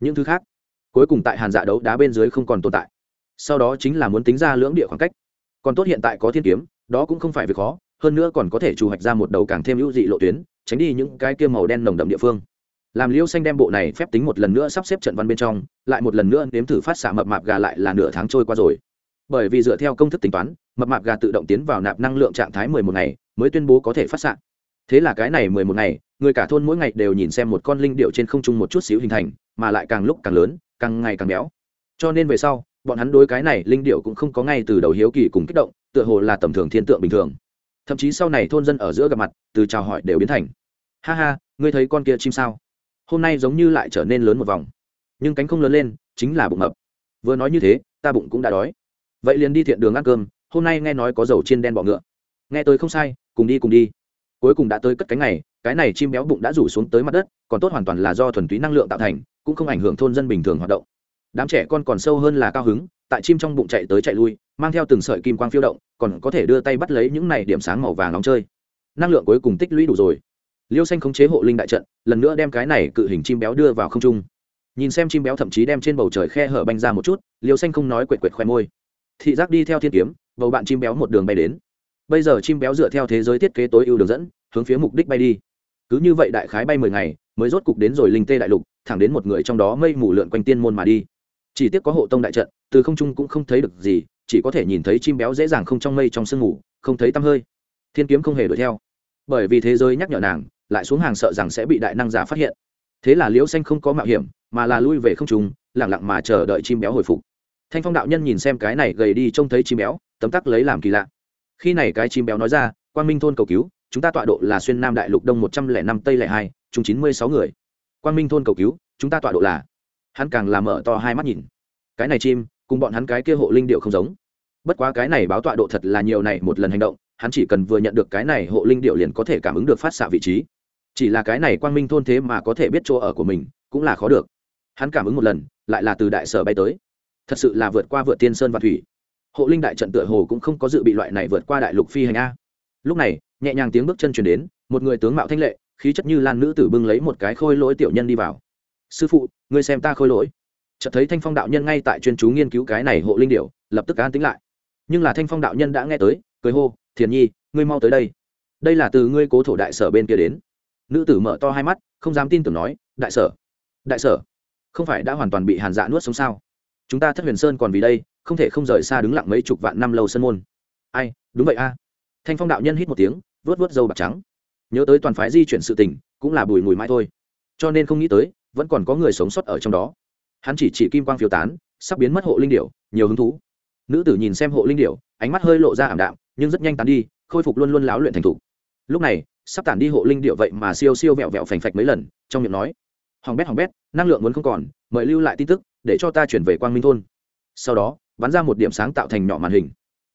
Những thứ khác, cuối cùng tại hàn dạ đấu đá bên dưới không còn tồn tại. Sau đó chính là muốn tính ra lưỡng địa khoảng cách. Còn tốt hiện tại có thiên kiếm, đó cũng không phải việc khó, hơn nữa còn có thể trù hoạch ra một đầu càng thêm hữu dị lộ tuyến, tránh đi những cái kia màu đen nồng đậm địa phương. Làm liêu xanh đem bộ này phép tính một lần nữa sắp xếp trận văn bên trong, lại một lần nữa nếm thử phát xạ mập mạp gà lại là nửa tháng trôi qua rồi. Bởi vì dựa theo công thức tính toán mập mạp gà tự động tiến vào nạp năng lượng trạng thái mười một ngày, mới tuyên bố có thể phát xạ thế là cái này mười một ngày, người cả thôn mỗi ngày đều nhìn xem một con linh điệu trên không trung một chút xíu hình thành, mà lại càng lúc càng lớn, càng ngày càng béo. Cho nên về sau, bọn hắn đối cái này linh điệu cũng không có ngay từ đầu hiếu kỳ cùng kích động, tựa hồ là tầm thường thiên tượng bình thường. Thậm chí sau này thôn dân ở giữa gặp mặt, từ chào hỏi đều biến thành, ha ha, ngươi thấy con kia chim sao? Hôm nay giống như lại trở nên lớn một vòng. Nhưng cánh không lớn lên, chính là bụng mập. Vừa nói như thế, ta bụng cũng đã đói. Vậy liền đi thiện đường ăn cơm hôm nay nghe nói có dầu chiên đen bọ ngựa. Nghe tôi không sai, cùng đi cùng đi. Cuối cùng đã tới cất cánh này, cái này chim béo bụng đã rủ xuống tới mặt đất, còn tốt hoàn toàn là do thuần túy năng lượng tạo thành, cũng không ảnh hưởng thôn dân bình thường hoạt động. Đám trẻ con còn sâu hơn là cao hứng, tại chim trong bụng chạy tới chạy lui, mang theo từng sợi kim quang phiêu động, còn có thể đưa tay bắt lấy những này điểm sáng màu vàng nóng chơi. Năng lượng cuối cùng tích lũy đủ rồi. Liêu xanh khống chế hộ linh đại trận, lần nữa đem cái này cự hình chim béo đưa vào không trung. Nhìn xem chim béo thậm chí đem trên bầu trời khe hở banh ra một chút, liêu xanh không nói quệt quệt khoe môi. Thị giác đi theo thiên kiếm bầu bạn chim béo một đường bay đến. Bây giờ chim béo dựa theo thế giới thiết kế tối ưu đường dẫn, hướng phía mục đích bay đi. Cứ như vậy đại khái bay mười ngày, mới rốt cục đến rồi linh tê đại lục, thẳng đến một người trong đó mây mù lượn quanh tiên môn mà đi. Chỉ tiếc có hộ tông đại trận, từ không trung cũng không thấy được gì, chỉ có thể nhìn thấy chim béo dễ dàng không trong mây trong sương mù, không thấy tăm hơi. Thiên kiếm không hề đuổi theo. Bởi vì thế giới nhắc nhở nàng, lại xuống hàng sợ rằng sẽ bị đại năng giả phát hiện. Thế là liễu xanh không có mạo hiểm, mà là lui về không trùng lẳng lặng mà chờ đợi chim béo hồi phục thanh phong đạo nhân nhìn xem cái này gầy đi trông thấy chim béo, tấm tắc lấy làm kỳ lạ. Khi này cái chim béo nói ra, quang minh thôn cầu cứu, chúng ta tọa độ là xuyên nam đại lục đông một trăm lẻ năm tây lẻ hai, chung chín mươi sáu người. Quang minh thôn cầu cứu, chúng ta tọa độ là hắn càng làm mở to hai mắt nhìn. Cái này chim, cùng bọn hắn cái kia hộ linh điệu không giống. Bất quá cái này báo tọa độ thật là nhiều này một lần hành động, hắn chỉ cần vừa nhận được cái này hộ linh điệu liền có thể cảm ứng được phát xạ vị trí. Chỉ là cái này quang minh thôn thế mà có thể biết chỗ ở của mình, cũng là khó được. Hắn cảm ứng một lần, lại là từ đại sở bay tới thật sự là vượt qua vượt tiên sơn và thủy. Hộ linh đại trận tựa hồ cũng không có dự bị loại này vượt qua đại lục phi hành a. Lúc này, nhẹ nhàng tiếng bước chân chuyển đến, một người tướng mạo thanh lệ, khí chất như lan nữ tử bưng lấy một cái khôi lỗi tiểu nhân đi vào. Sư phụ, ngươi xem ta khôi lỗi. Chợt thấy thanh phong đạo nhân ngay tại chuyên chú nghiên cứu cái này hộ linh điều lập tức an tính lại. Nhưng là thanh phong đạo nhân đã nghe tới, cười hô, thiền nhi, ngươi mau tới đây. Đây là từ ngươi cố thổ đại sở bên kia đến. Nữ tử mở to hai mắt, không dám tin tưởng nói, đại sở đại sở, không phải đã hoàn toàn bị hàn dạ nuốt sống sao? Chúng ta thất huyền sơn còn vì đây, không thể không rời xa đứng lặng mấy chục vạn năm lâu sân môn. Ai, đúng vậy a. Thanh phong đạo nhân hít một tiếng vớt vớt dâu bạc trắng. Nhớ tới toàn phái di chuyển sự tình, cũng là bùi mùi mãi thôi. Cho nên không nghĩ tới, vẫn còn có người sống sót ở trong đó. Hắn chỉ chỉ kim quang phiêu tán, sắp biến mất hộ linh điểu, nhiều hứng thú. Nữ tử nhìn xem hộ linh điểu, ánh mắt hơi lộ ra ảm đạm, nhưng rất nhanh tán đi, khôi phục luôn luôn láo luyện thành thục. Lúc này, sắp tản đi hộ linh điệu vậy mà siêu siêu vẹo vẹo phành phạch mấy lần, trong miệng nói hỏng bét hỏng bét, năng lượng muốn không còn, mời lưu lại tin tức để cho ta chuyển về quang minh thôn. Sau đó, bắn ra một điểm sáng tạo thành nhỏ màn hình.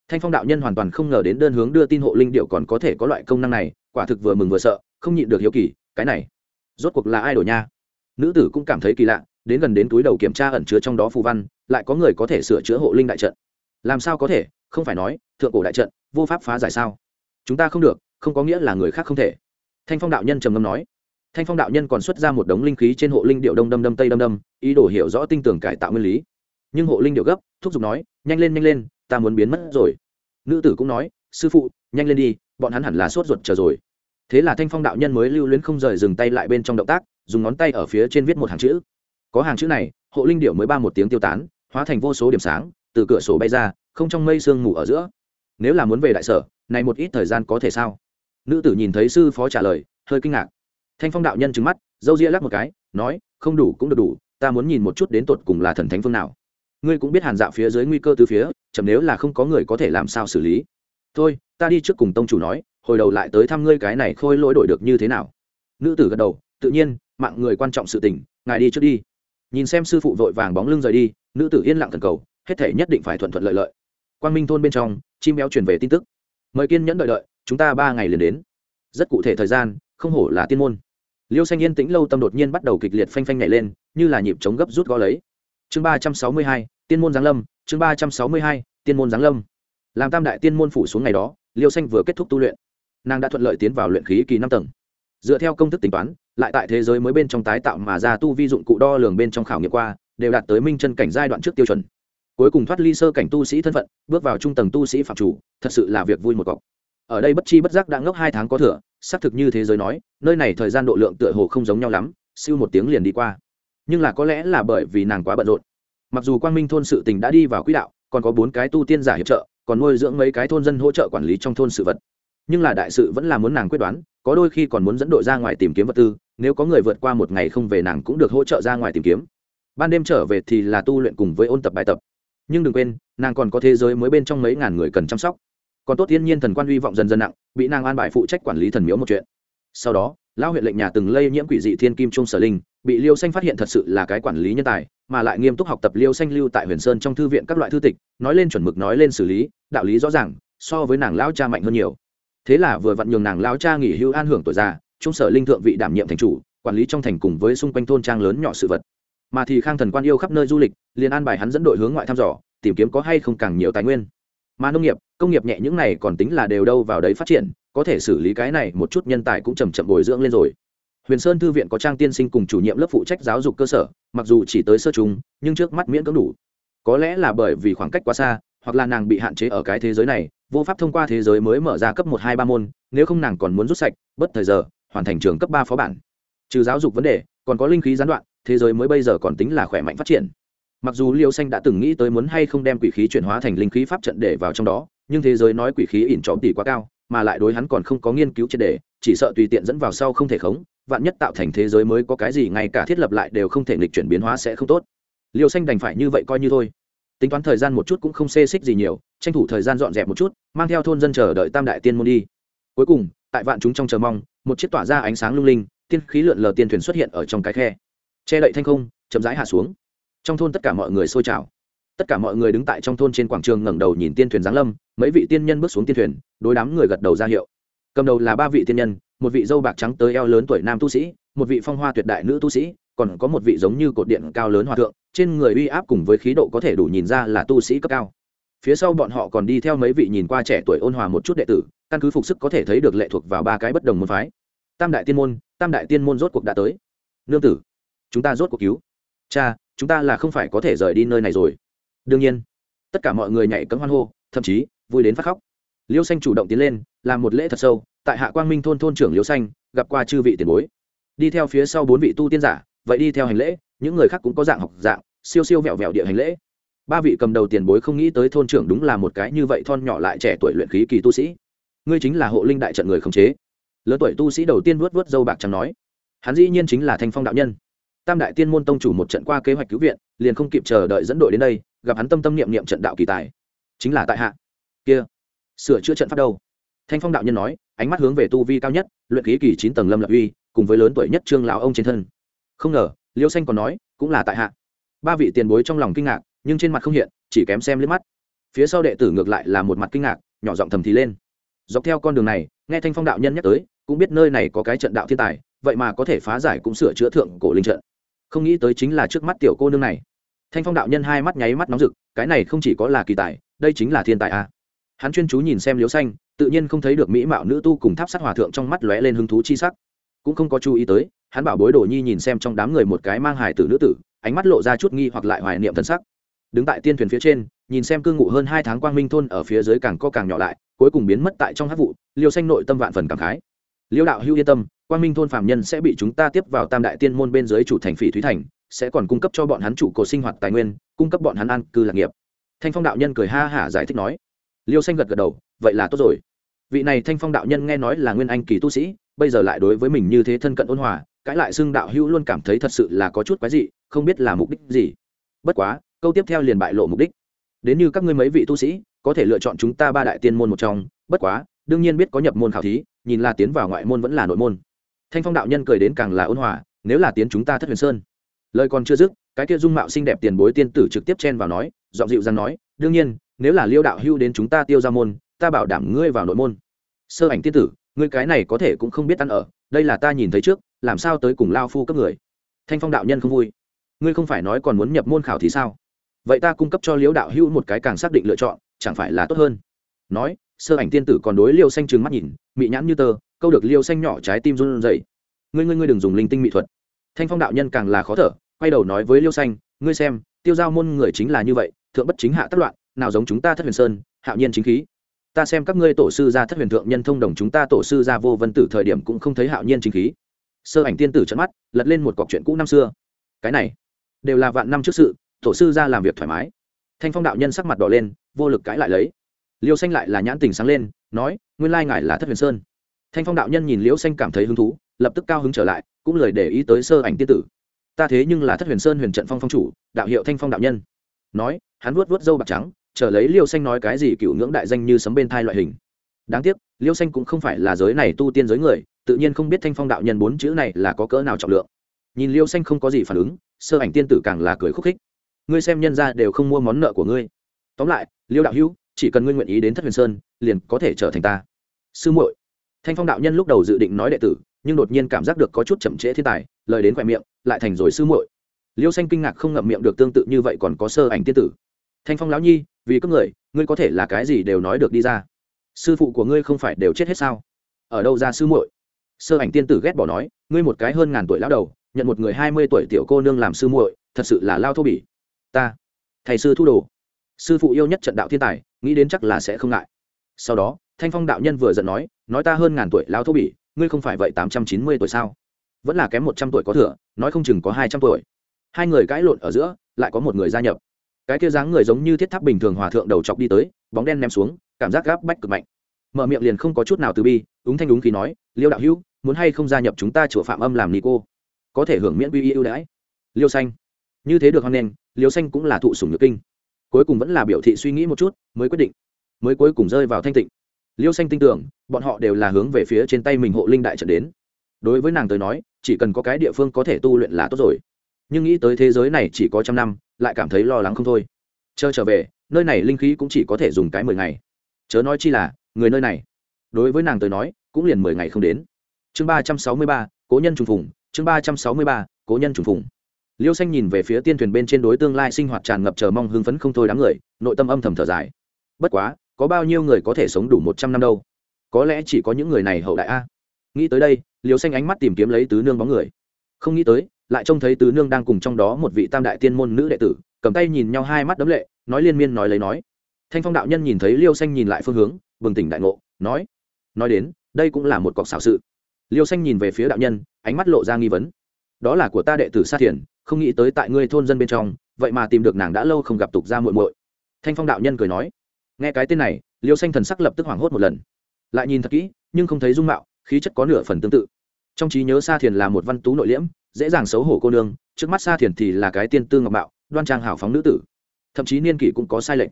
Thanh phong đạo nhân hoàn toàn không ngờ đến đơn hướng đưa tin hộ linh điệu còn có thể có loại công năng này, quả thực vừa mừng vừa sợ, không nhịn được hiếu kỳ, cái này, rốt cuộc là ai đổi nha? Nữ tử cũng cảm thấy kỳ lạ, đến gần đến túi đầu kiểm tra ẩn chứa trong đó phù văn, lại có người có thể sửa chữa hộ linh đại trận. Làm sao có thể, không phải nói, thượng cổ đại trận, vô pháp phá giải sao? Chúng ta không được, không có nghĩa là người khác không thể. Thanh phong đạo nhân trầm ngâm nói thanh phong đạo nhân còn xuất ra một đống linh khí trên hộ linh điệu đông đâm đâm tây đâm đâm, ý đồ hiểu rõ tinh tưởng cải tạo nguyên lý. Nhưng hộ linh điệu gấp, thúc giục nói, nhanh lên nhanh lên, ta muốn biến mất rồi. Nữ tử cũng nói, sư phụ, nhanh lên đi, bọn hắn hẳn là sốt ruột chờ rồi. Thế là thanh phong đạo nhân mới lưu luyến không rời dừng tay lại bên trong động tác, dùng ngón tay ở phía trên viết một hàng chữ. Có hàng chữ này, hộ linh điệu mới ba một tiếng tiêu tán, hóa thành vô số điểm sáng, từ cửa sổ bay ra, không trong mây sương mù ở giữa. Nếu là muốn về đại sở, này một ít thời gian có thể sao? Nữ tử nhìn thấy sư phó trả lời, hơi kinh ngạc thanh phong đạo nhân trứng mắt, dâu ria lắc một cái, nói, không đủ, cũng được đủ, ta muốn nhìn một chút đến tột cùng là thần thánh phương nào. Ngươi cũng biết hàn dạo phía dưới nguy cơ từ phía, chậm nếu là không có người có thể làm sao xử lý. Thôi, ta đi trước cùng tông chủ nói, hồi đầu lại tới thăm ngươi cái này khôi lỗi đổi được như thế nào. Nữ tử gật đầu, tự nhiên, mạng người quan trọng sự tình, ngài đi trước đi. Nhìn xem sư phụ vội vàng bóng lưng rời đi, nữ tử yên lặng thần cầu, hết thể nhất định phải thuận thuận lợi lợi. Quang minh thôn bên trong, chim béo truyền về tin tức. Mời kiên nhẫn đợi đợi, chúng ta ba ngày liền đến. Rất cụ thể thời gian, không hổ là tiên môn liêu xanh yên tĩnh lâu tâm đột nhiên bắt đầu kịch liệt phanh phanh nhảy lên, như là nhịp chống gấp rút gó lấy. Chương ba trăm sáu mươi hai, tiên môn giáng lâm, chương ba trăm sáu mươi hai, tiên môn giáng lâm. Làm tam đại tiên môn phủ xuống ngày đó, liêu xanh vừa kết thúc tu luyện. Nàng đã thuận lợi tiến vào luyện khí kỳ năm tầng. Dựa theo công thức tính toán, lại tại thế giới mới bên trong tái tạo mà ra tu vi dụng cụ đo lường bên trong khảo nghiệm qua, đều đạt tới minh chân cảnh giai đoạn trước tiêu chuẩn. Cuối cùng thoát ly sơ cảnh tu sĩ thân phận, bước vào trung tầng tu sĩ phạm chủ, thật sự là việc vui một cọc ở đây bất chi bất giác đã ngốc hai tháng có thừa, xác thực như thế giới nói, nơi này thời gian độ lượng tựa hồ không giống nhau lắm, siêu một tiếng liền đi qua. Nhưng là có lẽ là bởi vì nàng quá bận rộn. Mặc dù quang minh thôn sự tình đã đi vào quỹ đạo, còn có bốn cái tu tiên giả hiệp trợ, còn nuôi dưỡng mấy cái thôn dân hỗ trợ quản lý trong thôn sự vật. Nhưng là đại sự vẫn là muốn nàng quyết đoán, có đôi khi còn muốn dẫn đội ra ngoài tìm kiếm vật tư, nếu có người vượt qua một ngày không về nàng cũng được hỗ trợ ra ngoài tìm kiếm. Ban đêm trở về thì là tu luyện cùng với ôn tập bài tập. Nhưng đừng quên, nàng còn có thế giới mới bên trong mấy ngàn người cần chăm sóc còn tốt thiên nhiên thần quan hy vọng dần dần nặng, bị nàng an bài phụ trách quản lý thần miếu một chuyện. Sau đó, lão huyện lệnh nhà từng lây nhiễm quỷ dị thiên kim trung sở linh, bị liêu xanh phát hiện thật sự là cái quản lý nhân tài, mà lại nghiêm túc học tập liêu xanh lưu tại huyền sơn trong thư viện các loại thư tịch, nói lên chuẩn mực nói lên xử lý, đạo lý rõ ràng, so với nàng lão cha mạnh hơn nhiều. Thế là vừa vặn nhường nàng lão cha nghỉ hưu an hưởng tuổi già, trung sở linh thượng vị đảm nhiệm thành chủ, quản lý trong thành cùng với xung quanh thôn trang lớn nhỏ sự vật. Mà thì khang thần quan yêu khắp nơi du lịch, liền an bài hắn dẫn đội hướng ngoại thăm dò, tìm kiếm có hay không càng nhiều tài nguyên. Mà nông nghiệp công nghiệp nhẹ những này còn tính là đều đâu vào đấy phát triển, có thể xử lý cái này một chút nhân tài cũng chầm chậm bồi dưỡng lên rồi. Huyền sơn thư viện có trang tiên sinh cùng chủ nhiệm lớp phụ trách giáo dục cơ sở, mặc dù chỉ tới sơ chúng nhưng trước mắt miễn cưỡng đủ. Có lẽ là bởi vì khoảng cách quá xa, hoặc là nàng bị hạn chế ở cái thế giới này, vô pháp thông qua thế giới mới mở ra cấp một hai ba môn, nếu không nàng còn muốn rút sạch, bất thời giờ, hoàn thành trường cấp ba phó bản. Trừ giáo dục vấn đề, còn có linh khí gián đoạn, thế giới mới bây giờ còn tính là khỏe mạnh phát triển. Mặc dù liêu xanh đã từng nghĩ tới muốn hay không đem quỷ khí chuyển hóa thành linh khí pháp trận để vào trong đó nhưng thế giới nói quỷ khí ỉn trọm tỷ quá cao, mà lại đối hắn còn không có nghiên cứu triệt đề, chỉ sợ tùy tiện dẫn vào sau không thể khống, vạn nhất tạo thành thế giới mới có cái gì ngay cả thiết lập lại đều không thể nghịch chuyển biến hóa sẽ không tốt. Liều xanh đành phải như vậy coi như thôi. Tính toán thời gian một chút cũng không xê xích gì nhiều, tranh thủ thời gian dọn dẹp một chút, mang theo thôn dân chờ đợi tam đại tiên môn đi. Cuối cùng, tại vạn chúng trong chờ mong, một chiếc tỏa ra ánh sáng lung linh, tiên khí lượn lờ tiên thuyền xuất hiện ở trong cái khe. Che đậy thanh không, chậm rãi hạ xuống. Trong thôn tất cả mọi người xôi trào tất cả mọi người đứng tại trong thôn trên quảng trường ngẩng đầu nhìn tiên thuyền giáng lâm, mấy vị tiên nhân bước xuống tiên thuyền, đối đám người gật đầu ra hiệu. Cầm đầu là ba vị tiên nhân, một vị dâu bạc trắng tới eo lớn tuổi nam tu sĩ, một vị phong hoa tuyệt đại nữ tu sĩ, còn có một vị giống như cột điện cao lớn hòa thượng, trên người uy áp cùng với khí độ có thể đủ nhìn ra là tu sĩ cấp cao. Phía sau bọn họ còn đi theo mấy vị nhìn qua trẻ tuổi ôn hòa một chút đệ tử, căn cứ phục sức có thể thấy được lệ thuộc vào ba cái bất đồng môn phái. Tam đại tiên môn, tam đại tiên môn rốt cuộc đã tới. Nương tử, chúng ta rốt cuộc cứu. Cha, chúng ta là không phải có thể rời đi nơi này rồi đương nhiên, tất cả mọi người nhảy cấm hoan hô, thậm chí vui đến phát khóc. Liêu xanh chủ động tiến lên, làm một lễ thật sâu, tại hạ quang minh thôn thôn trưởng liêu xanh, gặp qua chư vị tiền bối. Đi theo phía sau bốn vị tu tiên giả, vậy đi theo hành lễ, những người khác cũng có dạng học dạng, siêu siêu vẹo vẹo địa hành lễ. Ba vị cầm đầu tiền bối không nghĩ tới thôn trưởng đúng là một cái như vậy thon nhỏ lại trẻ tuổi luyện khí kỳ tu sĩ. Ngươi chính là hộ linh đại trận người khống chế. Lớn tuổi tu sĩ đầu tiên vuốt vuốt dâu bạc trắng nói, hắn dĩ nhiên chính là thanh phong đạo nhân. Tam đại tiên môn tông chủ một trận qua kế hoạch cứu viện, liền không kịp chờ đợi dẫn đội đến đây gặp hắn tâm tâm niệm niệm trận đạo kỳ tài. Chính là tại hạ. Kia. Sửa chữa trận pháp đâu? Thanh phong đạo nhân nói, ánh mắt hướng về tu vi cao nhất, luyện khí kỳ chín tầng lâm lập uy, cùng với lớn tuổi nhất trương lão ông trên thân. Không ngờ, liêu xanh còn nói, cũng là tại hạ. Ba vị tiền bối trong lòng kinh ngạc, nhưng trên mặt không hiện, chỉ kém xem liếc mắt. Phía sau đệ tử ngược lại là một mặt kinh ngạc, nhỏ giọng thầm thì lên. Dọc theo con đường này, nghe thanh phong đạo nhân nhắc tới, cũng biết nơi này có cái trận đạo thiên tài, vậy mà có thể phá giải cũng sửa chữa thượng cổ linh trận. Không nghĩ tới chính là trước mắt tiểu cô nương này thanh phong đạo nhân hai mắt nháy mắt nóng rực, cái này không chỉ có là kỳ tài, đây chính là thiên tài a. À. hắn chuyên chú nhìn xem liếu xanh, tự nhiên không thấy được mỹ mạo nữ tu cùng tháp sát hòa thượng trong mắt lóe lên hứng thú chi sắc. Cũng không có chú ý tới, hắn bảo bối đồ nhi nhìn xem trong đám người một cái mang hài tử nữ tử, ánh mắt lộ ra chút nghi hoặc lại hoài niệm thân sắc. Đứng tại tiên thuyền phía trên, nhìn xem cư ngụ hơn hai tháng quang minh thôn ở phía dưới càng co càng nhỏ lại, cuối cùng biến mất tại trong hát vụ, liêu xanh nội tâm vạn phần cảm khái. Liêu đạo hưu yên tâm, quang minh thôn phạm nhân sẽ bị chúng ta tiếp vào tam đại tiên môn bên dưới chủ thành phỉ thúy thành sẽ còn cung cấp cho bọn hắn chủ cột sinh hoạt tài nguyên, cung cấp bọn hắn ăn cư lạc nghiệp. Thanh phong đạo nhân cười ha hả giải thích nói. Liêu xanh gật gật đầu, vậy là tốt rồi. Vị này thanh phong đạo nhân nghe nói là nguyên anh kỳ tu sĩ, bây giờ lại đối với mình như thế thân cận ôn hòa, cãi lại xưng đạo hữu luôn cảm thấy thật sự là có chút quái dị, không biết là mục đích gì. Bất quá, câu tiếp theo liền bại lộ mục đích. Đến như các ngươi mấy vị tu sĩ, có thể lựa chọn chúng ta ba đại tiên môn một trong, bất quá, đương nhiên biết có nhập môn khảo thí, nhìn là tiến vào ngoại môn vẫn là nội môn. Thanh phong đạo nhân cười đến càng là ôn hòa, nếu là tiến chúng ta thất huyền sơn lời còn chưa dứt, cái kia dung mạo xinh đẹp tiền bối tiên tử trực tiếp chen vào nói dọn dịu dàng nói, đương nhiên, nếu là liêu đạo hưu đến chúng ta tiêu ra môn, ta bảo đảm ngươi vào nội môn. Sơ ảnh tiên tử, ngươi cái này có thể cũng không biết ăn ở, đây là ta nhìn thấy trước, làm sao tới cùng lao phu cấp người? Thanh phong đạo nhân không vui. Ngươi không phải nói còn muốn nhập môn khảo thì sao? Vậy ta cung cấp cho liễu đạo hưu một cái càng xác định lựa chọn, chẳng phải là tốt hơn? Nói, sơ ảnh tiên tử còn đối liêu xanh trừng mắt nhìn, mị nhãn như tơ, câu được liêu xanh nhỏ trái tim run rẩy. Ngươi ngươi ngươi đừng dùng linh tinh mỹ thuật thanh phong đạo nhân càng là khó thở, quay đầu nói với liêu xanh, ngươi xem, tiêu giao môn người chính là như vậy, thượng bất chính hạ tất loạn, nào giống chúng ta thất huyền sơn, hạo nhiên chính khí. Ta xem các ngươi tổ sư gia thất huyền thượng nhân thông đồng chúng ta tổ sư gia vô vân tử thời điểm cũng không thấy hạo nhiên chính khí. Sơ ảnh tiên tử trận mắt, lật lên một cọc chuyện cũ năm xưa. Cái này, đều là vạn năm trước sự, tổ sư gia làm việc thoải mái. Thanh phong đạo nhân sắc mặt đỏ lên, vô lực cãi lại lấy. Liêu xanh lại là nhãn tình sáng lên, nói, nguyên lai ngài là thất huyền sơn. Thanh phong đạo nhân nhìn liễu xanh cảm thấy hứng thú, lập tức cao hứng trở lại cũng lời để ý tới sơ ảnh tiên tử. Ta thế nhưng là thất huyền sơn huyền trận phong phong chủ, đạo hiệu thanh phong đạo nhân. Nói, hắn vuốt vuốt dâu bạc trắng, chờ lấy liêu xanh nói cái gì cựu ngưỡng đại danh như sấm bên thai loại hình. Đáng tiếc, liêu xanh cũng không phải là giới này tu tiên giới người, tự nhiên không biết thanh phong đạo nhân bốn chữ này là có cỡ nào trọng lượng. Nhìn liêu xanh không có gì phản ứng, sơ ảnh tiên tử càng là cười khúc khích. Ngươi xem nhân ra đều không mua món nợ của ngươi. Tóm lại, liêu đạo hữu, chỉ cần ngươi nguyện ý đến thất huyền sơn, liền có thể trở thành ta. Sư muội. Thanh phong đạo nhân lúc đầu dự định nói đệ tử nhưng đột nhiên cảm giác được có chút chậm trễ thiên tài, lời đến khoe miệng, lại thành rồi sư muội. Liêu xanh kinh ngạc không ngậm miệng được tương tự như vậy còn có sơ ảnh tiên tử. Thanh phong lão nhi, vì các người, ngươi có thể là cái gì đều nói được đi ra. Sư phụ của ngươi không phải đều chết hết sao? Ở đâu ra sư muội? Sơ ảnh tiên tử ghét bỏ nói, ngươi một cái hơn ngàn tuổi lão đầu, nhận một người hai mươi tuổi tiểu cô nương làm sư muội, thật sự là lao thô bỉ. Ta, thầy sư thu đồ. Sư phụ yêu nhất trận đạo thiên tài, nghĩ đến chắc là sẽ không ngại. Sau đó, thanh phong đạo nhân vừa giận nói nói ta hơn ngàn tuổi lao thô bỉ ngươi không phải vậy tám trăm chín mươi tuổi sao? Vẫn là kém một trăm tuổi có thừa, nói không chừng có hai trăm tuổi. Hai người cãi lộn ở giữa, lại có một người gia nhập. Cái kia dáng người giống như thiết tháp bình thường hòa thượng đầu chọc đi tới, bóng đen ném xuống, cảm giác gáp bách cực mạnh. Mở miệng liền không có chút nào từ bi, úng thanh đúng khi nói, liêu đạo hữu, muốn hay không gia nhập chúng ta chùa phạm âm làm ni cô? Có thể hưởng miễn quy ưu đãi. Liêu xanh. Như thế được hoan nghênh, liêu xanh cũng là thụ sủng nhược kinh. Cuối cùng vẫn là biểu thị suy nghĩ một chút, mới quyết định, mới cuối cùng rơi vào thanh tịnh liêu xanh tin tưởng, bọn họ đều là hướng về phía trên tay mình hộ linh đại trận đến. Đối với nàng tới nói, chỉ cần có cái địa phương có thể tu luyện là tốt rồi. Nhưng nghĩ tới thế giới này chỉ có trăm năm, lại cảm thấy lo lắng không thôi. Chờ trở về, nơi này linh khí cũng chỉ có thể dùng cái mười ngày. Chớ nói chi là, người nơi này. Đối với nàng tới nói, cũng liền mười ngày không đến. Chương ba trăm sáu mươi ba, cố nhân trùng phùng. Chương ba trăm sáu mươi ba, cố nhân trùng phùng. Liêu xanh nhìn về phía tiên thuyền bên trên đối tương lai sinh hoạt tràn ngập chờ mong hưng phấn không thôi đám người, nội tâm âm thầm thở dài. Bất quá có bao nhiêu người có thể sống đủ một trăm năm đâu? Có lẽ chỉ có những người này hậu đại a. Nghĩ tới đây, liêu xanh ánh mắt tìm kiếm lấy tứ nương bóng người. Không nghĩ tới, lại trông thấy tứ nương đang cùng trong đó một vị tam đại tiên môn nữ đệ tử, cầm tay nhìn nhau hai mắt đấm lệ, nói liên miên nói lấy nói. Thanh phong đạo nhân nhìn thấy liêu xanh nhìn lại phương hướng, bừng tỉnh đại ngộ, nói nói đến, đây cũng là một cọc xảo sự. Liêu xanh nhìn về phía đạo nhân, ánh mắt lộ ra nghi vấn. Đó là của ta đệ tử sa thiền, không nghĩ tới tại ngươi thôn dân bên trong, vậy mà tìm được nàng đã lâu không gặp tục ra muội muội. Thanh phong đạo nhân cười nói nghe cái tên này, liêu xanh thần sắc lập tức hoảng hốt một lần. Lại nhìn thật kỹ, nhưng không thấy dung mạo, khí chất có nửa phần tương tự. Trong trí nhớ sa thiền là một văn tú nội liễm, dễ dàng xấu hổ cô nương, trước mắt sa thiền thì là cái tiên tư ngọc mạo, đoan trang hào phóng nữ tử. Thậm chí niên kỷ cũng có sai lệch.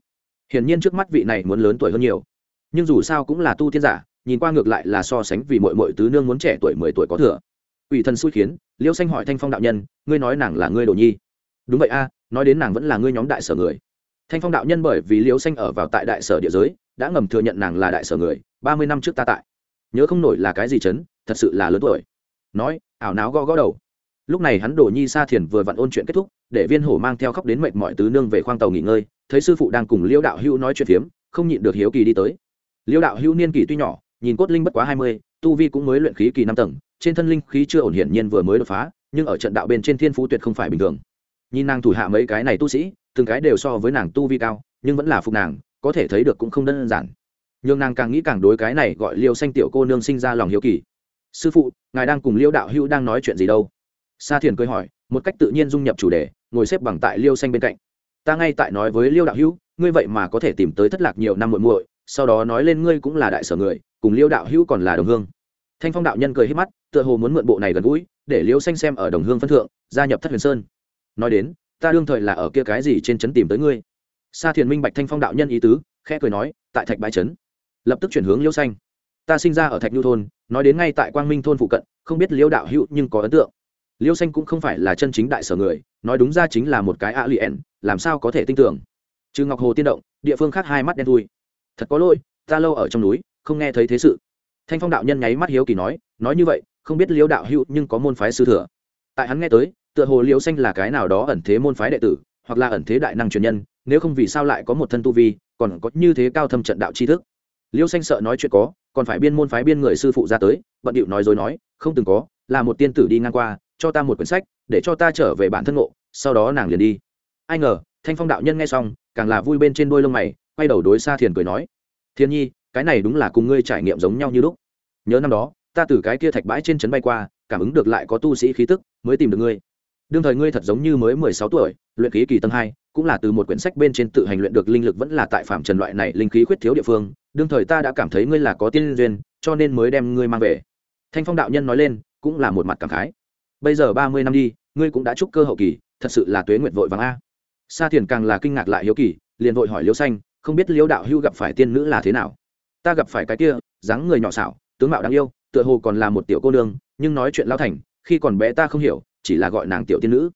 Hiển nhiên trước mắt vị này muốn lớn tuổi hơn nhiều. Nhưng dù sao cũng là tu tiên giả, nhìn qua ngược lại là so sánh vì mọi mọi tứ nương muốn trẻ tuổi mười tuổi có thừa. Ủy thần xui khiến, liêu xanh hỏi thanh phong đạo nhân, ngươi nói nàng là ngươi đồ nhi? Đúng vậy a, nói đến nàng vẫn là ngươi nhóm đại sở người thanh phong đạo nhân bởi vì Liễu xanh ở vào tại đại sở địa giới, đã ngầm thừa nhận nàng là đại sở người, ba mươi năm trước ta tại. Nhớ không nổi là cái gì chấn, thật sự là lớn tuổi. Nói, ảo náo gõ gõ đầu. Lúc này hắn đổ nhi sa thiền vừa vặn ôn chuyện kết thúc, để viên hổ mang theo khóc đến mệt mọi tứ nương về khoang tàu nghỉ ngơi, thấy sư phụ đang cùng liêu đạo hữu nói chuyện phiếm, không nhịn được hiếu kỳ đi tới. Liêu đạo hữu niên kỳ tuy nhỏ, nhìn cốt linh bất quá hai mươi, tu vi cũng mới luyện khí kỳ năm tầng, trên thân linh khí chưa ổn hiển nhiên vừa mới đột phá, nhưng ở trận đạo bên trên thiên phú tuyệt không phải bình thường. Nhìn nàng thủ hạ mấy cái này tu sĩ từng cái đều so với nàng tu vi cao, nhưng vẫn là phục nàng, có thể thấy được cũng không đơn giản. Nhưng nàng càng nghĩ càng đối cái này gọi liêu xanh tiểu cô nương sinh ra lòng hiếu kỳ. Sư phụ, ngài đang cùng liêu đạo hữu đang nói chuyện gì đâu? Sa thiền cười hỏi, một cách tự nhiên dung nhập chủ đề, ngồi xếp bằng tại liêu xanh bên cạnh. Ta ngay tại nói với liêu đạo hữu, ngươi vậy mà có thể tìm tới thất lạc nhiều năm muội muội, sau đó nói lên ngươi cũng là đại sở người, cùng liêu đạo hữu còn là đồng hương. Thanh phong đạo nhân cười hết mắt, tựa hồ muốn mượn bộ này gần gũi, để liêu xanh xem ở đồng hương phân thượng, gia nhập thất huyền sơn. Nói đến ta đương thời là ở kia cái gì trên trấn tìm tới ngươi? Sa thiền minh bạch thanh phong đạo nhân ý tứ, khẽ cười nói, tại thạch bãi trấn. Lập tức chuyển hướng liêu xanh. Ta sinh ra ở thạch nhu thôn, nói đến ngay tại quang minh thôn phụ cận, không biết liêu đạo hữu nhưng có ấn tượng. Liêu xanh cũng không phải là chân chính đại sở người, nói đúng ra chính là một cái a luyện làm sao có thể tin tưởng? Trừ ngọc hồ tiên động, địa phương khác hai mắt đen thui. Thật có lỗi, ta lâu ở trong núi, không nghe thấy thế sự. Thanh phong đạo nhân nháy mắt hiếu kỳ nói nói như vậy, không biết liêu đạo hữu nhưng có môn phái sư thừa. Tại hắn nghe tới tựa hồ liêu xanh là cái nào đó ẩn thế môn phái đệ tử, hoặc là ẩn thế đại năng truyền nhân, nếu không vì sao lại có một thân tu vi, còn có như thế cao thâm trận đạo tri thức. Liêu xanh sợ nói chuyện có, còn phải biên môn phái biên người sư phụ ra tới, bận điệu nói dối nói, không từng có, là một tiên tử đi ngang qua, cho ta một quyển sách, để cho ta trở về bản thân ngộ, sau đó nàng liền đi. Ai ngờ, thanh phong đạo nhân nghe xong, càng là vui bên trên đôi lông mày, quay đầu đối xa thiền cười nói thiên nhi, cái này đúng là cùng ngươi trải nghiệm giống nhau như lúc. Nhớ năm đó, ta từ cái kia thạch bãi trên trấn bay qua, cảm ứng được lại có tu sĩ khí tức, mới tìm được ngươi đương thời ngươi thật giống như mới mười sáu tuổi, luyện khí kỳ tầng hai, cũng là từ một quyển sách bên trên tự hành luyện được linh lực vẫn là tại phạm trần loại này linh khí khuyết thiếu địa phương. Đương thời ta đã cảm thấy ngươi là có tiên duyên, cho nên mới đem ngươi mang về. Thanh phong đạo nhân nói lên, cũng là một mặt cảm khái. Bây giờ ba mươi năm đi, ngươi cũng đã chúc cơ hậu kỳ, thật sự là tuế nguyện vội vàng a. Sa thiền càng là kinh ngạc lại hiếu kỳ, liền vội hỏi liêu xanh, không biết liêu đạo hưu gặp phải tiên nữ là thế nào? Ta gặp phải cái kia, dáng người nhỏ xảo, tướng mạo đáng yêu, tựa hồ còn là một tiểu cô nương, nhưng nói chuyện lao thành, khi còn bé ta không hiểu chỉ là gọi nàng tiểu tiên nữ.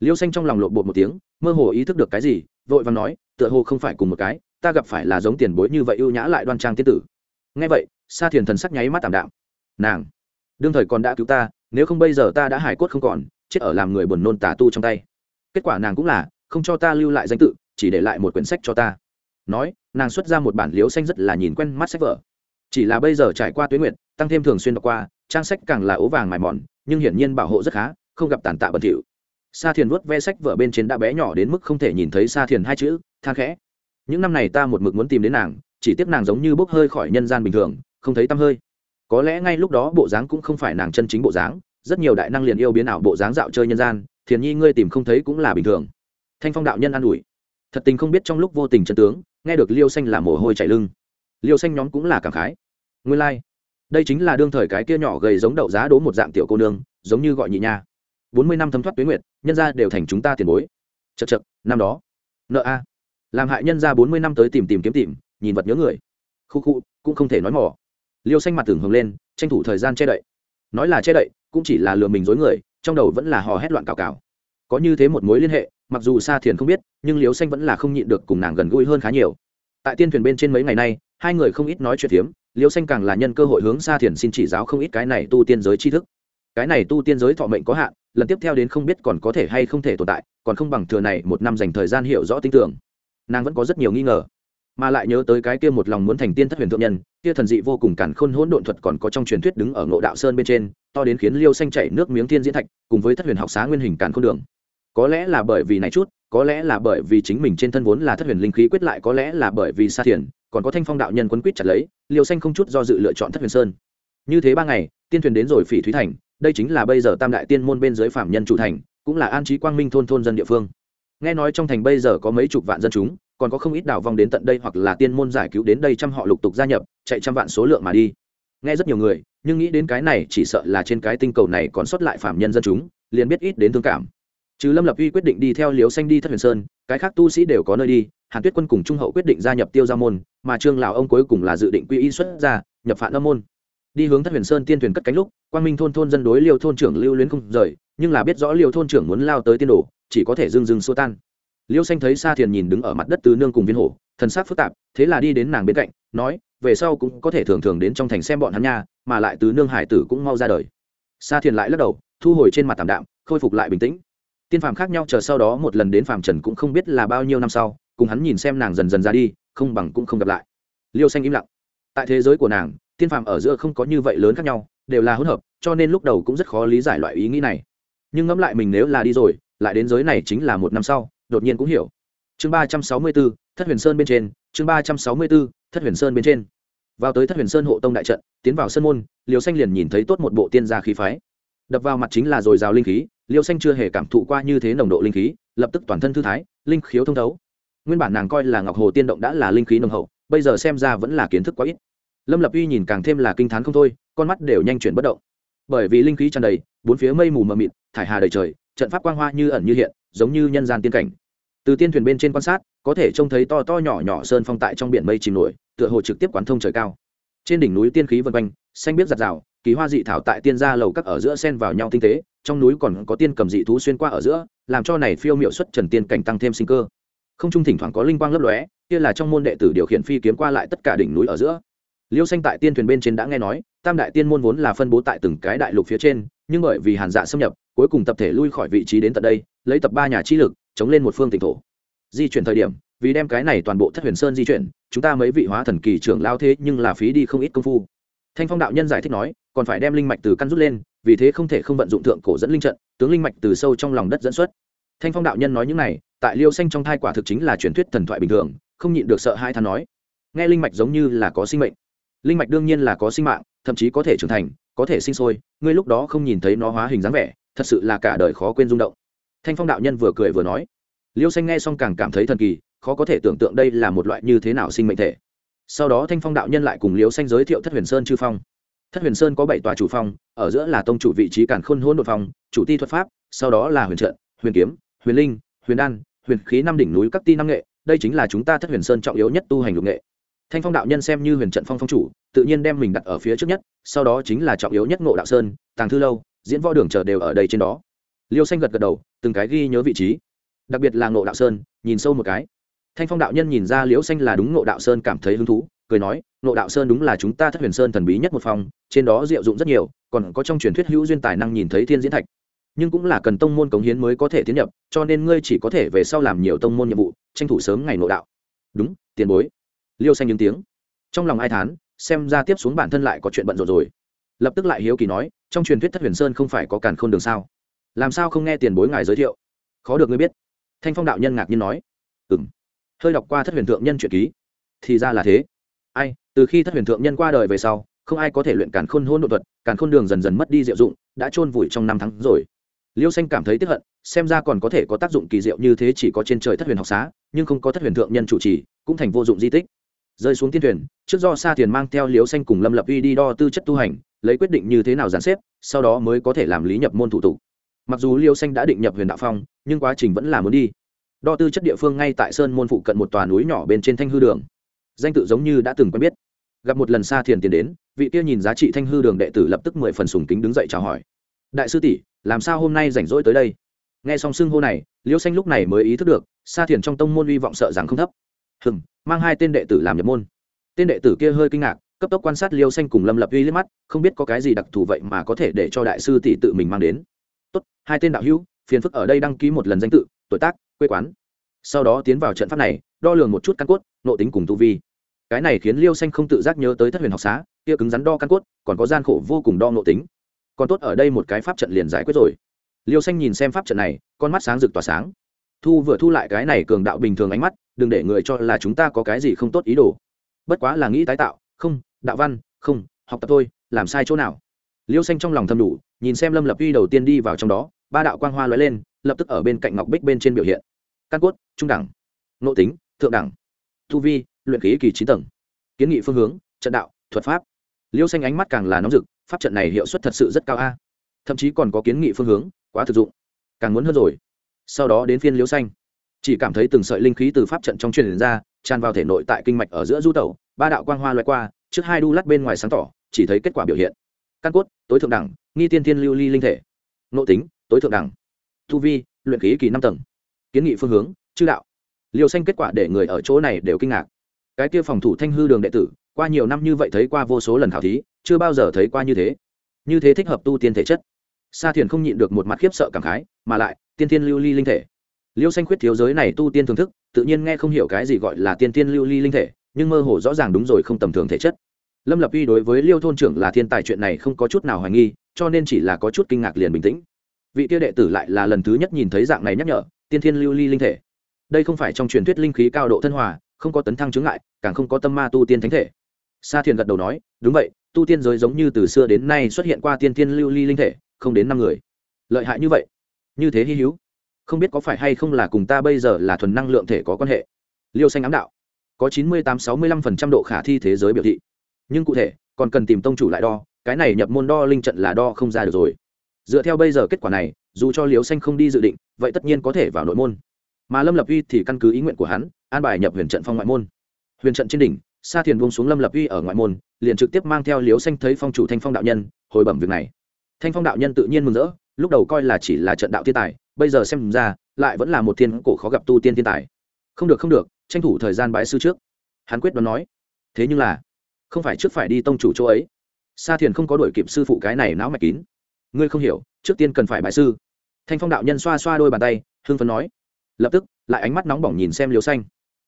Liêu xanh trong lòng lộn bột một tiếng, mơ hồ ý thức được cái gì, vội và nói, tựa hồ không phải cùng một cái, ta gặp phải là giống tiền bối như vậy ưu nhã lại đoan trang tiên tử. Ngay vậy, sa thiền thần sắc nháy mắt tảm đạm. Nàng, đương thời còn đã cứu ta, nếu không bây giờ ta đã hài cốt không còn, chết ở làm người buồn nôn tà tu trong tay. Kết quả nàng cũng là, không cho ta lưu lại danh tự, chỉ để lại một quyển sách cho ta. Nói, nàng xuất ra một bản liếu xanh rất là nhìn quen mắt sách vở. Chỉ là bây giờ trải qua tuyến nguyện tăng thêm thường xuyên đọc qua, trang sách càng là ố vàng mài mòn, nhưng hiển nhiên bảo hộ rất khá không gặp tàn tạ bẩn thỉu. Sa thiền vuốt ve sách vở bên trên đã bé nhỏ đến mức không thể nhìn thấy sa thiền hai chữ than khẽ. Những năm này ta một mực muốn tìm đến nàng, chỉ tiếc nàng giống như bốc hơi khỏi nhân gian bình thường, không thấy tăm hơi. Có lẽ ngay lúc đó bộ dáng cũng không phải nàng chân chính bộ dáng, rất nhiều đại năng liền yêu biến ảo bộ dáng dạo chơi nhân gian, thiền nhi ngươi tìm không thấy cũng là bình thường. Thanh phong đạo nhân an ủi. Thật tình không biết trong lúc vô tình chân tướng, nghe được liêu xanh là mồ hôi chảy lưng. Liêu xanh nhóm cũng là cảm khái. Nguyên lai、like. đây chính là đương thời cái kia nhỏ gầy giống đậu giá đố một dạng tiểu cô nương, giống như gọi nhị nha bốn mươi năm thấm thoát tuyến nguyệt, nhân ra đều thành chúng ta tiền bối. Chật chật năm đó. Nợ a. Làm hại nhân ra bốn mươi năm tới tìm tìm kiếm tìm, nhìn vật nhớ người. Khu khu, cũng không thể nói mỏ liêu xanh mặt tưởng hồng lên, tranh thủ thời gian che đậy. Nói là che đậy, cũng chỉ là lừa mình dối người, trong đầu vẫn là hò hét loạn cào cào. Có như thế một mối liên hệ, mặc dù xa thiền không biết, nhưng liêu xanh vẫn là không nhịn được cùng nàng gần gũi hơn khá nhiều. Tại tiên thuyền bên trên mấy ngày nay, hai người không ít nói chuyện phiếm, liêu xanh càng là nhân cơ hội hướng xa thiền xin chỉ giáo không ít cái này tu tiên giới tri thức. Cái này tu tiên giới thọ mệnh có hạn lần tiếp theo đến không biết còn có thể hay không thể tồn tại, còn không bằng thừa này một năm dành thời gian hiểu rõ tin tưởng. Nàng vẫn có rất nhiều nghi ngờ, mà lại nhớ tới cái kia một lòng muốn thành tiên thất huyền thượng nhân, kia thần dị vô cùng cản khôn hỗn độn thuật còn có trong truyền thuyết đứng ở ngộ đạo sơn bên trên, to đến khiến liêu xanh chảy nước miếng thiên diễn thạch, cùng với thất huyền học xá nguyên hình cản khôn đường. Có lẽ là bởi vì này chút, có lẽ là bởi vì chính mình trên thân vốn là thất huyền linh khí quyết lại, có lẽ là bởi vì xa thiền, còn có thanh phong đạo nhân quân quyết chặt lấy, liêu xanh không chút do dự lựa chọn thất huyền sơn. Như thế ba ngày, tiên thuyền đến rồi phỉ thúy thành đây chính là bây giờ tam đại tiên môn bên dưới phạm nhân chủ thành, cũng là an trí quang minh thôn thôn dân địa phương. Nghe nói trong thành bây giờ có mấy chục vạn dân chúng, còn có không ít đảo vong đến tận đây hoặc là tiên môn giải cứu đến đây trăm họ lục tục gia nhập, chạy trăm vạn số lượng mà đi. Nghe rất nhiều người, nhưng nghĩ đến cái này chỉ sợ là trên cái tinh cầu này còn sót lại phạm nhân dân chúng, liền biết ít đến thương cảm. Chứ lâm lập uy quyết định đi theo liều xanh đi thất huyền sơn, cái khác tu sĩ đều có nơi đi, hàn tuyết quân cùng trung hậu quyết định gia nhập tiêu gia môn, mà trương lào ông cuối cùng là dự định quy y xuất ra nhập phản âm môn đi hướng thất huyền sơn tiên thuyền cất cánh lúc, quang minh thôn thôn dân đối liêu thôn trưởng lưu luyến không rời, nhưng là biết rõ liêu thôn trưởng muốn lao tới tiên đồ, chỉ có thể dưng dưng xua tan. Liêu xanh thấy sa thiền nhìn đứng ở mặt đất tứ nương cùng viên hổ, thần sắc phức tạp, thế là đi đến nàng bên cạnh, nói, về sau cũng có thể thường thường đến trong thành xem bọn hắn nha, mà lại tứ nương hải tử cũng mau ra đời. Sa thiền lại lắc đầu, thu hồi trên mặt tạm đạm, khôi phục lại bình tĩnh. Tiên phàm khác nhau, chờ sau đó một lần đến phàm trần cũng không biết là bao nhiêu năm sau, cùng hắn nhìn xem nàng dần dần ra đi, không bằng cũng không gặp lại. Liêu xanh im lặng. Tại thế giới của nàng tiên phàm ở giữa không có như vậy lớn khác nhau, đều là hỗn hợp, cho nên lúc đầu cũng rất khó lý giải loại ý nghĩ này. Nhưng ngẫm lại mình nếu là đi rồi, lại đến giới này chính là một năm sau, đột nhiên cũng hiểu. Chương ba trăm sáu mươi bốn, thất huyền sơn bên trên, chương ba trăm sáu mươi bốn, thất huyền sơn bên trên. Vào tới thất huyền sơn hộ tông đại trận, tiến vào sân môn liều xanh liền nhìn thấy tốt một bộ tiên gia khí phái. Đập vào mặt chính là dồi dào linh khí, liêu xanh chưa hề cảm thụ qua như thế nồng độ linh khí, lập tức toàn thân thư thái, linh khiếu thông thấu. Nguyên bản nàng coi là ngọc hồ tiên động đã là linh khí nồng hậu, bây giờ xem ra vẫn là kiến thức quá ít lâm lập uy nhìn càng thêm là kinh t h á n không thôi, con mắt đều nhanh chuyển bất động. Bởi vì linh khí tràn đầy, bốn phía mây mù mờ mịt, thải hà đầy trời, trận pháp quang hoa như ẩn như hiện, giống như nhân gian tiên cảnh. Từ tiên thuyền bên trên quan sát, có thể trông thấy to to nhỏ nhỏ sơn phong tại trong biển mây chìm nổi, tựa hồ trực tiếp quán thông trời cao. Trên đỉnh núi tiên khí vân quanh, xanh biết giặt rào, kỳ hoa dị thảo tại tiên gia lầu các ở giữa sen vào nhau tinh tế, trong núi còn có tiên cầm dị thú xuyên qua ở giữa, làm cho này phiêu miệu xuất trần tiên cảnh tăng thêm sinh cơ. Không trung thỉnh thoảng có linh quang lấp lóe, kia là trong môn đệ tử điều khiển phi kiếm qua lại tất cả đỉnh núi ở giữa liêu xanh tại tiên thuyền bên trên đã nghe nói, tam đại tiên môn vốn là phân bố tại từng cái đại lục phía trên, nhưng bởi vì hàn dạ xâm nhập, cuối cùng tập thể lui khỏi vị trí đến tận đây, lấy tập ba nhà chi lực, chống lên một phương tỉnh thổ. Di chuyển thời điểm, vì đem cái này toàn bộ thất huyền sơn di chuyển, chúng ta mấy vị hóa thần kỳ trưởng lao thế nhưng là phí đi không ít công phu. Thanh phong đạo nhân giải thích nói, còn phải đem linh mạch từ căn rút lên, vì thế không thể không vận dụng thượng cổ dẫn linh trận, tướng linh mạch từ sâu trong lòng đất dẫn xuất. Thanh phong đạo nhân nói những này, tại liêu xanh trong thai quả thực chính là truyền thuyết thần thoại bình thường, không nhịn được sợ hai than nói. Nghe linh mạch giống như là có sinh mệnh linh mạch đương nhiên là có sinh mạng, thậm chí có thể trưởng thành, có thể sinh sôi, ngươi lúc đó không nhìn thấy nó hóa hình dáng vẻ, thật sự là cả đời khó quên rung động. Thanh phong đạo nhân vừa cười vừa nói, liêu xanh nghe xong càng cảm thấy thần kỳ, khó có thể tưởng tượng đây là một loại như thế nào sinh mệnh thể. Sau đó thanh phong đạo nhân lại cùng liêu xanh giới thiệu thất huyền sơn chư phong. Thất huyền sơn có bảy tòa chủ phong, ở giữa là tông chủ vị trí cản khôn hôn đột phong, chủ ti thuật pháp, sau đó là huyền trận, huyền kiếm, huyền linh, huyền đan, huyền khí năm đỉnh núi các ti năm nghệ, đây chính là chúng ta thất huyền sơn trọng yếu nhất tu hành lục nghệ thanh phong đạo nhân xem như huyền trận phong phong chủ, tự nhiên đem mình đặt ở phía trước nhất, sau đó chính là trọng yếu nhất ngộ đạo sơn, tàng thư lâu, diễn võ đường chờ đều ở đây trên đó. Liêu xanh gật gật đầu, từng cái ghi nhớ vị trí. Đặc biệt là ngộ đạo sơn, nhìn sâu một cái. Thanh phong đạo nhân nhìn ra liễu xanh là đúng ngộ đạo sơn cảm thấy hứng thú, cười nói, ngộ đạo sơn đúng là chúng ta thất huyền sơn thần bí nhất một phòng, trên đó diệu dụng rất nhiều, còn có trong truyền thuyết hữu duyên tài năng nhìn thấy thiên diễn thạch. Nhưng cũng là cần tông môn cống hiến mới có thể tiến nhập, cho nên ngươi chỉ có thể về sau làm nhiều tông môn nhiệm vụ, tranh thủ sớm ngày ngộ đạo. Đúng, tiền bối liêu xanh những tiếng. Trong lòng ai thán, xem ra tiếp xuống bản thân lại có chuyện bận rộn rồi. Lập tức lại hiếu kỳ nói, trong truyền thuyết thất huyền sơn không phải có càn khôn đường sao? Làm sao không nghe tiền bối ngài giới thiệu? Khó được ngươi biết. Thanh phong đạo nhân ngạc nhiên nói. Ừ m hơi đọc qua thất huyền thượng nhân truyện ký. Thì ra là thế. Ai, từ khi thất huyền thượng nhân qua đời về sau, không ai có thể luyện càn khôn hôn đột thuật, càn khôn đường dần dần mất đi diệu dụng, đã chôn vùi trong năm tháng rồi. Liêu xanh cảm thấy tiếp hận, xem ra còn có thể có tác dụng kỳ diệu như thế chỉ có trên trời thất huyền học xá, nhưng không có thất huyền thượng nhân chủ trì, cũng thành vô dụng di tích rơi xuống tiên thuyền, trước do sa tiền mang theo liếu xanh cùng lâm lập uy đi đo tư chất tu hành, lấy quyết định như thế nào giàn xếp, sau đó mới có thể làm lý nhập môn thủ tục. Mặc dù liêu xanh đã định nhập huyền đạo phong, nhưng quá trình vẫn là muốn đi. Đo tư chất địa phương ngay tại sơn môn phụ cận một tòa núi nhỏ bên trên thanh hư đường. Danh tự giống như đã từng quen biết. Gặp một lần xa thiền tiền đến, vị kia nhìn giá trị thanh hư đường đệ tử lập tức mười phần sùng kính đứng dậy chào hỏi. Đại sư tỷ, làm sao hôm nay rảnh rỗi tới đây? Nghe xong xưng hô này liêu xanh lúc này mới ý thức được xa thiền trong tông môn hy vọng sợ rằng không thấp. Hừng mang hai tên đệ tử làm nhập môn. Tên đệ tử kia hơi kinh ngạc, cấp tốc quan sát liêu xanh cùng lâm lập uy liếc mắt, không biết có cái gì đặc thù vậy mà có thể để cho đại sư tỷ tự mình mang đến. Tốt, hai tên đạo hữu, phiền phức ở đây đăng ký một lần danh tự, tuổi tác, quê quán. Sau đó tiến vào trận pháp này, đo lường một chút căn cốt nộ tính cùng tu vi. Cái này khiến liêu xanh không tự giác nhớ tới thất huyền học xá, kia cứng rắn đo căn cốt, còn có gian khổ vô cùng đo nộ tính. Còn tốt ở đây một cái pháp trận liền giải quyết rồi. Liêu xanh nhìn xem pháp trận này, con mắt sáng rực tỏa sáng. Thu vừa thu lại cái này cường đạo bình thường ánh mắt đừng để người cho là chúng ta có cái gì không tốt ý đồ. Bất quá là nghĩ tái tạo, không, đạo văn, không, học tập thôi, làm sai chỗ nào. Liêu xanh trong lòng thầm đủ, nhìn xem lâm lập uy đầu tiên đi vào trong đó, ba đạo quang hoa lóe lên, lập tức ở bên cạnh ngọc bích bên trên biểu hiện. Căn cốt, trung đẳng, nội tính, thượng đẳng thu vi, luyện khí kỳ chín tầng. Kiến nghị phương hướng, trận đạo, thuật pháp. Liêu xanh ánh mắt càng là nóng rực, pháp trận này hiệu suất thật sự rất cao a. Thậm chí còn có kiến nghị phương hướng, quá thực dụng, càng muốn hơn rồi. Sau đó đến phiên liêu xanh chỉ cảm thấy từng sợi linh khí từ pháp trận trong truyền ra, tràn vào thể nội tại kinh mạch ở giữa du tẩu, ba đạo quang hoa loại qua, trước hai đu lát bên ngoài sáng tỏ, chỉ thấy kết quả biểu hiện. Căn cốt, tối thượng đẳng, nghi tiên thiên lưu ly linh thể. Nội tính, tối thượng đẳng. Thu vi, luyện khí kỳ năm tầng. Kiến nghị phương hướng, chư đạo. Liều xanh kết quả để người ở chỗ này đều kinh ngạc. Cái kia phòng thủ thanh hư đường đệ tử, qua nhiều năm như vậy thấy qua vô số lần khảo thí, chưa bao giờ thấy qua như thế. Như thế thích hợp tu tiên thể chất. Sa thiền không nhịn được một mặt khiếp sợ cảm khái, mà lại, tiên thiên lưu ly linh thể liêu xanh khuyết thiếu giới này tu tiên thưởng thức, tự nhiên nghe không hiểu cái gì gọi là tiên tiên lưu ly linh thể, nhưng mơ hồ rõ ràng đúng rồi không tầm thường thể chất. Lâm lập uy đối với liêu thôn trưởng là thiên tài chuyện này không có chút nào hoài nghi, cho nên chỉ là có chút kinh ngạc liền bình tĩnh. Vị kia đệ tử lại là lần thứ nhất nhìn thấy dạng này nhắc nhở, tiên thiên lưu ly linh thể. Đây không phải trong truyền thuyết linh khí cao độ thân hòa, không có tấn thăng chứng ngại, càng không có tâm ma tu tiên thánh thể. Sa thiền gật đầu nói, đúng vậy, tu tiên giới giống như từ xưa đến nay xuất hiện qua tiên thiên lưu ly linh thể, không đến năm người. Lợi hại như vậy. Như thế hy hữu không biết có phải hay không là cùng ta bây giờ là thuần năng lượng thể có quan hệ. Liêu xanh ám đạo, có chín mươi tám sáu mươi lăm phần trăm độ khả thi thế giới biểu thị. Nhưng cụ thể, còn cần tìm tông chủ lại đo, cái này nhập môn đo linh trận là đo không ra được rồi. Dựa theo bây giờ kết quả này, dù cho liêu xanh không đi dự định, vậy tất nhiên có thể vào nội môn. Mà lâm lập uy thì căn cứ ý nguyện của hắn, an bài nhập huyền trận phong ngoại môn. Huyền trận trên đỉnh, sa thiền buông xuống lâm lập uy ở ngoại môn, liền trực tiếp mang theo liếu xanh thấy phong chủ thanh phong đạo nhân, hồi bẩm việc này. Thanh phong đạo nhân tự nhiên mừng rỡ, lúc đầu coi là chỉ là trận đạo thiên tài bây giờ xem ra, lại vẫn là một thiên cổ khó gặp tu tiên thiên tài. Không được không được, tranh thủ thời gian bãi sư trước. Hắn quyết đoán nói. Thế nhưng là, không phải trước phải đi tông chủ chỗ ấy. Sa thiền không có đuổi kịp sư phụ cái này não mạch kín. Ngươi không hiểu, trước tiên cần phải bãi sư. Thanh phong đạo nhân xoa xoa đôi bàn tay hương phấn nói. Lập tức, lại ánh mắt nóng bỏng nhìn xem liêu xanh.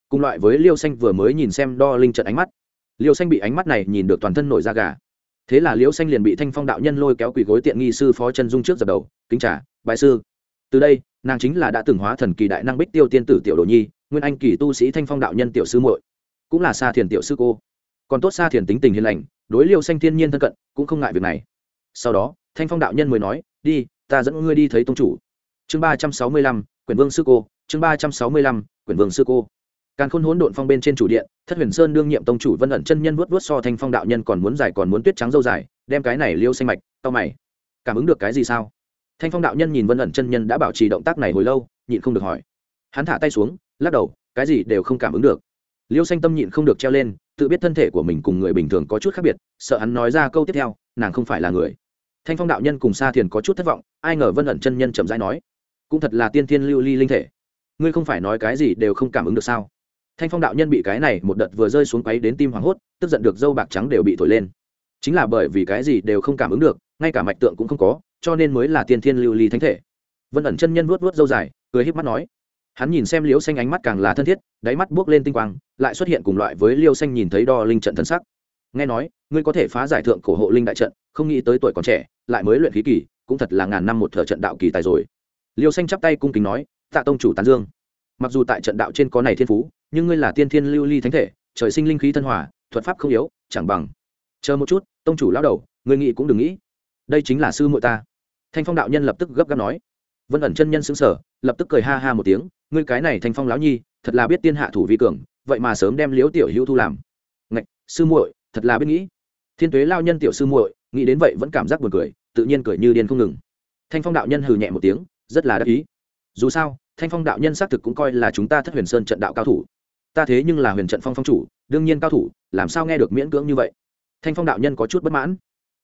Cùng loại với liêu xanh vừa mới nhìn xem đo linh trận ánh mắt. Liêu xanh bị ánh mắt này nhìn được toàn thân nổi da gà. Thế là liêu xanh liền bị thanh phong đạo nhân lôi kéo quỳ gối tiện nghi sư phó chân dung trước dập đầu, kính trả bại sư từ đây, nàng chính là đã từng hóa thần kỳ đại năng bích tiêu tiên tử tiểu đồ nhi, nguyên anh kỳ tu sĩ thanh phong đạo nhân tiểu sư muội. Cũng là xa thiền tiểu sư cô. Còn tốt xa thiền tính tình hiền lành, đối liêu xanh thiên nhiên thân cận, cũng không ngại việc này. Sau đó, thanh phong đạo nhân mới nói, đi, ta dẫn ngươi đi thấy tông chủ. Chương ba trăm sáu mươi lăm, quyển vương sư cô. Chương ba trăm sáu mươi lăm, quyển vương sư cô. Càn khôn hỗn độn phong bên trên chủ điện, thất huyền sơn đương nhiệm tông chủ vân ẩn chân nhân vuốt vuốt so thanh phong đạo nhân còn muốn dài còn muốn tuyết trắng dâu dài, đem cái này liêu xanh mạch tao mày. Cảm ứng được cái gì sao? Thanh phong đạo nhân nhìn vân ẩn chân nhân đã bảo trì động tác này hồi lâu, nhịn không được hỏi. Hắn thả tay xuống, lắc đầu, cái gì đều không cảm ứng được. Liêu xanh tâm nhịn không được treo lên, tự biết thân thể của mình cùng người bình thường có chút khác biệt, sợ hắn nói ra câu tiếp theo, nàng không phải là người. Thanh phong đạo nhân cùng sa thiền có chút thất vọng, ai ngờ vân ẩn chân nhân chậm rãi nói, cũng thật là tiên thiên lưu ly linh thể. Ngươi không phải nói cái gì đều không cảm ứng được sao? Thanh phong đạo nhân bị cái này một đợt vừa rơi xuống quấy đến tim hoảng hốt, tức giận được dâu bạc trắng đều bị thổi lên. Chính là bởi vì cái gì đều không cảm ứng được, ngay cả mạch tượng cũng không có cho nên mới là tiên thiên lưu ly thánh thể. Vân ẩn chân nhân vuốt vuốt dâu dài, cười híp mắt nói, hắn nhìn xem liêu xanh ánh mắt càng là thân thiết, đáy mắt buốc lên tinh quang, lại xuất hiện cùng loại với liêu xanh nhìn thấy đo linh trận thân sắc. Nghe nói, ngươi có thể phá giải thượng cổ hộ linh đại trận, không nghĩ tới tuổi còn trẻ, lại mới luyện khí kỳ, cũng thật là ngàn năm một thợ trận đạo kỳ tài rồi. Liêu xanh chắp tay cung kính nói, tạ tông chủ tán dương. Mặc dù tại trận đạo trên có này thiên phú, nhưng ngươi là tiên thiên lưu ly thánh thể, trời sinh linh khí thân hòa, thuật pháp không yếu, chẳng bằng. Chờ một chút, tông chủ lao đầu, ngươi nghĩ cũng đừng nghĩ. Đây chính là sư muội ta thanh phong đạo nhân lập tức gấp gáp nói. Vân ẩn chân nhân xứng sở lập tức cười ha ha một tiếng, ngươi cái này thanh phong lão nhi, thật là biết tiên hạ thủ vi cường, vậy mà sớm đem liếu tiểu hữu thu làm. Ngạch, sư muội, thật là biết nghĩ. Thiên tuế lao nhân tiểu sư muội, nghĩ đến vậy vẫn cảm giác buồn cười, tự nhiên cười như điên không ngừng. Thanh phong đạo nhân hừ nhẹ một tiếng, rất là đắc ý. Dù sao, thanh phong đạo nhân xác thực cũng coi là chúng ta thất huyền sơn trận đạo cao thủ. Ta thế nhưng là huyền trận phong phong chủ, đương nhiên cao thủ, làm sao nghe được miễn cưỡng như vậy? Thanh phong đạo nhân có chút bất mãn.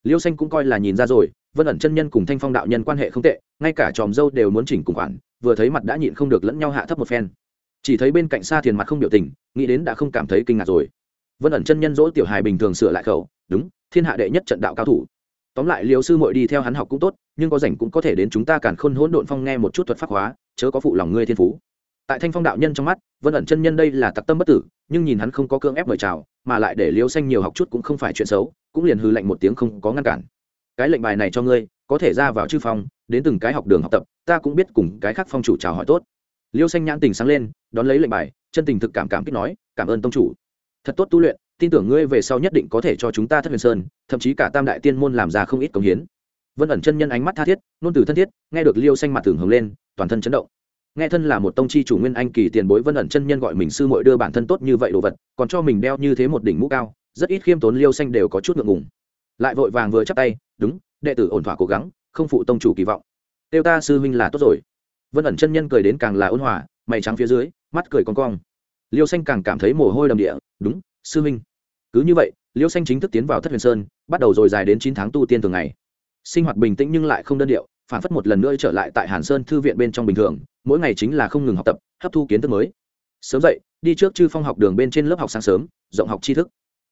Liêu xanh cũng coi là nhìn ra rồi vân ẩn chân nhân cùng thanh phong đạo nhân quan hệ không tệ, ngay cả tròm dâu đều muốn chỉnh cùng khoản, vừa thấy mặt đã nhịn không được lẫn nhau hạ thấp một phen. Chỉ thấy bên cạnh xa thiền mặt không biểu tình, nghĩ đến đã không cảm thấy kinh ngạc rồi. Vân ẩn chân nhân dỗ tiểu hài bình thường sửa lại khẩu, đúng, thiên hạ đệ nhất trận đạo cao thủ. Tóm lại liều sư muội đi theo hắn học cũng tốt, nhưng có rảnh cũng có thể đến chúng ta càn khôn hỗn độn phong nghe một chút thuật pháp hóa, chớ có phụ lòng ngươi thiên phú. Tại thanh phong đạo nhân trong mắt, vân ẩn chân nhân đây là tặc tâm bất tử, nhưng nhìn hắn không có cưỡng ép mời chào, mà lại để liêu xanh nhiều học chút cũng không phải chuyện xấu, cũng liền hư lệnh một tiếng không có ngăn cản cái lệnh bài này cho ngươi, có thể ra vào chư phong đến từng cái học đường học tập, ta cũng biết cùng cái khác phong chủ chào hỏi tốt. Liêu xanh nhãn tình sáng lên, đón lấy lệnh bài, chân tình thực cảm cảm kích nói, cảm ơn tông chủ. Thật tốt tu luyện, tin tưởng ngươi về sau nhất định có thể cho chúng ta thất huyền sơn, thậm chí cả tam đại tiên môn làm ra không ít công hiến. Vân ẩn chân nhân ánh mắt tha thiết, nôn từ thân thiết, nghe được liêu xanh mặt tưởng hưởng lên, toàn thân chấn động. Nghe thân là một tông chi chủ nguyên anh kỳ tiền bối, vân ẩn chân nhân gọi mình sư muội đưa bản thân tốt như vậy đồ vật, còn cho mình đeo như thế một đỉnh mũ cao, rất ít khiêm tốn liêu xanh đều có chút ngượng ngùng lại vội vàng vừa chắp tay, đúng, đệ tử ổn thỏa cố gắng, không phụ tông chủ kỳ vọng. Tiêu ta sư huynh là tốt rồi. Vân ẩn chân nhân cười đến càng là ôn hòa, mày trắng phía dưới, mắt cười con cong. Liêu xanh càng cảm thấy mồ hôi đầm địa, đúng, sư huynh. Cứ như vậy, liêu xanh chính thức tiến vào thất huyền sơn, bắt đầu rồi dài đến chín tháng tu tiên thường ngày. Sinh hoạt bình tĩnh nhưng lại không đơn điệu, phản phất một lần nữa trở lại tại hàn sơn thư viện bên trong bình thường, mỗi ngày chính là không ngừng học tập, hấp thu kiến thức mới. Sớm dậy, đi trước chư phong học đường bên trên lớp học sáng sớm, rộng học tri thức.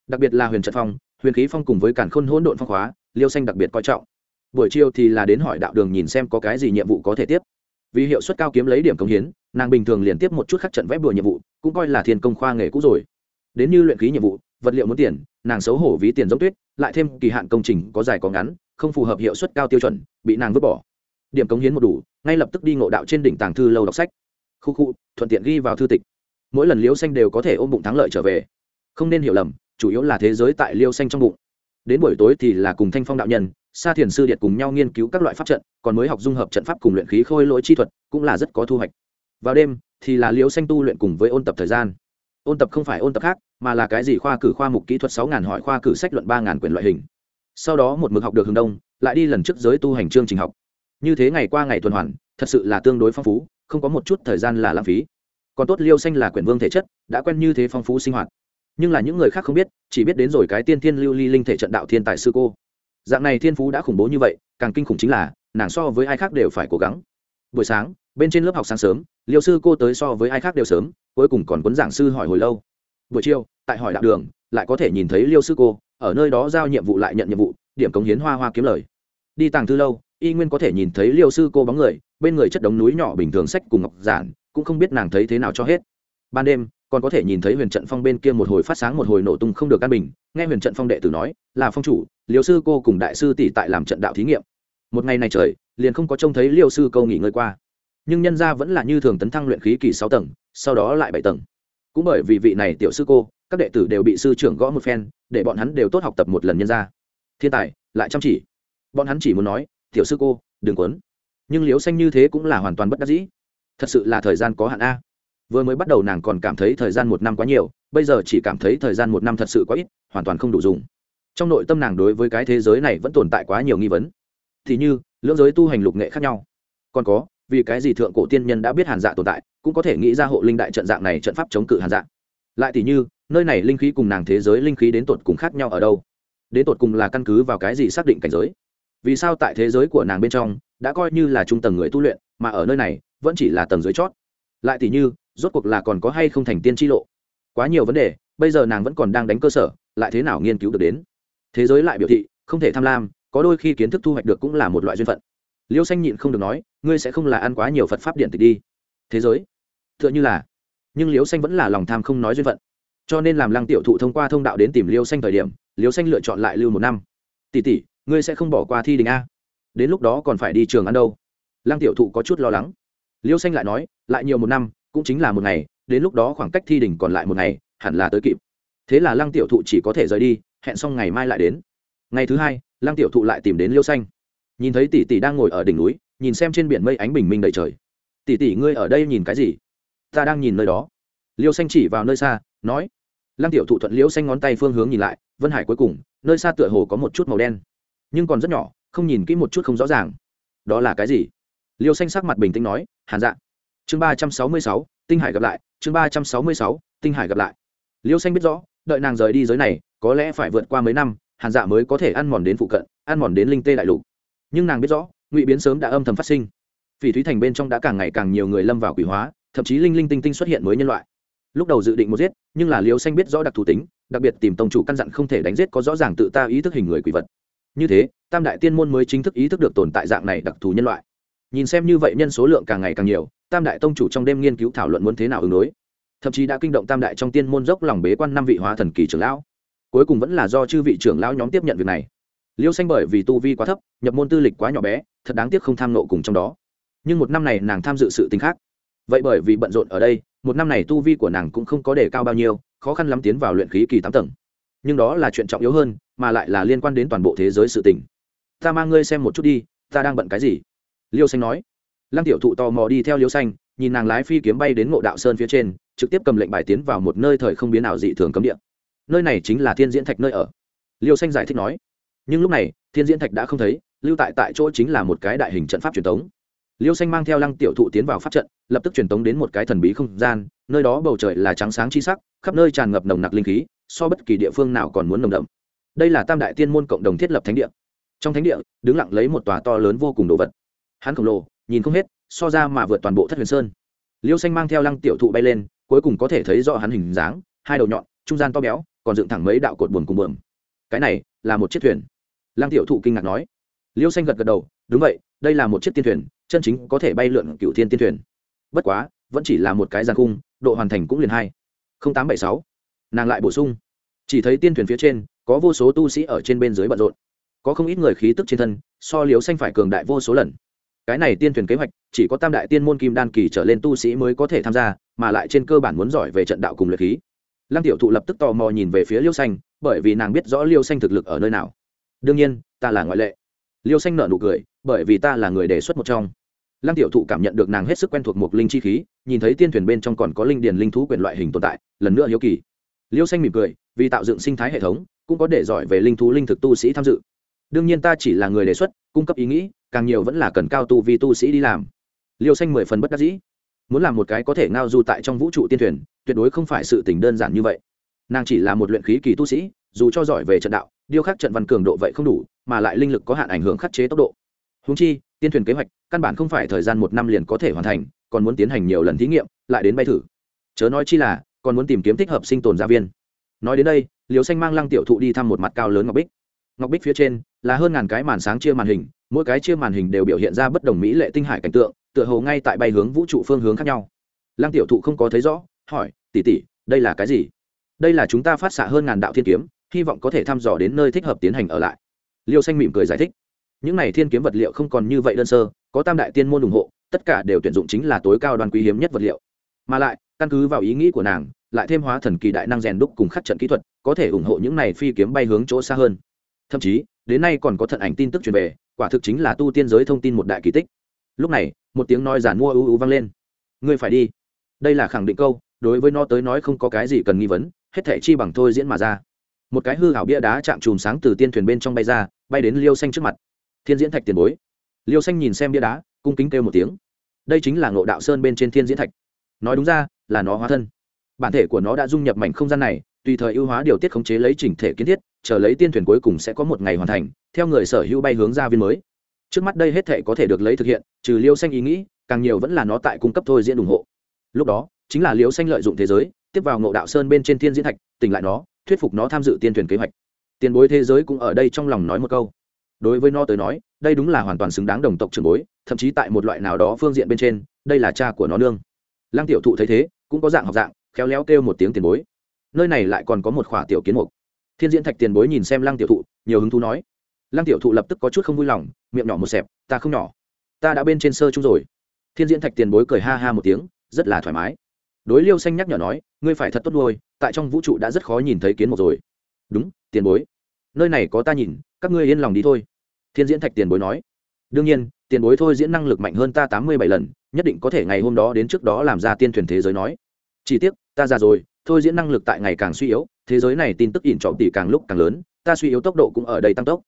Đặc biệt là huyền trận phong huyền khí phong cùng với cản khôn hỗn độn phong khóa, liêu xanh đặc biệt coi trọng. Buổi chiều thì là đến hỏi đạo đường nhìn xem có cái gì nhiệm vụ có thể tiếp. Vì hiệu suất cao kiếm lấy điểm công hiến, nàng bình thường liền tiếp một chút khắc trận vẽ bừa nhiệm vụ, cũng coi là thiên công khoa nghề cũ rồi. Đến như luyện khí nhiệm vụ, vật liệu muốn tiền, nàng xấu hổ ví tiền giống tuyết, lại thêm kỳ hạn công trình có dài có ngắn, không phù hợp hiệu suất cao tiêu chuẩn, bị nàng vứt bỏ. Điểm cống hiến một đủ, ngay lập tức đi ngộ đạo trên đỉnh tàng thư lâu đọc sách. Khu khu, thuận tiện ghi vào thư tịch. Mỗi lần liêu xanh đều có thể ôm bụng thắng lợi trở về. Không nên hiểu lầm chủ yếu là thế giới tại liêu xanh trong bụng. Đến buổi tối thì là cùng thanh phong đạo nhân, sa thiền sư điệt cùng nhau nghiên cứu các loại pháp trận, còn mới học dung hợp trận pháp cùng luyện khí khôi lỗi chi thuật, cũng là rất có thu hoạch. Vào đêm, thì là liêu xanh tu luyện cùng với ôn tập thời gian. Ôn tập không phải ôn tập khác, mà là cái gì khoa cử khoa mục kỹ thuật sáu ngàn hỏi khoa cử sách luận ba ngàn quyển loại hình. Sau đó một mực học được hướng đông, lại đi lần trước giới tu hành chương trình học. Như thế ngày qua ngày tuần hoàn, thật sự là tương đối phong phú, không có một chút thời gian là lãng phí. Còn tốt liêu xanh là quyển vương thể chất, đã quen như thế phong phú sinh hoạt nhưng là những người khác không biết, chỉ biết đến rồi cái tiên thiên lưu ly linh thể trận đạo thiên tài sư cô. Dạng này thiên phú đã khủng bố như vậy, càng kinh khủng chính là, nàng so với ai khác đều phải cố gắng. Buổi sáng, bên trên lớp học sáng sớm, liêu sư cô tới so với ai khác đều sớm, cuối cùng còn cuốn giảng sư hỏi hồi lâu. Buổi chiều, tại hỏi đạo đường, lại có thể nhìn thấy liêu sư cô, ở nơi đó giao nhiệm vụ lại nhận nhiệm vụ, điểm cống hiến hoa hoa kiếm lời. Đi tàng thư lâu, y nguyên có thể nhìn thấy liêu sư cô bóng người, bên người chất đống núi nhỏ bình thường sách cùng ngọc giản, cũng không biết nàng thấy thế nào cho hết. Ban đêm còn có thể nhìn thấy huyền trận phong bên kia một hồi phát sáng một hồi nổ tung không được căn bình, nghe huyền trận phong đệ tử nói, là phong chủ, liêu sư cô cùng đại sư tỷ tại làm trận đạo thí nghiệm. Một ngày này trời, liền không có trông thấy liêu sư câu nghỉ ngơi qua. Nhưng nhân ra vẫn là như thường tấn thăng luyện khí kỳ sáu tầng, sau đó lại bảy tầng. Cũng bởi vì vị này tiểu sư cô, các đệ tử đều bị sư trưởng gõ một phen, để bọn hắn đều tốt học tập một lần nhân ra thiên tài, lại chăm chỉ. Bọn hắn chỉ muốn nói, tiểu sư cô, đừng quấn. Nhưng liếu xanh như thế cũng là hoàn toàn bất đắc dĩ. Thật sự là thời gian có hạn a vừa mới bắt đầu nàng còn cảm thấy thời gian một năm quá nhiều, bây giờ chỉ cảm thấy thời gian một năm thật sự quá ít, hoàn toàn không đủ dùng. Trong nội tâm nàng đối với cái thế giới này vẫn tồn tại quá nhiều nghi vấn. Thì như, lưỡng giới tu hành lục nghệ khác nhau. Còn có, vì cái gì thượng cổ tiên nhân đã biết hàn dạ tồn tại, cũng có thể nghĩ ra hộ linh đại trận dạng này trận pháp chống cự hàn dạ. Lại thì như, nơi này linh khí cùng nàng thế giới linh khí đến tột cùng khác nhau ở đâu? Đến tột cùng là căn cứ vào cái gì xác định cảnh giới? Vì sao tại thế giới của nàng bên trong, đã coi như là trung tầng người tu luyện, mà ở nơi này, vẫn chỉ là tầng dưới chót? Lại thì như rốt cuộc là còn có hay không thành tiên tri lộ? Quá nhiều vấn đề, bây giờ nàng vẫn còn đang đánh cơ sở, lại thế nào nghiên cứu được đến? Thế giới lại biểu thị, không thể tham lam, có đôi khi kiến thức thu hoạch được cũng là một loại duyên phận. Liêu xanh nhịn không được nói, ngươi sẽ không là ăn quá nhiều phật pháp điện tịch đi. Thế giới t h ư ợ n h ư là, nhưng liêu xanh vẫn là lòng tham không nói duyên phận. Cho nên làm lăng tiểu thụ thông qua thông đạo đến tìm liêu xanh thời điểm, liêu xanh lựa chọn lại lưu một năm. Tỷ tỷ, ngươi sẽ không bỏ qua thi đình a? Đến lúc đó còn phải đi trường ăn đâu? Lăng tiểu thụ có chút lo lắng. Liêu xanh lại nói, lại nhiều một năm cũng chính là một ngày, đến lúc đó khoảng cách thi đình còn lại một ngày, hẳn là tới kịp. Thế là lăng tiểu thụ chỉ có thể rời đi, hẹn xong ngày mai lại đến. Ngày thứ hai, lăng tiểu thụ lại tìm đến liêu xanh. Nhìn thấy tỷ tỷ đang ngồi ở đỉnh núi, nhìn xem trên biển mây ánh bình minh đầy trời. Tỷ tỷ, ngươi ở đây nhìn cái gì? Ta đang nhìn nơi đó. Liêu xanh chỉ vào nơi xa, nói. Lăng tiểu thụ thuận liêu xanh ngón tay phương hướng nhìn lại, vân hải cuối cùng, nơi xa tựa hồ có một chút màu đen. Nhưng còn rất nhỏ, không nhìn kỹ một chút không rõ ràng. Đó là cái gì? Liêu xanh sắc mặt bình tĩnh nói, hàn dạ chương ba trăm sáu mươi sáu, tinh hải gặp lại, chương ba trăm sáu mươi sáu, tinh hải gặp lại. Liêu xanh biết rõ, đợi nàng rời đi giới này, có lẽ phải vượt qua mấy năm, hàn dạ mới có thể ăn mòn đến phụ cận, ăn mòn đến linh tê đại lục. Nhưng nàng biết rõ, ngụy biến sớm đã âm thầm phát sinh. Phỉ thúy thành bên trong đã càng ngày càng nhiều người lâm vào quỷ hóa, thậm chí linh linh tinh tinh xuất hiện mới nhân loại. Lúc đầu dự định một giết, nhưng là liêu xanh biết rõ đặc thù tính, đặc biệt tìm tông chủ căn dặn không thể đánh giết có rõ ràng tự ta ý thức hình người quỷ vật. Như thế, tam đại tiên môn mới chính thức ý thức được tồn tại dạng này đặc thù nhân loại. Nhìn xem như vậy nhân số lượng càng ngày càng nhiều tam đại tông chủ trong đêm nghiên cứu thảo luận muốn thế nào ứng đối. Thậm chí đã kinh động tam đại trong tiên môn dốc lòng bế quan năm vị hóa thần kỳ trưởng lão. Cuối cùng vẫn là do chư vị trưởng lão nhóm tiếp nhận việc này. Liêu xanh bởi vì tu vi quá thấp, nhập môn tư lịch quá nhỏ bé, thật đáng tiếc không tham nộ cùng trong đó. Nhưng một năm này nàng tham dự sự t khác. Vậy bởi vì bận rộn ở đây, một năm này tu vi của nàng cũng không có đề cao bao nhiêu, khó khăn lắm tiến vào luyện khí kỳ tám tầng. Nhưng đó là chuyện trọng yếu hơn, mà lại là liên quan đến toàn bộ thế giới sự tình. Ta mang ngươi xem một chút đi, ta đang bận cái gì? Liêu xanh nói lăng tiểu thụ tò mò đi theo liêu xanh, nhìn nàng lái phi kiếm bay đến ngộ đạo sơn phía trên, trực tiếp cầm lệnh bài tiến vào một nơi thời không biến ảo dị thường cấm địa. Nơi này chính là thiên diễn thạch nơi ở. Liêu xanh giải thích nói. Nhưng lúc này, thiên diễn thạch đã không thấy, lưu tại tại chỗ chính là một cái đại hình trận pháp truyền thống liêu xanh mang theo lăng tiểu thụ tiến vào pháp trận, lập tức truyền tống đến một cái thần bí không gian, nơi đó bầu trời là trắng sáng chi sắc, khắp nơi tràn ngập nồng nặc linh khí, so bất kỳ địa phương nào còn muốn nồng đậm. Đây là tam đại tiên môn cộng đồng thiết lập thánh địa. Trong thánh địa, đứng lặng lấy một tòa to lớn vô cùng đồ vật. Hắn khổng lồ nhìn không hết, so ra mà vượt toàn bộ thất huyền sơn. Liêu xanh mang theo lăng tiểu thụ bay lên, cuối cùng có thể thấy rõ hắn hình dáng, hai đầu nhọn, trung gian to béo, còn dựng thẳng mấy đạo cột buồn cùng buồm cái này là một chiếc thuyền. Lăng tiểu thụ kinh ngạc nói. Liêu xanh gật gật đầu, đúng vậy, đây là một chiếc tiên thuyền, chân chính có thể bay lượn cựu thiên tiên thuyền. Bất quá, vẫn chỉ là một cái giàn cung độ hoàn thành cũng liền hai. Tám bảy sáu. Nàng lại bổ sung. Chỉ thấy tiên thuyền phía trên, có vô số tu sĩ ở trên bên dưới bận rộn. Có không ít người khí tức trên thân, so liêu xanh phải cường đại vô số lần cái này tiên thuyền kế hoạch, chỉ có tam đại tiên môn kim đan kỳ trở lên tu sĩ mới có thể tham gia, mà lại trên cơ bản muốn giỏi về trận đạo cùng luyện khí. Lăng tiểu thụ lập tức tò mò nhìn về phía liêu xanh, bởi vì nàng biết rõ liêu xanh thực lực ở nơi nào. Đương nhiên, ta là ngoại lệ. Liêu xanh nợ nụ cười, bởi vì ta là người đề xuất một trong. Lăng tiểu thụ cảm nhận được nàng hết sức quen thuộc một linh chi khí, nhìn thấy tiên thuyền bên trong còn có linh điền linh thú quyền loại hình tồn tại, lần nữa hiếu kỳ. Liêu xanh mỉm cười, vì tạo dựng sinh thái hệ thống, cũng có để giỏi về linh thú linh thực tu sĩ tham dự. Đương nhiên ta chỉ là người đề xuất, cung cấp ý nghĩ càng nhiều vẫn là cần cao tu vi tu sĩ đi làm. Liêu xanh mười phần bất đắc dĩ. Muốn làm một cái có thể ngao du tại trong vũ trụ tiên thuyền, tuyệt đối không phải sự tình đơn giản như vậy. Nàng chỉ là một luyện khí kỳ tu sĩ, dù cho giỏi về trận đạo, điêu khắc trận văn cường độ vậy không đủ, mà lại linh lực có hạn ảnh hưởng khắc chế tốc độ. Húng chi, tiên thuyền kế hoạch, căn bản không phải thời gian một năm liền có thể hoàn thành, còn muốn tiến hành nhiều lần thí nghiệm, lại đến bay thử. Chớ nói chi là, còn muốn tìm kiếm thích hợp sinh tồn gia viên. Nói đến đây liều xanh mang lăng tiểu thụ đi thăm một mặt cao lớn ngọc bích. Ngọc bích phía trên là hơn ngàn cái màn sáng chia màn hình mỗi cái chia màn hình đều biểu hiện ra bất đồng mỹ lệ tinh hải cảnh tượng, tựa hồ ngay tại bay hướng vũ trụ phương hướng khác nhau. Lăng tiểu thụ không có thấy rõ, hỏi tỉ tỉ đây là cái gì? Đây là chúng ta phát xạ hơn ngàn đạo thiên kiếm, hy vọng có thể thăm dò đến nơi thích hợp tiến hành ở lại. Liêu xanh mỉm cười giải thích. Những này thiên kiếm vật liệu không còn như vậy đơn sơ, có tam đại tiên môn ủng hộ, tất cả đều tuyển dụng chính là tối cao đoàn quý hiếm nhất vật liệu. Mà lại, căn cứ vào ý nghĩ của nàng, lại thêm hóa thần kỳ đại năng rèn đúc cùng khắc trận kỹ thuật, có thể ủng hộ những này phi kiếm bay hướng chỗ xa hơn. Thậm chí đến nay còn có thận ảnh tin tức truyền về, quả thực chính là tu tiên giới thông tin một đại kỳ tích. Lúc này, một tiếng nói giản mua ưu ưu vang lên. Ngươi phải đi. Đây là khẳng định câu, đối với nó tới nói không có cái gì cần nghi vấn, hết thể chi bằng thôi diễn mà ra. Một cái hư hảo bia đá chạm chùm sáng từ tiên thuyền bên trong bay ra, bay đến liêu xanh trước mặt. Thiên diễn thạch tiền bối. Liêu xanh nhìn xem bia đá, cung kính kêu một tiếng. Đây chính là ngộ đạo sơn bên trên thiên diễn thạch. Nói đúng ra, là nó hóa thân. Bản thể của nó đã dung nhập mảnh không gian này, tùy thời ưu hóa điều tiết khống chế lấy chỉnh thể kiến thiết chờ lấy tiên thuyền cuối cùng sẽ có một ngày hoàn thành, theo người sở hữu bay hướng ra viên mới. Trước mắt đây hết thể có thể được lấy thực hiện, trừ liêu xanh ý nghĩ, càng nhiều vẫn là nó tại cung cấp thôi diễn ủng hộ. Lúc đó, chính là liêu xanh lợi dụng thế giới, tiếp vào ngộ đạo sơn bên trên thiên diễn thạch, tỉnh lại nó, thuyết phục nó tham dự tiên thuyền kế hoạch. Tiền bối thế giới cũng ở đây trong lòng nói một câu. Đối với nó tới nói, đây đúng là hoàn toàn xứng đáng đồng tộc trường bối, thậm chí tại một loại nào đó phương diện bên trên, đây là cha của nó nương. Lăng tiểu thụ thấy thế, cũng có dạng học dạng, khéo léo kêu một tiếng tiền bối. Nơi này lại còn có một khỏa tiểu kiến mục thiên diễn thạch tiền bối nhìn xem lăng tiểu thụ, nhiều hứng thú nói. Lăng tiểu thụ lập tức có chút không vui lòng, miệng nhỏ một xẹp, ta không nhỏ. Ta đã bên trên sơ chung rồi. Thiên diễn thạch tiền bối cười ha ha một tiếng, rất là thoải mái. Đối liêu xanh nhắc nhở nói, ngươi phải thật tốt nuôi, tại trong vũ trụ đã rất khó nhìn thấy kiến một rồi. Đúng, tiền bối. Nơi này có ta nhìn, các ngươi yên lòng đi thôi. Thiên diễn thạch tiền bối nói. Đương nhiên, tiền bối thôi diễn năng lực mạnh hơn ta tám mươi bảy lần, nhất định có thể ngày hôm đó đến trước đó làm ra tiên thuyền thế giới nói. Chỉ tiếc, ta già rồi, thôi diễn năng lực tại ngày càng suy yếu thế giới này tin tức ỉn trọng tỷ càng lúc càng lớn, ta suy yếu tốc độ cũng ở đây tăng tốc.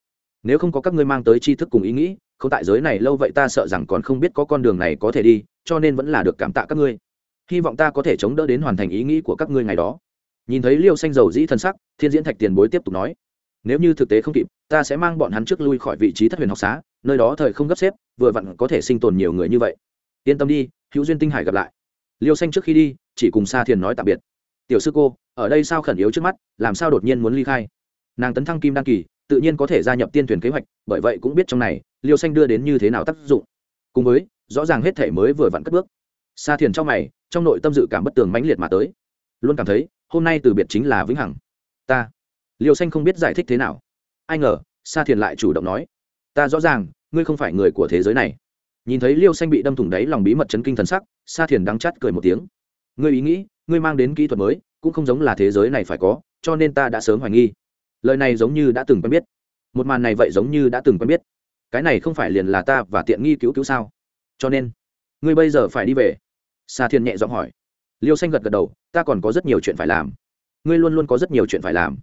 Nếu không có các ngươi mang tới tri thức cùng ý nghĩ, không tại giới này lâu vậy ta sợ rằng còn không biết có con đường này có thể đi, cho nên vẫn là được cảm tạ các ngươi. Hy vọng ta có thể chống đỡ đến hoàn thành ý nghĩ của các ngươi ngày đó. Nhìn thấy liêu xanh dầu dĩ thân sắc, thiên diễn thạch tiền bối tiếp tục nói, nếu như thực tế không kịp, ta sẽ mang bọn hắn trước lui khỏi vị trí thất huyền học xá, nơi đó thời không gấp xếp, vừa vặn có thể sinh tồn nhiều người như vậy. Yên tâm đi, hữu duyên tinh hải gặp lại. Liêu xanh trước khi đi, chỉ cùng sa thiền nói tạm biệt tiểu sư cô, ở đây sao khẩn yếu trước mắt, làm sao đột nhiên muốn ly khai? Nàng tấn thăng kim đăng kỳ, tự nhiên có thể gia nhập tiên thuyền kế hoạch, bởi vậy cũng biết trong này, liêu xanh đưa đến như thế nào tác dụng. Cùng với, rõ ràng hết thể mới vừa vặn cất bước. Sa thiền trong mày, trong nội tâm dự cảm bất tường mãnh liệt mà tới. Luôn cảm thấy, hôm nay từ biệt chính là vĩnh hằng. Ta. Liêu xanh không biết giải thích thế nào. Ai ngờ, sa thiền lại chủ động nói, ta rõ ràng, ngươi không phải người của thế giới này. Nhìn thấy liêu xanh bị đâm thủng đáy lòng bí mật chấn kinh thần sắc, sa thiền đắng chắt cười một tiếng. Ngươi ý nghĩ ngươi mang đến kỹ thuật mới, cũng không giống là thế giới này phải có, cho nên ta đã sớm hoài nghi. Lời này giống như đã từng quen biết. Một màn này vậy giống như đã từng quen biết. Cái này không phải liền là ta và tiện nghi cứu cứu sao? Cho nên, ngươi bây giờ phải đi về. Sa thiên nhẹ giọng hỏi. Liêu xanh gật gật đầu, ta còn có rất nhiều chuyện phải làm. Ngươi luôn luôn có rất nhiều chuyện phải làm.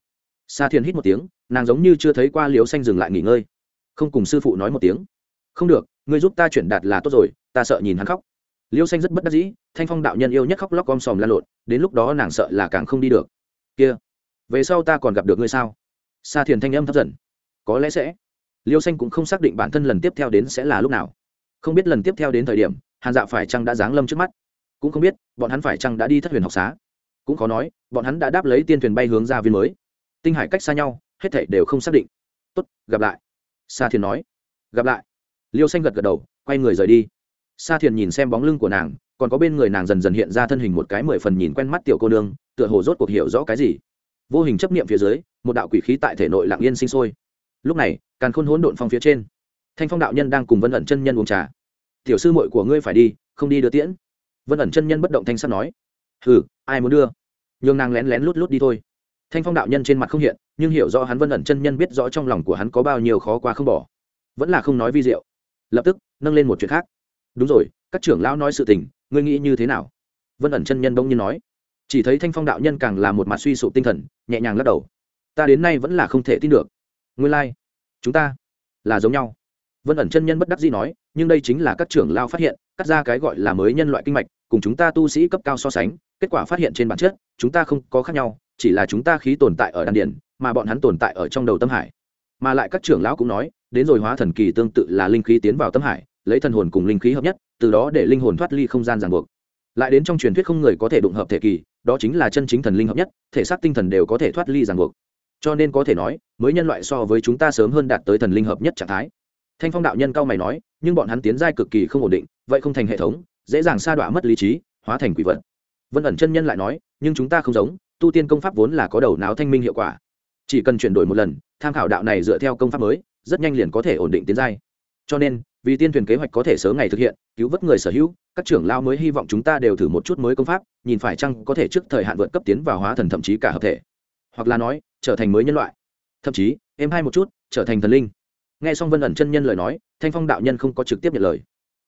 Sa thiên hít một tiếng, nàng giống như chưa thấy qua liêu xanh dừng lại nghỉ ngơi. Không cùng sư phụ nói một tiếng. Không được, ngươi giúp ta chuyển đạt là tốt rồi, ta sợ nhìn hắn khóc liêu xanh rất bất đắc dĩ, thanh phong đạo nhân yêu nhất khóc lóc om sòm lan lộn, đến lúc đó nàng sợ là càng không đi được. Kia, về sau ta còn gặp được ngươi sao? Sa thiền thanh âm thấp dần. Có lẽ sẽ. Liêu xanh cũng không xác định bản thân lần tiếp theo đến sẽ là lúc nào. Không biết lần tiếp theo đến thời điểm, hàn dạ phải chăng đã giáng lâm trước mắt? Cũng không biết, bọn hắn phải chăng đã đi thất huyền học xá? Cũng khó nói, bọn hắn đã đáp lấy tiên thuyền bay hướng ra viên mới. Tinh hải cách xa nhau, hết thảy đều không xác định. Tốt, gặp lại. Sa thiền nói. Gặp lại. Liêu xanh gật gật đầu, quay người rời đi sa thiền nhìn xem bóng lưng của nàng, còn có bên người nàng dần dần hiện ra thân hình một cái mười phần nhìn quen mắt tiểu cô nương, tựa hồ rốt cuộc hiểu rõ cái gì. Vô hình chấp niệm phía dưới, một đạo quỷ khí tại thể nội lặng yên sinh sôi. Lúc này, càn khôn hỗn độn phong phía trên, thanh phong đạo nhân đang cùng vân ẩn chân nhân uống trà. Tiểu sư muội của ngươi phải đi, không đi đưa tiễn. Vân ẩn chân nhân bất động thanh sắt nói. Hừ, ai muốn đưa? Nhường nàng lén lén lút lút đi thôi. Thanh phong đạo nhân trên mặt không hiện, nhưng hiểu rõ hắn vân ẩn chân nhân biết rõ trong lòng của hắn có bao nhiêu khó qua không bỏ. Vẫn là không nói vi diệu. Lập tức, nâng lên một chuyện khác đúng rồi, các trưởng lão nói sự tình, ngươi nghĩ như thế nào? Vân ẩn chân nhân bỗng nhiên nói. Chỉ thấy thanh phong đạo nhân càng là một mặt suy sụp tinh thần, nhẹ nhàng lắc đầu. Ta đến nay vẫn là không thể tin được. Nguyên lai、like. chúng ta là giống nhau. Vân ẩn chân nhân bất đắc dĩ nói, nhưng đây chính là các trưởng lao phát hiện, cắt ra cái gọi là mới nhân loại kinh mạch, cùng chúng ta tu sĩ cấp cao so sánh, kết quả phát hiện trên bản chất, chúng ta không có khác nhau, chỉ là chúng ta khí tồn tại ở đan điển mà bọn hắn tồn tại ở trong đầu tâm hải. Mà lại các trưởng lão cũng nói, đến rồi hóa thần kỳ tương tự là linh khí tiến vào tâm hải lấy thần hồn cùng linh khí hợp nhất, từ đó để linh hồn thoát ly không gian ràng buộc. Lại đến trong truyền thuyết không người có thể đụng hợp thể kỳ, đó chính là chân chính thần linh hợp nhất, thể xác tinh thần đều có thể thoát ly ràng buộc. Cho nên có thể nói, mới nhân loại so với chúng ta sớm hơn đạt tới thần linh hợp nhất trạng thái. Thanh phong đạo nhân cao mày nói, nhưng bọn hắn tiến giai cực kỳ không ổn định, vậy không thành hệ thống, dễ dàng sa đọa mất lý trí, hóa thành quỷ vật. Vân ẩn chân nhân lại nói, nhưng chúng ta không giống, tu tiên công pháp vốn là có đầu não thanh minh hiệu quả. Chỉ cần chuyển đổi một lần, tham khảo đạo này dựa theo công pháp mới, rất nhanh liền có thể ổn định tiến giai. Cho nên vì tiên thuyền kế hoạch có thể sớm ngày thực hiện, cứu vớt người sở hữu, các trưởng lao mới hy vọng chúng ta đều thử một chút mới công pháp, nhìn phải chăng có thể trước thời hạn vượt cấp tiến vào hóa thần thậm chí cả hợp thể. Hoặc là nói, trở thành mới nhân loại. Thậm chí em hai một chút, trở thành thần linh. Nghe xong vân ẩn chân nhân lời nói, thanh phong đạo nhân không có trực tiếp nhận lời.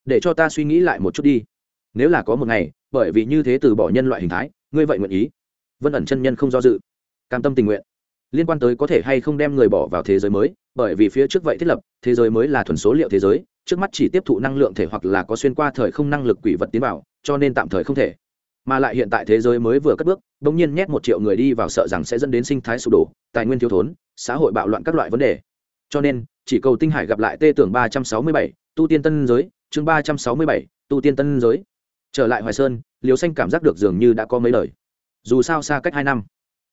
Để cho ta suy nghĩ lại một chút đi. Nếu là có một ngày, bởi vì như thế từ bỏ nhân loại hình thái, ngươi vậy nguyện ý? Vân ẩn chân nhân không do dự. Cam tâm tình nguyện. Liên quan tới có thể hay không đem người bỏ vào thế giới mới, bởi vì phía trước vậy thiết lập, thế giới mới là thuần số liệu thế giới trước mắt chỉ tiếp thụ năng lượng thể hoặc là có xuyên qua thời không năng lực quỷ vật tiến vào, cho nên tạm thời không thể. Mà lại hiện tại thế giới mới vừa cất bước đ ỗ n g nhiên nhét một triệu người đi vào sợ rằng sẽ dẫn đến sinh thái sụp đổ, tài nguyên thiếu thốn, xã hội bạo loạn các loại vấn đề. Cho nên, chỉ cầu tinh hải gặp lại tê tưởng ba trăm sáu mươi bảy, tu tiên tân giới, chương ba trăm sáu mươi bảy, tu tiên tân giới. Trở lại hoài sơn liều xanh cảm giác được dường như đã có mấy lời. Dù sao xa cách hai năm,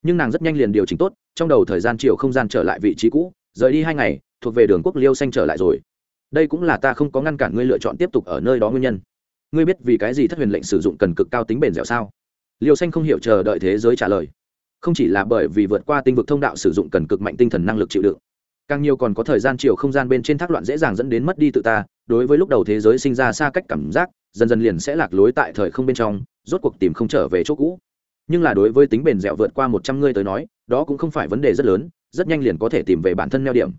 nhưng nàng rất nhanh liền điều chỉnh tốt, trong đầu thời gian chiều không gian trở lại vị trí cũ, rời đi hai ngày, thuộc về đường quốc liêu xanh trở lại rồi đây cũng là ta không có ngăn cản ngươi lựa chọn tiếp tục ở nơi đó nguyên nhân. Ngươi biết vì cái gì thất huyền lệnh sử dụng cần cực cao tính bền dẻo sao? Liêu xanh không hiểu chờ đợi thế giới trả lời. Không chỉ là bởi vì vượt qua tinh vực thông đạo sử dụng cần cực mạnh tinh thần năng lực chịu đựng, càng nhiều còn có thời gian chiều không gian bên trên thác loạn dễ dàng dẫn đến mất đi tự ta, đối với lúc đầu thế giới sinh ra xa cách cảm giác, dần dần liền sẽ lạc lối tại thời không bên trong, rốt cuộc tìm không trở về chỗ cũ. Nhưng là đối với tính bền dẻo vượt qua một trăm ngươi tới nói, đó cũng không phải vấn đề rất lớn, rất nhanh liền có thể tìm về bản thân neo điểm.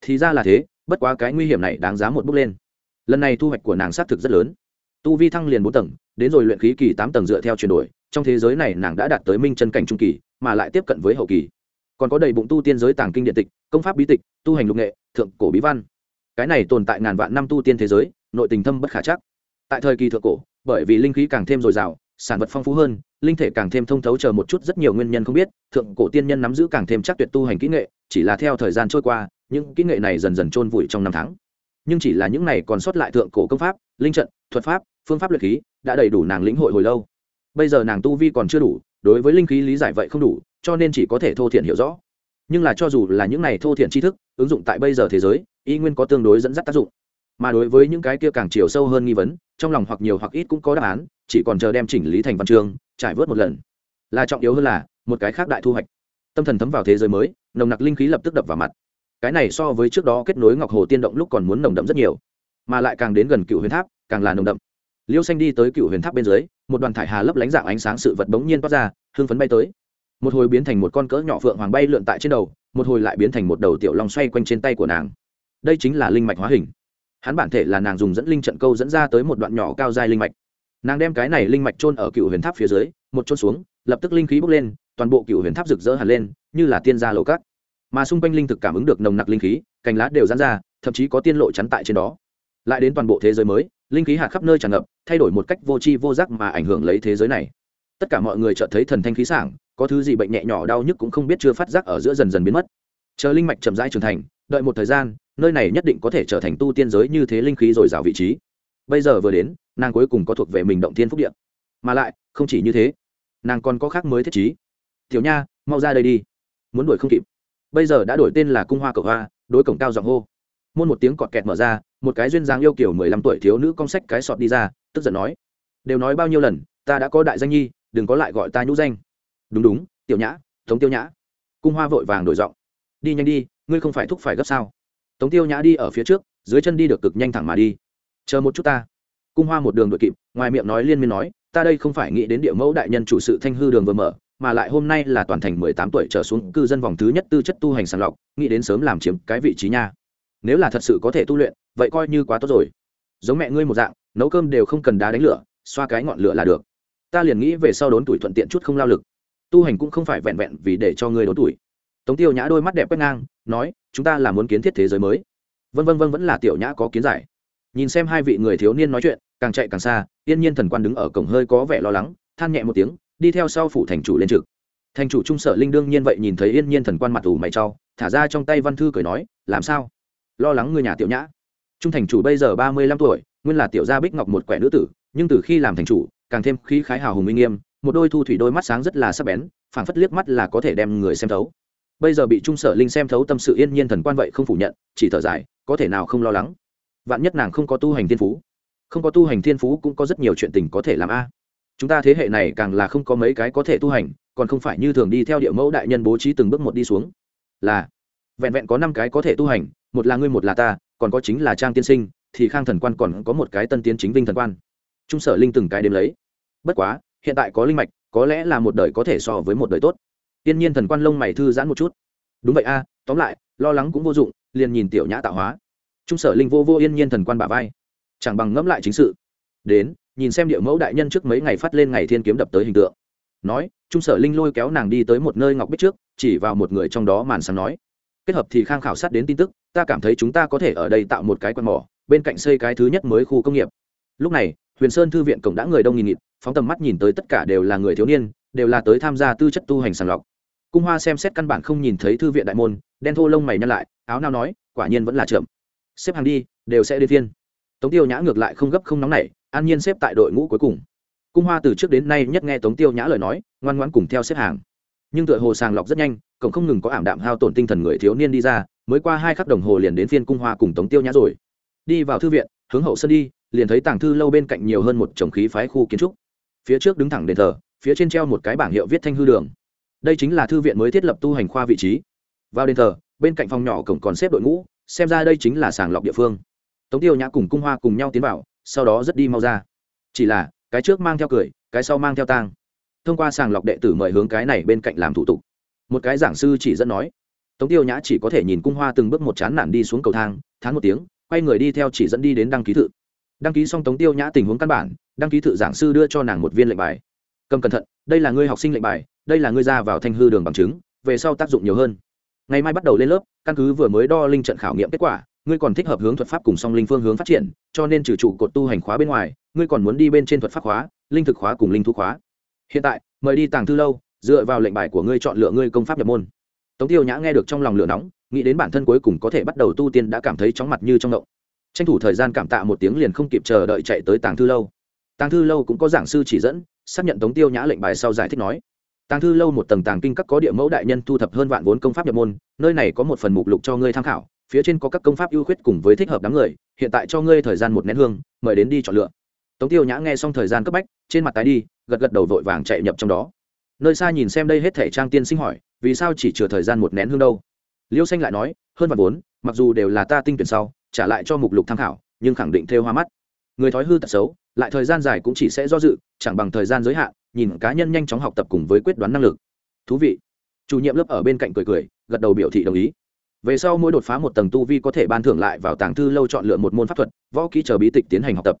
Thì ra là thế bất quá cái nguy hiểm này đáng giá một bước lên. Lần này thu hoạch của nàng xác thực rất lớn. Tu vi thăng liền bốn tầng, đến rồi luyện khí kỳ tám tầng dựa theo chuyển đổi, trong thế giới này nàng đã đạt tới minh chân cảnh trung kỳ, mà lại tiếp cận với hậu kỳ. Còn có đầy bụng tu tiên giới tàng kinh điện tịch, công pháp bí tịch, tu hành lục nghệ, thượng cổ bí văn. Cái này tồn tại ngàn vạn năm tu tiên thế giới, nội tình thâm bất khả chắc. Tại thời kỳ thượng cổ, bởi vì linh khí càng thêm dồi dào, sản vật phong phú hơn, linh thể càng thêm thông thấu chờ một chút rất nhiều nguyên nhân không biết, thượng cổ tiên nhân nắm giữ càng thêm chắc tuyệt tu hành kỹ nghệ, chỉ là theo thời gian trôi qua những kỹ nghệ này dần dần chôn vùi trong năm tháng. Nhưng chỉ là những này còn sót lại thượng cổ công pháp, linh trận, thuật pháp, phương pháp luyện khí, đã đầy đủ nàng lĩnh hội hồi lâu. Bây giờ nàng tu vi còn chưa đủ, đối với linh khí lý giải vậy không đủ, cho nên chỉ có thể thô thiện hiểu rõ. Nhưng là cho dù là những này thô thiện tri thức, ứng dụng tại bây giờ thế giới, y nguyên có tương đối dẫn dắt tác dụng. Mà đối với những cái kia càng chiều sâu hơn nghi vấn, trong lòng hoặc nhiều hoặc ít cũng có đáp án, chỉ còn chờ đem chỉnh lý thành văn chương, trải vớt một lần. Là trọng yếu hơn là, một cái khác đại thu hoạch. Tâm thần thấm vào thế giới mới, nồng nặc linh khí lập tức đập vào mặt cái này so với trước đó kết nối ngọc hồ tiên động lúc còn muốn nồng đậm rất nhiều, mà lại càng đến gần cựu huyền tháp, càng là nồng đậm. Liêu xanh đi tới cựu huyền tháp bên dưới, một đoàn thải hà lấp lánh dạng ánh sáng sự vật bỗng nhiên toát ra hương phấn bay tới. Một hồi biến thành một con cỡ nhỏ phượng hoàng bay lượn tại trên đầu, một hồi lại biến thành một đầu tiểu long xoay quanh trên tay của nàng. Đây chính là linh mạch hóa hình. Hắn bản thể là nàng dùng dẫn linh trận câu dẫn ra tới một đoạn nhỏ cao dài linh mạch. Nàng đem cái này linh mạch trôn ở cựu huyền tháp phía dưới, một trôn xuống, lập tức linh khí bốc lên, toàn bộ cựu huyền tháp rực rỡ hẳn lên, như là tiên gia lầu cát mà xung quanh linh thực cảm ứng được nồng nặc linh khí, cành lá đều dán ra, thậm chí có tiên lộ chắn tại trên đó. Lại đến toàn bộ thế giới mới, linh khí hạt khắp nơi tràn ngập, thay đổi một cách vô tri vô giác mà ảnh hưởng lấy thế giới này. Tất cả mọi người chợt thấy thần thanh khí sảng, có thứ gì bệnh nhẹ nhỏ đau nhức cũng không biết chưa phát giác ở giữa dần dần biến mất. Chờ linh mạch chậm rãi trưởng thành, đợi một thời gian, nơi này nhất định có thể trở thành tu tiên giới như thế linh khí dồi dào vị trí. Bây giờ vừa đến, nàng cuối cùng có thuộc về mình động thiên phúc điện mà lại, không chỉ như thế, nàng còn có khác mới thiết trí. Tiểu nha, mau ra đây đi. Muốn đuổi không kịp bây giờ đã đổi tên là cung hoa cầu hoa, đối cổng cao giọng hô. Môn một tiếng cọt kẹt mở ra, một cái duyên dáng yêu kiểu mười lăm tuổi thiếu nữ cong sách cái sọt đi ra, tức giận nói, đều nói bao nhiêu lần, ta đã có đại danh nhi, đừng có lại gọi ta nhũ danh. Đúng đúng, tiểu nhã, tống tiêu nhã. Cung hoa vội vàng đổi giọng, đi nhanh đi, ngươi không phải thúc phải gấp sao? Tống tiêu nhã đi ở phía trước, dưới chân đi được cực nhanh thẳng mà đi. Chờ một chút ta. Cung hoa một đường đội kịp, ngoài miệng nói liên miên nói, ta đây không phải nghĩ đến địa mẫu đại nhân chủ sự thanh hư đường vừa mở mà lại hôm nay là toàn thành mười tám tuổi trở xuống cư dân vòng thứ nhất tư chất tu hành sàng lọc, nghĩ đến sớm làm chiếm cái vị trí nha. Nếu là thật sự có thể tu luyện, vậy coi như quá tốt rồi. Giống mẹ ngươi một dạng, nấu cơm đều không cần đá đánh lửa, xoa cái ngọn lửa là được. Ta liền nghĩ về sau đốn tuổi thuận tiện chút không lao lực. Tu hành cũng không phải vẹn vẹn vì để cho ngươi đốn tuổi. Tống tiêu nhã đôi mắt đẹp quét ngang, nói, chúng ta là muốn kiến thiết thế giới mới. Vân vân vân vẫn là tiểu nhã có kiến giải. Nhìn xem hai vị người thiếu niên nói chuyện, càng chạy càng xa, yên nhiên thần quan đứng ở cổng hơi có vẻ lo lắng, than nhẹ một tiếng đi theo sau phủ thành chủ lên trực. Thành chủ trung sở linh đương nhiên vậy nhìn thấy yên nhiên thần quan mặt ủ mày trao thả ra trong tay văn thư cười nói, làm sao? Lo lắng người nhà tiểu nhã. Trung thành chủ bây giờ ba mươi lăm tuổi, nguyên là tiểu gia bích ngọc một quẻ nữ tử, nhưng từ khi làm thành chủ, càng thêm khí khái hào hùng minh nghiêm, một đôi thu thủy đôi mắt sáng rất là sắc bén, phảng phất liếc mắt là có thể đem người xem thấu. Bây giờ bị trung sở linh xem thấu tâm sự yên nhiên thần quan vậy không phủ nhận, chỉ thở dài, có thể nào không lo lắng? Vạn nhất nàng không có tu hành thiên phú, không có tu hành thiên phú cũng có rất nhiều chuyện tình có thể làm a chúng ta thế hệ này càng là không có mấy cái có thể tu hành, còn không phải như thường đi theo địa mẫu đại nhân bố trí từng bước một đi xuống. Là, vẹn vẹn có năm cái có thể tu hành, một là ngươi, một là ta, còn có chính là trang tiên sinh, thì khang thần quan còn có một cái tân tiến chính vinh thần quan. Trung sở linh từng cái đếm lấy. Bất quá, hiện tại có linh mạch, có lẽ là một đời có thể so với một đời tốt. Tiên nhiên thần quan lông mày thư giãn một chút. Đúng vậy a, tóm lại, lo lắng cũng vô dụng, liền nhìn tiểu nhã tạo hóa. Trung sở linh vô vô yên nhiên thần quan bả vai. Chẳng bằng ngẫm lại chính sự. Đến nhìn xem địa mẫu đại nhân trước mấy ngày phát lên ngày thiên kiếm đập tới hình tượng. Nói, trung sở linh lôi kéo nàng đi tới một nơi ngọc bích trước, chỉ vào một người trong đó màn sáng nói. Kết hợp thì khang khảo sát đến tin tức, ta cảm thấy chúng ta có thể ở đây tạo một cái quan mỏ, bên cạnh xây cái thứ nhất mới khu công nghiệp. Lúc này, huyền sơn thư viện cổng đã người đông nghìn nghịt, phóng tầm mắt nhìn tới tất cả đều là người thiếu niên, đều là tới tham gia tư chất tu hành sàng lọc. Cung hoa xem xét căn bản không nhìn thấy thư viện đại môn, đen thô lông mày nhăn lại, áo nao nói, quả nhiên vẫn là chậm. Xếp hàng đi, đều sẽ đi phiên. Tống tiêu nhã ngược lại không gấp không nóng nảy an nhiên xếp tại đội ngũ cuối cùng. Cung hoa từ trước đến nay nhất nghe tống tiêu nhã lời nói, ngoan ngoãn cùng theo xếp hàng. Nhưng tựa hồ sàng lọc rất nhanh cổng không ngừng có ảm đạm hao tổn tinh thần người thiếu niên đi ra, mới qua hai khắc đồng hồ liền đến phiên cung hoa cùng tống tiêu nhã rồi. Đi vào thư viện, hướng hậu sân đi, liền thấy tàng thư lâu bên cạnh nhiều hơn một trồng khí phái khu kiến trúc. Phía trước đứng thẳng đền thờ, phía trên treo một cái bảng hiệu viết thanh hư đường. Đây chính là thư viện mới thiết lập tu hành khoa vị trí. Vào đền thờ, bên cạnh phòng nhỏ cổng còn xếp đội ngũ, xem ra đây chính là sàng lọc địa phương. Tống tiêu nhã cùng cung hoa cùng nhau tiến vào sau đó rất đi mau ra. Chỉ là, cái trước mang theo cười, cái sau mang theo tang. Thông qua sàng lọc đệ tử mời hướng cái này bên cạnh làm thủ tục. Một cái giảng sư chỉ dẫn nói, tống tiêu nhã chỉ có thể nhìn cung hoa từng bước một chán nản đi xuống cầu thang, thán một tiếng, quay người đi theo chỉ dẫn đi đến đăng ký thự. Đăng ký xong tống tiêu nhã tình huống căn bản, đăng ký thự giảng sư đưa cho nàng một viên lệnh bài. Cầm cẩn thận, đây là ngươi học sinh lệnh bài, đây là ngươi ra vào thanh hư đường bằng chứng, về sau tác dụng nhiều hơn. Ngày mai bắt đầu lên lớp, căn cứ vừa mới đo linh trận khảo nghiệm kết quả ngươi còn thích hợp hướng thuật pháp cùng song linh phương hướng phát triển, cho nên trừ trụ cột tu hành khóa bên ngoài, ngươi còn muốn đi bên trên thuật pháp khóa, linh thực khóa cùng linh thu khóa. Hiện tại, mời đi tàng thư lâu, dựa vào lệnh bài của ngươi chọn lựa ngươi công pháp nhập môn. Tống tiêu nhã nghe được trong lòng lửa nóng, nghĩ đến bản thân cuối cùng có thể bắt đầu tu tiên đã cảm thấy chóng mặt như trong động tranh thủ thời gian cảm tạ một tiếng liền không kịp chờ đợi chạy tới tàng thư lâu. Tàng thư lâu cũng có giảng sư chỉ dẫn, xác nhận tống tiêu nhã lệnh bài sau giải thích nói. Tàng thư lâu một tầng tàng kinh các có địa mẫu đại nhân thu thập hơn vạn vốn công pháp nhập môn, nơi này có một phần mục lục cho ngươi tham khảo phía trên có các công pháp ưu khuyết cùng với thích hợp đám người, hiện tại cho ngươi thời gian một nén hương, mời đến đi chọn lựa. Tống tiêu nhã nghe xong thời gian cấp bách, trên mặt tái đi, gật gật đầu vội vàng chạy nhập trong đó. Nơi xa nhìn xem đây hết thể trang tiên sinh hỏi, vì sao chỉ chừa thời gian một nén hương đâu? Liêu xanh lại nói, hơn vạn vốn, mặc dù đều là ta tinh tuyển sau, trả lại cho mục lục tham khảo, nhưng khẳng định theo hoa mắt. Người thói hư tật xấu, lại thời gian dài cũng chỉ sẽ do dự, chẳng bằng thời gian giới hạn, nhìn cá nhân nhanh chóng học tập cùng với quyết đoán năng lực. Thú vị. Chủ nhiệm lớp ở bên cạnh cười cười, gật đầu biểu thị đồng ý về sau mỗi đột phá một tầng tu vi có thể ban thưởng lại vào tàng thư lâu chọn lựa một môn pháp thuật, võ kỹ chờ bí tịch tiến hành học tập.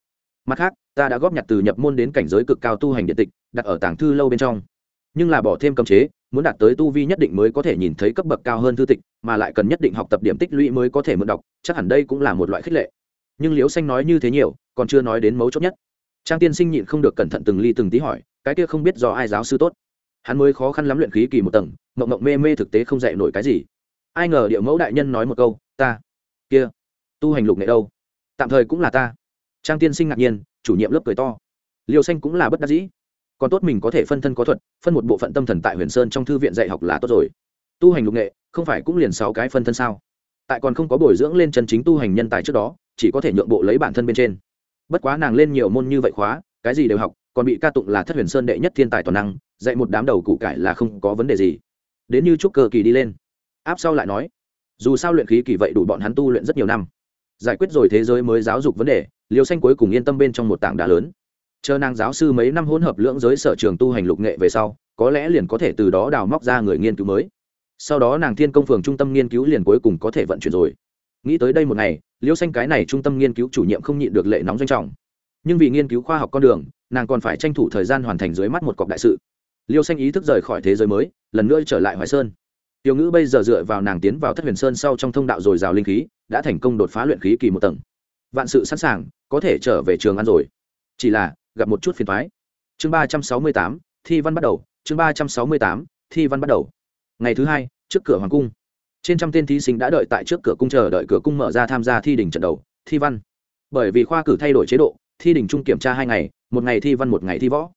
Mặt khác, ta đã góp nhặt từ nhập môn đến cảnh giới cực cao tu hành điện tịch, đặt ở tàng thư lâu bên trong. Nhưng là bỏ thêm cấm chế, muốn đạt tới tu vi nhất định mới có thể nhìn thấy cấp bậc cao hơn thư tịch, mà lại cần nhất định học tập điểm tích lũy mới có thể mượn đọc, chắc hẳn đây cũng là một loại khích lệ. Nhưng liễu xanh nói như thế nhiều, còn chưa nói đến mấu chốt nhất. Trang tiên sinh nhịn không được cẩn thận từng ly từng tí hỏi, cái kia không biết do ai giáo sư tốt. Hắn mới khó khăn lắm luyện khí kỳ một tầng, mộng mộng mê mê thực tế không dạy nổi cái gì ai ngờ địa mẫu đại nhân nói một câu, ta, kia, tu hành lục nghệ đâu? Tạm thời cũng là ta. Trang tiên sinh ngạc nhiên, chủ nhiệm lớp cười to. Liều xanh cũng là bất đắc dĩ. Còn tốt mình có thể phân thân có thuật, phân một bộ phận tâm thần tại huyền sơn trong thư viện dạy học là tốt rồi. Tu hành lục nghệ, không phải cũng liền sáu cái phân thân sao? Tại còn không có bồi dưỡng lên chân chính tu hành nhân tài trước đó, chỉ có thể nhượng bộ lấy bản thân bên trên. Bất quá nàng lên nhiều môn như vậy khóa, cái gì đều học, còn bị ca tụng là thất huyền sơn đệ nhất thiên tài toàn năng, dạy một đám đầu cụ cải là không có vấn đề gì. Đến như chúc cơ kỳ đi lên áp sau lại nói, dù sao luyện khí kỳ vậy đủ bọn hắn tu luyện rất nhiều năm. Giải quyết rồi thế giới mới giáo dục vấn đề liều xanh cuối cùng yên tâm bên trong một tảng đá lớn. Chờ nàng giáo sư mấy năm hỗn hợp lưỡng giới sở trường tu hành lục nghệ về sau, có lẽ liền có thể từ đó đào móc ra người nghiên cứu mới. Sau đó nàng thiên công phường trung tâm nghiên cứu liền cuối cùng có thể vận chuyển rồi. Nghĩ tới đây một ngày, liêu xanh cái này trung tâm nghiên cứu chủ nhiệm không nhịn được lệ nóng doanh trọng. Nhưng vì nghiên cứu khoa học con đường, nàng còn phải tranh thủ thời gian hoàn thành dưới mắt một cọc đại sự. Liêu xanh ý thức rời khỏi thế giới mới, lần nữa trở lại hoài sơn tiểu ngữ bây giờ dựa vào nàng tiến vào thất huyền sơn sau trong thông đạo dồi dào linh khí, đã thành công đột phá luyện khí kỳ một tầng. Vạn sự sẵn sàng, có thể trở về trường ăn rồi. Chỉ là, gặp một chút phiền thoái chương ba trăm sáu mươi tám, thi văn bắt đầu. Chương ba trăm sáu mươi tám, thi văn bắt đầu. Ngày thứ hai, trước cửa hoàng cung. Trên trăm tên thí sinh đã đợi tại trước cửa cung chờ đợi cửa cung mở ra tham gia thi đình trận đầu, thi văn. Bởi vì khoa cử thay đổi chế độ, thi đình chung kiểm tra hai ngày, một ngày thi văn, một ngày thi võ.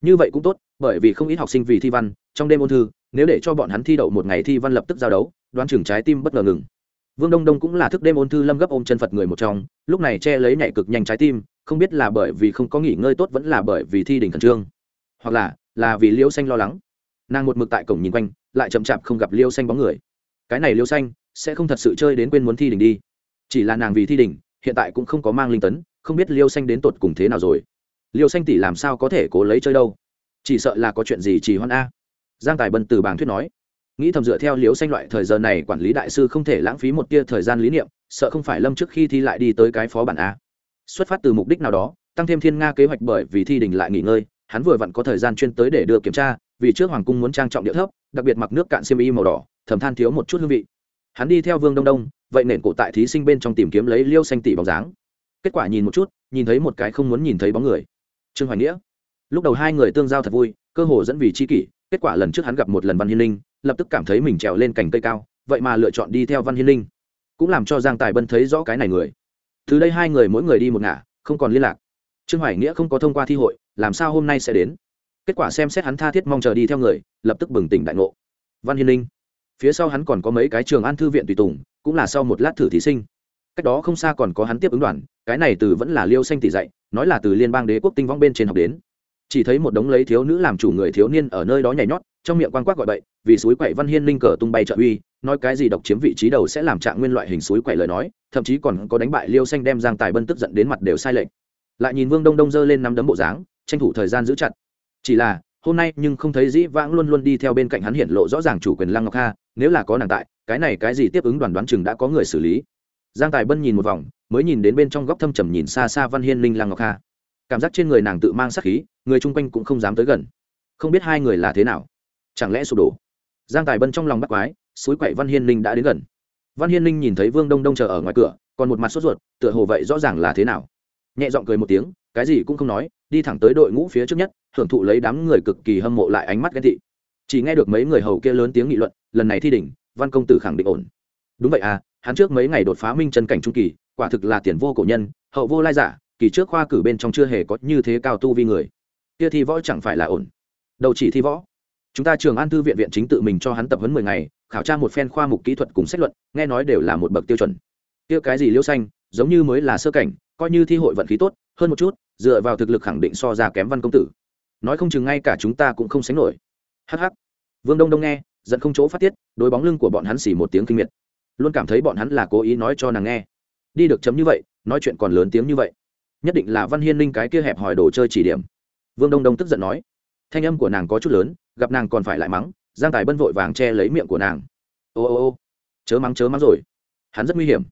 Như vậy cũng tốt, bởi vì không ít học sinh vì thi văn, trong đêm ôn thư nếu để cho bọn hắn thi đậu một ngày thi văn lập tức giao đấu, đoán chừng trái tim bất ngờ ngừng. Vương đông đông cũng là thức đêm ôn thư lâm gấp ôm chân phật người một trong, lúc này che lấy nhảy cực nhanh trái tim, không biết là bởi vì không có nghỉ ngơi tốt vẫn là bởi vì thi đỉnh khẩn trương, hoặc là là vì liêu xanh lo lắng. Nàng một mực tại cổng nhìn quanh, lại chậm chạp không gặp liêu xanh bóng người. Cái này liêu xanh, sẽ không thật sự chơi đến quên muốn thi đỉnh đi. Chỉ là nàng vì thi đỉnh, hiện tại cũng không có mang linh tấn, không biết liêu xanh đến tột cùng thế nào rồi. Liêu xanh tỷ làm sao có thể cố lấy chơi đâu? Chỉ sợ là có chuyện gì chỉ hoan a giang tài bân từ bảng thuyết nói, nghĩ thầm dựa theo liêu xanh loại thời giờ này quản lý đại sư không thể lãng phí một tia thời gian lý niệm, sợ không phải lâm trước khi thi lại đi tới cái phó bản a. Xuất phát từ mục đích nào đó, tăng thêm thiên nga kế hoạch bởi vì thi đình lại nghỉ ngơi, hắn vừa vặn có thời gian chuyên tới để đưa kiểm tra, vì trước hoàng cung muốn trang trọng địa thấp, đặc biệt mặc nước cạn xiêm y màu đỏ thầm than thiếu một chút hương vị. Hắn đi theo vương đông đông, vậy nền cổ tại thí sinh bên trong tìm kiếm lấy liêu xanh tỷ bóng dáng. Kết quả nhìn một chút, nhìn thấy một cái không muốn nhìn thấy bóng người. Trương hoài nghĩa. Lúc đầu hai người tương giao thật vui, cơ hồ dẫn vì c h i kỷ kết quả lần trước hắn gặp một lần văn hiên linh, lập tức cảm thấy mình trèo lên cành cây cao, vậy mà lựa chọn đi theo văn hiên linh. Cũng làm cho giang tài bân thấy rõ cái này người. Từ đây hai người mỗi người đi một ngả, không còn liên lạc. Trương hoài nghĩa không có thông qua thi hội, làm sao hôm nay sẽ đến? Kết quả xem xét hắn tha thiết mong chờ đi theo người, lập tức bừng tỉnh đại ngộ. Văn hiên linh. Phía sau hắn còn có mấy cái trường an thư viện tùy tùng, cũng là sau một lát thử thí sinh. Cách đó không xa còn có hắn tiếp ứng đoàn, cái này từ vẫn là liêu xanh tỷ dạy, nói là từ liên bang đế quốc tinh vong bên trên học đến chỉ thấy một đống lấy thiếu nữ làm chủ người thiếu niên ở nơi đó nhảy nhót, trong miệng quan quát gọi bậy, vì suối quậy văn hiên linh cờ tung bay trợ uy, nói cái gì độc chiếm vị trí đầu sẽ làm trạng nguyên loại hình suối quậy lời nói, thậm chí còn có đánh bại liêu xanh đem giang tài bân tức giận đến mặt đều sai lệch. Lại nhìn vương đông đông dơ lên năm đấm bộ dáng, tranh thủ thời gian giữ chặt. Chỉ là, hôm nay nhưng không thấy dĩ vãng luôn luôn đi theo bên cạnh hắn hiện lộ rõ ràng chủ quyền lăng ngọc kha nếu là có nàng tại, cái này cái gì tiếp ứng đoàn đoán chừng đã có người xử lý. Giang tài bân nhìn một vòng, mới nhìn đến bên trong góc thâm trầm nhìn xa xa văn hiên linh lăng ngọc kha cảm giác trên người nàng tự mang sát khí, người chung quanh cũng không dám tới gần. Không biết hai người là thế nào. Chẳng lẽ sụp đổ? Giang tài bân trong lòng bắt quái, suối quậy văn hiên linh đã đến gần. Văn hiên linh nhìn thấy vương đông đông chờ ở ngoài cửa, còn một mặt sốt ruột, tựa hồ vậy rõ ràng là thế nào. Nhẹ giọng cười một tiếng, cái gì cũng không nói, đi thẳng tới đội ngũ phía trước nhất hưởng thụ lấy đám người cực kỳ hâm mộ lại ánh mắt ghen thị chỉ nghe được mấy người hầu kia lớn tiếng nghị luận, lần này thi đỉnh, văn công tử khẳng định ổn. Đúng vậy à hắn trước mấy ngày đột phá minh chân cảnh trung kỳ, quả thực là tiền vô cổ nhân, hậu vô lai giả kỳ trước khoa cử bên trong chưa hề có như thế cao tu vi người. Kia thi võ chẳng phải là ổn. Đầu chỉ thi võ. Chúng ta trường an thư viện viện chính tự mình cho hắn tập huấn mười ngày, khảo tra một phen khoa mục kỹ thuật cùng sách luận, nghe nói đều là một bậc tiêu chuẩn. Kia cái gì liêu xanh, giống như mới là sơ cảnh, coi như thi hội vận khí tốt, hơn một chút, dựa vào thực lực khẳng định so ra kém văn công tử. Nói không chừng ngay cả chúng ta cũng không sánh nổi. Hh vương đông đông nghe, giận không chỗ phát tiết, đối bóng lưng của bọn hắn xỉ một tiếng kinh miệt. Luôn cảm thấy bọn hắn là cố ý nói cho nàng nghe. Đi được chấm như vậy, nói chuyện còn lớn tiếng như vậy nhất định là văn hiên linh cái kia hẹp hỏi đồ chơi chỉ điểm. Vương đông đông tức giận nói. Thanh âm của nàng có chút lớn, gặp nàng còn phải lại mắng, giang tài bân vội vàng che lấy miệng của nàng. Ô ô ô, chớ mắng chớ mắng rồi. Hắn rất nguy hiểm.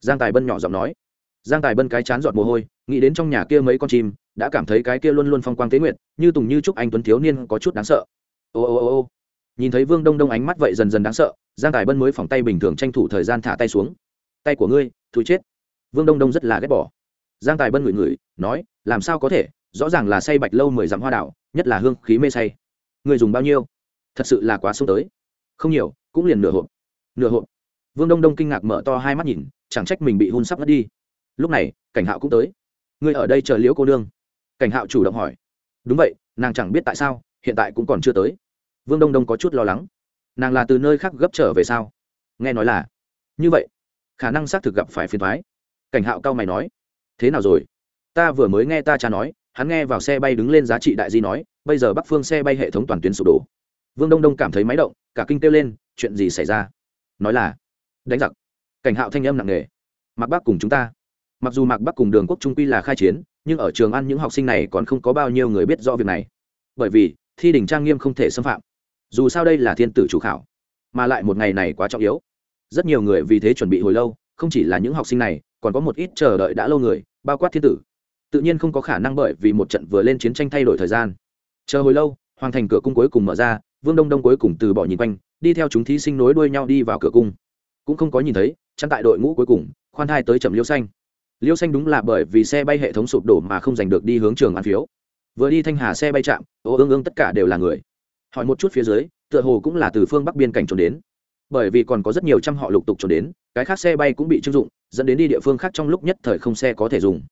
Giang tài bân nhỏ giọng nói. Giang tài bân cái chán giọt mồ hôi, nghĩ đến trong nhà kia mấy con chim, đã cảm thấy cái kia luôn luôn phong quang tế nguyệt, như tùng như trúc anh tuấn thiếu niên có chút đáng sợ. Ô ô ô ô, nhìn thấy vương đông đông ánh mắt vậy dần dần đáng sợ, giang tài bân mới phòng tay bình thường tranh thủ thời gian thả tay xuống. Tay của ngươi thú chết. Vương đông đông rất là ghét bỏ giang tài bân ngửi ngửi, nói, làm sao có thể? Rõ ràng là say bạch lâu mười dặm hoa đảo, nhất là hương khí mê say. Người dùng bao nhiêu? Thật sự là quá sông tới. Không nhiều, cũng liền nửa hộp. Nửa hộp? Vương đông đông kinh ngạc mở to hai mắt nhìn, chẳng trách mình bị hôn sắp mất đi. Lúc này, cảnh hạo cũng tới. Người ở đây chờ liễu cô nương. Cảnh hạo chủ động hỏi. Đúng vậy, nàng chẳng biết tại sao, hiện tại cũng còn chưa tới. Vương đông đông có chút lo lắng. Nàng là từ nơi khác gấp trở về sao? Nghe nói là. Như vậy, khả năng xác thực gặp phải phiền thoái. Cảnh hạo cao mày nói thế nào rồi? Ta vừa mới nghe ta cha nói, hắn nghe vào xe bay đứng lên giá trị đại di nói, bây giờ bắc phương xe bay hệ thống toàn tuyến sụp đổ. Vương đông đông cảm thấy máy động, cả kinh kêu lên, chuyện gì xảy ra? Nói là, đánh giặc. Cảnh hạo thanh âm nặng nề. Mặc bắc cùng chúng ta. Mặc dù mạc bắc cùng đường quốc trung quy là khai chiến, nhưng ở trường ăn những học sinh này còn không có bao nhiêu người biết rõ việc này. Bởi vì, thi đình trang nghiêm không thể xâm phạm. Dù sao đây là thiên tử chủ khảo, mà lại một ngày này quá trọng yếu. Rất nhiều người vì thế chuẩn bị hồi lâu, không chỉ là những học sinh này, còn có một ít chờ đợi đã lâu người bao quát thiên tử. Tự nhiên không có khả năng bởi vì một trận vừa lên chiến tranh thay đổi thời gian. Chờ hồi lâu, hoàng thành cửa cung cuối cùng mở ra, vương đông đông cuối cùng từ bỏ nhìn quanh, đi theo chúng thí sinh nối đuôi nhau đi vào cửa cung. Cũng không có nhìn thấy, chăn tại đội ngũ cuối cùng, khoan hai tới chậm liêu xanh. Liêu xanh đúng là bởi vì xe bay hệ thống sụp đổ mà không giành được đi hướng trường ăn phiếu. Vừa đi thanh hà xe bay chạm, ô ương ương tất cả đều là người. Hỏi một chút phía dưới, tựa hồ cũng là từ phương bắc biên cảnh trốn đến. Bởi vì còn có rất nhiều trăm họ lục tục trốn đến, cái khác xe bay cũng bị chưng dụng dẫn đến đi địa phương khác trong lúc nhất thời không xe có thể dùng.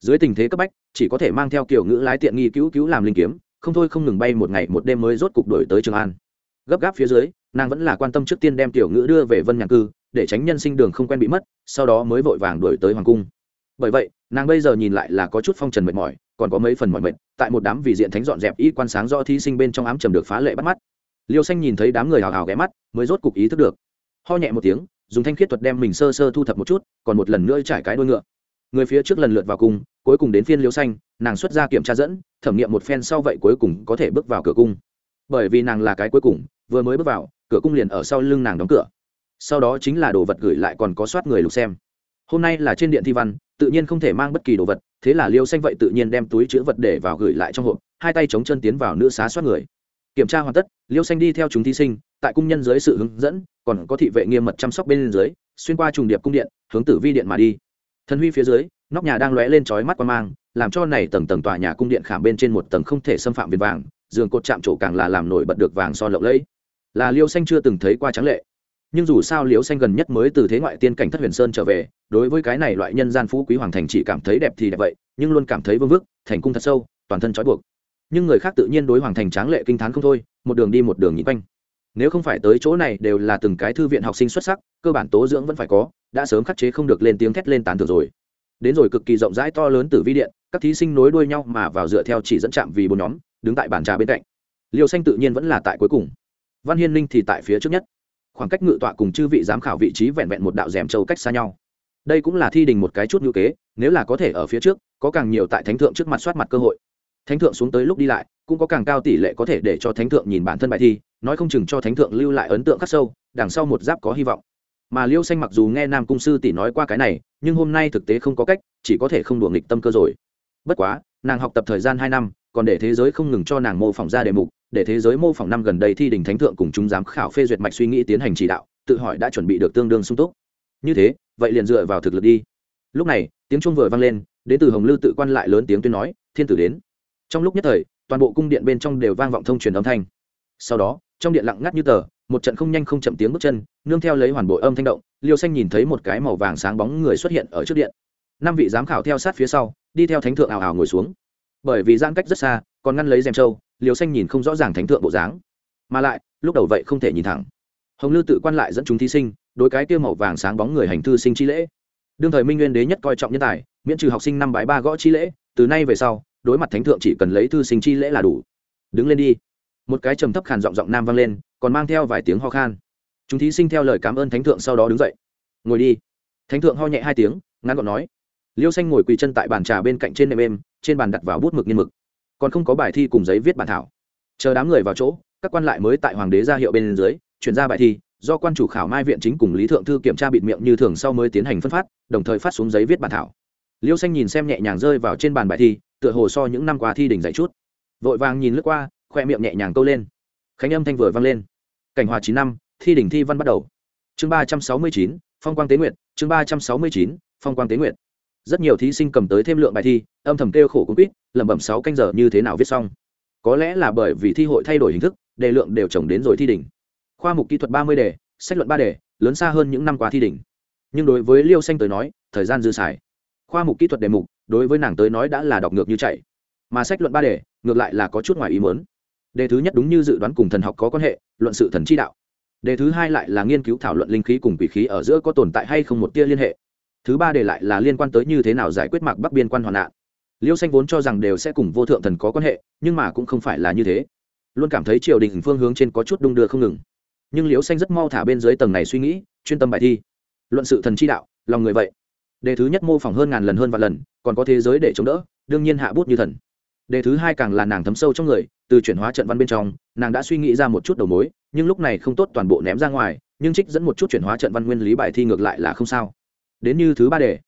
Dưới tình thế cấp bách, chỉ có thể mang theo kiểu ngữ lái tiện nghi cứu cứu làm linh kiếm, không thôi không ngừng bay một ngày một đêm mới rốt cục đổi tới trường an. Gấp gáp phía dưới, nàng vẫn là quan tâm trước tiên đem tiểu ngữ đưa về vân nhạc cư, để tránh nhân sinh đường không quen bị mất, sau đó mới vội vàng đổi tới hoàng cung. Bởi vậy, nàng bây giờ nhìn lại là có chút phong trần mệt mỏi, còn có mấy phần mỏi mệt, tại một đám vị diện thánh dọn dẹp y quan sáng do thí sinh bên trong ám trầm được phá lệ bắt mắt. Liêu xanh nhìn thấy đám người hào hào ghé mắt, mới rốt cục ý thức được. Ho nhẹ một tiếng dùng thanh khiết thuật đem mình sơ sơ thu thập một chút, còn một lần nữa trải cái đôi ngựa. Người phía trước lần lượt vào cung, cuối cùng đến phiên liêu xanh, nàng xuất ra kiểm tra dẫn, thẩm nghiệm một phen sau vậy cuối cùng có thể bước vào cửa cung. Bởi vì nàng là cái cuối cùng, vừa mới bước vào, cửa cung liền ở sau lưng nàng đóng cửa. Sau đó chính là đồ vật gửi lại còn có soát người lục xem. Hôm nay là trên điện thi văn, tự nhiên không thể mang bất kỳ đồ vật, thế là liêu xanh vậy tự nhiên đem túi chữ vật để vào gửi lại trong hộp, hai tay chống chân tiến vào nữ xá soát người kiểm tra hoàn tất, liêu xanh đi theo chúng thí sinh, tại cung nhân dưới sự hướng dẫn, còn có thị vệ nghiêm mật chăm sóc bên dưới, xuyên qua trùng điệp cung điện, hướng tử vi điện mà đi. Thần huy phía dưới, nóc nhà đang lóe lên chói mắt qua mang, làm cho này tầng tầng tòa nhà cung điện khảm bên trên một tầng không thể xâm phạm viền vàng, giường cột chạm trổ càng là làm nổi bật được vàng son lộng lẫy. Là liêu xanh chưa từng thấy qua trắng lệ. Nhưng dù sao liêu xanh gần nhất mới từ thế ngoại tiên cảnh thất huyền sơn trở về, đối với cái này loại nhân gian phú quý hoàng thành chỉ cảm thấy đẹp thì đẹp vậy, nhưng luôn cảm thấy vương vức, thành cung thật sâu, toàn thân trói buộc nhưng người khác tự nhiên đối hoàng thành tráng lệ kinh t h á n không thôi, một đường đi một đường nhịn quanh. Nếu không phải tới chỗ này đều là từng cái thư viện học sinh xuất sắc, cơ bản tố dưỡng vẫn phải có, đã sớm khắc chế không được lên tiếng thét lên tán thưởng rồi. Đến rồi cực kỳ rộng rãi to lớn từ vi điện, các thí sinh nối đuôi nhau mà vào dựa theo chỉ dẫn chạm vì bốn nhóm, đứng tại bàn trà bên cạnh. Liều xanh tự nhiên vẫn là tại cuối cùng. Văn hiên linh thì tại phía trước nhất. Khoảng cách ngự tọa cùng chư vị giám khảo vị trí vẹn vẹn một đạo rèm châu cách xa nhau. Đây cũng là thi đình một cái chút ngữ kế, nếu là có thể ở phía trước, có càng nhiều tại thánh thượng trước mặt soát mặt cơ hội thánh thượng xuống tới lúc đi lại, cũng có càng cao tỷ lệ có thể để cho thánh thượng nhìn bản thân bài thi, nói không chừng cho thánh thượng lưu lại ấn tượng khắc sâu, đằng sau một giáp có hy vọng. Mà liêu xanh mặc dù nghe nam cung sư tỷ nói qua cái này, nhưng hôm nay thực tế không có cách, chỉ có thể không đùa nghịch tâm cơ rồi. Bất quá, nàng học tập thời gian hai năm, còn để thế giới không ngừng cho nàng mô phỏng ra đề mục, để thế giới mô phỏng năm gần đây thi đình thánh thượng cùng chúng giám khảo phê duyệt mạch suy nghĩ tiến hành chỉ đạo, tự hỏi đã chuẩn bị được tương đương sung túc. Như thế, vậy liền dựa vào thực lực đi. Lúc này, tiếng chuông vừa vang lên, đến từ hồng lư tự quan lại lớn tiếng tuyên nói, thiên tử đến trong lúc nhất thời, toàn bộ cung điện bên trong đều vang vọng thông truyền âm thanh. Sau đó, trong điện lặng ngắt như tờ, một trận không nhanh không chậm tiếng bước chân, nương theo lấy hoàn bộ âm thanh động, liêu xanh nhìn thấy một cái màu vàng sáng bóng người xuất hiện ở trước điện. Năm vị giám khảo theo sát phía sau, đi theo thánh thượng ảo ảo ngồi xuống. Bởi vì giãn cách rất xa, còn ngăn lấy rèm trâu liều xanh nhìn không rõ ràng thánh thượng bộ dáng. Mà lại, lúc đầu vậy không thể nhìn thẳng. Hồng lư tự quan lại dẫn chúng thí sinh, đối cái tiêu màu vàng sáng bóng người hành thư sinh chi lễ. Đương thời minh nguyên đế nhất coi trọng nhân tài, miễn trừ học sinh năm bái ba gõ chi lễ, từ nay về sau đối mặt thánh thượng chỉ cần lấy thư sinh chi lễ là đủ. Đứng lên đi. Một cái trầm thấp khàn giọng giọng nam vang lên, còn mang theo vài tiếng ho khan. Chúng thí sinh theo lời cảm ơn thánh thượng sau đó đứng dậy. Ngồi đi. Thánh thượng ho nhẹ hai tiếng, ngắn gọn nói. Liêu xanh ngồi quỳ chân tại bàn trà bên cạnh trên nệm êm, trên bàn đặt vào bút mực nghiên mực. Còn không có bài thi cùng giấy viết bản thảo. Chờ đám người vào chỗ, các quan lại mới tại hoàng đế ra hiệu bên dưới, chuyển ra bài thi, do quan chủ khảo mai viện chính cùng lý thượng thư kiểm tra bịt miệng như thường sau mới tiến hành phân phát, đồng thời phát xuống giấy viết bản thảo. Liêu xanh nhìn xem nhẹ nhàng rơi vào trên bàn bài thi tựa hồ so những năm qua thi đỉnh dạy chút. Vội vàng nhìn lướt qua, khoe miệng nhẹ nhàng câu lên. Khánh âm thanh vừa vang lên. Cảnh hòa chín năm, thi đỉnh thi văn bắt đầu. Chương ba trăm sáu mươi chín, phong quang tế nguyện chương ba trăm sáu mươi chín, phong quang tế nguyện rất nhiều thí sinh cầm tới thêm lượng bài thi, âm thầm kêu khổ cũng quýt, lẩm bẩm sáu canh giờ như thế nào viết xong. Có lẽ là bởi vì thi hội thay đổi hình thức, đề lượng đều trồng đến rồi thi đỉnh. Khoa mục kỹ thuật ba mươi đề, sách luận ba đề, lớn xa hơn những năm qua thi đỉnh. Nhưng đối với liêu xanh tới nói, thời gian dư xài. Khoa mục kỹ thuật đề mục đối với nàng tới nói đã là đọc ngược như chạy. Mà sách luận ba đề, ngược lại là có chút ngoài ý muốn. Đề thứ nhất đúng như dự đoán cùng thần học có quan hệ, luận sự thần chi đạo. Đề thứ hai lại là nghiên cứu thảo luận linh khí cùng quỷ khí ở giữa có tồn tại hay không một tia liên hệ. Thứ ba đề lại là liên quan tới như thế nào giải quyết mạc bắc biên quan hoạn nạn. Liêu xanh vốn cho rằng đều sẽ cùng vô thượng thần có quan hệ, nhưng mà cũng không phải là như thế. Luôn cảm thấy triều đình phương hướng trên có chút đung đưa không ngừng. Nhưng liêu xanh rất mau thả bên dưới tầng này suy nghĩ, chuyên tâm bài thi. Luận sự thần chi đạo, lòng người vậy. Đề thứ nhất mô phỏng hơn ngàn lần hơn và lần còn có thế giới để chống đỡ, đương nhiên hạ bút như thần. Đề thứ hai càng là nàng thấm sâu trong người, từ chuyển hóa trận văn bên trong, nàng đã suy nghĩ ra một chút đầu mối, nhưng lúc này không tốt toàn bộ ném ra ngoài, nhưng trích dẫn một chút chuyển hóa trận văn nguyên lý bài thi ngược lại là không sao. Đến như thứ ba đề.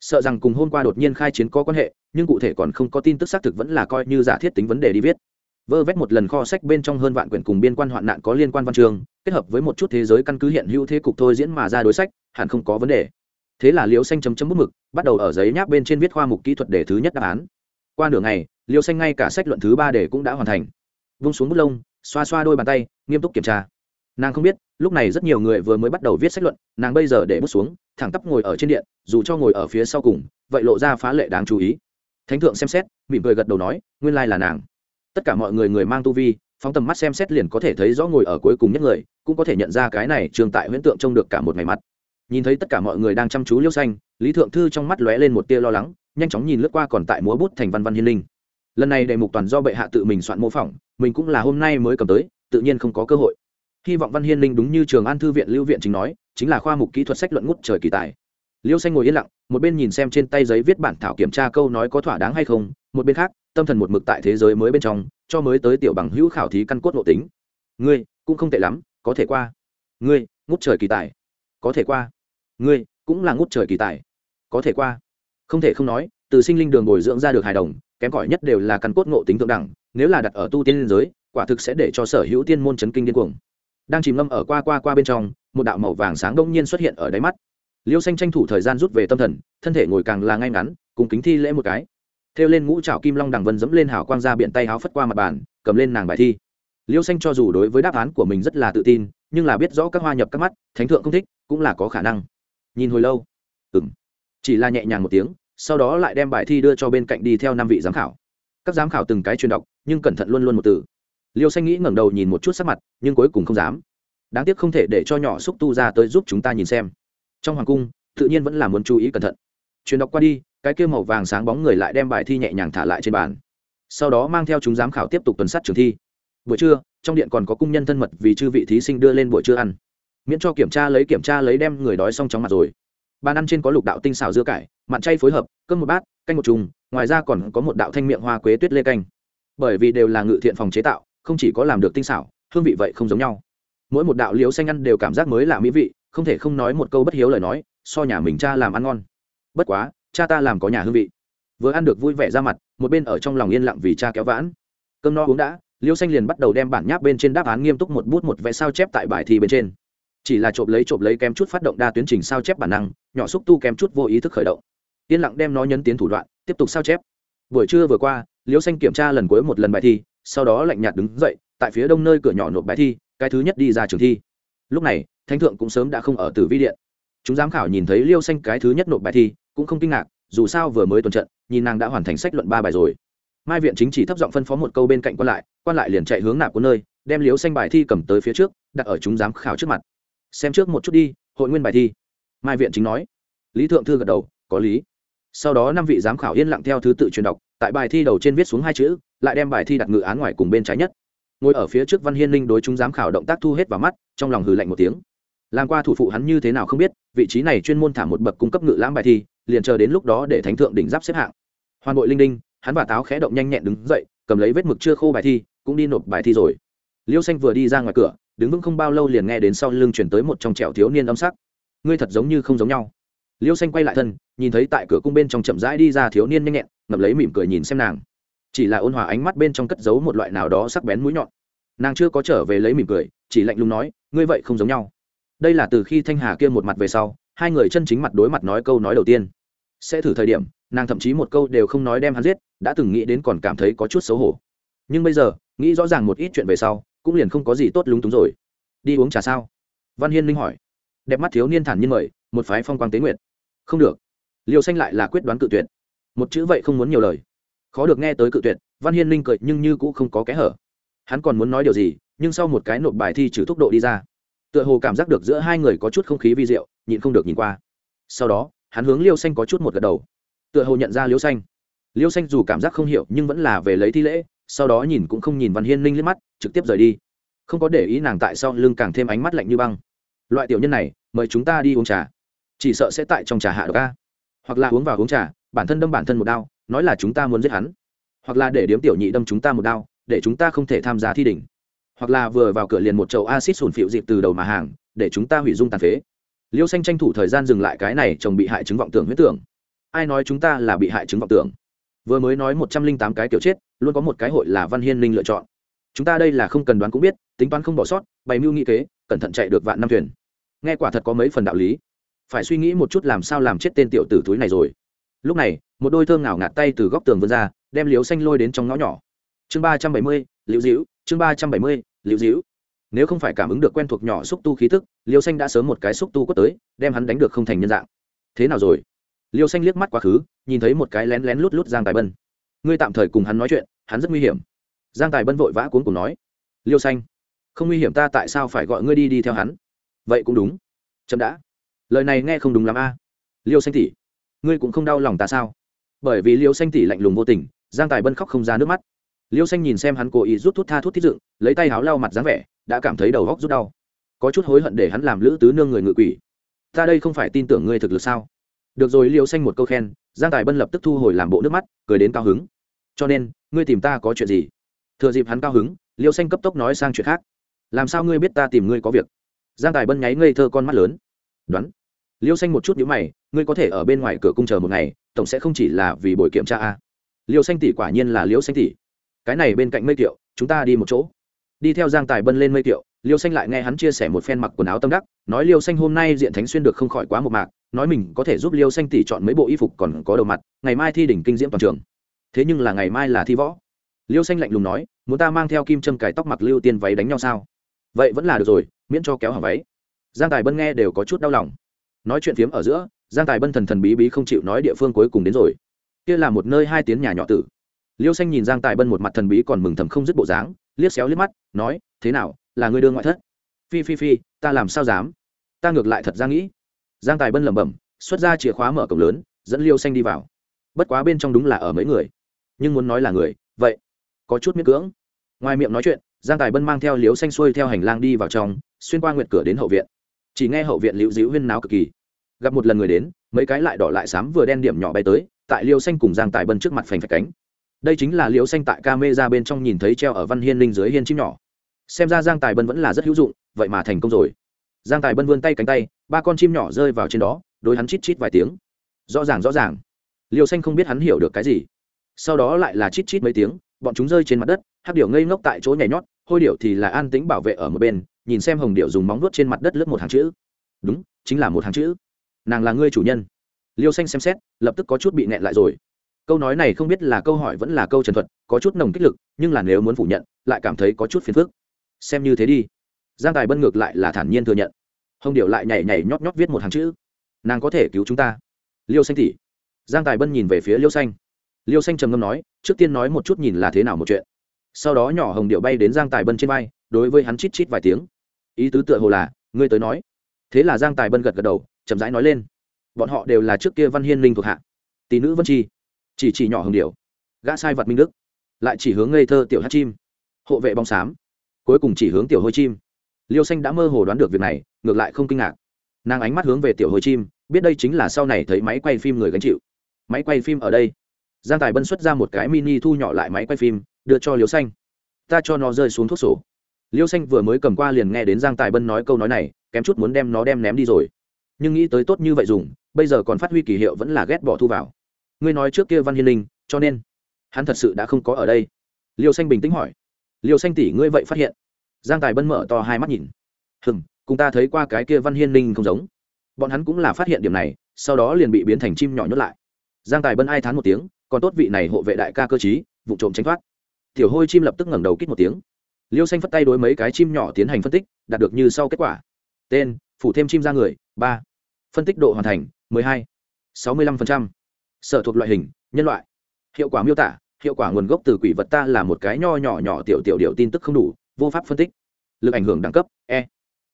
Sợ rằng cùng hôm qua đột nhiên khai chiến có quan hệ, nhưng cụ thể còn không có tin tức xác thực vẫn là coi như giả thiết tính vấn đề đi viết. Vơ vét một lần kho sách bên trong hơn vạn quyển cùng biên quan hoạn nạn có liên quan văn chương, kết hợp với một chút thế giới căn cứ hiện hữu thế cục thôi diễn mà ra đối sách, hẳn không có vấn đề thế là liêu xanh chấm chấm bút mực, bắt đầu ở giấy nháp bên trên viết khoa mục kỹ thuật đề thứ nhất đáp án. Qua nửa ngày liêu xanh ngay cả sách luận thứ ba đề cũng đã hoàn thành. Vung xuống bút lông, xoa xoa đôi bàn tay, nghiêm túc kiểm tra. Nàng không biết, lúc này rất nhiều người vừa mới bắt đầu viết sách luận, nàng bây giờ để bút xuống, thẳng tắp ngồi ở trên điện, dù cho ngồi ở phía sau cùng, vậy lộ ra phá lệ đáng chú ý. Thánh thượng xem xét, mỉm cười gật đầu nói, nguyên lai là nàng. Tất cả mọi người người mang tu vi, phóng tầm mắt xem xét liền có thể thấy rõ ngồi ở cuối cùng nhất người, cũng có thể nhận ra cái này trường tại huyễn tượng trông được cả một ngày mặt nhìn thấy tất cả mọi người đang chăm chú liêu xanh, lý thượng thư trong mắt lóe lên một tia lo lắng, nhanh chóng nhìn lướt qua còn tại múa bút thành văn văn hiên linh. Lần này đề mục toàn do bệ hạ tự mình soạn mô phỏng, mình cũng là hôm nay mới cầm tới, tự nhiên không có cơ hội. Hy vọng văn hiên linh đúng như trường an thư viện lưu viện chính nói, chính là khoa mục kỹ thuật sách luận ngút trời kỳ tài. Liêu xanh ngồi yên lặng, một bên nhìn xem trên tay giấy viết bản thảo kiểm tra câu nói có thỏa đáng hay không, một bên khác, tâm thần một mực tại thế giới mới bên trong, cho mới tới tiểu bằng hữu khảo thí căn cốt nội tính. Ngươi, cũng không tệ lắm, có thể qua. Ngươi, ngút trời kỳ tài có thể qua. Ngươi cũng là ngút trời kỳ tài. Có thể qua. Không thể không nói, từ sinh linh đường bồi dưỡng ra được hài đồng, kém cỏi nhất đều là căn cốt ngộ tính thượng đẳng, nếu là đặt ở tu tiên liên giới, quả thực sẽ để cho sở hữu tiên môn chấn kinh điên cuồng. Đang chìm ngâm ở qua qua qua bên trong, một đạo màu vàng sáng đông nhiên xuất hiện ở đáy mắt. Liêu xanh tranh thủ thời gian rút về tâm thần, thân thể ngồi càng là ngay ngắn, cùng kính thi lễ một cái. Theo lên ngũ trào kim long đằng vân dẫm lên hào quang ra biện tay háo phất qua mặt bàn, cầm lên nàng bài thi. Liêu xanh cho dù đối với đáp án của mình rất là tự tin nhưng là biết rõ các hoa nhập các mắt, thánh thượng không thích, cũng là có khả năng. Nhìn hồi lâu. Ừng chỉ là nhẹ nhàng một tiếng, sau đó lại đem bài thi đưa cho bên cạnh đi theo năm vị giám khảo. Các giám khảo từng cái truyền đọc, nhưng cẩn thận luôn luôn một từ. Liêu xanh nghĩ ngẩng đầu nhìn một chút sắc mặt, nhưng cuối cùng không dám. Đáng tiếc không thể để cho nhỏ xúc tu ra tới giúp chúng ta nhìn xem. Trong hoàng cung, tự nhiên vẫn là muốn chú ý cẩn thận. Truyền đọc qua đi, cái kia màu vàng sáng bóng người lại đem bài thi nhẹ nhàng thả lại trên bàn. Sau đó mang theo chúng giám khảo tiếp tục tuần sát trường thi buổi trưa, trong điện còn có cung nhân thân mật vì chư vị thí sinh đưa lên buổi trưa ăn. Miễn cho kiểm tra lấy kiểm tra lấy đem người đói xong chóng mặt rồi. Bàn ăn trên có lục đạo tinh xào dưa cải, mặn chay phối hợp, cơm một bát, canh một trùng ngoài ra còn có một đạo thanh miệng hoa quế tuyết lê canh. Bởi vì đều là ngự thiện phòng chế tạo, không chỉ có làm được tinh xảo, hương vị vậy không giống nhau. Mỗi một đạo liếu xanh ăn đều cảm giác mới lạ mỹ vị, không thể không nói một câu bất hiếu lời nói, so nhà mình cha làm ăn ngon. Bất quá, cha ta làm có nhà hương vị. Vừa ăn được vui vẻ ra mặt, một bên ở trong lòng yên lặng vì cha kéo vãn. Cơm no uống đã liêu xanh liền bắt đầu đem bản nháp bên trên đáp án nghiêm túc một bút một vẽ sao chép tại bài thi bên trên. Chỉ là trộm lấy trộm lấy kém chút phát động đa tuyến trình sao chép bản năng, nhỏ xúc tu kém chút vô ý thức khởi động. Yên lặng đem nó nhấn tiến thủ đoạn, tiếp tục sao chép. Buổi trưa vừa qua, liêu xanh kiểm tra lần cuối một lần bài thi, sau đó lạnh nhạt đứng dậy, tại phía đông nơi cửa nhỏ nộp bài thi, cái thứ nhất đi ra trường thi. Lúc này, thánh thượng cũng sớm đã không ở tử vi điện. Chúng giám khảo nhìn thấy liêu xanh cái thứ nhất nộp bài thi, cũng không kinh ngạc, dù sao vừa mới tuần trận, nhìn nàng đã hoàn thành sách luận ba bài rồi mai viện chính chỉ thấp giọng phân phó một câu bên cạnh quan lại quan lại liền chạy hướng nạp của nơi, đem liếu xanh bài thi cầm tới phía trước, đặt ở chúng giám khảo trước mặt. Xem trước một chút đi, hội nguyên bài thi. Mai viện chính nói. Lý thượng thư gật đầu, có lý. Sau đó năm vị giám khảo yên lặng theo thứ tự truyền đọc, tại bài thi đầu trên viết xuống hai chữ, lại đem bài thi đặt ngự án ngoài cùng bên trái nhất. Ngồi ở phía trước văn hiên linh đối chúng giám khảo động tác thu hết vào mắt, trong lòng hừ lạnh một tiếng. Làm qua thủ phụ hắn như thế nào không biết, vị trí này chuyên môn thả một bậc cung cấp ngự lãm bài thi, liền chờ đến lúc đó để thánh thượng đỉnh giáp xếp hạng. Hoàn bội linh đinh hắn và táo khẽ động nhanh nhẹn đứng dậy, cầm lấy vết mực chưa khô bài thi, cũng đi nộp bài thi rồi. Liêu xanh vừa đi ra ngoài cửa, đứng vững không bao lâu liền nghe đến sau lưng chuyển tới một trong trẻo thiếu niên âm sắc. Ngươi thật giống như không giống nhau. Liêu xanh quay lại thân, nhìn thấy tại cửa cung bên trong chậm rãi đi ra thiếu niên nhanh nhẹn ngập lấy mỉm cười nhìn xem nàng. Chỉ là ôn hòa ánh mắt bên trong cất giấu một loại nào đó sắc bén mũi nhọn. Nàng chưa có trở về lấy mỉm cười, chỉ lạnh lùng nói, ngươi vậy không giống nhau. Đây là từ khi thanh hà kia một mặt về sau, hai người chân chính mặt đối mặt nói câu nói đầu tiên. Sẽ thử thời điểm, nàng thậm chí một câu đều không nói đem hắn giết đã từng nghĩ đến còn cảm thấy có chút xấu hổ. Nhưng bây giờ, nghĩ rõ ràng một ít chuyện về sau, cũng liền không có gì tốt lúng túng rồi. Đi uống trà sao? Văn hiên linh hỏi. Đẹp mắt thiếu niên thản nhiên mời, một phái phong quang tế nguyệt. Không được. Liều xanh lại là quyết đoán cự tuyệt. Một chữ vậy không muốn nhiều lời. Khó được nghe tới cự tuyệt, văn hiên linh cười nhưng như cũng không có kẽ hở. Hắn còn muốn nói điều gì, nhưng sau một cái nộp bài thi trừ tốc độ đi ra, tựa hồ cảm giác được giữa hai người có chút không khí vi diệu, nhịn không được nhìn qua. Sau đó, hắn hướng liêu xanh có chút một gật đầu. Tựa hồ nhận ra liêu xanh liêu xanh dù cảm giác không hiểu nhưng vẫn là về lấy thi lễ, sau đó nhìn cũng không nhìn văn hiên Ninh liếc mắt, trực tiếp rời đi. Không có để ý nàng tại sau lưng càng thêm ánh mắt lạnh như băng. Loại tiểu nhân này, mời chúng ta đi uống trà. Chỉ sợ sẽ tại trong trà hạ độc ca hoặc là uống vào uống trà, bản thân đâm bản thân một đao, nói là chúng ta muốn giết hắn. Hoặc là để điếm tiểu nhị đâm chúng ta một đao, để chúng ta không thể tham gia thi đỉnh. Hoặc là vừa vào cửa liền một chậu acid sùn phịu dịp từ đầu mà hàng, để chúng ta hủy dung tàn phế. Liêu xanh tranh thủ thời gian dừng lại cái này, chồng bị hại chứng vọng tưởng huyết tưởng. Ai nói chúng ta là bị hại chứng vọng tưởng? Vừa mới nói một trăm linh tám cái kiểu chết, luôn có một cái hội là văn hiên linh lựa chọn. Chúng ta đây là không cần đoán cũng biết, tính toán không bỏ sót, bày mưu nghị kế, cẩn thận chạy được vạn năm thuyền. Nghe quả thật có mấy phần đạo lý. Phải suy nghĩ một chút làm sao làm chết tên tiểu tử túi này rồi. Lúc này, một đôi thơm ngào ngạt tay từ góc tường vươn ra, đem liều xanh lôi đến trong ngõ nhỏ. Chương ba trăm bảy mươi, liễu dĩu chương ba trăm bảy mươi, liễu dĩu nếu không phải cảm ứng được quen thuộc nhỏ xúc tu khí tức liều xanh đã sớm một cái xúc tu quất tới, đem hắn đánh được không thành nhân dạng. Thế nào rồi? Liêu xanh liếc mắt quá khứ, nhìn thấy một cái lén lén lút lút giang tài bân. Ngươi tạm thời cùng hắn nói chuyện, hắn rất nguy hiểm. Giang tài bân vội vã cuốn cùng nói, liêu xanh, không nguy hiểm ta tại sao phải gọi ngươi đi đi theo hắn? Vậy cũng đúng. Chậm đã. Lời này nghe không đúng lắm a. Liêu xanh tỷ, ngươi cũng không đau lòng ta sao? Bởi vì liêu xanh tỷ lạnh lùng vô tình, giang tài bân khóc không ra nước mắt. Liêu xanh nhìn xem hắn cố ý rút thuốc tha thuốc thiết dựng, lấy tay háo lau mặt dáng vẻ, đã cảm thấy đầu góc rút đau. Có chút hối hận để hắn làm lữ tứ nương người ngự quỷ. Ta đây không phải tin tưởng ngươi thực lực sao? Được rồi liêu xanh một câu khen, giang tài bân lập tức thu hồi làm bộ nước mắt, cười đến cao hứng. Cho nên, ngươi tìm ta có chuyện gì? Thừa dịp hắn cao hứng liêu xanh cấp tốc nói sang chuyện khác. Làm sao ngươi biết ta tìm ngươi có việc? Giang tài bân nháy ngây thơ con mắt lớn. Đoán. Liêu xanh một chút nhữ mày, ngươi có thể ở bên ngoài cửa cung chờ một ngày, tổng sẽ không chỉ là vì buổi kiểm tra a. Liêu xanh tỷ quả nhiên là liêu xanh tỷ. Cái này bên cạnh mây kiệu, chúng ta đi một chỗ. Đi theo giang tài bân lên mây kiệu liêu xanh lại nghe hắn chia sẻ một phen mặc quần áo tâm đắc, nói liêu xanh hôm nay diện thánh xuyên được không khỏi quá một mạc nói mình có thể giúp liêu xanh tỷ chọn mấy bộ y phục còn có đầu mặt, ngày mai thi đỉnh kinh diễm toàn trường. Thế nhưng là ngày mai là thi võ. Liêu xanh lạnh lùng nói, muốn ta mang theo kim châm cài tóc mặc lưu tiên váy đánh nhau sao? Vậy vẫn là được rồi, miễn cho kéo hàng váy. Giang tài bân nghe đều có chút đau lòng. Nói chuyện phiếm ở giữa, giang tài bân thần thần bí bí không chịu nói địa phương cuối cùng đến rồi. Kia là một nơi hai tiếng nhà nhỏ tử. Liêu xanh nhìn giang tài bân một mặt thần bí còn mừng thầm không dứt bộ dáng, liếc xéo liếc mắt, nói, thế nào, là người đưa ngoại thất? Phi phi phi, ta làm sao dám? Ta ngược lại thật ra nghĩ giang tài bân lẩm bẩm, xuất ra chìa khóa mở cổng lớn, dẫn liêu xanh đi vào. Bất quá bên trong đúng là ở mấy người. Nhưng muốn nói là người, vậy, có chút miễn cưỡng. Ngoài miệng nói chuyện, giang tài bân mang theo liêu xanh xuôi theo hành lang đi vào trong, xuyên qua nguyệt cửa đến hậu viện. Chỉ nghe hậu viện liễu dĩu huyên náo cực kỳ. Gặp một lần người đến, mấy cái lại đỏ lại xám vừa đen điểm nhỏ bay tới, tại liêu xanh cùng giang tài bân trước mặt phành phạch cánh. Đây chính là liêu xanh tại ca mê ra bên trong nhìn thấy treo ở văn hiên linh dưới hiên chim nhỏ. Xem ra giang tài bân vẫn là rất hữu dụng, vậy mà thành công rồi. Giang tài bân vươn tay cánh tay ba con chim nhỏ rơi vào trên đó, đối hắn chít chít vài tiếng. Rõ ràng rõ ràng. Liêu xanh không biết hắn hiểu được cái gì. Sau đó lại là chít chít mấy tiếng, bọn chúng rơi trên mặt đất, hắc điệu ngây ngốc tại chỗ nhảy nhót, hôi điệu thì là an tĩnh bảo vệ ở một bên, nhìn xem hồng điệu dùng móng vuốt trên mặt đất lướt một hàng chữ. Đúng, chính là một hàng chữ. Nàng là ngươi chủ nhân. Liêu xanh xem xét, lập tức có chút bị nẹn lại rồi. Câu nói này không biết là câu hỏi vẫn là câu trần thuật, có chút nồng kích lực, nhưng là nếu muốn phủ nhận, lại cảm thấy có chút phiền phức. Xem như thế đi. Giang tài bân ngược lại là thản nhiên thừa nhận hồng điệu lại nhảy nhảy nhót nhót viết một hàng chữ. Nàng có thể cứu chúng ta. Liêu xanh tỉ giang tài bân nhìn về phía liêu xanh. Liêu xanh trầm ngâm nói, trước tiên nói một chút nhìn là thế nào một chuyện. Sau đó nhỏ hồng điệu bay đến giang tài bân trên vai, đối với hắn chít chít vài tiếng. Ý tứ tựa hồ là, ngươi tới nói. Thế là giang tài bân gật gật đầu, chậm rãi nói lên. Bọn họ đều là trước kia văn hiên linh thuộc hạ. Tỷ nữ vân chi. Chỉ chỉ nhỏ hồng điệu gã sai vật minh đức. Lại chỉ hướng ngây thơ tiểu hát chim. Hộ vệ bóng xám. Cuối cùng chỉ hướng tiểu hôi chim liêu xanh đã mơ hồ đoán được việc này, ngược lại không kinh ngạc. Nàng ánh mắt hướng về tiểu Hồi chim, biết đây chính là sau này thấy máy quay phim người gánh chịu. Máy quay phim ở đây. Giang tài bân xuất ra một cái mini thu nhỏ lại máy quay phim, đưa cho liêu xanh. Ta cho nó rơi xuống thuốc sổ. Liêu xanh vừa mới cầm qua liền nghe đến giang tài bân nói câu nói này, kém chút muốn đem nó đem ném đi rồi. Nhưng nghĩ tới tốt như vậy dùng, bây giờ còn phát huy kỳ hiệu vẫn là ghét bỏ thu vào. Ngươi nói trước kia văn hiên linh, cho nên hắn thật sự đã không có ở đây. Liêu xanh bình tĩnh hỏi. Liêu xanh tỷ ngươi vậy phát hiện? Giang tài bân mở to hai mắt nhìn. Hừm, cùng ta thấy qua cái kia văn hiên ninh không giống. Bọn hắn cũng là phát hiện điểm này, sau đó liền bị biến thành chim nhỏ nhốt lại. Giang tài bân ai thán một tiếng, còn tốt vị này hộ vệ đại ca cơ chí vụ trộm tránh thoát. Tiểu hôi chim lập tức ngẩng đầu kít một tiếng. Liêu xanh phất tay đối mấy cái chim nhỏ tiến hành phân tích, đạt được như sau kết quả. Tên, phủ thêm chim ra người, ba. Phân tích độ hoàn thành, mười hai. sáu mươi lăm phần trăm. Sở thuộc loại hình, nhân loại. Hiệu quả miêu tả, hiệu quả nguồn gốc từ quỷ vật ta là một cái nho nhỏ nhỏ tiểu tiểu điệu tin tức không đủ vô pháp phân tích. Lực ảnh hưởng đẳng cấp e.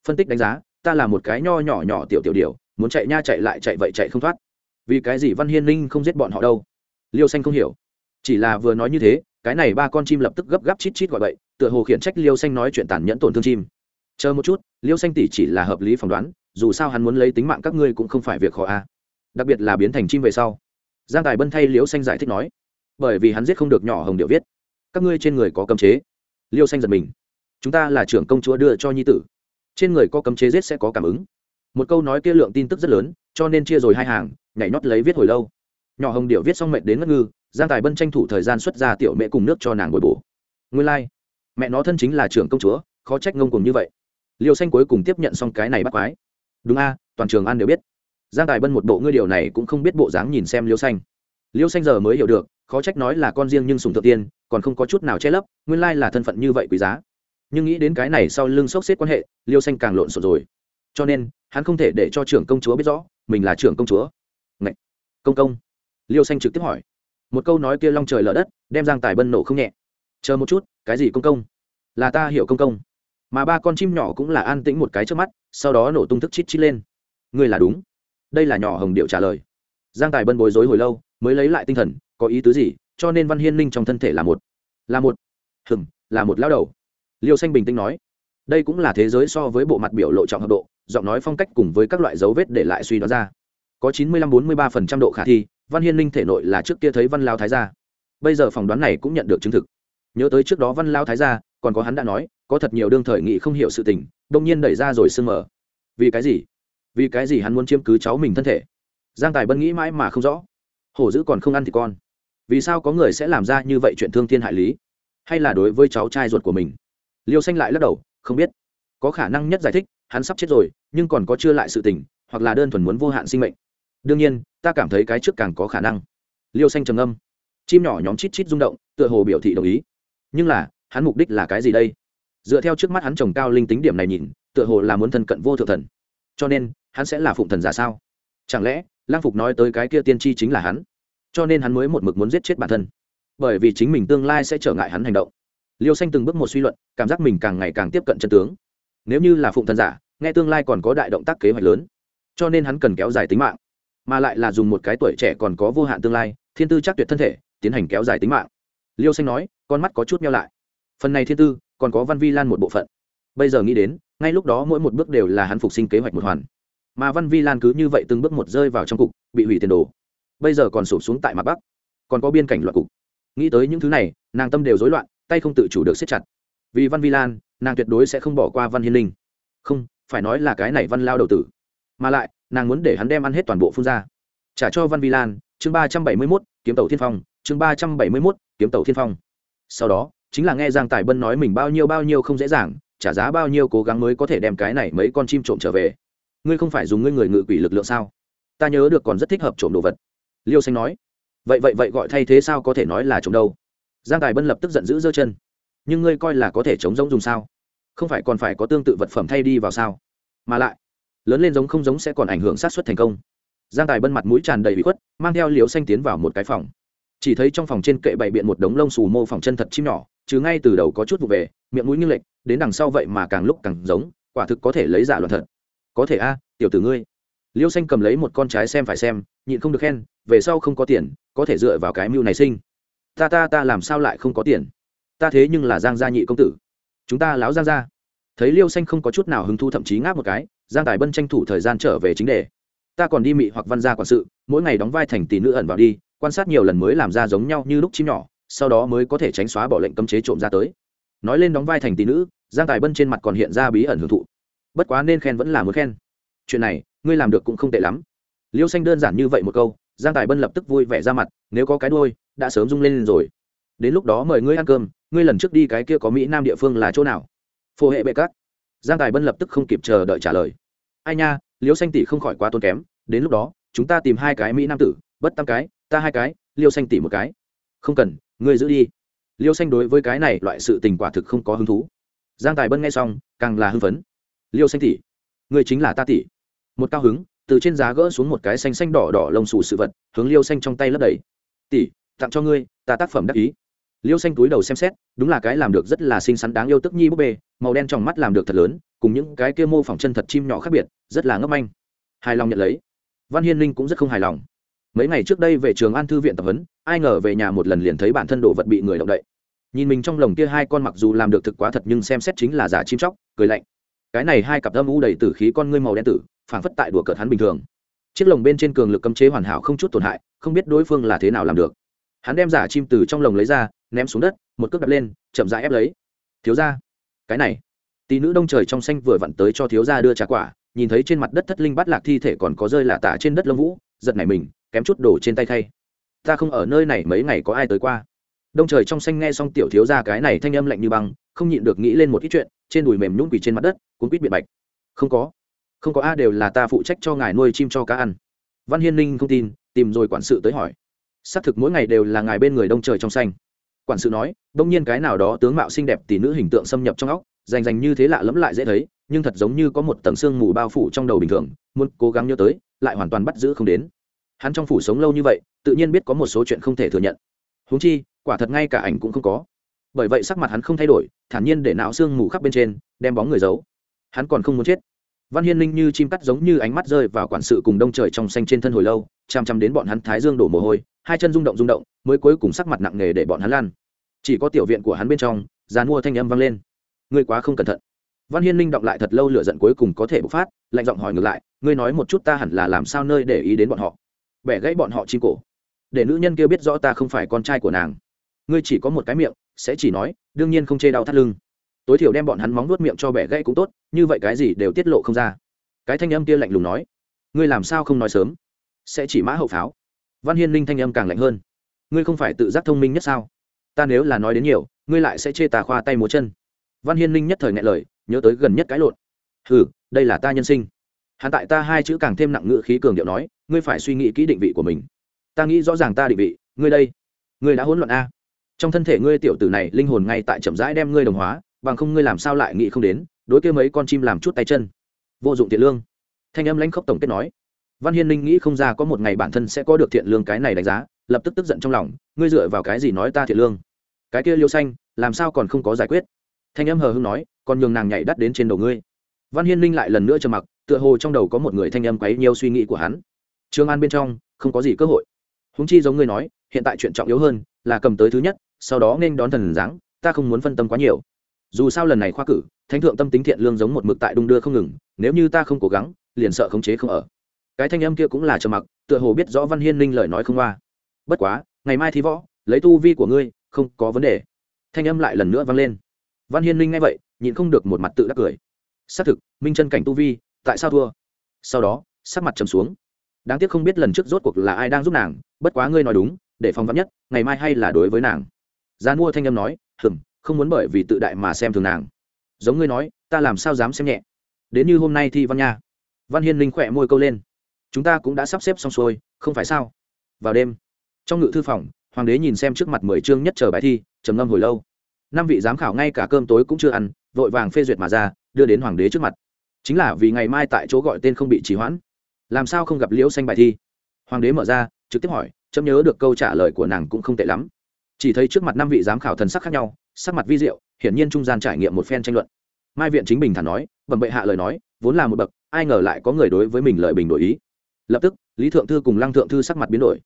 Phân tích đánh giá, ta là một cái nho nhỏ nhỏ tiểu tiểu điều muốn chạy nha chạy lại chạy vậy chạy không thoát. Vì cái gì văn hiên ninh không giết bọn họ đâu? Liêu xanh không hiểu. Chỉ là vừa nói như thế, cái này ba con chim lập tức gấp gáp chít chít gọi vậy tựa hồ khiển trách liêu xanh nói chuyện tàn nhẫn tổn thương chim. Chờ một chút, liêu xanh tỷ chỉ là hợp lý phỏng đoán, dù sao hắn muốn lấy tính mạng các ngươi cũng không phải việc khó a. Đặc biệt là biến thành chim về sau. Giang tài bân thay liêu xanh giải thích nói, bởi vì hắn giết không được nhỏ hồng điệu viết. Các ngươi trên người có cấm chế. Liêu xanh giật mình chúng ta là trưởng công chúa đưa cho nhi tử. Trên người có cấm chế giết sẽ có cảm ứng. Một câu nói kia lượng tin tức rất lớn, cho nên chia rồi hai hàng, nhảy nhót lấy viết hồi lâu. Nhỏ hồng điệu viết xong mệt đến ngất ngư, giang tài bân tranh thủ thời gian xuất ra tiểu mẹ cùng nước cho nàng bồi bổ. Nguyên lai、like. mẹ nó thân chính là trưởng công chúa, khó trách ngông cùng như vậy. Liêu xanh cuối cùng tiếp nhận xong cái này bắt quái. Đúng a, toàn trường an đều biết. Giang tài bân một bộ ngươi điều này cũng không biết bộ dáng nhìn xem liêu xanh. Liêu xanh giờ mới hiểu được, khó trách nói là con riêng nhưng sùng thượng tiên, còn không có chút nào che lấp, nguyên lai là thân phận như vậy quý giá nhưng nghĩ đến cái này sau lưng sốc xếp quan hệ, liêu xanh càng lộn xộn rồi. Cho nên, hắn không thể để cho trưởng công chúa biết rõ, mình là trưởng công chúa. Ngậy! công công! Liêu xanh trực tiếp hỏi. Một câu nói kia long trời lở đất, đem giang tài bân nổ không nhẹ. Chờ một chút, cái gì công công? Là ta hiểu công công. Mà ba con chim nhỏ cũng là an tĩnh một cái trước mắt, sau đó nổ tung thức chít chít lên. Ngươi là đúng. Đây là nhỏ hồng điệu trả lời. Giang tài bân bối rối hồi lâu, mới lấy lại tinh thần, có ý tứ gì? Cho nên văn hiên ninh trong thân thể là một. Là một. Hừng là một lao đầu liêu xanh bình tĩnh nói, đây cũng là thế giới so với bộ mặt biểu lộ trọng hợp độ, giọng nói phong cách cùng với các loại dấu vết để lại suy đoán ra. Có chín mươi lăm bốn mươi ba phần trăm độ khả thi, văn hiên linh thể nội là trước kia thấy văn lao thái gia. Bây giờ phỏng đoán này cũng nhận được chứng thực. Nhớ tới trước đó văn lao thái gia, còn có hắn đã nói, có thật nhiều đương thời nghị không hiểu sự tình, đông nhiên đẩy ra rồi sưng mở vì cái gì? Vì cái gì hắn muốn chiếm cứ cháu mình thân thể? Giang tài bân nghĩ mãi mà không rõ. Hổ dữ còn không ăn thì con. Vì sao có người sẽ làm ra như vậy chuyện thương thiên hại lý? Hay là đối với cháu trai ruột của mình? Liêu xanh lại lắc đầu, không biết. Có khả năng nhất giải thích, hắn sắp chết rồi, nhưng còn có chưa lại sự tình, hoặc là đơn thuần muốn vô hạn sinh mệnh. Đương nhiên, ta cảm thấy cái trước càng có khả năng. Liêu xanh trầm âm chim nhỏ nhóm chít chít rung động, tựa hồ biểu thị đồng ý. Nhưng là, hắn mục đích là cái gì đây? Dựa theo trước mắt hắn trồng cao linh tính điểm này nhìn, tựa hồ là muốn thân cận vô thượng thần. Cho nên, hắn sẽ là phụng thần giả sao? Chẳng lẽ lang phục nói tới cái kia tiên tri chính là hắn? Cho nên hắn mới một mực muốn giết chết bản thân. Bởi vì chính mình tương lai sẽ trở ngại hắn hành động liêu xanh từng bước một suy luận, cảm giác mình càng ngày càng tiếp cận chân tướng. Nếu như là phụng thần giả, nghe tương lai còn có đại động tác kế hoạch lớn, cho nên hắn cần kéo dài tính mạng. Mà lại là dùng một cái tuổi trẻ còn có vô hạn tương lai, thiên tư chắc tuyệt thân thể, tiến hành kéo dài tính mạng. Liêu xanh nói, con mắt có chút meo lại. Phần này thiên tư, còn có văn vi lan một bộ phận. Bây giờ nghĩ đến, ngay lúc đó mỗi một bước đều là hắn phục sinh kế hoạch một hoàn. Mà văn vi lan cứ như vậy từng bước một rơi vào trong cục, bị hủy tiền đồ. Bây giờ còn sụp xuống tại mặt bắc, còn có biên cảnh loạn cục. Nghĩ tới những thứ này, nàng tâm đều rối loạn tay không tự chủ được siết chặt. Vì văn vi lan, nàng tuyệt đối sẽ không bỏ qua văn hiên linh. Không, phải nói là cái này văn lao đầu tử. Mà lại, nàng muốn để hắn đem ăn hết toàn bộ phun ra. Trả cho văn vi lan, chương ba trăm bảy mươi mốt, kiếm tàu thiên phong, chương ba trăm bảy mươi mốt, kiếm tàu thiên phong. Sau đó, chính là nghe giang tài bân nói mình bao nhiêu bao nhiêu không dễ dàng, trả giá bao nhiêu cố gắng mới có thể đem cái này mấy con chim trộm trở về. Ngươi không phải dùng ngươi người ngự quỷ lực lượng sao? Ta nhớ được còn rất thích hợp trộm đồ vật. Liêu xanh nói. Vậy vậy vậy gọi thay thế sao có thể nói là trộm đâu? Giang tài bân lập tức giận dữ giơ chân. Nhưng ngươi coi là có thể chống giống dùng sao? Không phải còn phải có tương tự vật phẩm thay đi vào sao? Mà lại, lớn lên giống không giống sẽ còn ảnh hưởng sát xuất thành công. Giang tài bân mặt mũi tràn đầy bị khuất, mang theo liều xanh tiến vào một cái phòng. Chỉ thấy trong phòng trên kệ bày biện một đống lông xù mô phỏng chân thật chim nhỏ chứ ngay từ đầu có chút vụ về, miệng mũi như lệch, đến đằng sau vậy mà càng lúc càng giống, quả thực có thể lấy giả loạn thật. Có thể a à, tiểu tử ngươi. Liêu xanh cầm lấy một con trái xem phải xem, nhịn không được khen, về sau không có tiền, có thể dựa vào cái mưu này sinh ta ta ta làm sao lại không có tiền? Ta thế nhưng là giang gia nhị công tử. Chúng ta láo giang gia. Thấy liêu xanh không có chút nào hứng thu thậm chí ngáp một cái, giang tài bân tranh thủ thời gian trở về chính đề. Ta còn đi mị hoặc văn gia quản sự, mỗi ngày đóng vai thành tỷ nữ ẩn vào đi, quan sát nhiều lần mới làm ra giống nhau như lúc chim nhỏ, sau đó mới có thể tránh xóa bỏ lệnh cấm chế trộm ra tới. Nói lên đóng vai thành tỷ nữ, giang tài bân trên mặt còn hiện ra bí ẩn hưởng thụ. Bất quá nên khen vẫn là muốn khen. Chuyện này, ngươi làm được cũng không tệ lắm. Liêu xanh đơn giản như vậy một câu giang tài bân lập tức vui vẻ ra mặt, nếu có cái đôi đã sớm rung lên rồi. Đến lúc đó mời ngươi ăn cơm, ngươi lần trước đi cái kia có mỹ nam địa phương là chỗ nào? Phô hệ bệ cát. Giang tài bân lập tức không kịp chờ đợi trả lời. Ai nha, liêu xanh tỷ không khỏi quá tốn kém, đến lúc đó, chúng ta tìm hai cái mỹ nam tử, bất tam cái, ta hai cái, liêu xanh tỷ một cái. Không cần, ngươi giữ đi. Liêu xanh đối với cái này loại sự tình quả thực không có hứng thú. Giang tài bân nghe xong, càng là hưng phấn. Liêu xanh tỷ, ngươi chính là ta tỷ. Một cao hứng từ trên giá gỡ xuống một cái xanh xanh đỏ đỏ lông xù sự vật, hướng liêu xanh trong tay lấp đầy. Tỷ, tặng cho ngươi, ta tác phẩm đắc ý. Liêu xanh túi đầu xem xét, đúng là cái làm được rất là xinh xắn đáng yêu tức nhi búp bê, màu đen trong mắt làm được thật lớn, cùng những cái kia mô phỏng chân thật chim nhỏ khác biệt, rất là ngấp anh hài lòng nhận lấy. Văn hiên linh cũng rất không hài lòng. Mấy ngày trước đây về trường an thư viện tập huấn, ai ngờ về nhà một lần liền thấy bản thân đồ vật bị người động đậy. Nhìn mình trong lồng kia hai con mặc dù làm được thực quá thật nhưng xem xét chính là giả chim chóc, cười lạnh cái này hai cặp âm u đầy tử khí con ngươi màu đen tử, phảng phất tại đùa cợt hắn bình thường. Chiếc lồng bên trên cường lực cấm chế hoàn hảo không chút tổn hại, không biết đối phương là thế nào làm được. Hắn đem giả chim từ trong lồng lấy ra, ném xuống đất, một cước đập lên, chậm rãi ép lấy. Thiếu ra cái này. Tỷ nữ đông trời trong xanh vừa vặn tới cho thiếu gia đưa trà quả, nhìn thấy trên mặt đất thất linh bắt lạc thi thể còn có rơi là tả trên đất lông vũ, giật nảy mình, kém chút đổ trên tay thay. Ta không ở nơi này mấy ngày có ai tới qua. Đông trời trong xanh nghe xong tiểu thiếu gia cái này thanh âm lạnh như băng, không nhịn được nghĩ lên một ít chuyện, trên đùi mềm nhũng quỳ trên mặt đất cuốn quýt biện bạch. Không có. Không có a đều là ta phụ trách cho ngài nuôi chim cho cá ăn. Văn hiên ninh không tin, tìm rồi quản sự tới hỏi. Xác thực mỗi ngày đều là ngài bên người đông trời trong xanh. Quản sự nói, đông nhiên cái nào đó tướng mạo xinh đẹp tỷ nữ hình tượng xâm nhập trong óc, rành rành như thế lạ lẫm lại dễ thấy, nhưng thật giống như có một tầng xương mù bao phủ trong đầu bình thường, muốn cố gắng nhớ tới, lại hoàn toàn bắt giữ không đến. Hắn trong phủ sống lâu như vậy, tự nhiên biết có một số chuyện không thể thừa nhận. Huống chi, quả thật ngay cả ảnh cũng không có. Bởi vậy sắc mặt hắn không thay đổi, thản nhiên để não xương mù khắp bên trên, đem bóng người giấu hắn còn không muốn chết. Văn hiên linh như chim cắt giống như ánh mắt rơi vào quản sự cùng đông trời trong xanh trên thân hồi lâu, chăm chăm đến bọn hắn thái dương đổ mồ hôi, hai chân rung động rung động, mới cuối cùng sắc mặt nặng nề để bọn hắn lan chỉ có tiểu viện của hắn bên trong dàn mua thanh âm vang lên. Ngươi quá không cẩn thận. Văn hiên linh đọc lại thật lâu lửa giận cuối cùng có thể bộc phát, lạnh giọng hỏi ngược lại, ngươi nói một chút ta hẳn là làm sao nơi để ý đến bọn họ? Bẻ gãy bọn họ chim cổ. Để nữ nhân kia biết rõ ta không phải con trai của nàng. Ngươi chỉ có một cái miệng, sẽ chỉ nói, đương nhiên không chê đau thắt lưng tối thiểu đem bọn hắn móng nuốt miệng cho bẻ gãy cũng tốt, như vậy cái gì đều tiết lộ không ra. Cái thanh âm kia lạnh lùng nói, ngươi làm sao không nói sớm? Sẽ chỉ mã hậu pháo. Văn hiên linh thanh âm càng lạnh hơn, ngươi không phải tự giác thông minh nhất sao? Ta nếu là nói đến nhiều, ngươi lại sẽ chê tà khoa tay múa chân. Văn hiên linh nhất thời ngại lời, nhớ tới gần nhất cái lộn. Ừ đây là ta nhân sinh. Hắn tại ta hai chữ càng thêm nặng ngữ khí cường điệu nói, ngươi phải suy nghĩ kỹ định vị của mình. Ta nghĩ rõ ràng ta định vị, ngươi đây, ngươi đã hỗn loạn a. Trong thân thể ngươi tiểu tử này linh hồn ngay tại chậm rãi đem ngươi đồng hóa bằng không ngươi làm sao lại nghĩ không đến, đối kia mấy con chim làm chút tay chân. Vô dụng thiện lương. Thanh âm lãnh khốc tổng kết nói. Văn hiên ninh nghĩ không ra có một ngày bản thân sẽ có được thiện lương cái này đánh giá, lập tức tức giận trong lòng, ngươi dựa vào cái gì nói ta thiện lương? Cái kia liêu xanh, làm sao còn không có giải quyết? Thanh âm hờ hưng nói, còn nhường nàng nhảy đắt đến trên đầu ngươi. Văn hiên ninh lại lần nữa trầm mặc, tựa hồ trong đầu có một người thanh âm quấy nhiều suy nghĩ của hắn. Trương an bên trong, không có gì cơ hội. Húng chi giống ngươi nói, hiện tại chuyện trọng yếu hơn là cầm tới thứ nhất, sau đó nên đón thần giáng ta không muốn phân tâm quá nhiều dù sao lần này khoa cử, thánh thượng tâm tính thiện lương giống một mực tại đung đưa không ngừng, nếu như ta không cố gắng, liền sợ khống chế không ở. Cái thanh âm kia cũng là trầm mặc, tựa hồ biết rõ văn hiên ninh lời nói không qua bất quá, ngày mai thi võ, lấy tu vi của ngươi, không có vấn đề. Thanh âm lại lần nữa vang lên. Văn hiên ninh nghe vậy, nhịn không được một mặt tự đắc cười. Xác thực, minh chân cảnh tu vi, tại sao thua? Sau đó, sắc mặt trầm xuống. Đáng tiếc không biết lần trước rốt cuộc là ai đang giúp nàng, bất quá ngươi nói đúng, để phòng vắn nhất, ngày mai hay là đối với nàng. Gia mua thanh âm nói, hừm không muốn bởi vì tự đại mà xem thường nàng. Giống ngươi nói, ta làm sao dám xem nhẹ? Đến như hôm nay thi văn nha. Văn hiên linh khỏe môi câu lên. Chúng ta cũng đã sắp xếp xong xuôi, không phải sao? Vào đêm, trong ngự thư phòng, hoàng đế nhìn xem trước mặt mười chương nhất chờ bài thi, trầm ngâm hồi lâu. Năm vị giám khảo ngay cả cơm tối cũng chưa ăn, vội vàng phê duyệt mà ra, đưa đến hoàng đế trước mặt. Chính là vì ngày mai tại chỗ gọi tên không bị trì hoãn. Làm sao không gặp liễu xanh bài thi? Hoàng đế mở ra, trực tiếp hỏi, chấm nhớ được câu trả lời của nàng cũng không tệ lắm chỉ thấy trước mặt năm vị giám khảo thần sắc khác nhau, sắc mặt vi diệu, hiển nhiên trung gian trải nghiệm một phen tranh luận. Mai viện chính bình thản nói, bẩm bệ hạ lời nói, vốn là một bậc, ai ngờ lại có người đối với mình lợi bình đổi ý. Lập tức, lý thượng thư cùng lăng thượng thư sắc mặt biến đổi.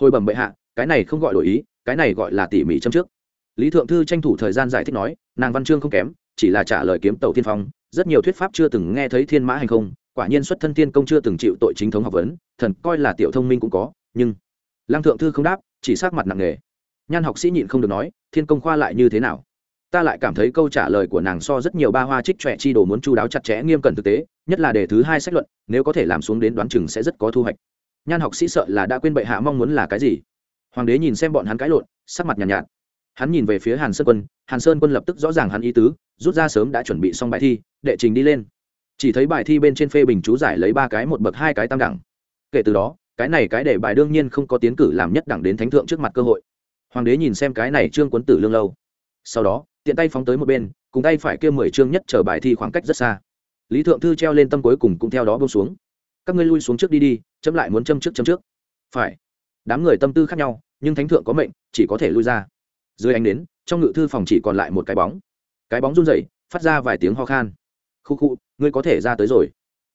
Hồi bẩm bệ hạ, cái này không gọi đổi ý, cái này gọi là tỉ mỉ châm trước. Lý thượng thư tranh thủ thời gian giải thích nói, nàng văn chương không kém, chỉ là trả lời kiếm tàu tiên phong, rất nhiều thuyết pháp chưa từng nghe thấy thiên mã hành không, quả nhiên xuất thân tiên công chưa từng chịu tội chính thống học vấn, thần coi là tiểu thông minh cũng có, nhưng lăng thượng thư không đáp, chỉ sát mặt nặng nề nhan học sĩ nhịn không được nói thiên công khoa lại như thế nào? Ta lại cảm thấy câu trả lời của nàng so rất nhiều ba hoa trích trẻ chi đồ muốn chu đáo chặt chẽ nghiêm cẩn thực tế nhất là đề thứ hai sách luận nếu có thể làm xuống đến đoán chừng sẽ rất có thu hoạch. Nhan học sĩ sợ là đã quên bệ hạ mong muốn là cái gì. Hoàng đế nhìn xem bọn hắn cãi lộn sắc mặt nhàn nhạt, nhạt. Hắn nhìn về phía hàn sơn quân hàn sơn quân lập tức rõ ràng hắn ý tứ rút ra sớm đã chuẩn bị xong bài thi đệ trình đi lên. Chỉ thấy bài thi bên trên phê bình chú giải lấy ba cái một bậc hai cái tam đẳng. Kể từ đó cái này cái để bài đương nhiên không có tiến cử làm nhất đẳng đến thánh thượng trước mặt cơ hội hoàng đế nhìn xem cái này trương quấn tử lương lâu. Sau đó, tiện tay phóng tới một bên, cùng tay phải kêu mười chương nhất chờ bài thi khoảng cách rất xa. Lý thượng thư treo lên tâm cuối cùng cũng theo đó bông xuống. Các ngươi lui xuống trước đi đi, chấm lại muốn châm trước châm trước. Phải. Đám người tâm tư khác nhau, nhưng thánh thượng có mệnh, chỉ có thể lui ra. Dưới ánh đến trong ngự thư phòng chỉ còn lại một cái bóng. Cái bóng run rẩy, phát ra vài tiếng ho khan. Khu khu, ngươi có thể ra tới rồi.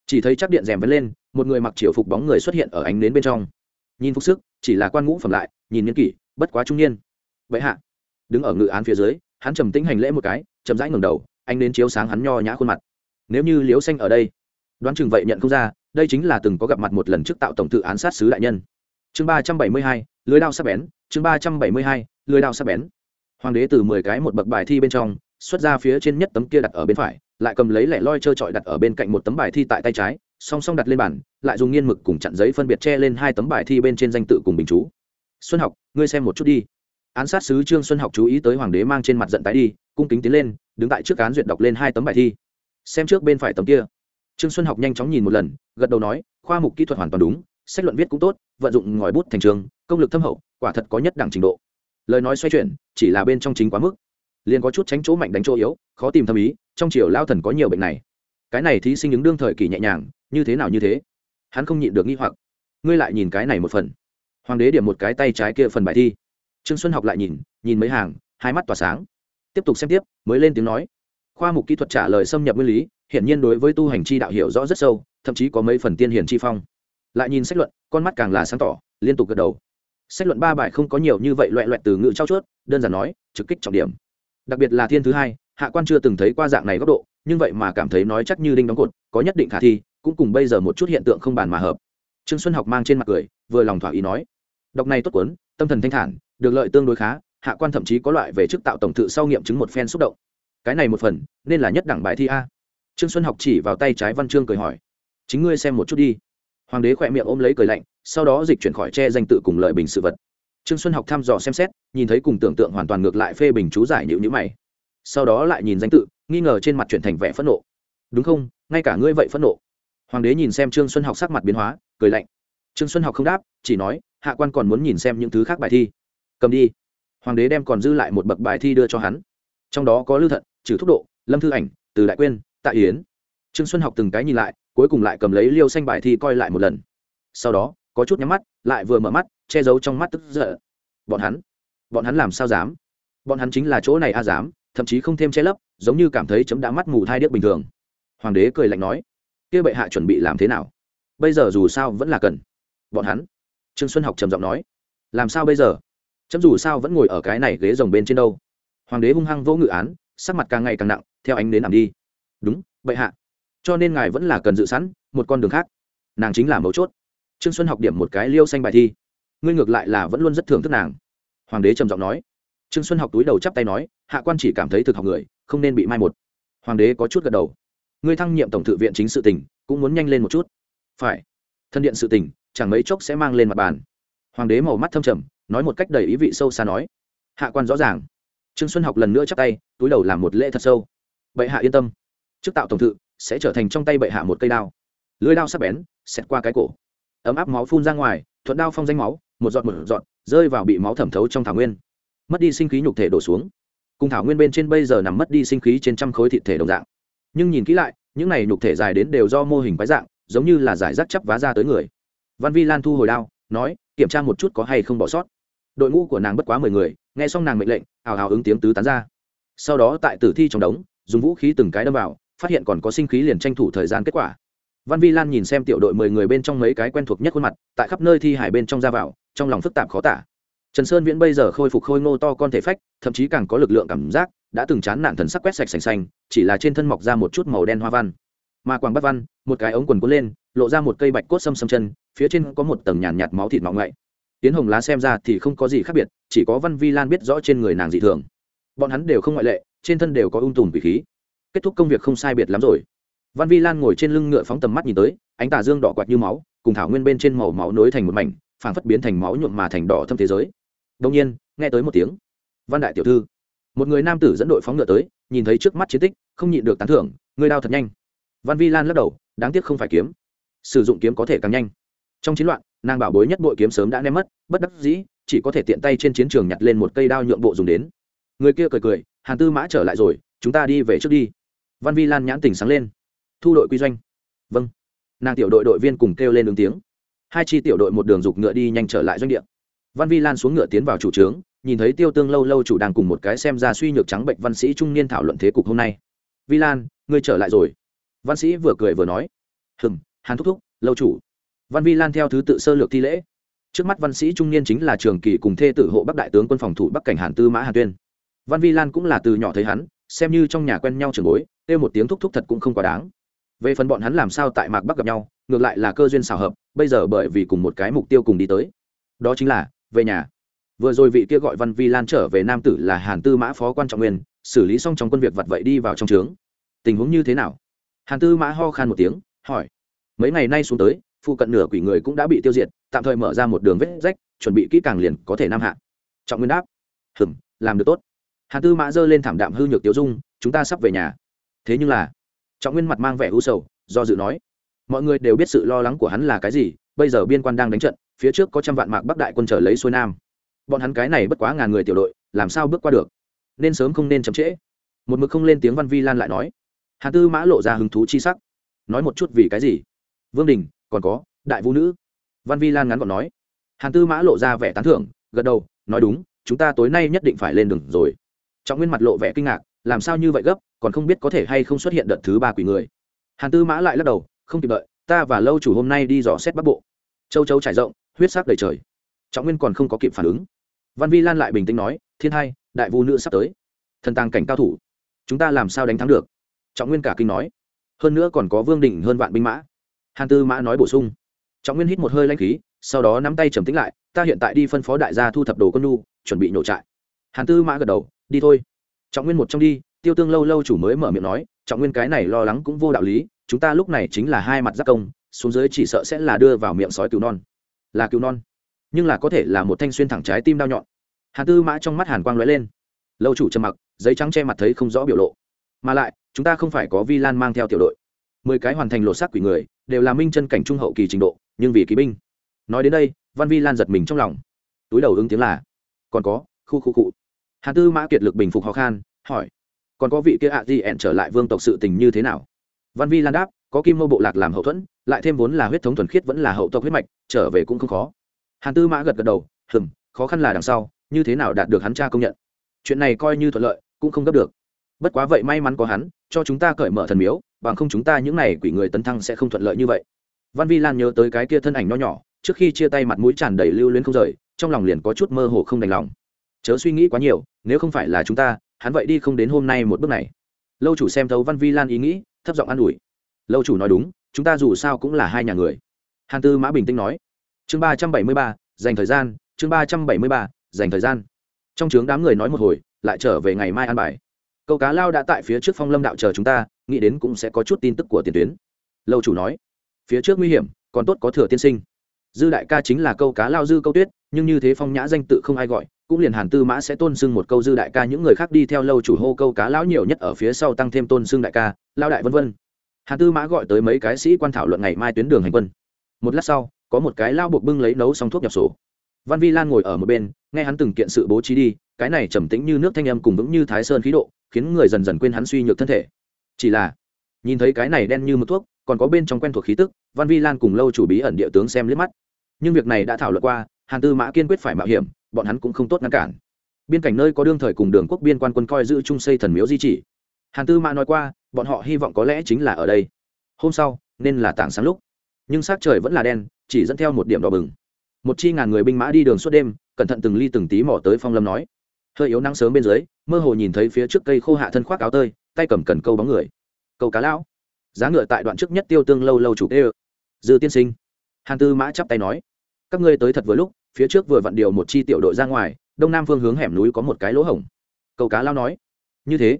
Chỉ thấy chắc điện rèm vẫn lên, một người mặc triều phục bóng người xuất hiện ở ánh nến bên trong. Nhìn phúc sức, chỉ là quan ngũ phẩm lại, nhìn niên kỷ bất quá trung niên. Vậy hạ. Đứng ở ngự án phía dưới, hắn trầm tĩnh hành lễ một cái, chậm rãi ngẩng đầu anh đến chiếu sáng hắn nho nhã khuôn mặt. Nếu như liếu xanh ở đây, đoán chừng vậy nhận không ra, đây chính là từng có gặp mặt một lần trước tạo tổng tự án sát sứ đại nhân. Chương ba trăm bảy mươi hai, lưới đao sắp bén, chương ba trăm bảy mươi hai, lưới đao sắp bén. Hoàng đế từ mười cái một bậc bài thi bên trong, xuất ra phía trên nhất tấm kia đặt ở bên phải, lại cầm lấy lẻ loi trơ trọi đặt ở bên cạnh một tấm bài thi tại tay trái, song song đặt lên bàn, lại dùng nghiên mực cùng chặn giấy phân biệt che lên hai tấm bài thi bên trên danh tự cùng bình chú xuân học, ngươi xem một chút đi. Án sát sứ trương xuân học chú ý tới hoàng đế mang trên mặt giận tái đi, cung kính tiến lên, đứng tại trước án duyệt đọc lên hai tấm bài thi. Xem trước bên phải tấm kia. Trương xuân học nhanh chóng nhìn một lần, gật đầu nói, khoa mục kỹ thuật hoàn toàn đúng, sách luận viết cũng tốt, vận dụng ngòi bút thành trường, công lực thâm hậu, quả thật có nhất đẳng trình độ. Lời nói xoay chuyển, chỉ là bên trong chính quá mức. Liền có chút tránh chỗ mạnh đánh chỗ yếu, khó tìm thâm ý, trong triều lao thần có nhiều bệnh này. Cái này thí sinh ứng đương thời kỳ nhẹ nhàng, như thế nào như thế? Hắn không nhịn được nghi hoặc. Ngươi lại nhìn cái này một phần hoàng đế điểm một cái tay trái kia phần bài thi. Trương xuân học lại nhìn nhìn mấy hàng, hai mắt tỏa sáng. Tiếp tục xem tiếp, mới lên tiếng nói. Khoa mục kỹ thuật trả lời xâm nhập nguyên lý, hiển nhiên đối với tu hành chi đạo hiểu rõ rất sâu, thậm chí có mấy phần tiên hiển chi phong. Lại nhìn sách luận, con mắt càng là sáng tỏ, liên tục gật đầu. Sách luận ba bài không có nhiều như vậy loại loại từ ngữ trao chuốt, đơn giản nói, trực kích trọng điểm. Đặc biệt là thiên thứ hai, hạ quan chưa từng thấy qua dạng này góc độ, nhưng vậy mà cảm thấy nói chắc như đinh đóng cột, có nhất định khả thi, cũng cùng bây giờ một chút hiện tượng không bàn mà hợp trương xuân học mang trên mặt cười vừa lòng thỏa ý nói đọc này tốt cuốn, tâm thần thanh thản được lợi tương đối khá hạ quan thậm chí có loại về chức tạo tổng thự sau nghiệm chứng một phen xúc động. Cái này một phần nên là nhất đẳng bài thi a. Trương xuân học chỉ vào tay trái văn chương cười hỏi chính ngươi xem một chút đi. Hoàng đế khỏe miệng ôm lấy cười lạnh sau đó dịch chuyển khỏi che danh tự cùng lợi bình sự vật. Trương xuân học thăm dò xem xét nhìn thấy cùng tưởng tượng hoàn toàn ngược lại phê bình chú giải nhịu nhữ mày. Sau đó lại nhìn danh tự nghi ngờ trên mặt chuyển thành vẻ phẫn nộ. Đúng không? Ngay cả ngươi vậy phẫn nộ. Hoàng đế nhìn xem trương xuân học sắc mặt biến hóa cười lạnh. Trương xuân học không đáp, chỉ nói, hạ quan còn muốn nhìn xem những thứ khác bài thi. Cầm đi. Hoàng đế đem còn dư lại một bậc bài thi đưa cho hắn. Trong đó có lưu thận, trừ thúc độ, lâm thư ảnh, từ đại quyên, tạ yến. Trương xuân học từng cái nhìn lại, cuối cùng lại cầm lấy liêu xanh bài thi coi lại một lần. Sau đó, có chút nhắm mắt, lại vừa mở mắt, che giấu trong mắt tức giận. Bọn hắn bọn hắn làm sao dám? Bọn hắn chính là chỗ này a dám, thậm chí không thêm che lấp, giống như cảm thấy chấm đã mắt mù thai điếc bình thường. Hoàng đế cười lạnh nói, kia bệ hạ chuẩn bị làm thế nào? Bây giờ dù sao vẫn là cần. Bọn hắn. Trương xuân học trầm giọng nói. Làm sao bây giờ? Chấm dù sao vẫn ngồi ở cái này ghế rồng bên trên đâu. Hoàng đế hung hăng vỗ ngự án, sắc mặt càng ngày càng nặng, theo ánh đến nằm đi. Đúng, bệ hạ. Cho nên ngài vẫn là cần dự sẵn, một con đường khác. Nàng chính là mấu chốt. Trương xuân học điểm một cái liêu xanh bài thi. Ngươi ngược lại là vẫn luôn rất thưởng thức nàng. Hoàng đế trầm giọng nói. Trương xuân học túi đầu chắp tay nói, hạ quan chỉ cảm thấy thực học người, không nên bị mai một. Hoàng đế có chút gật đầu. Ngươi thăng nhiệm tổng thự viện chính sự tình cũng muốn nhanh lên một chút phải. Thân điện sự tình, chẳng mấy chốc sẽ mang lên mặt bàn. Hoàng đế màu mắt thâm trầm, nói một cách đầy ý vị sâu xa nói. Hạ quan rõ ràng. Trương xuân học lần nữa chắp tay, túi đầu làm một lễ thật sâu. Bệ hạ yên tâm. Chức tạo tổng thự, sẽ trở thành trong tay bệ hạ một cây đao. Lưới đao sắc bén, xẹt qua cái cổ. Ấm áp máu phun ra ngoài, thuận đao phong danh máu, một giọt một giọt, rơi vào bị máu thẩm thấu trong thảo nguyên. Mất đi sinh khí nhục thể đổ xuống. Cùng thảo nguyên bên trên bây giờ nằm mất đi sinh khí trên trăm khối thịt thể đồng dạng. Nhưng nhìn kỹ lại, những này nhục thể dài đến đều do mô hình quái dạng giống như là giải rác chắp vá ra tới người. Văn vi lan thu hồi đao, nói, kiểm tra một chút có hay không bỏ sót. Đội ngũ của nàng bất quá mười người, nghe xong nàng mệnh lệnh, hào hào ứng tiếng tứ tán ra. Sau đó tại tử thi trong đống, dùng vũ khí từng cái đâm vào, phát hiện còn có sinh khí liền tranh thủ thời gian kết quả. Văn vi lan nhìn xem tiểu đội mười người bên trong mấy cái quen thuộc nhất khuôn mặt, tại khắp nơi thi hải bên trong ra vào, trong lòng phức tạp khó tả. Trần sơn viễn bây giờ khôi phục khôi ngô to con thể phách, thậm chí càng có lực lượng cảm giác, đã từng chán nản thần sắc quét sạch sành xanh, chỉ là trên thân mọc ra một chút màu đen hoa văn mà quảng bắc văn một cái ống quần cuốn lên lộ ra một cây bạch cốt xâm xâm chân phía trên có một tầng nhàn nhạt, nhạt máu thịt mọng ngậy tiến hồng lá xem ra thì không có gì khác biệt chỉ có văn vi lan biết rõ trên người nàng dị thường. Bọn hắn đều không ngoại lệ trên thân đều có ung tùm vị khí. Kết thúc công việc không sai biệt lắm rồi. Văn vi lan ngồi trên lưng ngựa phóng tầm mắt nhìn tới ánh tà dương đỏ quạt như máu cùng thảo nguyên bên trên màu máu nối thành một mảnh phảng phất biến thành máu nhuộm mà thành đỏ thâm thế giới. Đông nhiên nghe tới một tiếng. Văn đại tiểu thư. Một người nam tử dẫn đội phóng ngựa tới nhìn thấy trước mắt chiến tích không nhịn được tán thưởng người đao thật nhanh văn vi lan lắc đầu, đáng tiếc không phải kiếm. Sử dụng kiếm có thể càng nhanh. Trong chiến loạn, nàng bảo bối nhất bội kiếm sớm đã ném mất, bất đắc dĩ, chỉ có thể tiện tay trên chiến trường nhặt lên một cây đao nhượng bộ dùng đến. Người kia cười cười, hàn tư mã trở lại rồi, chúng ta đi về trước đi. Văn vi lan nhãn tỉnh sáng lên. Thu đội quy doanh. Vâng. Nàng tiểu đội đội viên cùng kêu lên ứng tiếng. Hai chi tiểu đội một đường dục ngựa đi nhanh trở lại doanh địa. Văn vi lan xuống ngựa tiến vào chủ trướng, nhìn thấy tiêu tương lâu lâu chủ đang cùng một cái xem ra suy nhược trắng bệnh văn sĩ trung niên thảo luận thế cục hôm nay. Vi lan, ngươi trở lại rồi văn sĩ vừa cười vừa nói hừng hàn thúc thúc, lâu chủ. Văn vi lan theo thứ tự sơ lược thi lễ. Trước mắt văn sĩ trung niên chính là trường kỳ cùng thê tử hộ bắc đại tướng quân phòng thủ bắc cảnh hàn tư mã hàn tuyên. Văn vi lan cũng là từ nhỏ thấy hắn, xem như trong nhà quen nhau trường bối, kêu một tiếng thúc thúc thật cũng không quá đáng. Về phần bọn hắn làm sao tại mạc bắc gặp nhau, ngược lại là cơ duyên xảo hợp, bây giờ bởi vì cùng một cái mục tiêu cùng đi tới. Đó chính là, về nhà. Vừa rồi vị kia gọi văn vi lan trở về nam tử là hàn tư mã phó quan trọng nguyên, xử lý xong trong quân việc vặt vậy đi vào trong trướng. Tình huống như thế nào? Hàn tư mã ho khan một tiếng, hỏi, mấy ngày nay xuống tới, phụ cận nửa quỷ người cũng đã bị tiêu diệt, tạm thời mở ra một đường vết rách, chuẩn bị kỹ càng liền có thể nam hạ. Trọng nguyên đáp hừng làm được tốt. Hàn tư mã giơ lên thảm đạm hư nhược tiêu dung, chúng ta sắp về nhà. Thế nhưng là, trọng nguyên mặt mang vẻ u sầu, do dự nói, mọi người đều biết sự lo lắng của hắn là cái gì, bây giờ biên quan đang đánh trận, phía trước có trăm vạn mạc bắc đại quân trở lấy xuôi nam. Bọn hắn cái này bất quá ngàn người tiểu đội, làm sao bước qua được? Nên sớm không nên chậm trễ. Một mực không lên tiếng văn vi lan lại nói Hàn tư mã lộ ra hứng thú chi sắc. Nói một chút vì cái gì? Vương đình, còn có, đại vũ nữ. Văn vi lan ngắn gọn nói. Hàn tư mã lộ ra vẻ tán thưởng, gật đầu, nói đúng, chúng ta tối nay nhất định phải lên đường rồi. Trọng nguyên mặt lộ vẻ kinh ngạc, làm sao như vậy gấp, còn không biết có thể hay không xuất hiện đợt thứ ba quỷ người. Hàn tư mã lại lắc đầu, không kịp đợi, ta và lâu chủ hôm nay đi dò xét bắc bộ. Châu châu trải rộng, huyết sắc đầy trời. Trọng nguyên còn không có kịp phản ứng. Văn vi lan lại bình tĩnh nói, thiên hai, đại vu nữ sắp tới. Thần tàng cảnh cao thủ, chúng ta làm sao đánh thắng được? Trọng nguyên cả kinh nói, hơn nữa còn có vương đỉnh hơn vạn binh mã. Hàn tư mã nói bổ sung, trọng nguyên hít một hơi lanh khí, sau đó nắm tay trầm tính lại, ta hiện tại đi phân phó đại gia thu thập đồ quân nu chuẩn bị nhổ trại. Hàn tư mã gật đầu, đi thôi. Trọng nguyên một trong đi, tiêu tương lâu lâu chủ mới mở miệng nói, trọng nguyên cái này lo lắng cũng vô đạo lý, chúng ta lúc này chính là hai mặt giác công, xuống dưới chỉ sợ sẽ là đưa vào miệng sói cứu non. Là cứu non, nhưng là có thể là một thanh xuyên thẳng trái tim đau nhọn. Hàn tư mã trong mắt hàn quang lóe lên. Lâu chủ trầm mặc, giấy trắng che mặt thấy không rõ biểu lộ mà lại, chúng ta không phải có vi lan mang theo tiểu đội. Mười cái hoàn thành lộ xác quỷ người, đều là minh chân cảnh trung hậu kỳ trình độ, nhưng vì kỵ binh. Nói đến đây, văn vi lan giật mình trong lòng. Túi đầu ứng tiếng là, còn có, khu khu cụ. Hàn tư mã kiệt lực bình phục khó khăn hỏi, còn có vị kia ạ gì ẹn trở lại vương tộc sự tình như thế nào? Văn vi lan đáp, có kim mô bộ lạc làm hậu thuẫn, lại thêm vốn là huyết thống thuần khiết vẫn là hậu tộc huyết mạch, trở về cũng không khó. Hàn tư mã gật gật đầu, hừm, khó khăn là đằng sau, như thế nào đạt được hắn cha công nhận? Chuyện này coi như thuận lợi, cũng không gấp được bất quá vậy may mắn có hắn, cho chúng ta cởi mở thần miếu, bằng không chúng ta những n à y quỷ người tấn thăng sẽ không thuận lợi như vậy. Văn vi lan nhớ tới cái kia thân ảnh nho nhỏ, trước khi chia tay mặt mũi tràn đầy lưu luyến không rời, trong lòng liền có chút mơ hồ không đành lòng. Chớ suy nghĩ quá nhiều, nếu không phải là chúng ta, hắn vậy đi không đến hôm nay một bước này. Lâu chủ xem thấu văn vi lan ý nghĩ, thấp giọng an ủi. Lâu chủ nói đúng, chúng ta dù sao cũng là hai nhà người. Hàn tư mã bình tĩnh nói. Chương ba trăm bảy mươi ba, dành thời gian, chương ba trăm bảy mươi ba, dành thời gian. Trong trướng đám người nói một hồi, lại trở về ngày mai an bài câu cá lao đã tại phía trước phong lâm đạo chờ chúng ta, nghĩ đến cũng sẽ có chút tin tức của tiền tuyến. Lâu chủ nói, phía trước nguy hiểm, còn tốt có thừa tiên sinh. Dư đại ca chính là câu cá lao dư câu tuyết, nhưng như thế phong nhã danh tự không ai gọi, cũng liền hàn tư mã sẽ tôn sưng một câu dư đại ca, những người khác đi theo lâu chủ hô câu cá lão nhiều nhất ở phía sau tăng thêm tôn sưng đại ca, lao đại vân vân. Hàn tư mã gọi tới mấy cái sĩ quan thảo luận ngày mai tuyến đường hành quân. Một lát sau, có một cái lao buộc bưng lấy nấu xong thuốc nhập sổ văn vi lan ngồi ở một bên, nghe hắn từng kiện sự bố trí đi, cái này trầm tĩnh như nước thanh âm cùng vững như thái sơn khí độ, khiến người dần dần quên hắn suy nhược thân thể. Chỉ là, nhìn thấy cái này đen như mực thuốc, còn có bên trong quen thuộc khí tức, văn vi lan cùng lâu chủ bí ẩn địa tướng xem liếc mắt. Nhưng việc này đã thảo luận qua, hàn tư mã kiên quyết phải mạo hiểm, bọn hắn cũng không tốt ngăn cản. Biên cảnh nơi có đương thời cùng đường quốc biên quan quân coi giữ trung xây thần miếu di chỉ. Hàn tư mã nói qua, bọn họ hy vọng có lẽ chính là ở đây. Hôm sau, nên là tảng sáng lúc. Nhưng s trời vẫn là đen, chỉ dẫn theo một điểm đỏ bừng một chi ngàn người binh mã đi đường suốt đêm, cẩn thận từng ly từng tí mỏ tới phong lâm nói. Hơi yếu nắng sớm bên dưới, mơ hồ nhìn thấy phía trước cây khô hạ thân khoác áo tơi, tay cầm cần câu bóng người. Câu cá lão. Giá ngựa tại đoạn trước nhất tiêu tương lâu lâu chủ tê dư tiên sinh. Hàn tư mã chắp tay nói. Các ngươi tới thật vừa lúc, phía trước vừa vặn điều một chi tiểu đội ra ngoài, đông nam phương hướng hẻm núi có một cái lỗ hổng. Câu cá lao nói. Như thế.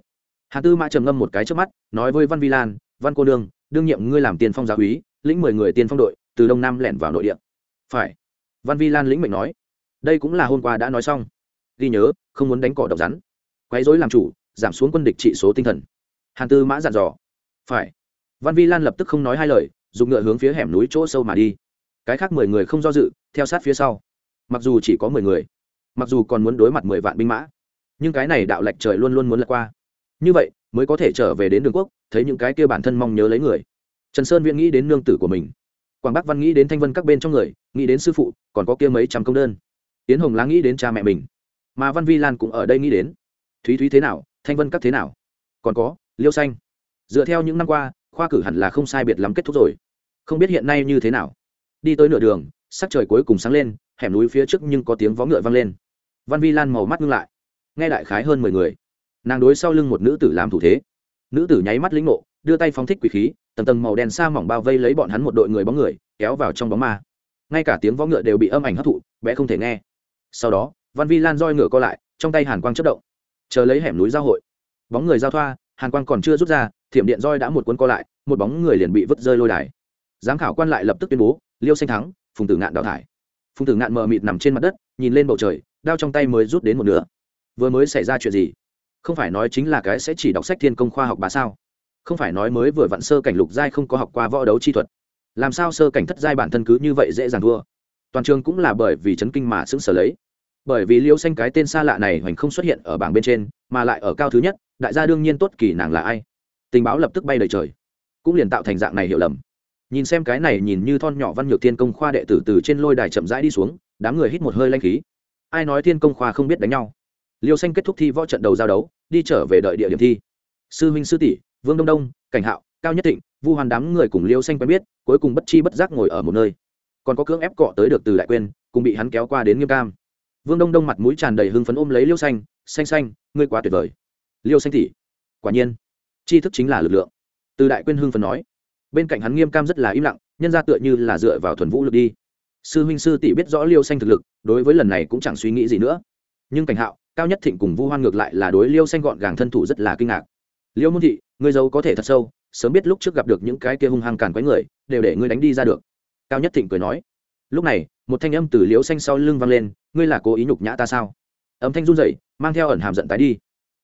Hàn tư mã trầm ngâm một cái trước mắt, nói với văn vi lan, văn cô đương đương nhiệm ngươi làm tiền phong giáo úy, lĩnh mười người tiên phong đội, từ đông nam lẻn vào nội địa. Phải văn vi lan lĩnh mệnh nói, đây cũng là hôm qua đã nói xong. Ghi nhớ, không muốn đánh cỏ độc rắn. Quấy dối làm chủ, giảm xuống quân địch trị số tinh thần. Hàn tư mã dặn dò. Phải. Văn vi lan lập tức không nói hai lời, dùng ngựa hướng phía hẻm núi chỗ sâu mà đi. Cái khác mười người không do dự, theo sát phía sau. Mặc dù chỉ có mười người, mặc dù còn muốn đối mặt mười vạn binh mã, nhưng cái này đạo lệch trời luôn luôn muốn lật qua. Như vậy, mới có thể trở về đến đường quốc, thấy những cái kia bản thân mong nhớ lấy người. Trần sơn viễn nghĩ đến nương tử của mình. Quảng bắc văn nghĩ đến thanh vân các bên trong người nghĩ đến sư phụ, còn có kia mấy trăm công đơn. Tiến hồng lá nghĩ đến cha mẹ mình, mà văn vi lan cũng ở đây nghĩ đến. Thúy thúy thế nào, thanh vân các thế nào? Còn có, liêu xanh. Dựa theo những năm qua, khoa cử hẳn là không sai biệt lắm kết thúc rồi. Không biết hiện nay như thế nào. Đi tới nửa đường, sắc trời cuối cùng sáng lên, hẻm núi phía trước nhưng có tiếng vó ngựa vang lên. Văn vi lan màu mắt ngưng lại, nghe đại khái hơn mười người. Nàng đối sau lưng một nữ tử làm thủ thế. Nữ tử nháy mắt lĩnh ngộ, đưa tay phóng thích quỷ khí, tầng tầng màu đen xa mỏng bao vây lấy bọn hắn một đội người bóng người, kéo vào trong bóng ma ngay cả tiếng võ ngựa đều bị âm ảnh hấp thụ, bé không thể nghe. Sau đó, văn vi lan roi ngựa co lại, trong tay hàn quang chất động. Chờ lấy hẻm núi giao hội. Bóng người giao thoa, hàn quang còn chưa rút ra, thiểm điện roi đã một cuốn co lại, một bóng người liền bị vứt rơi lôi đài. Giám khảo quan lại lập tức tuyên bố, liêu xanh thắng, phùng tử ngạn đào thải. Phùng tử ngạn mờ mịt nằm trên mặt đất, nhìn lên bầu trời, đao trong tay mới rút đến một nửa. Vừa mới xảy ra chuyện gì? Không phải nói chính là cái sẽ chỉ đọc sách thiên công khoa học bà sao? Không phải nói mới vừa vặn sơ cảnh lục giai không có học qua võ đấu chi thuật làm sao sơ cảnh thất giai bản thân cứ như vậy dễ dàng thua? Toàn trường cũng là bởi vì chấn kinh mà sững sờ lấy. Bởi vì liêu xanh cái tên xa lạ này hoành không xuất hiện ở bảng bên trên, mà lại ở cao thứ nhất, đại gia đương nhiên tốt kỳ nàng là ai? Tình báo lập tức bay đầy trời. Cũng liền tạo thành dạng này hiểu lầm. Nhìn xem cái này nhìn như thon nhỏ văn nhược thiên công khoa đệ tử từ trên lôi đài chậm rãi đi xuống, đám người hít một hơi lanh khí. Ai nói thiên công khoa không biết đánh nhau? Liêu xanh kết thúc thi võ trận đầu giao đấu, đi trở về đợi địa điểm thi. Sư huynh sư tỷ, vương đông đông, cảnh hạo cao nhất thịnh, vu hoàn đám người cùng liêu xanh quen biết, cuối cùng bất chi bất giác ngồi ở một nơi. Còn có cưỡng ép cọ tới được từ đại quên cùng bị hắn kéo qua đến nghiêm cam. Vương đông đông mặt mũi tràn đầy hưng phấn ôm lấy liêu xanh xanh xanh, ngươi quá tuyệt vời. Liêu xanh tỷ, quả nhiên, tri thức chính là lực lượng. Từ đại quên hưng phấn nói. Bên cạnh hắn nghiêm cam rất là im lặng, nhân ra tựa như là dựa vào thuần vũ lực đi. Sư huynh sư tỷ biết rõ liêu xanh thực lực, đối với lần này cũng chẳng suy nghĩ gì nữa. Nhưng cảnh hạo, cao nhất thịnh cùng vu hoan ngược lại là đối liêu xanh gọn gàng thân thủ rất là kinh ngạc. Liêu môn thị người giàu có thể thật sâu sớm biết lúc trước gặp được những cái kia hung hăng càn quấy người, đều để ngươi đánh đi ra được. Cao nhất thịnh cười nói. Lúc này, một thanh âm từ liêu xanh sau lưng vang lên, ngươi là cố ý nhục nhã ta sao? Âm thanh run rẩy, mang theo ẩn hàm giận tái đi.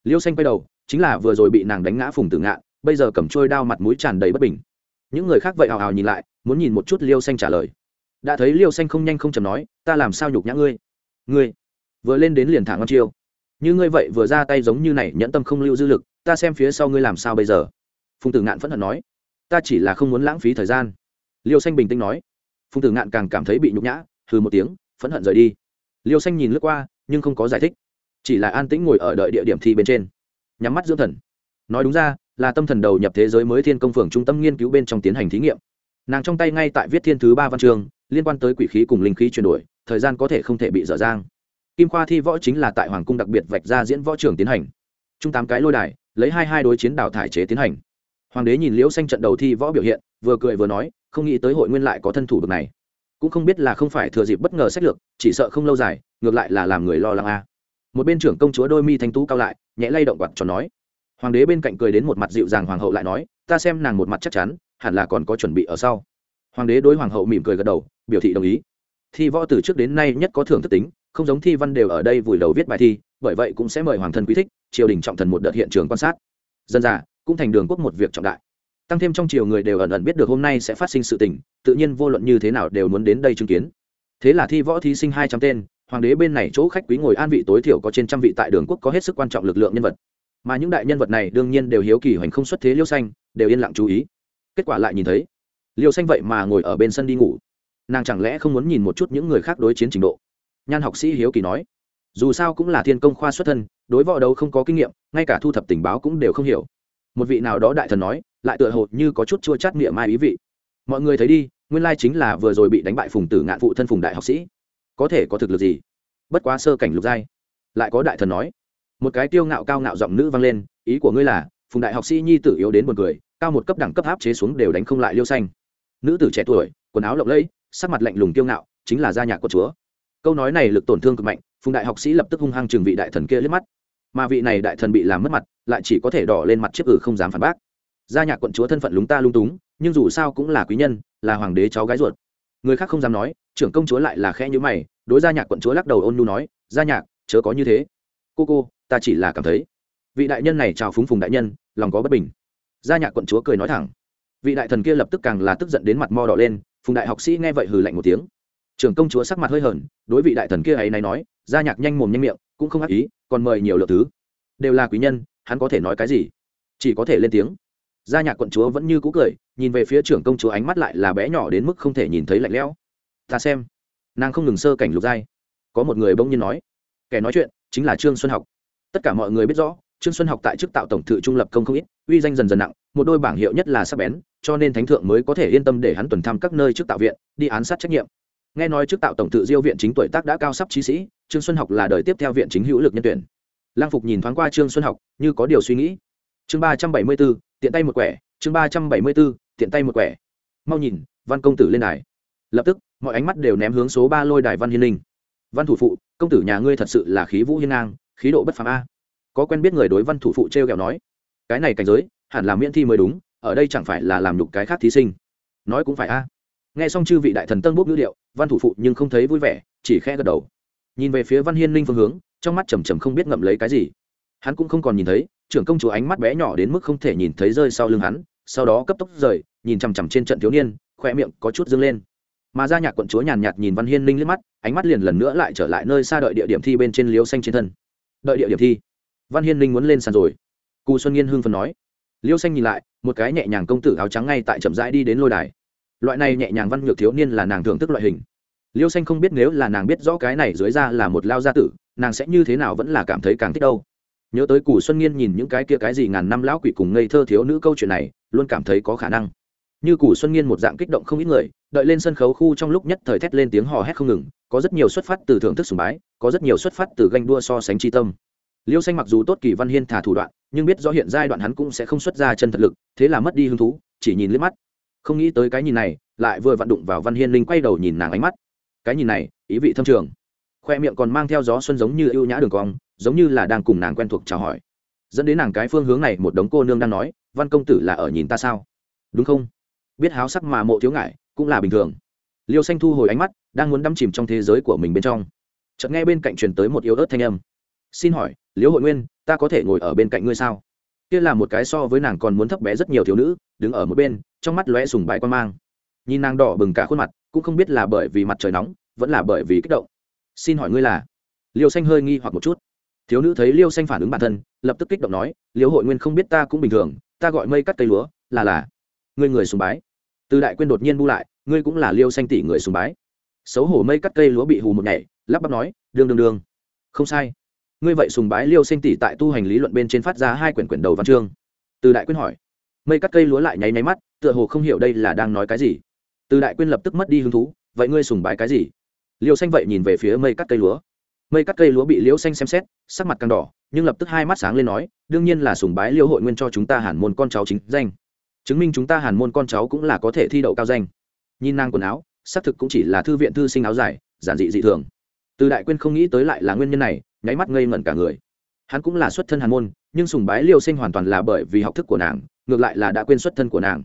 Liêu xanh quay đầu, chính là vừa rồi bị nàng đánh ngã phùng tử ngạn, bây giờ cầm trôi đao mặt mũi tràn đầy bất bình. Những người khác vậy hào hào nhìn lại, muốn nhìn một chút liêu xanh trả lời. Đã thấy liêu xanh không nhanh không chầm nói, ta làm sao nhục nhã ngươi? Ngươi vừa lên đến liền thả ngon chiêu. Như ngươi vậy vừa ra tay giống như này nhẫn tâm không lưu dư lực, ta xem phía sau ngươi làm sao bây giờ? Phùng tử ngạn phẫn hận nói, ta chỉ là không muốn lãng phí thời gian. Liêu xanh bình tĩnh nói, phùng tử ngạn càng cảm thấy bị nhục nhã, hừ một tiếng, phẫn hận rời đi. Liêu xanh nhìn lướt qua, nhưng không có giải thích. Chỉ là an tĩnh ngồi ở đợi địa điểm thi bên trên. Nhắm mắt dưỡng thần. Nói đúng ra, là tâm thần đầu nhập thế giới mới thiên công phường trung tâm nghiên cứu bên trong tiến hành thí nghiệm. Nàng trong tay ngay tại viết thiên thứ ba văn chương, liên quan tới quỷ khí cùng linh khí chuyển đổi, thời gian có thể không thể bị dở dang. Kim khoa thi võ chính là tại hoàng cung đặc biệt vạch ra diễn võ trường tiến hành. Trung tám cái lôi đài, lấy hai hai đối chiến đảo thải chế tiến hành hoàng đế nhìn liễu xanh trận đầu thi võ biểu hiện, vừa cười vừa nói, không nghĩ tới hội nguyên lại có thân thủ được này. Cũng không biết là không phải thừa dịp bất ngờ sách lược, chỉ sợ không lâu dài, ngược lại là làm người lo lắng a. Một bên trưởng công chúa đôi mi thanh tú cao lại, nhẹ lay động quạt cho nói. Hoàng đế bên cạnh cười đến một mặt dịu dàng hoàng hậu lại nói, ta xem nàng một mặt chắc chắn, hẳn là còn có chuẩn bị ở sau. Hoàng đế đối hoàng hậu mỉm cười gật đầu, biểu thị đồng ý. Thi võ từ trước đến nay nhất có thưởng thức tính, không giống thi văn đều ở đây vùi đầu viết bài thi, bởi vậy cũng sẽ mời hoàng thân quý thích, triều đình trọng thần một đợt hiện trường quan sát. Dân già cũng thành đường quốc một việc trọng đại. Tăng thêm trong chiều người đều ẩn ẩn biết được hôm nay sẽ phát sinh sự tình, tự nhiên vô luận như thế nào đều muốn đến đây chứng kiến. Thế là thi võ thí sinh hai trăm tên, hoàng đế bên này chỗ khách quý ngồi an vị tối thiểu có trên trăm vị tại đường quốc có hết sức quan trọng lực lượng nhân vật. Mà những đại nhân vật này đương nhiên đều hiếu kỳ hoành không xuất thế liêu xanh, đều yên lặng chú ý. Kết quả lại nhìn thấy, liêu xanh vậy mà ngồi ở bên sân đi ngủ. Nàng chẳng lẽ không muốn nhìn một chút những người khác đối chiến trình độ? Nhan học sĩ hiếu kỳ nói. Dù sao cũng là thiên công khoa xuất thân, đối võ đấu không có kinh nghiệm, ngay cả thu thập tình báo cũng đều không hiểu một vị nào đó đại thần nói, lại tựa hồ như có chút chua chát miệng mai ý vị. Mọi người thấy đi, nguyên lai chính là vừa rồi bị đánh bại phùng tử ngạn phụ thân phùng đại học sĩ. Có thể có thực lực gì? Bất quá sơ cảnh lục giai. Lại có đại thần nói. Một cái tiêu ngạo cao ngạo giọng nữ vang lên, ý của ngươi là, phùng đại học sĩ nhi tử yếu đến một người cao một cấp đẳng cấp áp chế xuống đều đánh không lại liêu xanh. Nữ tử trẻ tuổi, quần áo lộng lẫy, sắc mặt lạnh lùng tiêu ngạo, chính là gia nhạc của chúa. Câu nói này lực tổn thương cực mạnh, phùng đại học sĩ lập tức hung hăng trừng vị đại thần kia liếc mắt mà vị này đại thần bị làm mất mặt, lại chỉ có thể đỏ lên mặt chiếc ử ừ không dám phản bác. Gia nhạc quận chúa thân phận lúng ta lung túng, nhưng dù sao cũng là quý nhân, là hoàng đế cháu gái ruột. Người khác không dám nói, trưởng công chúa lại là khẽ nhữ mày, đối gia nhạc quận chúa lắc đầu ôn nhu nói, gia nhạc, chớ có như thế. Cô cô, ta chỉ là cảm thấy, vị đại nhân này chào phúng phùng đại nhân, lòng có bất bình. Gia nhạc quận chúa cười nói thẳng. Vị đại thần kia lập tức càng là tức giận đến mặt mo đỏ lên, phùng đại học sĩ nghe vậy hừ lạnh một tiếng trưởng công chúa sắc mặt hơi hờn, đối vị đại thần kia ấy này nói gia nhạc nhanh mồm nhanh miệng cũng không ác ý còn mời nhiều lượng thứ. Đều là quý nhân hắn có thể nói cái gì? Chỉ có thể lên tiếng. Gia nhạc quận chúa vẫn như cũ cười nhìn về phía trưởng công chúa ánh mắt lại là bé nhỏ đến mức không thể nhìn thấy lạnh lẽo. Ta xem. Nàng không ngừng sơ cảnh lục giai. Có một người bỗng nhiên nói kẻ nói chuyện chính là trương xuân học. Tất cả mọi người biết rõ trương xuân học tại chức tạo tổng thự trung lập công không ít uy danh dần dần nặng một đôi bảng hiệu nhất là sắc bén cho nên thánh thượng mới có thể yên tâm để hắn tuần thăm các nơi trước tạo viện đi án sát trách nhiệm nghe nói trước tạo tổng tự diêu viện chính tuổi tác đã cao sắp trí sĩ, trương xuân học là đời tiếp theo viện chính hữu lực nhân tuyển. Lang phục nhìn thoáng qua trương xuân học, như có điều suy nghĩ. Chương ba trăm bảy mươi b ố tiện tay một quẻ, chương ba trăm bảy mươi b ố tiện tay một quẻ. Mau nhìn, văn công tử lên đài. Lập tức, mọi ánh mắt đều ném hướng số ba lôi đài văn hiên linh. Văn thủ phụ, công tử nhà ngươi thật sự là khí vũ hiên ngang, khí độ bất phàm a. Có quen biết người đối văn thủ phụ t r e o kẹo nói, cái này cảnh giới, hẳn là miễn thi mới đúng, ở đây chẳng phải là làm nhục cái khác thí sinh. Nói cũng phải a nghe xong chư vị đại thần tân bốc ngữ điệu, văn thủ phụ nhưng không thấy vui vẻ, chỉ khẽ gật đầu. Nhìn về phía văn hiên linh phương hướng, trong mắt chầm chầm không biết ngậm lấy cái gì. Hắn cũng không còn nhìn thấy, trưởng công chúa ánh mắt bé nhỏ đến mức không thể nhìn thấy rơi sau lưng hắn, sau đó cấp tốc rời, nhìn chằm chằm trên trận thiếu niên khoe miệng có chút dâng lên. Mà ra nhạc quận chúa nhàn nhạt nhìn văn hiên linh liếc mắt, ánh mắt liền lần nữa lại trở lại nơi xa đợi địa điểm thi bên trên liếu xanh trên thân. Đợi địa điểm thi. Văn hiên linh muốn lên sàn rồi. Cù xuân nghiên hưng phần nói. Liêu xanh nhìn lại, một cái nhẹ nhàng công tử áo trắng ngay tại chậm rãi đi đến lôi đài loại này nhẹ nhàng văn nhược thiếu niên là nàng thưởng thức loại hình. Liêu xanh không biết nếu là nàng biết rõ cái này dưới ra là một lao gia tử, nàng sẽ như thế nào vẫn là cảm thấy càng thích đâu. Nhớ tới cù xuân nghiên nhìn những cái kia cái gì ngàn năm lão quỷ cùng ngây thơ thiếu nữ câu chuyện này, luôn cảm thấy có khả năng. Như cù xuân nghiên một dạng kích động không ít người, đợi lên sân khấu khu trong lúc nhất thời thét lên tiếng hò hét không ngừng, có rất nhiều xuất phát từ thưởng thức sùng bái, có rất nhiều xuất phát từ ganh đua so sánh tri tâm. Liêu xanh mặc dù tốt kỳ văn hiên thả thủ đoạn, nhưng biết rõ hiện giai đoạn hắn cũng sẽ không xuất ra chân thật lực, thế là mất đi hứng thú, chỉ nhìn liếc mắt không nghĩ tới cái nhìn này, lại vừa vặn đụng vào văn hiên linh quay đầu nhìn nàng ánh mắt. Cái nhìn này, ý vị thâm trường. Khoe miệng còn mang theo gió xuân giống như ưu nhã đường cong, giống như là đang cùng nàng quen thuộc chào hỏi. Dẫn đến nàng cái phương hướng này, một đống cô nương đang nói, văn công tử là ở nhìn ta sao? Đúng không? Biết háo sắc mà mộ thiếu ngại cũng là bình thường. Liêu xanh thu hồi ánh mắt, đang muốn đắm chìm trong thế giới của mình bên trong. Chợt nghe bên cạnh truyền tới một yếu ớt thanh âm. Xin hỏi liễu hội nguyên, ta có thể ngồi ở bên cạnh ngươi sao? Kia là một cái so với nàng còn muốn thấp bé rất nhiều thiếu nữ, đứng ở một bên trong mắt lóe sùng bái quan mang. Nhìn nàng đỏ bừng cả khuôn mặt, cũng không biết là bởi vì mặt trời nóng, vẫn là bởi vì kích động. Xin hỏi ngươi là? Liêu xanh hơi nghi hoặc một chút. Thiếu nữ thấy liêu xanh phản ứng bản thân, lập tức kích động nói, liêu hội nguyên không biết ta cũng bình thường, ta gọi mây cắt cây lúa, là là, ngươi người sùng bái. Từ đại quyên đột nhiên bu lại, ngươi cũng là liêu xanh tỷ người sùng bái. Xấu hổ mây cắt cây lúa bị hù một nhảy, lắp bắp nói đương đương đương không sai. Ngươi vậy sùng bái liêu xanh tỷ tại tu hành lý luận bên trên phát ra hai quyển quyển đầu văn chương. Từ đại quyên hỏi mây cắt cây lúa lại nháy nháy mắt, tựa hồ không hiểu đây là đang nói cái gì. Từ đại quyên lập tức mất đi hứng thú, vậy ngươi sùng bái cái gì? Liêu xanh vậy nhìn về phía mây cắt cây lúa. Mây cắt cây lúa bị liêu xanh xem xét, sắc mặt càng đỏ, nhưng lập tức hai mắt sáng lên nói, đương nhiên là sùng bái liêu hội nguyên cho chúng ta hàn môn con cháu chính danh. Chứng minh chúng ta hàn môn con cháu cũng là có thể thi đậu cao danh. Nhìn nàng quần áo, xác thực cũng chỉ là thư viện thư sinh áo dài, giản dị dị thường. Từ đại quyên không nghĩ tới lại là nguyên nhân này, nháy mắt ngây ngẩn cả người. Hắn cũng là xuất thân hàn môn, nhưng sùng bái liêu sinh hoàn toàn là bởi vì học thức của nàng ngược lại là đã quên xuất thân của nàng.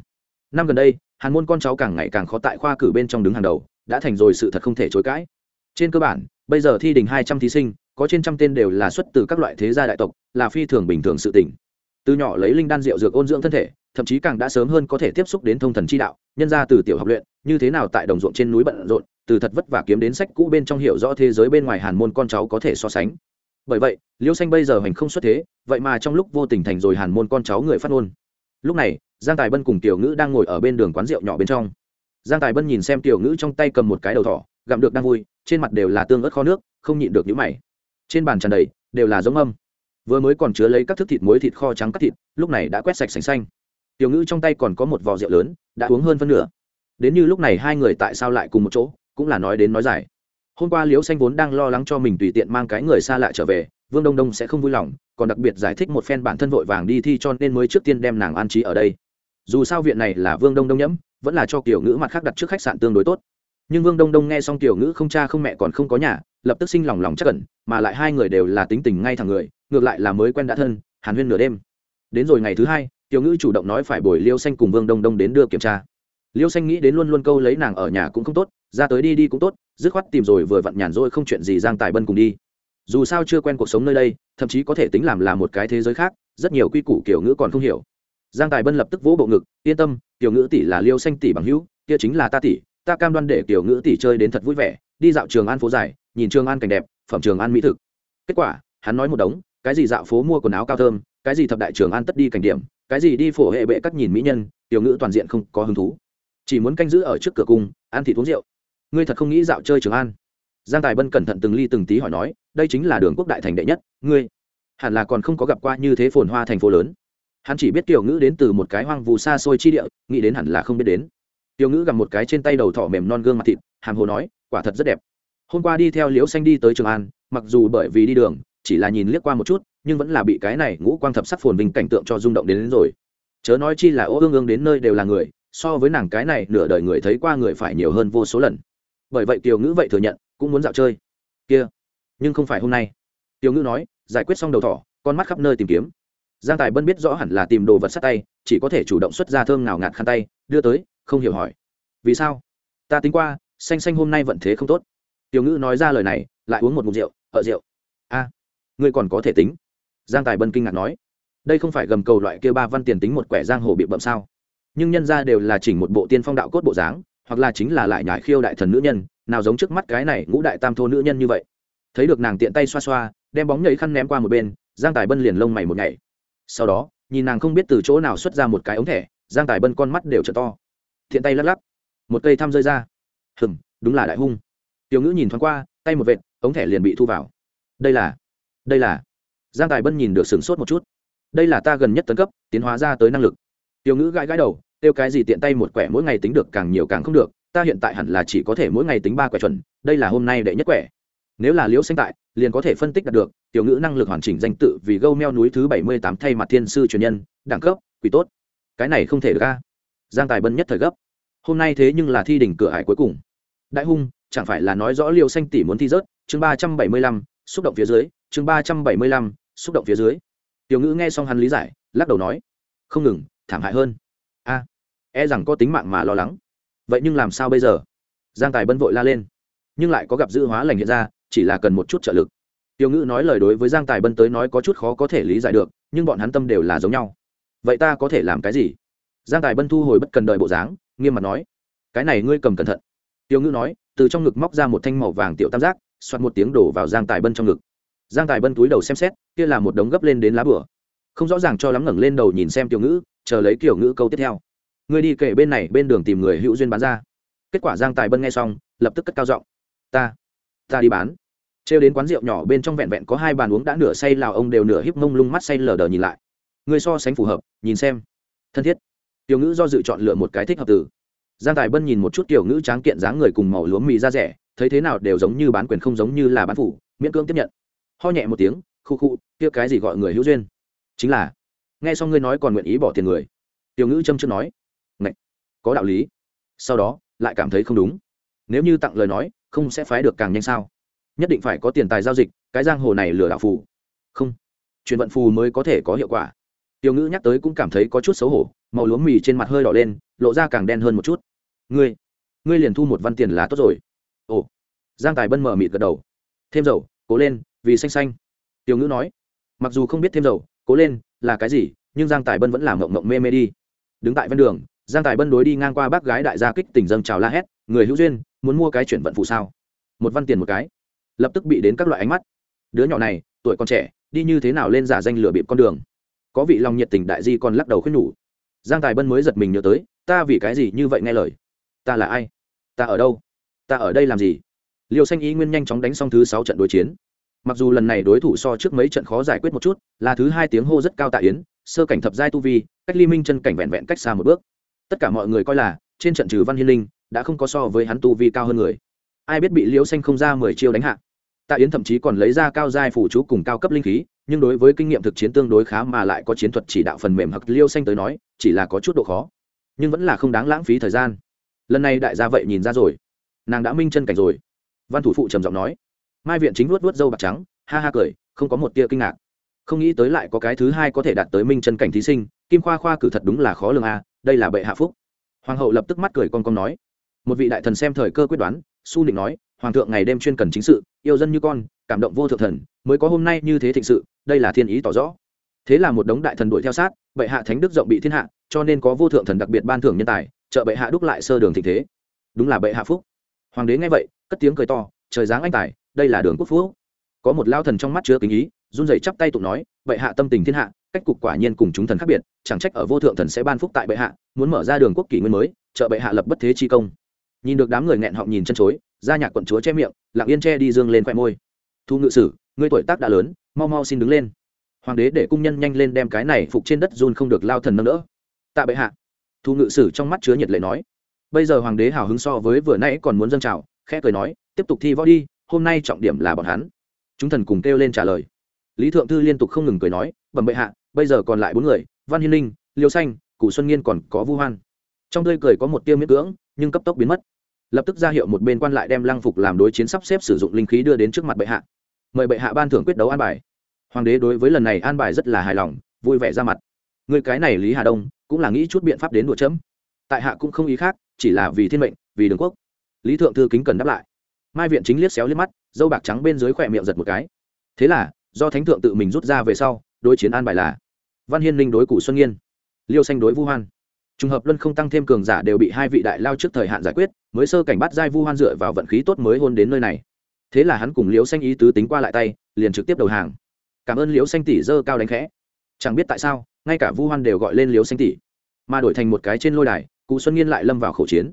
Năm gần đây, hàn môn con cháu càng ngày càng khó tại khoa cử bên trong đứng hàng đầu, đã thành rồi sự thật không thể chối cãi. Trên cơ bản, bây giờ thi đình hai trăm thí sinh, có trên trăm tên đều là xuất từ các loại thế gia đại tộc, là phi thường bình thường sự tỉnh từ nhỏ lấy linh đan rượu dược ôn dưỡng thân thể, thậm chí càng đã sớm hơn có thể tiếp xúc đến thông thần chi đạo, nhân ra từ tiểu học luyện, như thế nào tại đồng ruộng trên núi bận rộn, từ thật vất vả kiếm đến sách cũ bên trong hiểu rõ thế giới bên ngoài hàn môn con cháu có thể so sánh. Bởi vậy liêu xanh bây giờ hành không xuất thế, vậy mà trong lúc vô tình thành rồi hàn môn con cháu người phát ngôn lúc này, giang tài bân cùng tiểu ngữ đang ngồi ở bên đường quán rượu nhỏ bên trong. Giang tài bân nhìn xem tiểu ngữ trong tay cầm một cái đầu thỏ, gặm được đang vui, trên mặt đều là tương ớt kho nước, không nhịn được nhũ mày. Trên bàn tràn đầy, đều là giống âm. Vừa mới còn chứa lấy các thức thịt muối thịt kho trắng cắt thịt, lúc này đã quét sạch sành xanh. Tiểu ngữ trong tay còn có một vò rượu lớn, đã uống hơn phân nửa. Đến như lúc này hai người tại sao lại cùng một chỗ, cũng là nói đến nói dài. Hôm qua liễu xanh vốn đang lo lắng cho mình tùy tiện mang cái người xa lạ trở về vương đông đông sẽ không vui lòng, còn đặc biệt giải thích một phen bản thân vội vàng đi thi cho nên mới trước tiên đem nàng an trí ở đây. Dù sao viện này là vương đông đông nhẫm, vẫn là cho kiểu ngữ mặt khác đặt trước khách sạn tương đối tốt. Nhưng vương đông đông nghe xong tiểu ngữ không cha không mẹ còn không có nhà, lập tức sinh lòng lòng chắc cẩn mà lại hai người đều là tính tình ngay thẳng người, ngược lại là mới quen đã thân, hàn huyên nửa đêm. Đến rồi ngày thứ hai tiểu ngữ chủ động nói phải bồi liêu xanh cùng vương đông đông đến đưa kiểm tra. Liêu xanh nghĩ đến luôn luôn câu lấy nàng ở nhà cũng không tốt, ra tới đi đi cũng tốt, dứt khoát tìm rồi vừa vặn nhàn rỗi không chuyện gì giang tài bân cùng đi dù sao chưa quen cuộc sống nơi đây, thậm chí có thể tính làm là một cái thế giới khác, rất nhiều quy củ kiểu ngữ còn không hiểu. Giang tài bân lập tức vỗ bộ ngực, yên tâm tiểu ngữ tỷ là liêu xanh tỷ bằng hữu, kia chính là ta tỷ, ta cam đoan để tiểu ngữ tỷ chơi đến thật vui vẻ, đi dạo trường an phố dài, nhìn trường an cảnh đẹp, phẩm trường an mỹ thực. Kết quả, hắn nói một đống, cái gì dạo phố mua quần áo cao thơm, cái gì thập đại trường an tất đi cảnh điểm, cái gì đi phổ hệ bệ cắt nhìn mỹ nhân tiểu ngữ toàn diện không có hứng thú. Chỉ muốn canh giữ ở trước cửa cung, ăn thịt uống rượu. Ngươi thật không nghĩ dạo chơi trường an? Giang tài bân cẩn thận từng ly từng tí hỏi nói đây chính là đường quốc đại thành đệ nhất ngươi hẳn là còn không có gặp qua như thế phồn hoa thành phố lớn. Hắn chỉ biết tiểu ngữ đến từ một cái hoang vù xa xôi chi địa nghĩ đến hẳn là không biết đến. Tiểu ngữ gặp một cái trên tay đầu thỏ mềm non gương mặt thịt hàm hồ nói quả thật rất đẹp. Hôm qua đi theo liễu xanh đi tới trường an mặc dù bởi vì đi đường chỉ là nhìn liếc qua một chút nhưng vẫn là bị cái này ngũ quang thập sắc phồn vinh cảnh tượng cho rung động đến, đến rồi. Chớ nói chi là ô ương ương đến nơi đều là người so với nàng cái này nửa đời người thấy qua người phải nhiều hơn vô số lần. Bởi vậy tiểu ngữ vậy thừa nhận cũng muốn dạo chơi. Kia, nhưng không phải hôm nay. Tiểu ngữ nói, giải quyết xong đầu thỏ, con mắt khắp nơi tìm kiếm. Giang tài bân biết rõ hẳn là tìm đồ vật sát tay, chỉ có thể chủ động xuất ra thơm nào ngạt khăn tay, đưa tới, không hiểu hỏi. Vì sao? Ta tính qua, xanh xanh hôm nay vận thế không tốt. Tiểu ngữ nói ra lời này, lại uống một mục rượu, ở rượu. A, ngươi còn có thể tính. Giang tài bân kinh ngạc nói. Đây không phải gầm cầu loại kia ba văn tiền tính một quẻ giang hồ bị bậm sao? Nhưng nhân ra đều là chỉnh một bộ tiên phong đạo cốt bộ dáng hoặc là chính là lại nhải khiêu đại thần nữ nhân, nào giống trước mắt cái này ngũ đại tam thô nữ nhân như vậy. Thấy được nàng tiện tay xoa xoa, đem bóng nhảy khăn ném qua một bên, giang tài bân liền lông mày một nhảy. sau đó, nhìn nàng không biết từ chỗ nào xuất ra một cái ống thẻ, giang tài bân con mắt đều trở to. Thiện tay lắc lắc, một cây thăm rơi ra. Hừng đúng là đại hung. Tiểu ngữ nhìn thoáng qua, tay một vệt, ống thẻ liền bị thu vào. Đây là đây là. Giang tài bân nhìn được sửng sốt một chút. Đây là ta gần nhất tấn cấp, tiến hóa ra tới năng lực. Tiểu ngữ gãi gãi đầu tiêu cái gì tiện tay một quẻ mỗi ngày tính được càng nhiều càng không được, ta hiện tại hẳn là chỉ có thể mỗi ngày tính ba quẻ chuẩn, đây là hôm nay đệ nhất quẻ. Nếu là liễu xanh tại, liền có thể phân tích đạt được, tiểu ngữ năng lực hoàn chỉnh danh tự vì gâu meo núi thứ bảy mươi tám thay mặt thiên sư truyền nhân, đẳng cấp, quỷ tốt. Cái này không thể được ca giang tài bân nhất thời gấp. Hôm nay thế nhưng là thi đỉnh cửa hải cuối cùng. Đại hung, chẳng phải là nói rõ liêu xanh tỷ muốn thi rớt? Chương ba trăm bảy mươi lăm, xúc động phía dưới, chương ba trăm bảy mươi lăm, xúc động phía dưới. Tiểu ngữ nghe xong hắn lý giải, lắc đầu nói, không ngừng, thảm hại hơn. A e rằng có tính mạng mà lo lắng. Vậy nhưng làm sao bây giờ? Giang tài bân vội la lên. Nhưng lại có gặp dữ hóa lành hiện ra, chỉ là cần một chút trợ lực. Tiểu ngữ nói lời đối với giang tài bân tới nói có chút khó có thể lý giải được, nhưng bọn hắn tâm đều là giống nhau. Vậy ta có thể làm cái gì? Giang tài bân thu hồi bất cần đợi bộ dáng, nghiêm mặt nói. Cái này ngươi cầm cẩn thận. Tiêu ngữ nói, từ trong ngực móc ra một thanh màu vàng tiểu tam giác xoát một tiếng đổ vào giang tài bân trong ngực. Giang tài bân túi đầu xem xét, kia là một đống gấp lên đến lá bửa. Không rõ ràng cho lắm ngẩng lên đầu nhìn xem tiểu ngữ, chờ lấy kiểu ngữ câu tiếp theo ngươi đi kể bên này bên đường tìm người hữu duyên bán ra. Kết quả giang tài bân nghe xong, lập tức cất cao giọng, ta ta đi bán. Trêu đến quán rượu nhỏ bên trong vẹn vẹn có hai bàn uống đã nửa say lào ông đều nửa híp mông lung mắt say lờ đờ nhìn lại. Người so sánh phù hợp, nhìn xem. Thân thiết. Tiểu ngữ do dự chọn lựa một cái thích hợp từ. Giang tài bân nhìn một chút tiểu ngữ tráng kiện dáng người cùng màu lúa mì ra rẻ, thấy thế nào đều giống như bán quyền không giống như là bán phủ, miễn cưỡng tiếp nhận. Ho nhẹ một tiếng, khu khu, kia cái gì gọi người hữu duyên? Chính là. Nghe xong ngươi nói còn nguyện ý bỏ tiền người. Tiểu ngữ châm chưa nói có đạo lý. Sau đó, lại cảm thấy không đúng. Nếu như tặng lời nói, không sẽ phái được càng nhanh sao? Nhất định phải có tiền tài giao dịch, cái giang hồ này lừa đảo phù. Không. Chuyển vận phù mới có thể có hiệu quả. Tiểu ngữ nhắc tới cũng cảm thấy có chút xấu hổ, màu lúa mì trên mặt hơi đỏ lên, lộ ra càng đen hơn một chút. Ngươi ngươi liền thu một văn tiền là tốt rồi. Ồ. Giang tài bân mở mịt gật đầu. Thêm dầu, cố lên, vì xanh xanh. Tiểu ngữ nói. Mặc dù không biết thêm dầu, cố lên, là cái gì, nhưng giang tài bân vẫn làm ngộng ngộng mê mê đi. Đứng tại ven đường giang tài bân đối đi ngang qua bác gái đại gia kích tỉnh dâng chào la hét, người hữu duyên, muốn mua cái chuyển vận phụ sao? Một văn tiền một cái. Lập tức bị đến các loại ánh mắt. Đứa nhỏ này, tuổi còn trẻ, đi như thế nào lên giả danh lừa bịp con đường? Có vị lòng nhiệt tình đại di còn lắc đầu khuyên nhủ. Giang tài bân mới giật mình nhớ tới, ta vì cái gì như vậy nghe lời? Ta là ai? Ta ở đâu? Ta ở đây làm gì? Liều xanh ý nguyên nhanh chóng đánh xong thứ sáu trận đối chiến. Mặc dù lần này đối thủ so trước mấy trận khó giải quyết một chút, là thứ hai tiếng hô rất cao tạ yến, sơ cảnh thập giai tu vi, cách ly minh chân cảnh vẹn vẹn cách xa một bước tất cả mọi người coi là, trên trận trừ văn hiên linh, đã không có so với hắn tu vi cao hơn người. Ai biết bị liễu xanh không ra mười chiêu đánh hạ. Tạ yến thậm chí còn lấy ra cao giai phủ chú cùng cao cấp linh khí, nhưng đối với kinh nghiệm thực chiến tương đối khá mà lại có chiến thuật chỉ đạo phần mềm hoặc liêu xanh tới nói, chỉ là có chút độ khó. Nhưng vẫn là không đáng lãng phí thời gian. Lần này đại gia vậy nhìn ra rồi. Nàng đã minh chân cảnh rồi. Văn thủ phụ trầm giọng nói. Mai viện chính luốt luốt dâu bạc trắng, ha ha cười, không có một tia kinh ngạc. Không nghĩ tới lại có cái thứ hai có thể đạt tới minh chân cảnh thí sinh, kim khoa khoa cử thật đúng là khó lường a đây là bệ hạ phúc. Hoàng hậu lập tức mắt cười con con nói. Một vị đại thần xem thời cơ quyết đoán, su định nói, hoàng thượng ngày đêm chuyên cần chính sự, yêu dân như con, cảm động vô thượng thần, mới có hôm nay như thế thịnh sự, đây là thiên ý tỏ rõ. Thế là một đống đại thần đuổi theo sát, bệ hạ thánh đức rộng bị thiên hạ, cho nên có vô thượng thần đặc biệt ban thưởng nhân tài, trợ bệ hạ đúc lại sơ đường thịnh thế. Đúng là bệ hạ phúc. Hoàng đế nghe vậy, cất tiếng cười to, trời giáng anh tài, đây là đường quốc phú có một lao thần trong mắt chứa kính ý, run rẩy chắp tay tụng nói, bệ hạ tâm tình thiên hạ cách cục quả nhiên cùng chúng thần khác biệt, chẳng trách ở vô thượng thần sẽ ban phúc tại bệ hạ, muốn mở ra đường quốc kỷ nguyên mới, trợ bệ hạ lập bất thế chi công. Nhìn được đám người nghẹn họng nhìn chân chối, gia nhạc quận chúa che miệng, lặng yên che đi dương lên khoe môi. Thu ngự sử, ngươi tuổi tác đã lớn, mau mau xin đứng lên. Hoàng đế để cung nhân nhanh lên đem cái này phục trên đất run không được lao thần nâng đỡ. Tạ bệ hạ. Thu ngự sử trong mắt chứa nhiệt lệ nói. Bây giờ hoàng đế hào hứng so với vừa nãy còn muốn dâng trào, khẽ cười nói, tiếp tục thi võ đi, hôm nay trọng điểm là bọn hắn. Chúng thần cùng kêu lên trả lời. Lý thượng thư liên tục không ngừng cười nói, bẩm bệ hạ bây giờ còn lại bốn người, văn hiên linh liêu xanh cụ xuân nghiên còn có vu hoan. Trong tươi cười có một tiêu miết cưỡng, nhưng cấp tốc biến mất. Lập tức ra hiệu một bên quan lại đem lăng phục làm đối chiến sắp xếp sử dụng linh khí đưa đến trước mặt bệ hạ. Mời bệ hạ ban thưởng quyết đấu an bài. Hoàng đế đối với lần này an bài rất là hài lòng, vui vẻ ra mặt. Người cái này lý hà đông, cũng là nghĩ chút biện pháp đến đùa chấm. Tại hạ cũng không ý khác, chỉ là vì thiên mệnh, vì đường quốc. Lý thượng thư kính cần đáp lại. Mai viện chính liếc xéo liếc mắt, dâu bạc trắng bên dưới khỏe miệng giật một cái. Thế là, do thánh thượng tự mình rút ra về sau đối chiến an bài là văn hiên linh đối cụ xuân nghiên liêu xanh đối vu hoan trùng hợp luân không tăng thêm cường giả đều bị hai vị đại lao trước thời hạn giải quyết mới sơ cảnh bắt giai vu hoan dựa vào vận khí tốt mới hôn đến nơi này thế là hắn cùng liễu xanh ý tứ tính qua lại tay liền trực tiếp đầu hàng cảm ơn liễu xanh tỷ dơ cao đánh khẽ chẳng biết tại sao ngay cả vu hoan đều gọi lên liễu xanh tỷ mà đổi thành một cái trên lôi đài cụ xuân nghiên lại lâm vào khẩu chiến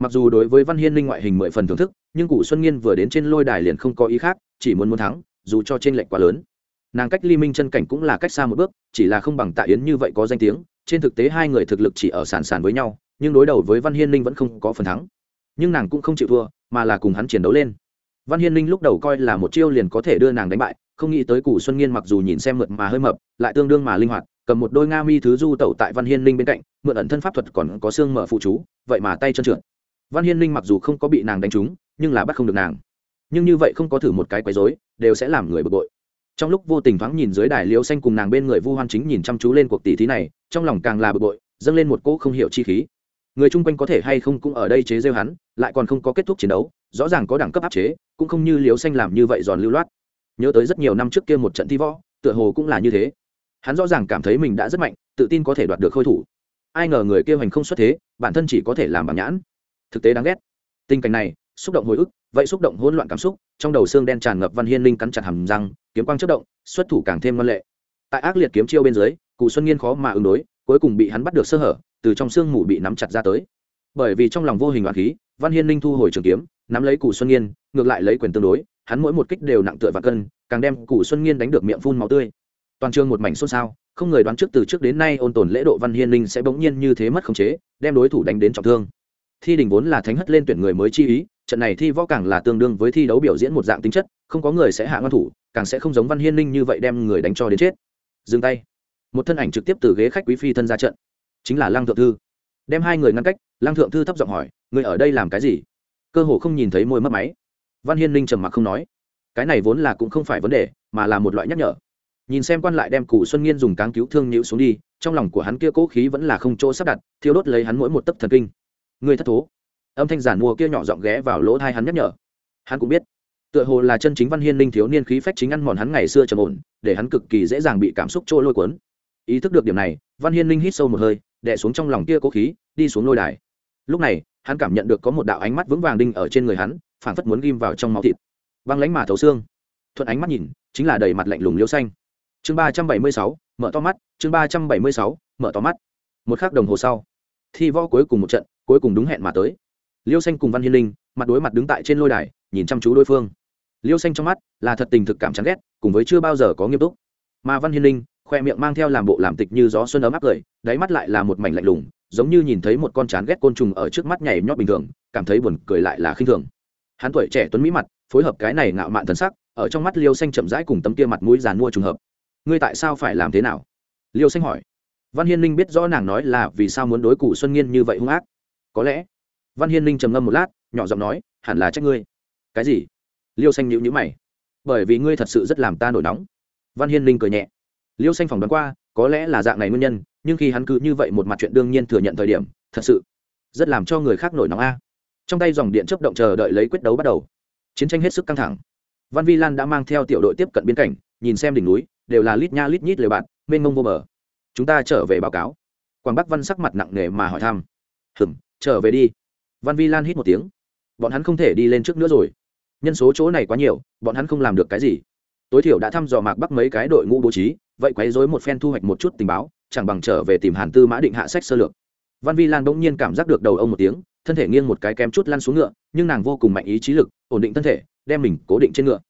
mặc dù đối với văn hiên linh ngoại hình mười phần thưởng thức nhưng cụ xuân nghiên vừa đến trên lôi đài liền không có ý khác chỉ muốn muốn thắng dù cho trên lệnh quá lớn nàng cách ly minh chân cảnh cũng là cách xa một bước, chỉ là không bằng tạ yến như vậy có danh tiếng, trên thực tế hai người thực lực chỉ ở sàn sàn với nhau, nhưng đối đầu với văn hiên linh vẫn không có phần thắng. Nhưng nàng cũng không chịu thua, mà là cùng hắn chiến đấu lên. Văn hiên linh lúc đầu coi là một chiêu liền có thể đưa nàng đánh bại, không nghĩ tới củ xuân nghiên mặc dù nhìn xem mượt mà hơi mập, lại tương đương mà linh hoạt, cầm một đôi nga mi thứ du tẩu tại văn hiên linh bên cạnh, mượn ẩn thân pháp thuật còn có xương mở phụ chú, vậy mà tay chân trượt. Văn hiên linh mặc dù không có bị nàng đánh trúng, nhưng là bắt không được nàng. Nhưng như vậy không có thử một cái quấy dối đều sẽ làm người bực bội trong lúc vô tình thoáng nhìn dưới đài liêu xanh cùng nàng bên người vu hoan chính nhìn chăm chú lên cuộc tỷ thí này, trong lòng càng là bực bội, dâng lên một cỗ không hiểu chi khí. Người chung quanh có thể hay không cũng ở đây chế rêu hắn, lại còn không có kết thúc chiến đấu, rõ ràng có đẳng cấp áp chế, cũng không như liêu xanh làm như vậy giòn lưu loát. Nhớ tới rất nhiều năm trước kia một trận thi võ, tựa hồ cũng là như thế. Hắn rõ ràng cảm thấy mình đã rất mạnh, tự tin có thể đoạt được khôi thủ. Ai ngờ người kia hành không xuất thế, bản thân chỉ có thể làm bằng nhãn. Thực tế đáng ghét. Tình cảnh này, xúc động hồi ức, vậy xúc động hỗn loạn cảm xúc, trong đầu xương đen tràn ngập văn hiên linh cắn chặt hầm răng kiếm quang chất động, xuất thủ càng thêm ngoan lệ. Tại ác liệt kiếm chiêu bên dưới cụ xuân nghiên khó mà ứng đối, cuối cùng bị hắn bắt được sơ hở, từ trong xương mù bị nắm chặt ra tới. Bởi vì trong lòng vô hình đoạn khí, văn hiên Ninh thu hồi trường kiếm, nắm lấy cụ xuân nghiên, ngược lại lấy quyền tương đối, hắn mỗi một kích đều nặng tựa và cân, càng đem cụ xuân nghiên đánh được miệng phun máu tươi. Toàn trường một mảnh xôn xao, không người đoán trước từ trước đến nay ôn tồn lễ độ văn hiên Ninh sẽ bỗng nhiên như thế mất khống chế, đem đối thủ đánh đến trọng thương. Thi đình vốn là thánh hất lên tuyển người mới chi ý trận này thi võ càng là tương đương với thi đấu biểu diễn một dạng tính chất, không có người sẽ hạ ngăn thủ, càng sẽ không giống văn hiên linh như vậy đem người đánh cho đến chết. Dừng tay. Một thân ảnh trực tiếp từ ghế khách quý phi thân ra trận. Chính là lăng thượng thư. Đem hai người ngăn cách, lăng thượng thư thấp giọng hỏi người ở đây làm cái gì? Cơ hồ không nhìn thấy môi mất máy. Văn hiên linh trầm mặc không nói. Cái này vốn là cũng không phải vấn đề, mà là một loại nhắc nhở. Nhìn xem quan lại đem cụ xuân nghiên dùng cáng cứu thương nhịu xuống đi, trong lòng của hắn kia cố khí vẫn là không chỗ sắp đặt, thiêu đốt lấy hắn mỗi một tấc thần kinh. Người thất thố âm thanh giản mùa kia nhỏ giọng ghé vào lỗ thai hắn nhắc nhở. Hắn cũng biết, tựa hồ là chân chính văn hiên linh thiếu niên khí phách chính ăn mòn hắn ngày xưa trầm ổn, để hắn cực kỳ dễ dàng bị cảm xúc trôi lôi cuốn. Ý thức được điểm này, văn hiên linh hít sâu một hơi đẻ xuống trong lòng kia cố khí, đi xuống lôi đài. Lúc này, hắn cảm nhận được có một đạo ánh mắt vững vàng đinh ở trên người hắn, phảng phất muốn ghim vào trong máu thịt. Băng lánh mà thấu xương. Thuận ánh mắt nhìn, chính là đầy mặt lạnh lùng liêu xanh. Chương ba trăm bảy mươi sáu, mở to mắt, chương ba trăm bảy mươi sáu, mở to mắt. Một k h ắ c đồng hồ sau, thi võ cuối cùng một trận, cuối cùng đúng hẹn mà tới liêu xanh cùng văn hiên linh, mặt đối mặt đứng tại trên lôi đài, nhìn chăm chú đối phương. Liêu xanh trong mắt là thật tình thực cảm chán ghét, cùng với chưa bao giờ có nghiêm túc. Mà văn hiên linh, khoe miệng mang theo làm bộ làm tịch như gió xuân ấm áp cười, đáy mắt lại là một mảnh lạnh lùng, giống như nhìn thấy một con chán ghét côn trùng ở trước mắt nhảy nhót bình thường, cảm thấy buồn cười lại là khinh thường. Hắn tuổi trẻ tuấn mỹ mặt, phối hợp cái này ngạo mạn thần sắc, ở trong mắt liêu xanh chậm rãi cùng tấm kia mặt mũi dàn mua trùng hợp. Ngươi tại sao phải làm thế nào? Liêu xanh hỏi. Văn hiên linh biết rõ nàng nói là vì sao muốn đối cụ xuân nghiên như vậy hung ác. Có lẽ văn hiên linh trầm ngâm một lát, nhỏ giọng nói, hẳn là trách ngươi. Cái gì? Liêu xanh nhữ nhữ mày. Bởi vì ngươi thật sự rất làm ta nổi nóng. Văn hiên linh cười nhẹ. Liêu xanh phỏng đoán qua, có lẽ là dạng này nguyên nhân, nhưng khi hắn cứ như vậy một mặt chuyện đương nhiên thừa nhận thời điểm, thật sự rất làm cho người khác nổi nóng a. Trong tay dòng điện chấp động chờ đợi lấy quyết đấu bắt đầu. Chiến tranh hết sức căng thẳng. Văn vi lan đã mang theo tiểu đội tiếp cận biên cảnh, nhìn xem đỉnh núi, đều là lít nha lít nhít lều bạn mênh mông vô bờ. Chúng ta trở về báo cáo. Quảng bắc văn sắc mặt nặng nề mà hỏi thăm. Hừng trở về đi văn vi lan hít một tiếng. Bọn hắn không thể đi lên trước nữa rồi. Nhân số chỗ này quá nhiều, bọn hắn không làm được cái gì. Tối thiểu đã thăm dò mạc bắc mấy cái đội ngũ bố trí, vậy quấy dối một phen thu hoạch một chút tình báo, chẳng bằng trở về tìm hàn tư mã định hạ sách sơ lược. Văn vi lan bỗng nhiên cảm giác được đầu ông một tiếng, thân thể nghiêng một cái kém chút lăn xuống ngựa, nhưng nàng vô cùng mạnh ý trí lực, ổn định thân thể, đem mình cố định trên ngựa.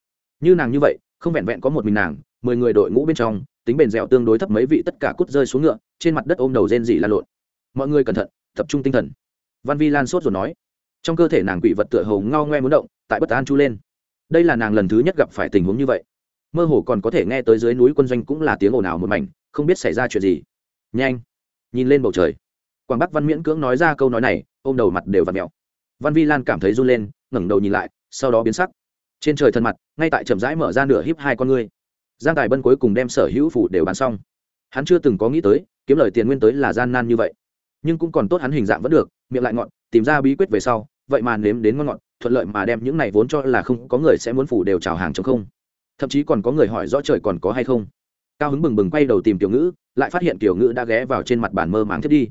Như nàng như vậy, không vẹn vẹn có một mình nàng, mười người đội ngũ bên trong, tính bền dẻo tương đối thấp mấy vị tất cả cút rơi xuống ngựa, trên mặt đất ôm đầu rên dị lan lộn. Mọi người cẩn thận, tập trung tinh thần văn vi lan sốt rồi nói. Trong cơ thể nàng quỷ vật tựa hồ ngao ngoe muốn động, tại bất an chu lên. Đây là nàng lần thứ nhất gặp phải tình huống như vậy. Mơ hồ còn có thể nghe tới dưới núi quân doanh cũng là tiếng ồn ào một mảnh, không biết xảy ra chuyện gì. Nhanh, nhìn lên bầu trời. Quảng bắc văn miễn cưỡng nói ra câu nói này, ôm đầu mặt đều v ặ mẹo văn vi lan cảm thấy run lên, ngẩng đầu nhìn lại, sau đó biến sắc. Trên trời thân mặt, ngay tại chậm rãi mở ra nửa híp hai con ngươi. Giang tài bân cuối cùng đem sở hữu phủ đều bán xong. Hắn chưa từng có nghĩ tới, kiếm lời tiền nguyên tới là gian nan như vậy nhưng cũng còn tốt hắn hình dạng vẫn được, miệng lại ngọn, tìm ra bí quyết về sau, vậy mà nếm đến ngon ngọt, thuận lợi mà đem những này vốn cho là không có người sẽ muốn phủ đều trào hàng chống không. Thậm chí còn có người hỏi rõ trời còn có hay không. Cao hứng bừng bừng quay đầu tìm tiểu ngữ, lại phát hiện tiểu ngữ đã ghé vào trên mặt bàn mơ máng thiết đi.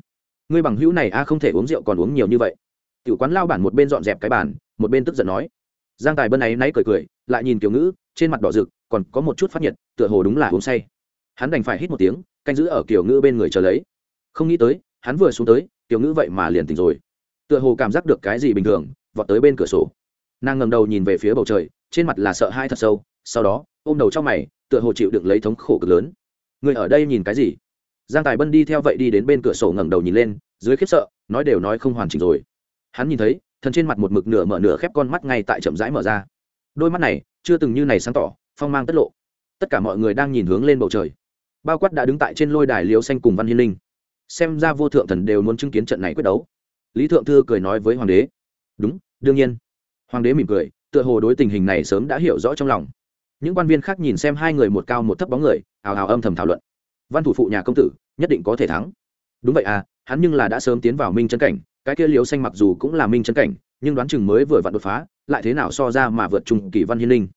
Ngươi bằng hữu này a, không thể uống rượu còn uống nhiều như vậy. Tiểu quán lao bản một bên dọn dẹp cái bàn, một bên tức giận nói. Giang tài bân ấy náy cười cười, lại nhìn tiểu ngữ, trên mặt đỏ rực, còn có một chút phát nhiệt, tựa hồ đúng là uống say. Hắn đành phải hít một tiếng, canh giữ ở kiểu ngữ bên người chờ lấy. Không nghĩ tới hắn vừa xuống tới, tiểu ngữ vậy mà liền tỉnh rồi. Tựa hồ cảm giác được cái gì bình thường, vọt tới bên cửa sổ. Nàng ngầm đầu nhìn về phía bầu trời, trên mặt là sợ hai thật sâu, sau đó, ôm đầu trong mày, tựa hồ chịu được lấy thống khổ cực lớn. Người ở đây nhìn cái gì? Giang tài bân đi theo vậy đi đến bên cửa sổ ngẩng đầu nhìn lên, dưới khiếp sợ, nói đều nói không hoàn chỉnh rồi. Hắn nhìn thấy, thần trên mặt một mực nửa mở nửa khép con mắt ngay tại chậm rãi mở ra. Đôi mắt này, chưa từng như này sáng tỏ, phong mang tất lộ. Tất cả mọi người đang nhìn hướng lên bầu trời. Bao quát đã đứng tại trên lôi đài liêu xanh cùng văn hiên linh xem ra vô thượng thần đều muốn chứng kiến trận này quyết đấu. Lý thượng thư cười nói với hoàng đế, đúng, đương nhiên. Hoàng đế mỉm cười, tựa hồ đối tình hình này sớm đã hiểu rõ trong lòng. Những quan viên khác nhìn xem hai người một cao một thấp bóng người hào hào âm thầm thảo luận. Văn thủ phụ nhà công tử, nhất định có thể thắng. Đúng vậy à hắn nhưng là đã sớm tiến vào minh chân cảnh, cái kia liều xanh mặc dù cũng là minh chân cảnh, nhưng đoán chừng mới vừa vặn đột phá, lại thế nào so ra mà vượt trùng kỳ văn hiên linh.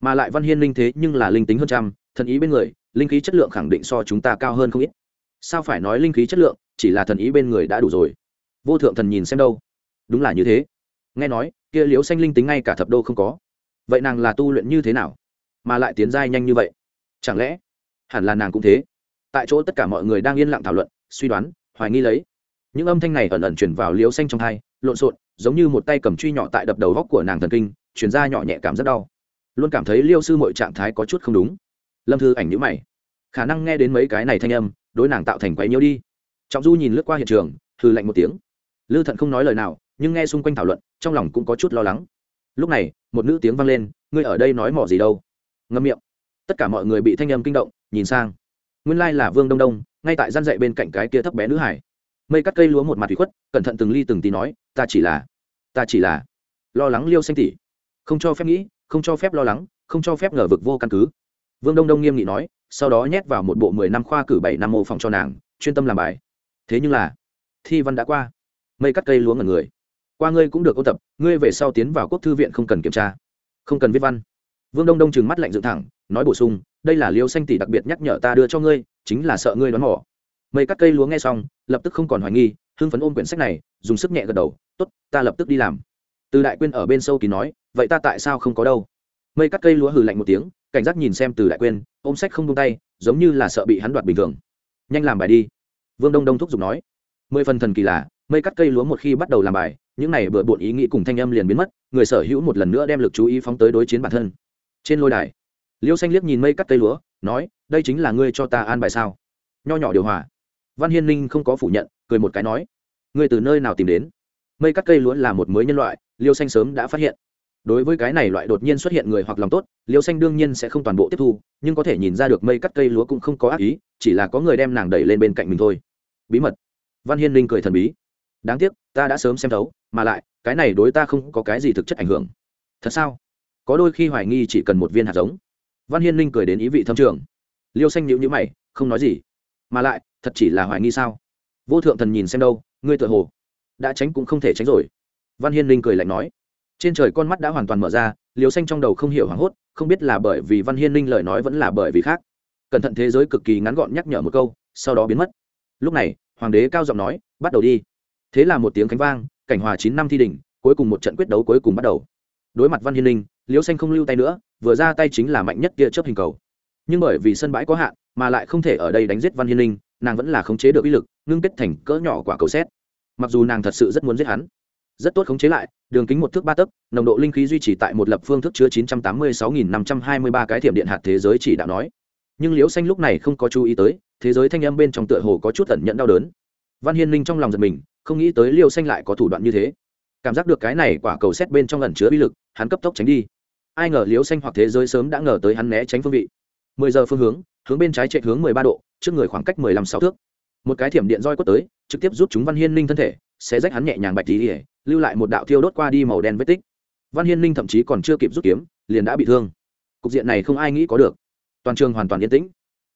Mà lại văn hiên linh thế nhưng là linh tính hơn trăm, thần ý bên người, linh khí chất lượng khẳng định so chúng ta cao hơn không ít sao phải nói linh khí chất lượng, chỉ là thần ý bên người đã đủ rồi. Vô thượng thần nhìn xem đâu. Đúng là như thế. Nghe nói, kia liễu xanh linh tính ngay cả thập đô không có. Vậy nàng là tu luyện như thế nào? Mà lại tiến giai nhanh như vậy. Chẳng lẽ, hẳn là nàng cũng thế? Tại chỗ tất cả mọi người đang yên lặng thảo luận, suy đoán, hoài nghi lấy. Những âm thanh này ẩn ẩn chuyển vào liễu xanh trong hai, lộn xộn, giống như một tay cầm truy nhỏ tại đập đầu góc của nàng thần kinh chuyển ra nhỏ nhẹ cảm rất đau. Luôn cảm thấy liêu sư mọi trạng thái có chút không đúng. Lâm thư ảnh nhữ mày. Khả năng nghe đến mấy cái này thanh âm đối nàng tạo thành quấy nhiễu đi. Trọng du nhìn lướt qua hiện trường, hừ lạnh một tiếng. Lư thận không nói lời nào, nhưng nghe xung quanh thảo luận, trong lòng cũng có chút lo lắng. Lúc này, một nữ tiếng vang lên, ngươi ở đây nói mỏ gì đâu? Ngâm miệng. Tất cả mọi người bị thanh âm kinh động, nhìn sang. Nguyên lai là vương đông đông, ngay tại gian dậy bên cạnh cái kia thấp bé nữ hải. Mây cắt cây lúa một mặt thủy khuất, cẩn thận từng ly từng tí nói, ta chỉ là, ta chỉ là lo lắng liêu xanh tỉ không cho phép nghĩ, không cho phép lo lắng, không cho phép ngờ vực vô căn cứ vương đông đông nghiêm nghị nói, sau đó nhét vào một bộ mười năm khoa cử bảy năm mô phòng cho nàng, chuyên tâm làm bài. Thế nhưng là, thi văn đã qua. Mây cắt cây lúa ngần người. Qua ngươi cũng được ôn tập, ngươi về sau tiến vào quốc thư viện không cần kiểm tra. Không cần viết văn. Vương đông đông trừng mắt lạnh dựng thẳng, nói bổ sung, đây là liêu xanh tỷ đặc biệt nhắc nhở ta đưa cho ngươi, chính là sợ ngươi đoán mỏ mây cắt cây lúa nghe xong, lập tức không còn hoài nghi, hưng phấn ôm quyển sách này, dùng sức nhẹ gật đầu t ố t ta lập tức đi làm. Từ đại quyên ở bên sâu kỳ nói, vậy ta tại sao không có đâu? Mây cắt cây lúa hừ lạnh một tiếng cảnh giác nhìn xem từ đại quyên ôm sách không tung tay, giống như là sợ bị hắn đoạt bình thường. Nhanh làm bài đi. Vương đông đông thúc giục nói. Mười phần thần kỳ là, mây cắt cây lúa một khi bắt đầu làm bài, những này bừa bộn ý nghĩ cùng thanh âm liền biến mất, người sở hữu một lần nữa đem lực chú ý phóng tới đối chiến bản thân. Trên lôi đài, liêu xanh liếc nhìn mây cắt cây lúa, nói, đây chính là ngươi cho ta an bài sao? Nho nhỏ điều hòa. Văn hiên ninh không có phủ nhận, cười một cái nói, ngươi từ nơi nào tìm đến? Mây cắt cây lúa là một mới nhân loại, liêu xanh sớm đã phát hiện đối với cái này loại đột nhiên xuất hiện người hoặc lòng tốt, liêu xanh đương nhiên sẽ không toàn bộ tiếp thu, nhưng có thể nhìn ra được mây cắt cây lúa cũng không có ác ý, chỉ là có người đem nàng đẩy lên bên cạnh mình thôi. Bí mật. Văn hiên linh cười thần bí. Đáng tiếc, ta đã sớm xem thấu, mà lại, cái này đối ta không có cái gì thực chất ảnh hưởng. Thật sao? Có đôi khi hoài nghi chỉ cần một viên hạt giống. Văn hiên linh cười đến ý vị thâm trường. Liêu xanh nhịu nhữ mày, không nói gì. Mà lại, thật chỉ là hoài nghi sao? Vô thượng thần nhìn xem đâu, ngươi tự hồ đã tránh cũng không thể tránh rồi. Văn hiên linh cười lạnh nói trên trời con mắt đã hoàn toàn mở ra liều xanh trong đầu không hiểu hoảng hốt, không biết là bởi vì văn hiên linh lời nói vẫn là bởi vì khác. Cẩn thận thế giới cực kỳ ngắn gọn nhắc nhở một câu, sau đó biến mất. Lúc này, hoàng đế cao giọng nói, bắt đầu đi. Thế là một tiếng cánh vang, cảnh hòa chín năm thi đỉnh, cuối cùng một trận quyết đấu cuối cùng bắt đầu. Đối mặt văn hiên linh liễu xanh không lưu tay nữa, vừa ra tay chính là mạnh nhất kia chớp hình cầu. Nhưng bởi vì sân bãi có hạn, mà lại không thể ở đây đánh giết văn hiên linh nàng vẫn là khống chế được uy lực, ngưng kết thành cỡ nhỏ quả cầu xét. Mặc dù nàng thật sự rất muốn giết hắn, rất tốt khống chế lại đường kính một thước ba tấc, nồng độ linh khí duy trì tại một lập phương thức chứa chín trăm tám mươi sáu nghìn năm trăm hai mươi ba cái thiểm điện hạt thế giới chỉ đạo nói. Nhưng liễu xanh lúc này không có chú ý tới, thế giới thanh âm bên trong tựa hồ có chút ẩn nhận đau đớn. Văn hiên linh trong lòng giật mình, không nghĩ tới Liễu xanh lại có thủ đoạn như thế. Cảm giác được cái này quả cầu xét bên trong ẩn chứa bí lực, hắn cấp tốc tránh đi. Ai ngờ liễu xanh hoặc thế giới sớm đã ngờ tới hắn né tránh phương vị. Mười giờ phương hướng hướng bên trái chạy hướng mười ba độ, trước người khoảng cách mười lăm sáu thước. Một cái thiểm điện roi quất tới, trực tiếp rút chúng văn hiên linh thân thể sẽ rách hắn nhẹ nhàng bạch tí ỉa, lưu lại một đạo thiêu đốt qua đi màu đen vết tích. Văn hiên linh thậm chí còn chưa kịp rút kiếm, liền đã bị thương. Cục diện này không ai nghĩ có được. Toàn trường hoàn toàn yên tĩnh.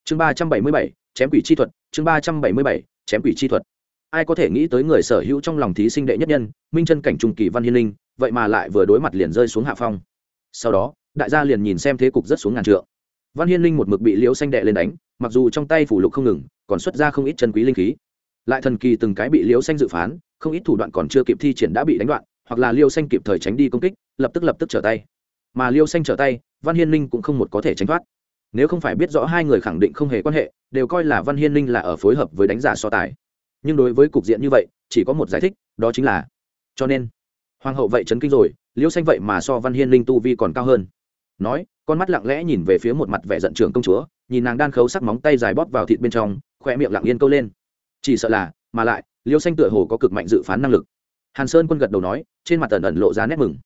Chương ba trăm bảy mươi bảy, chém quỷ chi thuật, chương ba trăm bảy mươi bảy, chém quỷ chi thuật. Ai có thể nghĩ tới người sở hữu trong lòng thí sinh đệ nhất nhân, minh chân cảnh trung kỳ văn hiên linh vậy mà lại vừa đối mặt liền rơi xuống hạ phong. Sau đó, đại gia liền nhìn xem thế cục rất xuống ngàn trượng. Văn hiên linh một mực bị liễu xanh đệ lên đánh, mặc dù trong tay phủ lục không ngừng, còn xuất ra không ít chân quý linh khí lại thần kỳ từng cái bị Liêu xanh dự phán, không ít thủ đoạn còn chưa kịp thi triển đã bị đánh đoạn, hoặc là liêu xanh kịp thời tránh đi công kích, lập tức lập tức trở tay. Mà liêu xanh trở tay, văn hiên ninh cũng không một có thể tránh thoát. Nếu không phải biết rõ hai người khẳng định không hề quan hệ, đều coi là văn hiên ninh là ở phối hợp với đánh giả so tài. Nhưng đối với cục diện như vậy, chỉ có một giải thích, đó chính là cho nên, hoàng hậu vậy chấn kinh rồi, liêu xanh vậy mà so văn hiên ninh tu vi còn cao hơn. Nói, con mắt lặng lẽ nhìn về phía một mặt vẻ giận trưởng công chúa, nhìn nàng đan khấu sắc móng tay dài bóp vào thịt bên trong khoe miệng lặng yên câu lên chỉ sợ là, mà lại, liêu xanh tựa hồ có cực mạnh dự phán năng lực. Hàn sơn quân gật đầu nói, trên mặt tần ẩn lộ ra nét mừng.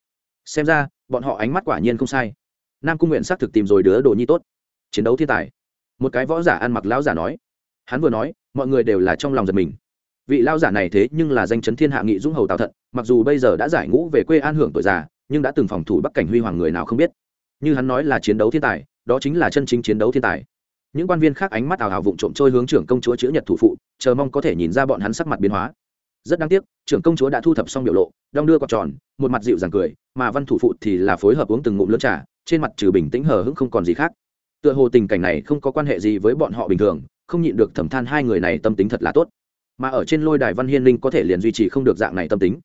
Xem ra, bọn họ ánh mắt quả nhiên không sai. Nam cung nguyện xác thực tìm rồi đứa đồ nhi tốt. Chiến đấu thiên tài. Một cái võ giả ăn mặc lão giả nói. Hắn vừa nói, mọi người đều là trong lòng giật mình. Vị lão giả này thế nhưng là danh chấn thiên hạ nghị dũng hầu tào thận, mặc dù bây giờ đã giải ngũ về quê an hưởng tuổi già, nhưng đã từng phòng thủ bắc cảnh huy hoàng người nào không biết. Như hắn nói là chiến đấu thiên tài, đó chính là chân chính chiến đấu thiên tài những quan viên khác ánh mắt ảo hào vụng trộm trôi hướng trưởng công chúa chữ nhật thủ phụ, chờ mong có thể nhìn ra bọn hắn sắc mặt biến hóa. Rất đáng tiếc, trưởng công chúa đã thu thập xong biểu lộ, đong đưa quạt tròn, một mặt dịu dàng cười, mà văn thủ phụ thì là phối hợp uống từng ngụm lớn trà, trên mặt trừ bình tĩnh hờ hững không còn gì khác. Tựa hồ tình cảnh này không có quan hệ gì với bọn họ bình thường, không nhịn được thẩm than hai người này tâm tính thật là tốt. Mà ở trên lôi đài văn hiên linh có thể liền duy trì không được dạng này tâm tính.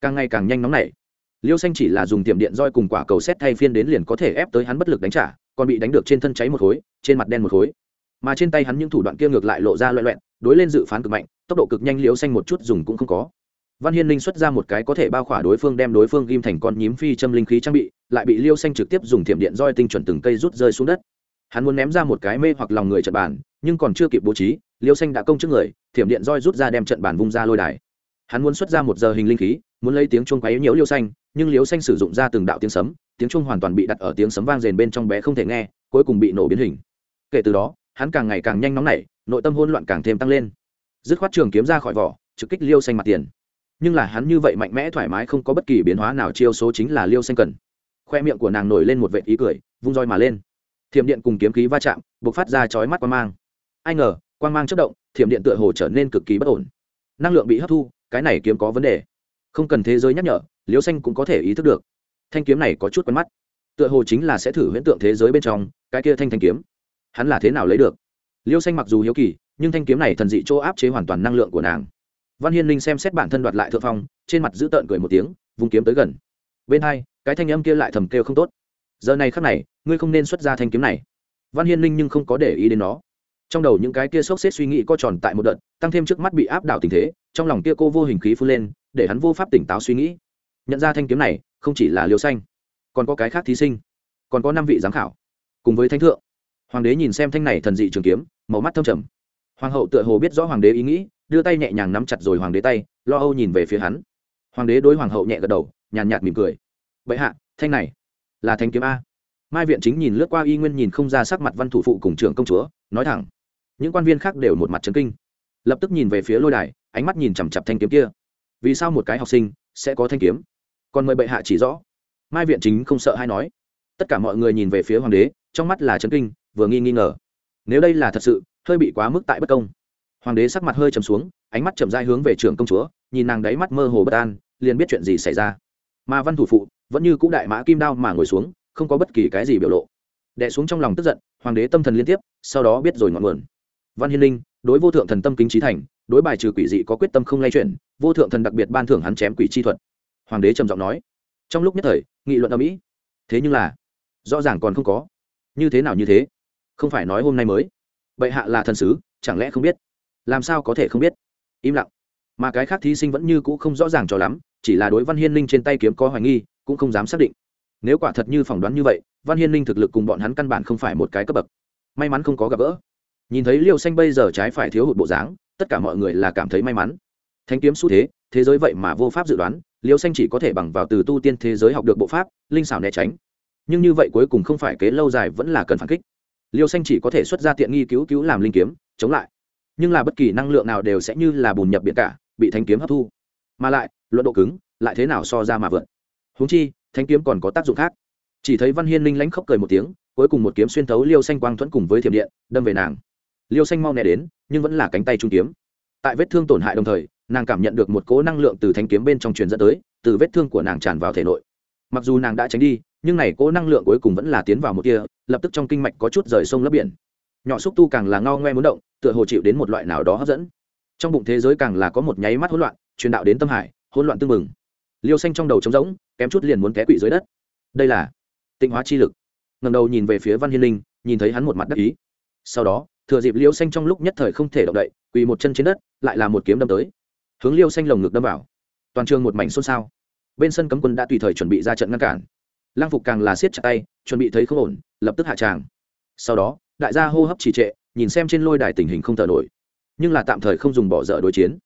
Càng ngày càng nhanh nóng nảy liêu xanh chỉ là dùng tiệm điện roi cùng quả cầu xét thay phiên đến liền có thể ép tới hắn bất lực đánh trả, còn bị đánh được trên thân cháy một khối, trên mặt đen một khối. Mà trên tay hắn những thủ đoạn kia ngược lại lộ ra loẹ loẹn đối lên dự phán cực mạnh, tốc độ cực nhanh liêu xanh một chút dùng cũng không có. Văn hiên linh xuất ra một cái có thể bao khỏa đối phương đem đối phương ghim thành con nhím phi châm linh khí trang bị, lại bị liêu xanh trực tiếp dùng thiểm điện roi tinh chuẩn từng cây rút rơi xuống đất. Hắn muốn ném ra một cái mê hoặc lòng người trận bàn, nhưng còn chưa kịp bố trí, liêu xanh đã công trước người thiểm điện roi rút ra đem trận bàn vung ra lôi đài. Hắn muốn xuất ra một giờ hình linh khí, muốn lấy tiếng chuông quấy nhiễu liêu xanh nhưng liêu xanh sử dụng ra từng đạo tiếng sấm, tiếng chuông hoàn toàn bị đặt ở tiếng sấm vang rền bên trong bé không thể nghe, cuối cùng bị nổ biến hình. Kể từ đó, hắn càng ngày càng nhanh nóng nảy, nội tâm hỗn loạn càng thêm tăng lên. Dứt khoát trường kiếm ra khỏi vỏ, trực kích liêu xanh mặt tiền. Nhưng là hắn như vậy mạnh mẽ thoải mái không có bất kỳ biến hóa nào, chiêu số chính là liêu xanh cần. Khoe miệng của nàng nổi lên một vệ ý cười, vung roi mà lên. Thiểm điện cùng kiếm khí va chạm b ộ c phát ra chói mắt quan mang. Ai ngờ quan mang chất động, thiểm điện tựa hồ trở nên cực kỳ bất ổn. Năng lượng bị hấp thu, cái này kiếm có vấn đề. Không cần thế giới nhắc nhở liêu xanh cũng có thể ý thức được. Thanh kiếm này có chút quen mắt. Tựa hồ chính là sẽ thử huyễn tượng thế giới bên trong, cái kia thanh thanh kiếm. Hắn là thế nào lấy được? Liêu xanh mặc dù hiếu kỳ, nhưng thanh kiếm này thần dị chỗ áp chế hoàn toàn năng lượng của nàng. Văn hiên linh xem xét bản thân đoạt lại thượng phong, trên mặt giữ tợn cười một tiếng, vùng kiếm tới gần. Bên hai, cái thanh âm kia lại thầm kêu không tốt. Giờ này khắc này, ngươi không nên xuất ra thanh kiếm này. Văn hiên linh nhưng không có để ý đến nó. Trong đầu những cái kia sốc xếp suy nghĩ co tròn tại một đợt, tăng thêm trước mắt bị áp đảo tình thế, trong lòng kia cô vô hình khí phun lên, để hắn vô pháp tỉnh táo suy nghĩ nhận ra thanh kiếm này không chỉ là liều xanh, còn có cái khác thí sinh, còn có năm vị giám khảo, cùng với thánh thượng. Hoàng đế nhìn xem thanh này thần dị trường kiếm, màu mắt thâm trầm. Hoàng hậu tựa hồ biết rõ hoàng đế ý nghĩ, đưa tay nhẹ nhàng nắm chặt rồi hoàng đế tay, lo âu nhìn về phía hắn. Hoàng đế đối hoàng hậu nhẹ gật đầu, nhàn nhạt mỉm cười. Bệ hạ, thanh này là thanh kiếm a. Mai viện chính nhìn lướt qua y nguyên nhìn không ra sắc mặt văn thủ phụ cùng trưởng công chúa, nói thẳng. Những quan viên khác đều một mặt trấn kinh. Lập tức nhìn về phía lôi đài, ánh mắt nhìn chằm chặp thanh kiếm kia. Vì sao một cái học sinh sẽ có thanh kiếm? Còn mời bệ hạ chỉ rõ. Mai viện chính không sợ hay nói. Tất cả mọi người nhìn về phía hoàng đế, trong mắt là chấn kinh, vừa nghi nghi ngờ. Nếu đây là thật sự, hơi bị quá mức tại bất công. Hoàng đế sắc mặt hơi trầm xuống, ánh mắt chậm dai hướng về trưởng công chúa, nhìn nàng đáy mắt mơ hồ bất an, liền biết chuyện gì xảy ra. Mà văn thủ phụ, vẫn như cũ đại mã kim đao mà ngồi xuống, không có bất kỳ cái gì biểu lộ. Đẻ xuống trong lòng tức giận, hoàng đế tâm thần liên tiếp, sau đó biết rồi ngọn nguồn. Văn hiên linh, đối vô thượng thần tâm kính trí thành, đối bài trừ quỷ dị có quyết tâm không lay chuyển, vô thượng thần đặc biệt ban thưởng hắn chém quỷ chi thuật hoàng đế trầm giọng nói, trong lúc nhất thời, nghị luận ở mỹ thế nhưng là, rõ ràng còn không có. Như thế nào như thế? Không phải nói hôm nay mới. Bệ hạ là thần sứ, chẳng lẽ không biết? Làm sao có thể không biết? Im lặng. Mà cái khác thí sinh vẫn như cũ không rõ ràng cho lắm, chỉ là đối văn hiên linh trên tay kiếm có hoài nghi, cũng không dám xác định. Nếu quả thật như phỏng đoán như vậy, văn hiên linh thực lực cùng bọn hắn căn bản không phải một cái cấp bậc. May mắn không có gặp gỡ. Nhìn thấy liêu xanh bây giờ trái phải thiếu hụt bộ dáng, tất cả mọi người là cảm thấy may mắn. Thanh kiếm xu thế thế giới vậy mà vô pháp dự đoán liêu xanh chỉ có thể bằng vào từ tu tiên thế giới học được bộ pháp, linh xảo né tránh. Nhưng như vậy cuối cùng không phải kế lâu dài vẫn là cần phản kích. Liêu xanh chỉ có thể xuất ra tiện nghi cứu cứu làm linh kiếm, chống lại. Nhưng là bất kỳ năng lượng nào đều sẽ như là bùn nhập biển cả, bị thanh kiếm hấp thu. Mà lại, luận độ cứng, lại thế nào so ra mà vượt? Húng chi thanh kiếm còn có tác dụng khác. Chỉ thấy văn hiên linh lánh khóc cười một tiếng, cuối cùng một kiếm xuyên thấu liêu xanh quang thuẫn cùng với thiểm điện, đâm về nàng. Liêu xanh mau né đến, nhưng vẫn là cánh tay trung kiếm. Tại vết thương tổn hại đồng thời nàng cảm nhận được một cỗ năng lượng từ thanh kiếm bên trong truyền dẫn tới, từ vết thương của nàng tràn vào thể nội. Mặc dù nàng đã tránh đi, nhưng này cỗ năng lượng cuối cùng vẫn là tiến vào một kia lập tức trong kinh mạch có chút rời sông lấp biển. Nhỏ xúc tu càng là ngao ngoe muốn động, tựa hồ chịu đến một loại nào đó hấp dẫn. Trong bụng thế giới càng là có một nháy mắt hỗn loạn, truyền đạo đến tâm hải, hỗn loạn tương mừng liêu xanh trong đầu trống rỗng, kém chút liền muốn té quỵ dưới đất. Đây là tịnh hóa chi lực. Ngầm đầu nhìn về phía văn hiên linh, nhìn thấy hắn một mặt đắc ý. Sau đó, thừa dịp liêu xanh trong lúc nhất thời không thể động đậy, quỳ một chân trên đất, lại là một kiếm đâm tới hướng liêu xanh lồng ngực đâm vào. Toàn trường một mảnh xôn xao. Bên sân cấm quân đã tùy thời chuẩn bị ra trận ngăn cản. Lang phục càng là siết chặt tay, chuẩn bị thấy không ổn, lập tức hạ tràng. Sau đó, đại gia hô hấp trì trệ, nhìn xem trên lôi đài tình hình không thở nổi. Nhưng là tạm thời không dùng bỏ dở đối chiến.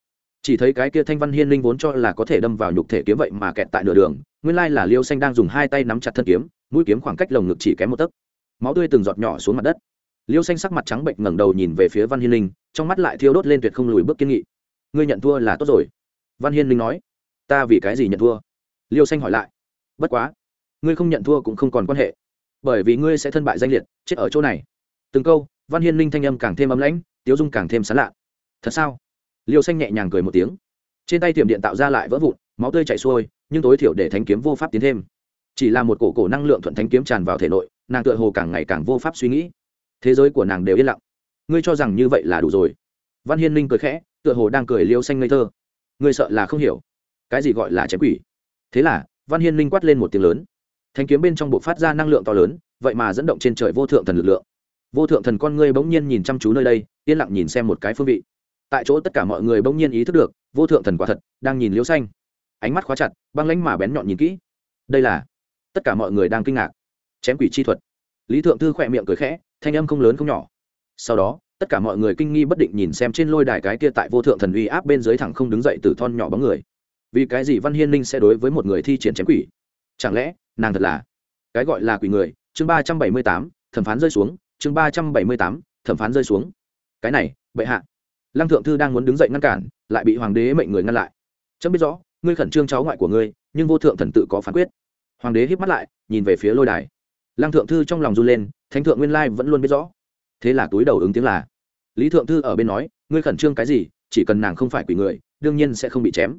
Chỉ thấy cái kia thanh văn hiên linh vốn cho là có thể đâm vào nhục thể kiếm vậy mà kẹt tại nửa đường, nguyên lai là liêu xanh đang dùng hai tay nắm chặt thân kiếm, mũi kiếm khoảng cách lồng ngực chỉ kém một tấc. Máu tươi từng giọt nhỏ xuống mặt đất. Liêu xanh sắc mặt trắng bệnh ngẩng đầu nhìn về phía văn hiên linh, trong mắt lại thiêu đốt lên tuyệt không lùi bước kiên nghị ngươi nhận thua là tốt rồi. Văn hiên linh nói. Ta vì cái gì nhận thua? Liêu xanh hỏi lại. Bất quá, ngươi không nhận thua cũng không còn quan hệ. Bởi vì ngươi sẽ thân bại danh liệt, chết ở chỗ này. Từng câu, văn hiên linh thanh âm càng thêm ấm lãnh, tiếu dung càng thêm sán lạ. Thật sao? Liêu xanh nhẹ nhàng cười một tiếng. Trên tay tiệm điện tạo ra lại vỡ vụn, máu tươi chảy xuôi, nhưng tối thiểu để thanh kiếm vô pháp tiến thêm. Chỉ là một cổ cổ năng lượng thuận thanh kiếm tràn vào thể nội, nàng tựa hồ càng ngày càng vô pháp suy nghĩ. Thế giới của nàng đều yên lặng. Ngươi cho rằng như vậy là đủ rồi. Văn hiên linh cười khẽ tựa hồ đang cười liêu xanh ngây thơ. Người sợ là không hiểu. Cái gì gọi là chém quỷ? Thế là, văn hiên linh quát lên một tiếng lớn. Thanh kiếm bên trong bộ phát ra năng lượng to lớn, vậy mà dẫn động trên trời vô thượng thần lực lượng. Vô thượng thần con ngươi bỗng nhiên nhìn chăm chú nơi đây, yên lặng nhìn xem một cái phương vị. Tại chỗ tất cả mọi người bỗng nhiên ý thức được, vô thượng thần quả thật đang nhìn liễu xanh. Ánh mắt khóa chặt, băng lánh mà bén nhọn nhìn kỹ. Đây là, tất cả mọi người đang kinh ngạc. Chém quỷ chi thuật. Lý thượng thư khỏe miệng cười khẽ, thanh âm không lớn không nhỏ. Sau đó tất cả mọi người kinh nghi bất định nhìn xem trên lôi đài cái kia tại vô thượng thần uy áp bên dưới thẳng không đứng dậy từ thon nhỏ bóng người. Vì cái gì văn hiên ninh sẽ đối với một người thi triển chém quỷ? Chẳng lẽ, nàng thật là cái gọi là quỷ người? Chương ba trăm bảy mươi tám, thẩm phán rơi xuống. Chương ba trăm bảy mươi tám, thẩm phán rơi xuống. Cái này, bệ hạ. Lăng thượng thư đang muốn đứng dậy ngăn cản, lại bị hoàng đế mệnh người ngăn lại. Chấm biết rõ, ngươi khẩn trương cháu ngoại của ngươi, nhưng vô thượng thần tự có phán quyết. Hoàng đế hít mắt lại, nhìn về phía lôi đài. Lăng thượng thư trong lòng run lên, thánh thượng nguyên lai vẫn luôn biết rõ thế là túi đầu ứng tiếng là, lý thượng thư ở bên nói, ngươi khẩn trương cái gì, chỉ cần nàng không phải quỷ người, đương nhiên sẽ không bị chém.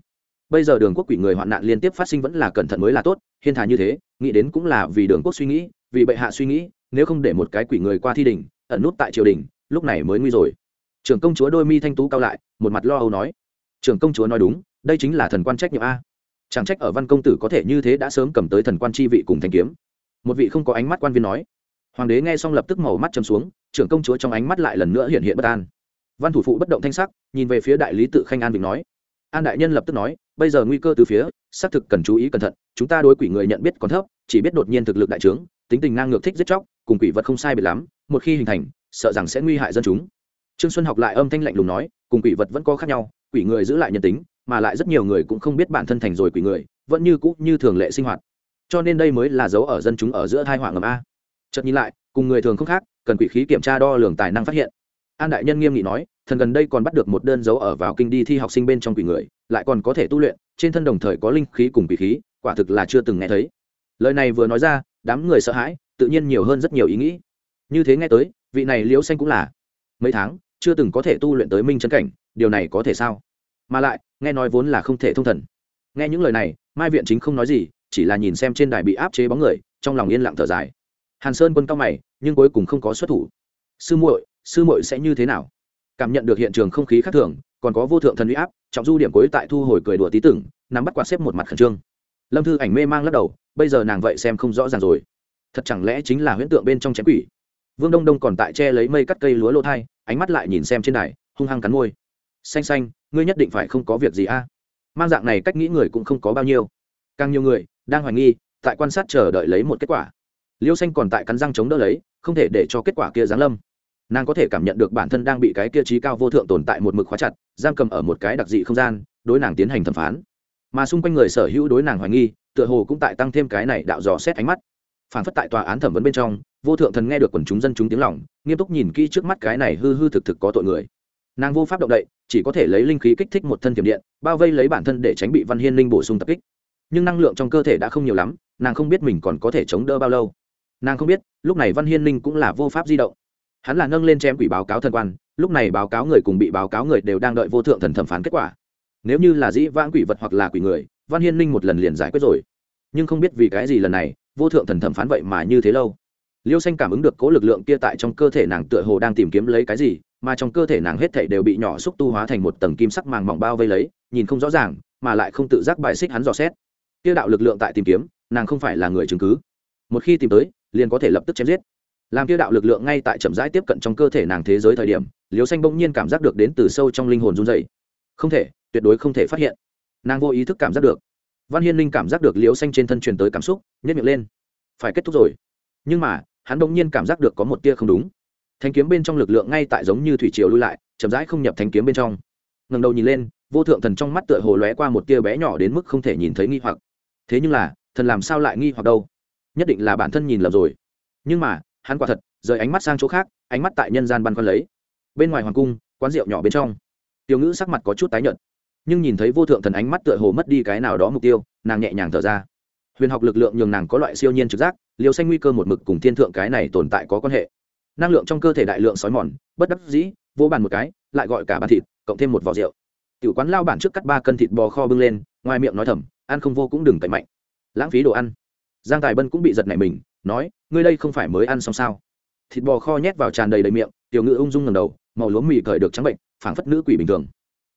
Bây giờ đường quốc quỷ người hoạn nạn liên tiếp phát sinh vẫn là cẩn thận mới là tốt, hiên thà như thế, nghĩ đến cũng là vì đường quốc suy nghĩ, vì bệ hạ suy nghĩ, nếu không để một cái quỷ người qua thi đình ẩn nút tại triều đình, lúc này mới nguy rồi. Trưởng công chúa đôi mi thanh tú cao lại, một mặt lo âu nói, trưởng công chúa nói đúng, đây chính là thần quan trách nhiệm a. Chẳng trách ở văn công tử có thể như thế đã sớm cầm tới thần quan chi vị cùng thanh kiếm. Một vị không có ánh mắt quan viên nói. Hoàng đế nghe xong lập tức màu mắt châm xuống trưởng công chúa trong ánh mắt lại lần nữa hiện hiện bất an. Văn thủ phụ bất động thanh sắc, nhìn về phía đại lý tự khanh an bình nói. An đại nhân lập tức nói, bây giờ nguy cơ từ phía, xác thực cần chú ý cẩn thận, chúng ta đối quỷ người nhận biết còn thấp, chỉ biết đột nhiên thực lực đại trướng, tính tình ngang ngược thích giết chóc, cùng quỷ vật không sai biệt lắm, một khi hình thành, sợ rằng sẽ nguy hại dân chúng. Trương xuân học lại âm thanh lạnh lùng nói, cùng quỷ vật vẫn có khác nhau, quỷ người giữ lại nhân tính, mà lại rất nhiều người cũng không biết bản thân thành rồi quỷ người, vẫn như cũ như thường lệ sinh hoạt. Cho nên đây mới là dấu ở dân chúng ở giữa thai hoàng ngầm a. Chợt nhìn lại cùng người thường không khác, cần quỷ khí kiểm tra đo lường tài năng phát hiện. An đại nhân nghiêm nghị nói, thần gần đây còn bắt được một đơn dấu ở vào kinh đi thi học sinh bên trong quỷ người, lại còn có thể tu luyện, trên thân đồng thời có linh khí cùng quỷ khí, quả thực là chưa từng nghe thấy. Lời này vừa nói ra, đám người sợ hãi, tự nhiên nhiều hơn rất nhiều ý nghĩ. Như thế nghe tới, vị này liễu xanh cũng là, mấy tháng, chưa từng có thể tu luyện tới minh chân cảnh, điều này có thể sao? Mà lại, nghe nói vốn là không thể thông thần. Nghe những lời này, mai viện chính không nói gì, chỉ là nhìn xem trên đài bị áp chế bóng người, trong lòng yên lặng thở dài hàn sơn quân cao mày, nhưng cuối cùng không có xuất thủ. Sư muội sư muội sẽ như thế nào? Cảm nhận được hiện trường không khí khác thường, còn có vô thượng thần uy áp, trọng du điểm cuối tại thu hồi cười đùa tí tưởng, nắm bắt quạt xếp một mặt khẩn trương. Lâm thư ảnh mê mang lắc đầu, bây giờ nàng vậy xem không rõ ràng rồi. Thật chẳng lẽ chính là huyễn tượng bên trong chém quỷ? Vương đông đông còn tại che lấy mây cắt cây lúa lô thai, ánh mắt lại nhìn xem trên đài, hung hăng cắn môi. Xanh xanh, ngươi nhất định phải không có việc gì a? Mang dạng này cách nghĩ người cũng không có bao nhiêu. Càng nhiều người đang hoài nghi, tại quan sát chờ đợi lấy một kết quả liêu xanh còn tại cắn răng chống đỡ lấy, không thể để cho kết quả kia giáng lâm. Nàng có thể cảm nhận được bản thân đang bị cái kia trí cao vô thượng tồn tại một mực khóa chặt, giam cầm ở một cái đặc dị không gian, đối nàng tiến hành thẩm phán. Mà xung quanh người sở hữu đối nàng hoài nghi, tựa hồ cũng tại tăng thêm cái này đạo dò xét ánh mắt. Phản phất tại tòa án thẩm vấn bên trong, vô thượng thần nghe được quần chúng dân chúng tiếng lòng, nghiêm túc nhìn kỹ trước mắt cái này hư hư thực thực có tội người. Nàng vô pháp động đậy, chỉ có thể lấy linh khí kích thích một thân tiềm điện, bao vây lấy bản thân để tránh bị văn hiên linh bổ sung tập kích. Nhưng năng lượng trong cơ thể đã không nhiều lắm, nàng không biết mình còn có thể chống đỡ bao lâu nàng không biết, lúc này văn hiên linh cũng là vô pháp di động. Hắn là nâng lên chém quỷ báo cáo thần quan, lúc này báo cáo người cùng bị báo cáo người đều đang đợi vô thượng thần thẩm phán kết quả. Nếu như là dĩ vãng quỷ vật hoặc là quỷ người, văn hiên linh một lần liền giải quyết rồi. Nhưng không biết vì cái gì lần này, vô thượng thần thẩm phán vậy mà như thế lâu. Liêu xanh cảm ứng được cố lực lượng kia tại trong cơ thể nàng tựa hồ đang tìm kiếm lấy cái gì, mà trong cơ thể nàng hết thảy đều bị nhỏ xúc tu hóa thành một tầng kim sắc màng mỏng bao vây lấy, nhìn không rõ ràng, mà lại không tự giác bài xích hắn dò xét. Kia đạo lực lượng tại tìm kiếm, nàng không phải là người chứng cứ. Một khi tìm tới liền có thể lập tức chém giết. Làm kia đạo lực lượng ngay tại chậm rãi tiếp cận trong cơ thể nàng thế giới thời điểm liều xanh bỗng nhiên cảm giác được đến từ sâu trong linh hồn run dày không thể, tuyệt đối không thể phát hiện. Nàng vô ý thức cảm giác được. Văn hiên linh cảm giác được liều xanh trên thân truyền tới cảm xúc nhất miệng lên. Phải kết thúc rồi. Nhưng mà, hắn bỗng nhiên cảm giác được có một tia không đúng. Thanh kiếm bên trong lực lượng ngay tại giống như thủy triều lui lại, chậm rãi không nhập thanh kiếm bên trong. Ngần đầu nhìn lên, vô thượng thần trong mắt tựa hồ lóe qua một tia bé nhỏ đến mức không thể nhìn thấy nghi hoặc. Thế nhưng là, thần làm sao lại nghi hoặc đâu? Nhất định là bản thân nhìn lầm rồi. Nhưng mà, hắn quả thật, rời ánh mắt sang chỗ khác, ánh mắt tại nhân gian băn khoăn lấy. Bên ngoài hoàng cung, quán rượu nhỏ bên trong, tiểu ngữ sắc mặt có chút tái nhợt, nhưng nhìn thấy vô thượng thần ánh mắt tựa hồ mất đi cái nào đó mục tiêu, nàng nhẹ nhàng thở ra. Huyền học lực lượng nhường nàng có loại siêu nhiên trực giác, liều xanh nguy cơ một mực cùng thiên thượng cái này tồn tại có quan hệ. Năng lượng trong cơ thể đại lượng sói mòn, bất đắc dĩ vô bàn một cái, lại gọi cả bàn thịt, cộng thêm một vỏ rượu. Tiểu quán lao bản trước cắt ba cân thịt bò kho bưng lên, ngoài miệng nói thầm, ăn không vô cũng đừng cậy mạnh. Lãng phí đồ ăn giang tài bân cũng bị giật nảy mình, nói, ngươi đây không phải mới ăn xong sao? Thịt bò kho nhét vào tràn đầy đầy miệng, tiểu ngự ung dung ngầm đầu, màu lúa mì cởi được trắng bệnh, phảng phất nữ quỷ bình thường.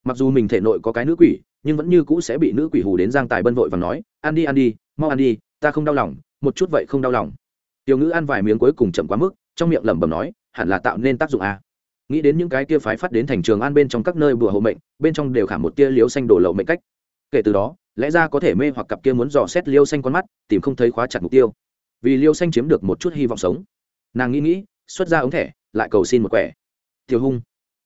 Mặc dù mình thể nội có cái nữ quỷ, nhưng vẫn như cũ sẽ bị nữ quỷ hù đến giang tài bân vội và nói, ăn đi ăn đi, mau ăn đi, ta không đau lòng, một chút vậy không đau lòng. Tiểu ngữ ăn vài miếng cuối cùng chậm quá mức, trong miệng lẩm bẩm nói, hẳn là tạo nên tác dụng a nghĩ đến những cái kia phái phát đến thành trường an bên trong các nơi bùa hộ mệnh, bên trong đều khả một tia liếu xanh đổ lậu mệnh cách. Kể từ đó lẽ ra có thể mê hoặc cặp kia muốn dò xét liêu xanh con mắt, tìm không thấy khóa chặt mục tiêu. Vì liêu xanh chiếm được một chút hy vọng sống. Nàng nghĩ nghĩ, xuất ra ống thẻ, lại cầu xin một quẻ. Tiêu hung,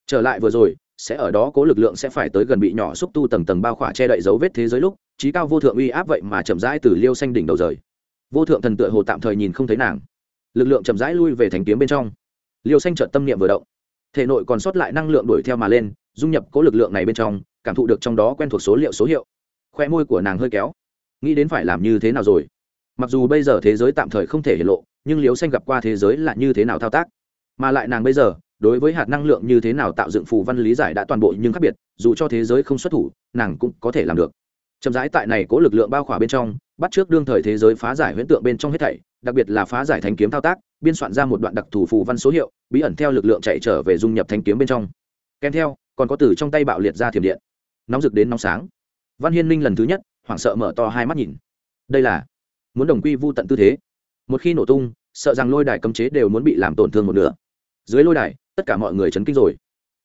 trở lại vừa rồi, sẽ ở đó cố lực lượng sẽ phải tới gần bị nhỏ xúc tu tầng tầng bao khỏa che đậy dấu vết thế giới lúc, trí cao vô thượng uy áp vậy mà chậm rãi từ liêu xanh đỉnh đầu rời. Vô thượng thần tựa hồ tạm thời nhìn không thấy nàng. Lực lượng chậm rãi lui về thành kiếm bên trong. Liêu xanh trợt tâm niệm vừa động. Thể nội còn sót lại năng lượng đuổi theo mà lên, dung nhập cố lực lượng này bên trong, cảm thụ được trong đó quen thuộc số liệu số hiệu khoe môi của nàng hơi kéo. Nghĩ đến phải làm như thế nào rồi? Mặc dù bây giờ thế giới tạm thời không thể hiện lộ, nhưng liều xanh gặp qua thế giới là như thế nào thao tác? Mà lại nàng bây giờ, đối với hạt năng lượng như thế nào tạo dựng phù văn lý giải đã toàn bộ nhưng khác biệt, dù cho thế giới không xuất thủ, nàng cũng có thể làm được. Chậm rãi tại này cố lực lượng bao khỏa bên trong, bắt trước đương thời thế giới phá giải huyễn tượng bên trong hết thảy, đặc biệt là phá giải thanh kiếm thao tác, biên soạn ra một đoạn đặc thù phù văn số hiệu, bí ẩn theo lực lượng chạy trở về dung nhập thanh kiếm bên trong. Kèm theo, còn có từ trong tay bạo liệt ra thiểm điện. Nóng rực đến nóng sáng văn hiên minh lần thứ nhất, hoảng sợ mở to hai mắt nhìn. Đây là muốn đồng quy vu tận tư thế. Một khi nổ tung, sợ rằng lôi đài cấm chế đều muốn bị làm tổn thương một nửa. Dưới lôi đài, tất cả mọi người chấn kinh rồi.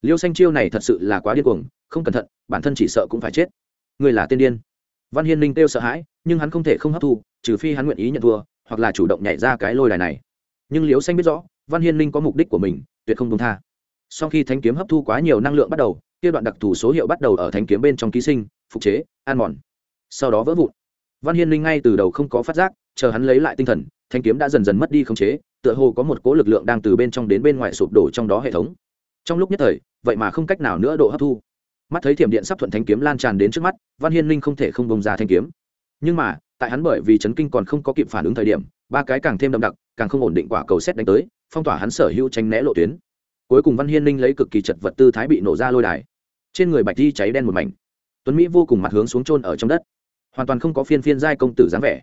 Liêu xanh chiêu này thật sự là quá điên cuồng, không cẩn thận, bản thân chỉ sợ cũng phải chết. Người là tên điên. Văn hiên minh kêu sợ hãi, nhưng hắn không thể không hấp thu, trừ phi hắn nguyện ý nhận thua, hoặc là chủ động nhảy ra cái lôi đài này. Nhưng liêu xanh biết rõ, văn hiên minh có mục đích của mình, tuyệt không công tha. Sau khi thanh kiếm hấp thu quá nhiều năng lượng bắt đầu, kia đoạn đặc thù số hiệu bắt đầu ở thanh kiếm bên trong ký sinh phục chế an mòn. Sau đó vỡ vụn. Văn hiên linh ngay từ đầu không có phát giác, chờ hắn lấy lại tinh thần, thanh kiếm đã dần dần mất đi khống chế, tựa hồ có một cố lực lượng đang từ bên trong đến bên ngoài sụp đổ trong đó hệ thống. Trong lúc nhất thời, vậy mà không cách nào nữa độ hấp thu. Mắt thấy thiểm điện sắp thuận thanh kiếm lan tràn đến trước mắt, văn hiên linh không thể không bông ra thanh kiếm. Nhưng mà, tại hắn bởi vì chấn kinh còn không có kịp phản ứng thời điểm, ba cái càng thêm đậm đặc, càng không ổn định quả cầu xét đánh tới, phong tỏa hắn sở hữu tránh né lộ tuyến. Cuối cùng văn hiên linh lấy cực kỳ chật vật tư thái bị nổ ra lôi đài. Trên người bạch di cháy đen một mảnh tuấn mỹ vô cùng mặt hướng xuống trôn ở trong đất hoàn toàn không có phiên phiên giai công tử dáng vẻ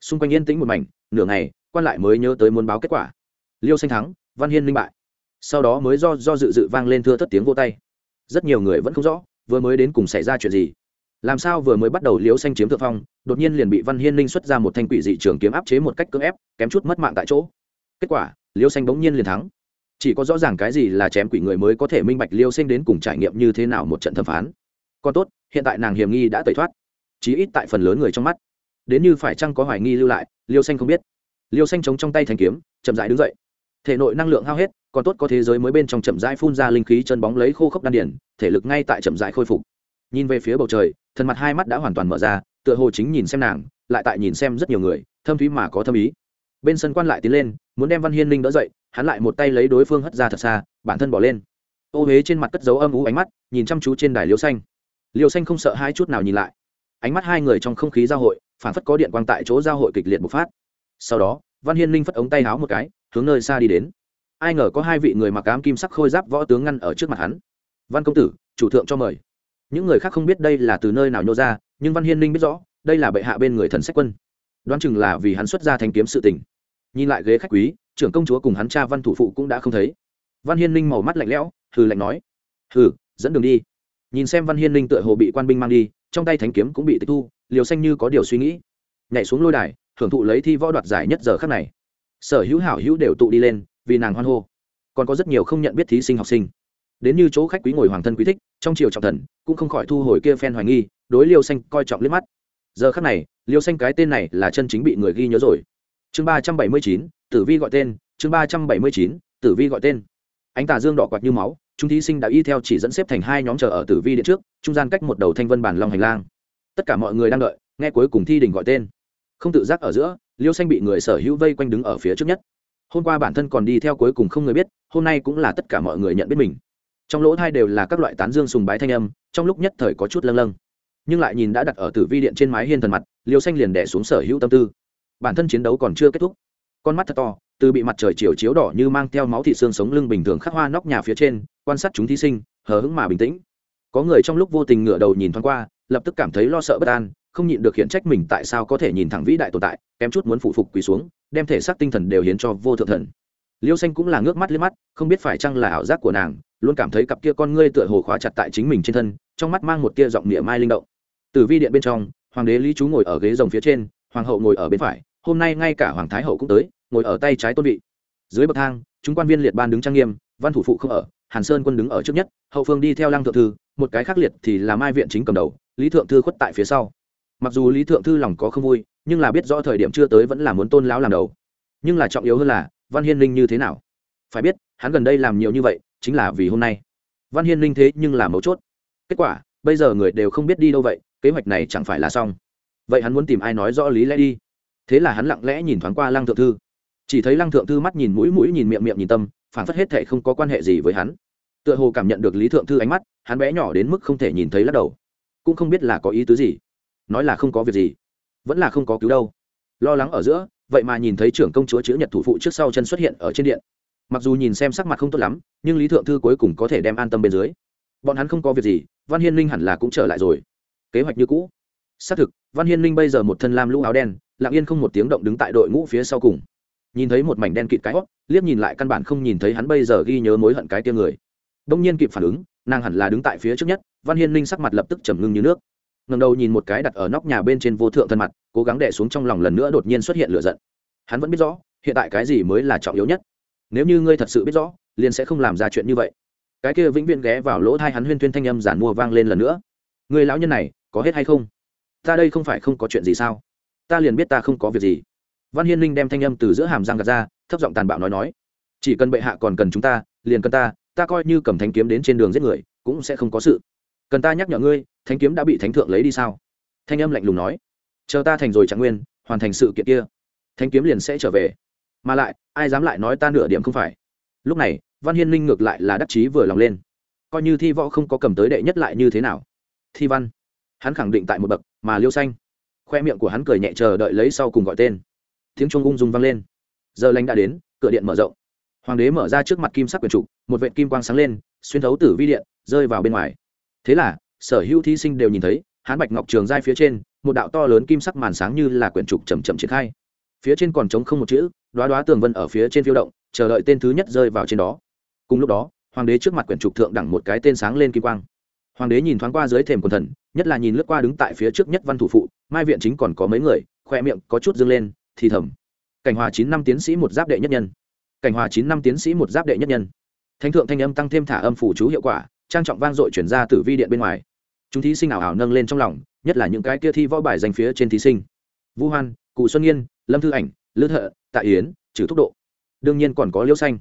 xung quanh yên tĩnh một mảnh nửa ngày quan lại mới nhớ tới muốn báo kết quả liêu xanh thắng văn hiên linh bại sau đó mới do do dự dự vang lên thưa thất tiếng vô tay rất nhiều người vẫn không rõ vừa mới đến cùng xảy ra chuyện gì làm sao vừa mới bắt đầu liêu xanh chiếm thượng phong đột nhiên liền bị văn hiên linh xuất ra một thanh quỷ dị trường kiếm áp chế một cách cưỡng ép kém chút mất mạng tại chỗ kết quả liêu xanh bỗng nhiên liền thắng chỉ có rõ ràng cái gì là chém quỷ người mới có thể minh bạch liêu xanh đến cùng trải nghiệm như thế nào một trận thẩm phán còn tốt, hiện tại nàng hiểm nghi đã tẩy thoát, chí ít tại phần lớn người trong mắt. Đến như phải chăng có hoài nghi lưu lại, liêu xanh không biết. Liêu xanh chống trong tay thanh kiếm, chậm rãi đứng dậy. Thể nội năng lượng hao hết, còn tốt có thế giới mới bên trong chậm rãi phun ra linh khí chân bóng lấy khô khốc đan điển thể lực ngay tại chậm rãi khôi phục. Nhìn về phía bầu trời, thần mặt hai mắt đã hoàn toàn mở ra, tựa hồ chính nhìn xem nàng, lại tại nhìn xem rất nhiều người, thâm thúy mà có thâm ý. Bên sân quan lại tiến lên, muốn đem văn hiên linh đỡ dậy, hắn lại một tay lấy đối phương hất ra thật xa, bản thân bỏ lên. Ô huế trên mặt cất dấu âm ú ánh mắt, nhìn chăm chú trên đài liêu xanh liêu xanh không sợ hai chút nào nhìn lại. Ánh mắt hai người trong không khí giao hội phản phất có điện quang tại chỗ giao hội kịch liệt bộc phát. Sau đó, văn hiên linh phất ống tay háo một cái, hướng nơi xa đi đến. Ai ngờ có hai vị người mặc ám kim sắc khôi giáp võ tướng ngăn ở trước mặt hắn. Văn công tử, chủ thượng cho mời. Những người khác không biết đây là từ nơi nào nhô ra, nhưng văn hiên linh biết rõ, đây là bệ hạ bên người thần sách quân. Đoán chừng là vì hắn xuất ra thanh kiếm sự tình. Nhìn lại ghế khách quý, trưởng công chúa cùng hắn cha văn thủ phụ cũng đã không thấy. Văn hiên linh màu mắt lạnh lẽo, hừ lạnh nói, hừ, dẫn đường đi nhìn xem văn hiên linh tựa hồ bị quan binh mang đi, trong tay thánh kiếm cũng bị tịch thu, liều xanh như có điều suy nghĩ. Nhảy xuống lôi đài, hưởng thụ lấy thi võ đoạt giải nhất giờ khắc này. Sở hữu hảo hữu đều tụ đi lên, vì nàng hoan hô. Còn có rất nhiều không nhận biết thí sinh học sinh. Đến như chỗ khách quý ngồi hoàng thân quý thích, trong chiều trọng thần, cũng không khỏi thu hồi kia phen hoài nghi, đối liêu xanh coi trọng liếc mắt. Giờ khắc này, liêu xanh cái tên này là chân chính bị người ghi nhớ rồi. Chương ba trăm bảy mươi chín, tử vi gọi tên, chương ba trăm bảy mươi chín, tử vi gọi tên. Ánh tà dương đỏ quạt như máu chúng thí sinh đã y theo chỉ dẫn xếp thành hai nhóm chờ ở tử vi điện trước, trung gian cách một đầu thanh vân bản long hành lang. Tất cả mọi người đang đợi, nghe cuối cùng thi đình gọi tên. Không tự giác ở giữa, liêu xanh bị người sở hữu vây quanh đứng ở phía trước nhất. Hôm qua bản thân còn đi theo cuối cùng không người biết, hôm nay cũng là tất cả mọi người nhận biết mình. Trong lỗ thai đều là các loại tán dương sùng bái thanh âm, trong lúc nhất thời có chút lâng lâng. Nhưng lại nhìn đã đặt ở tử vi điện trên mái hiên thần mặt, liêu xanh liền đẻ xuống sở hữu tâm tư. Bản thân chiến đấu còn chưa kết thúc. Con mắt thật to, từ bị mặt trời chiều chiếu đỏ như mang theo máu thị xương sống lưng bình thường khắc hoa nóc nhà phía trên quan sát chúng thí sinh, hờ hững mà bình tĩnh. Có người trong lúc vô tình ngửa đầu nhìn thoáng qua, lập tức cảm thấy lo sợ bất an, không nhịn được khiển trách mình tại sao có thể nhìn thẳng vĩ đại tồn tại, kém chút muốn phụ phục quỳ xuống, đem thể xác tinh thần đều hiến cho vô thượng thần. Liêu xanh cũng là ngước mắt liếc mắt, không biết phải chăng là ảo giác của nàng, luôn cảm thấy cặp kia con ngươi tựa hồ khóa chặt tại chính mình trên thân, trong mắt mang một tia giọng địa mai linh động. Tử vi điện bên trong, hoàng đế lý chú ngồi ở ghế rồng phía trên, hoàng hậu ngồi ở bên phải, hôm nay ngay cả hoàng thái hậu cũng tới, ngồi ở tay trái tôn vị. Dưới bậc thang, chúng quan viên liệt ban đứng trang nghiêm, văn thủ phụ không ở hàn sơn quân đứng ở trước nhất, hậu phương đi theo lăng thượng thư, một cái khác liệt thì là mai viện chính cầm đầu, lý thượng thư khuất tại phía sau. Mặc dù lý thượng thư lòng có không vui, nhưng là biết rõ thời điểm chưa tới vẫn là muốn tôn lão làm đầu. Nhưng là trọng yếu hơn là, văn hiên linh như thế nào? Phải biết, hắn gần đây làm nhiều như vậy, chính là vì hôm nay. Văn hiên linh thế nhưng là mấu chốt. Kết quả, bây giờ người đều không biết đi đâu vậy, kế hoạch này chẳng phải là xong. Vậy hắn muốn tìm ai nói rõ lý lẽ đi? Thế là hắn lặng lẽ nhìn thoáng qua lăng thượng thư. Chỉ thấy lăng thượng thư mắt nhìn mũi mũi nhìn miệng miệng nhìn tâm phản phất hết thệ không có quan hệ gì với hắn tựa hồ cảm nhận được lý thượng thư ánh mắt, hắn bé nhỏ đến mức không thể nhìn thấy lắc đầu. Cũng không biết là có ý tứ gì. Nói là không có việc gì, vẫn là không có cứu đâu. Lo lắng ở giữa, vậy mà nhìn thấy trưởng công chúa chữ nhật thủ phụ trước sau chân xuất hiện ở trên điện. Mặc dù nhìn xem sắc mặt không tốt lắm, nhưng lý thượng thư cuối cùng có thể đem an tâm bên dưới. Bọn hắn không có việc gì, văn hiên linh hẳn là cũng trở lại rồi. Kế hoạch như cũ. Xác thực, văn hiên linh bây giờ một thân lam lũ áo đen, lặng yên không một tiếng động đứng tại đội ngũ phía sau cùng. Nhìn thấy một mảnh đen kịt cái hót, liếc nhìn lại căn bản không nhìn thấy hắn bây giờ ghi nhớ mối hận cái tia người đông nhiên kịp phản ứng, nàng hẳn là đứng tại phía trước nhất, văn hiên linh sắc mặt lập tức trầm ngưng như nước. Ngầm đầu nhìn một cái đặt ở nóc nhà bên trên vô thượng thân mặt, cố gắng đẻ xuống trong lòng lần nữa đột nhiên xuất hiện lửa giận. Hắn vẫn biết rõ, hiện tại cái gì mới là trọng yếu nhất. Nếu như ngươi thật sự biết rõ, liền sẽ không làm ra chuyện như vậy. Cái kia vĩnh viễn ghé vào lỗ thai hắn huyên tuyên thanh âm giản mua vang lên lần nữa. Người lão nhân này, có hết hay không? Ta đây không phải không có chuyện gì sao? Ta liền biết ta không có việc gì. Văn hiên linh đem thanh âm từ giữa hàm răng gạt ra, thấp giọng tàn bạo nói nói. Chỉ cần bệ hạ còn cần chúng ta, liền cần ta ta coi như cầm thánh kiếm đến trên đường giết người, cũng sẽ không có sự. Cần ta nhắc nhở ngươi, thánh kiếm đã bị thánh thượng lấy đi sao? Thanh âm lạnh lùng nói. Chờ ta thành rồi trạng nguyên, hoàn thành sự kiện kia, thánh kiếm liền sẽ trở về. Mà lại, ai dám lại nói ta nửa điểm không phải? Lúc này, văn hiên linh ngược lại là đắc chí vừa lòng lên. Coi như thi võ không có cầm tới đệ nhất lại như thế nào? Thi văn. Hắn khẳng định tại một bậc, mà liêu xanh. Khoe miệng của hắn cười nhẹ chờ đợi lấy sau cùng gọi tên. Tiếng chuông ung dung vang lên. Giờ lành đã đến, cửa điện mở rộng hoàng đế mở ra trước mặt kim sắc quyền trục, một vệ kim quang sáng lên, xuyên thấu tử vi điện, rơi vào bên ngoài. Thế là, sở hữu thí sinh đều nhìn thấy, hán bạch ngọc trường giai phía trên, một đạo to lớn kim sắc màn sáng như là quyển trục chầm chậm triển khai. Phía trên còn trống không một chữ đoá đoá tường vân ở phía trên phiêu động, chờ đợi tên thứ nhất rơi vào trên đó. Cùng lúc đó, hoàng đế trước mặt quyển trục thượng đẳng một cái tên sáng lên kim quang. Hoàng đế nhìn thoáng qua dưới thềm quần thần, nhất là nhìn lướt qua đứng tại phía trước nhất văn thủ phụ, mai viện chính còn có mấy người, khoe miệng có chút dâng lên, thì thầm. Cảnh hòa chín năm tiến sĩ một giáp đệ nhất nhân cảnh hòa chín năm tiến sĩ một giáp đệ nhất nhân. Thánh thượng thanh âm tăng thêm thả âm phủ chú hiệu quả, trang trọng vang dội chuyển ra từ vi điện bên ngoài. Chúng thí sinh ảo ảo nâng lên trong lòng, nhất là những cái kia thi võ bài danh phía trên thí sinh. Vũ hoan, cụ xuân nghiên, lâm thư ảnh, lư thợ, tạ yến, trừ thúc độ. Đương nhiên còn có liễu xanh.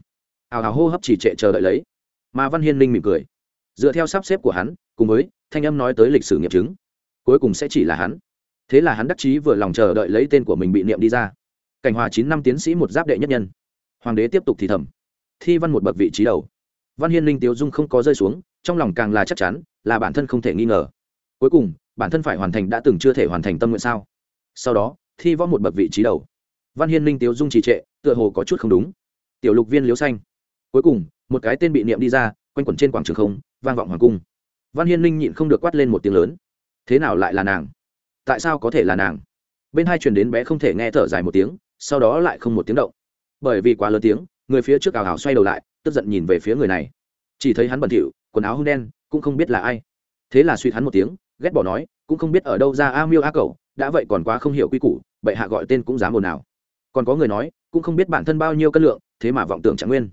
Ảo ảo hô hấp chỉ trệ chờ đợi lấy. Mà văn hiên linh mỉm cười. Dựa theo sắp xếp của hắn, cùng với thanh âm nói tới lịch sử nghiệm chứng, cuối cùng sẽ chỉ là hắn. Thế là hắn đắc chí vừa lòng chờ đợi lấy tên của mình bị niệm đi ra. Cảnh hòa chín năm tiến sĩ một giáp đệ nhất nhân hoàng đế tiếp tục thì thầm. Thi văn một bậc vị trí đầu. Văn hiên linh tiếu dung không có rơi xuống, trong lòng càng là chắc chắn, là bản thân không thể nghi ngờ. Cuối cùng, bản thân phải hoàn thành đã từng chưa thể hoàn thành tâm nguyện sao? Sau đó, thi võ một bậc vị trí đầu. Văn hiên linh tiếu dung trì trệ, tựa hồ có chút không đúng. Tiểu lục viên liếu xanh. Cuối cùng, một cái tên bị niệm đi ra, quanh quẩn trên quảng trường không, vang vọng hoàng cung. Văn hiên linh nhịn không được quát lên một tiếng lớn. Thế nào lại là nàng? Tại sao có thể là nàng? Bên hai truyền đến bé không thể nghe thở dài một tiếng, sau đó lại không một tiếng động bởi vì quá lớn tiếng, người phía trước ảo ảo xoay đầu lại, tức giận nhìn về phía người này. Chỉ thấy hắn bẩn thỉu, quần áo hung đen, cũng không biết là ai. Thế là suy hắn một tiếng, ghét bỏ nói, cũng không biết ở đâu ra a miêu a cầu đã vậy còn quá không hiểu quy củ, bệ hạ gọi tên cũng dám ồn nào còn có người nói, cũng không biết bản thân bao nhiêu cân lượng, thế mà vọng tưởng trạng nguyên.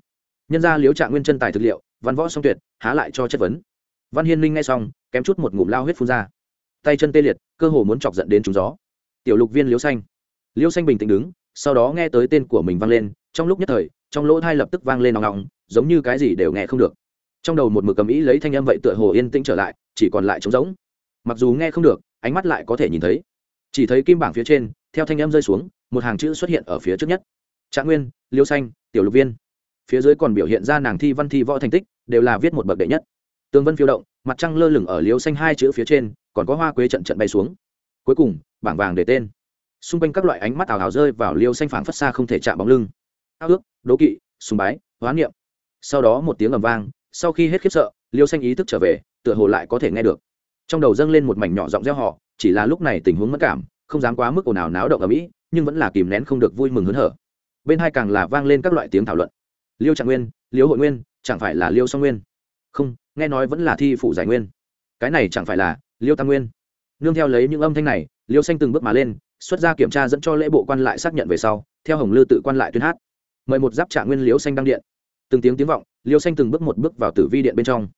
Nhân ra liếu trạng nguyên chân tài thực liệu, văn võ song tuyệt, há lại cho chất vấn. Văn hiên linh nghe xong, kém chút một ngụm lao huyết phun ra. Tay chân tê liệt, cơ hồ muốn chọc giận đến trúng gió. Tiểu lục viên liếu xanh. Liêu xanh bình tĩnh đứng sau đó nghe tới tên của mình vang lên, trong lúc nhất thời, trong lỗ thai lập tức vang lên nòng nòng giống như cái gì đều nghe không được. Trong đầu một mực cầm ý lấy thanh âm vậy tựa hồ yên tĩnh trở lại, chỉ còn lại trống rỗng. Mặc dù nghe không được, ánh mắt lại có thể nhìn thấy. Chỉ thấy kim bảng phía trên, theo thanh âm rơi xuống, một hàng chữ xuất hiện ở phía trước nhất. Trạng nguyên, liêu xanh, tiểu lục viên. Phía dưới còn biểu hiện ra nàng thi văn thi võ thành tích, đều là viết một bậc đệ nhất. Tương vân phiêu động, mặt trăng lơ lửng ở liêu xanh hai chữ phía trên, còn có hoa quế trận trận bay xuống. Cuối cùng, bảng vàng để tên xung quanh các loại ánh mắt ảo ảo rơi vào liêu xanh phảng phất xa không thể chạm bóng lưng. Ao ước, đố kỵ, sùng bái, hoán niệm. Sau đó một tiếng ầm vang, sau khi hết khiếp sợ, liêu xanh ý thức trở về, tựa hồ lại có thể nghe được. Trong đầu dâng lên một mảnh nhỏ giọng reo họ chỉ là lúc này tình huống mất cảm, không dám quá mức ồn ào náo động ở mỹ nhưng vẫn là kìm nén không được vui mừng hớn hở. Bên hai càng là vang lên các loại tiếng thảo luận. Liêu trạng nguyên, liêu hội nguyên, chẳng phải là liêu song nguyên? Không, nghe nói vẫn là thi phủ giải nguyên. Cái này chẳng phải là liêu tam nguyên. Nương theo lấy những âm thanh này, liêu xanh từng bước mà lên xuất ra kiểm tra dẫn cho lễ bộ quan lại xác nhận về sau, theo hồng lư tự quan lại tuyên hát. Mời một giáp trạng nguyên liêu xanh đăng điện. Từng tiếng tiếng vọng liêu xanh từng bước một bước vào tử vi điện bên trong.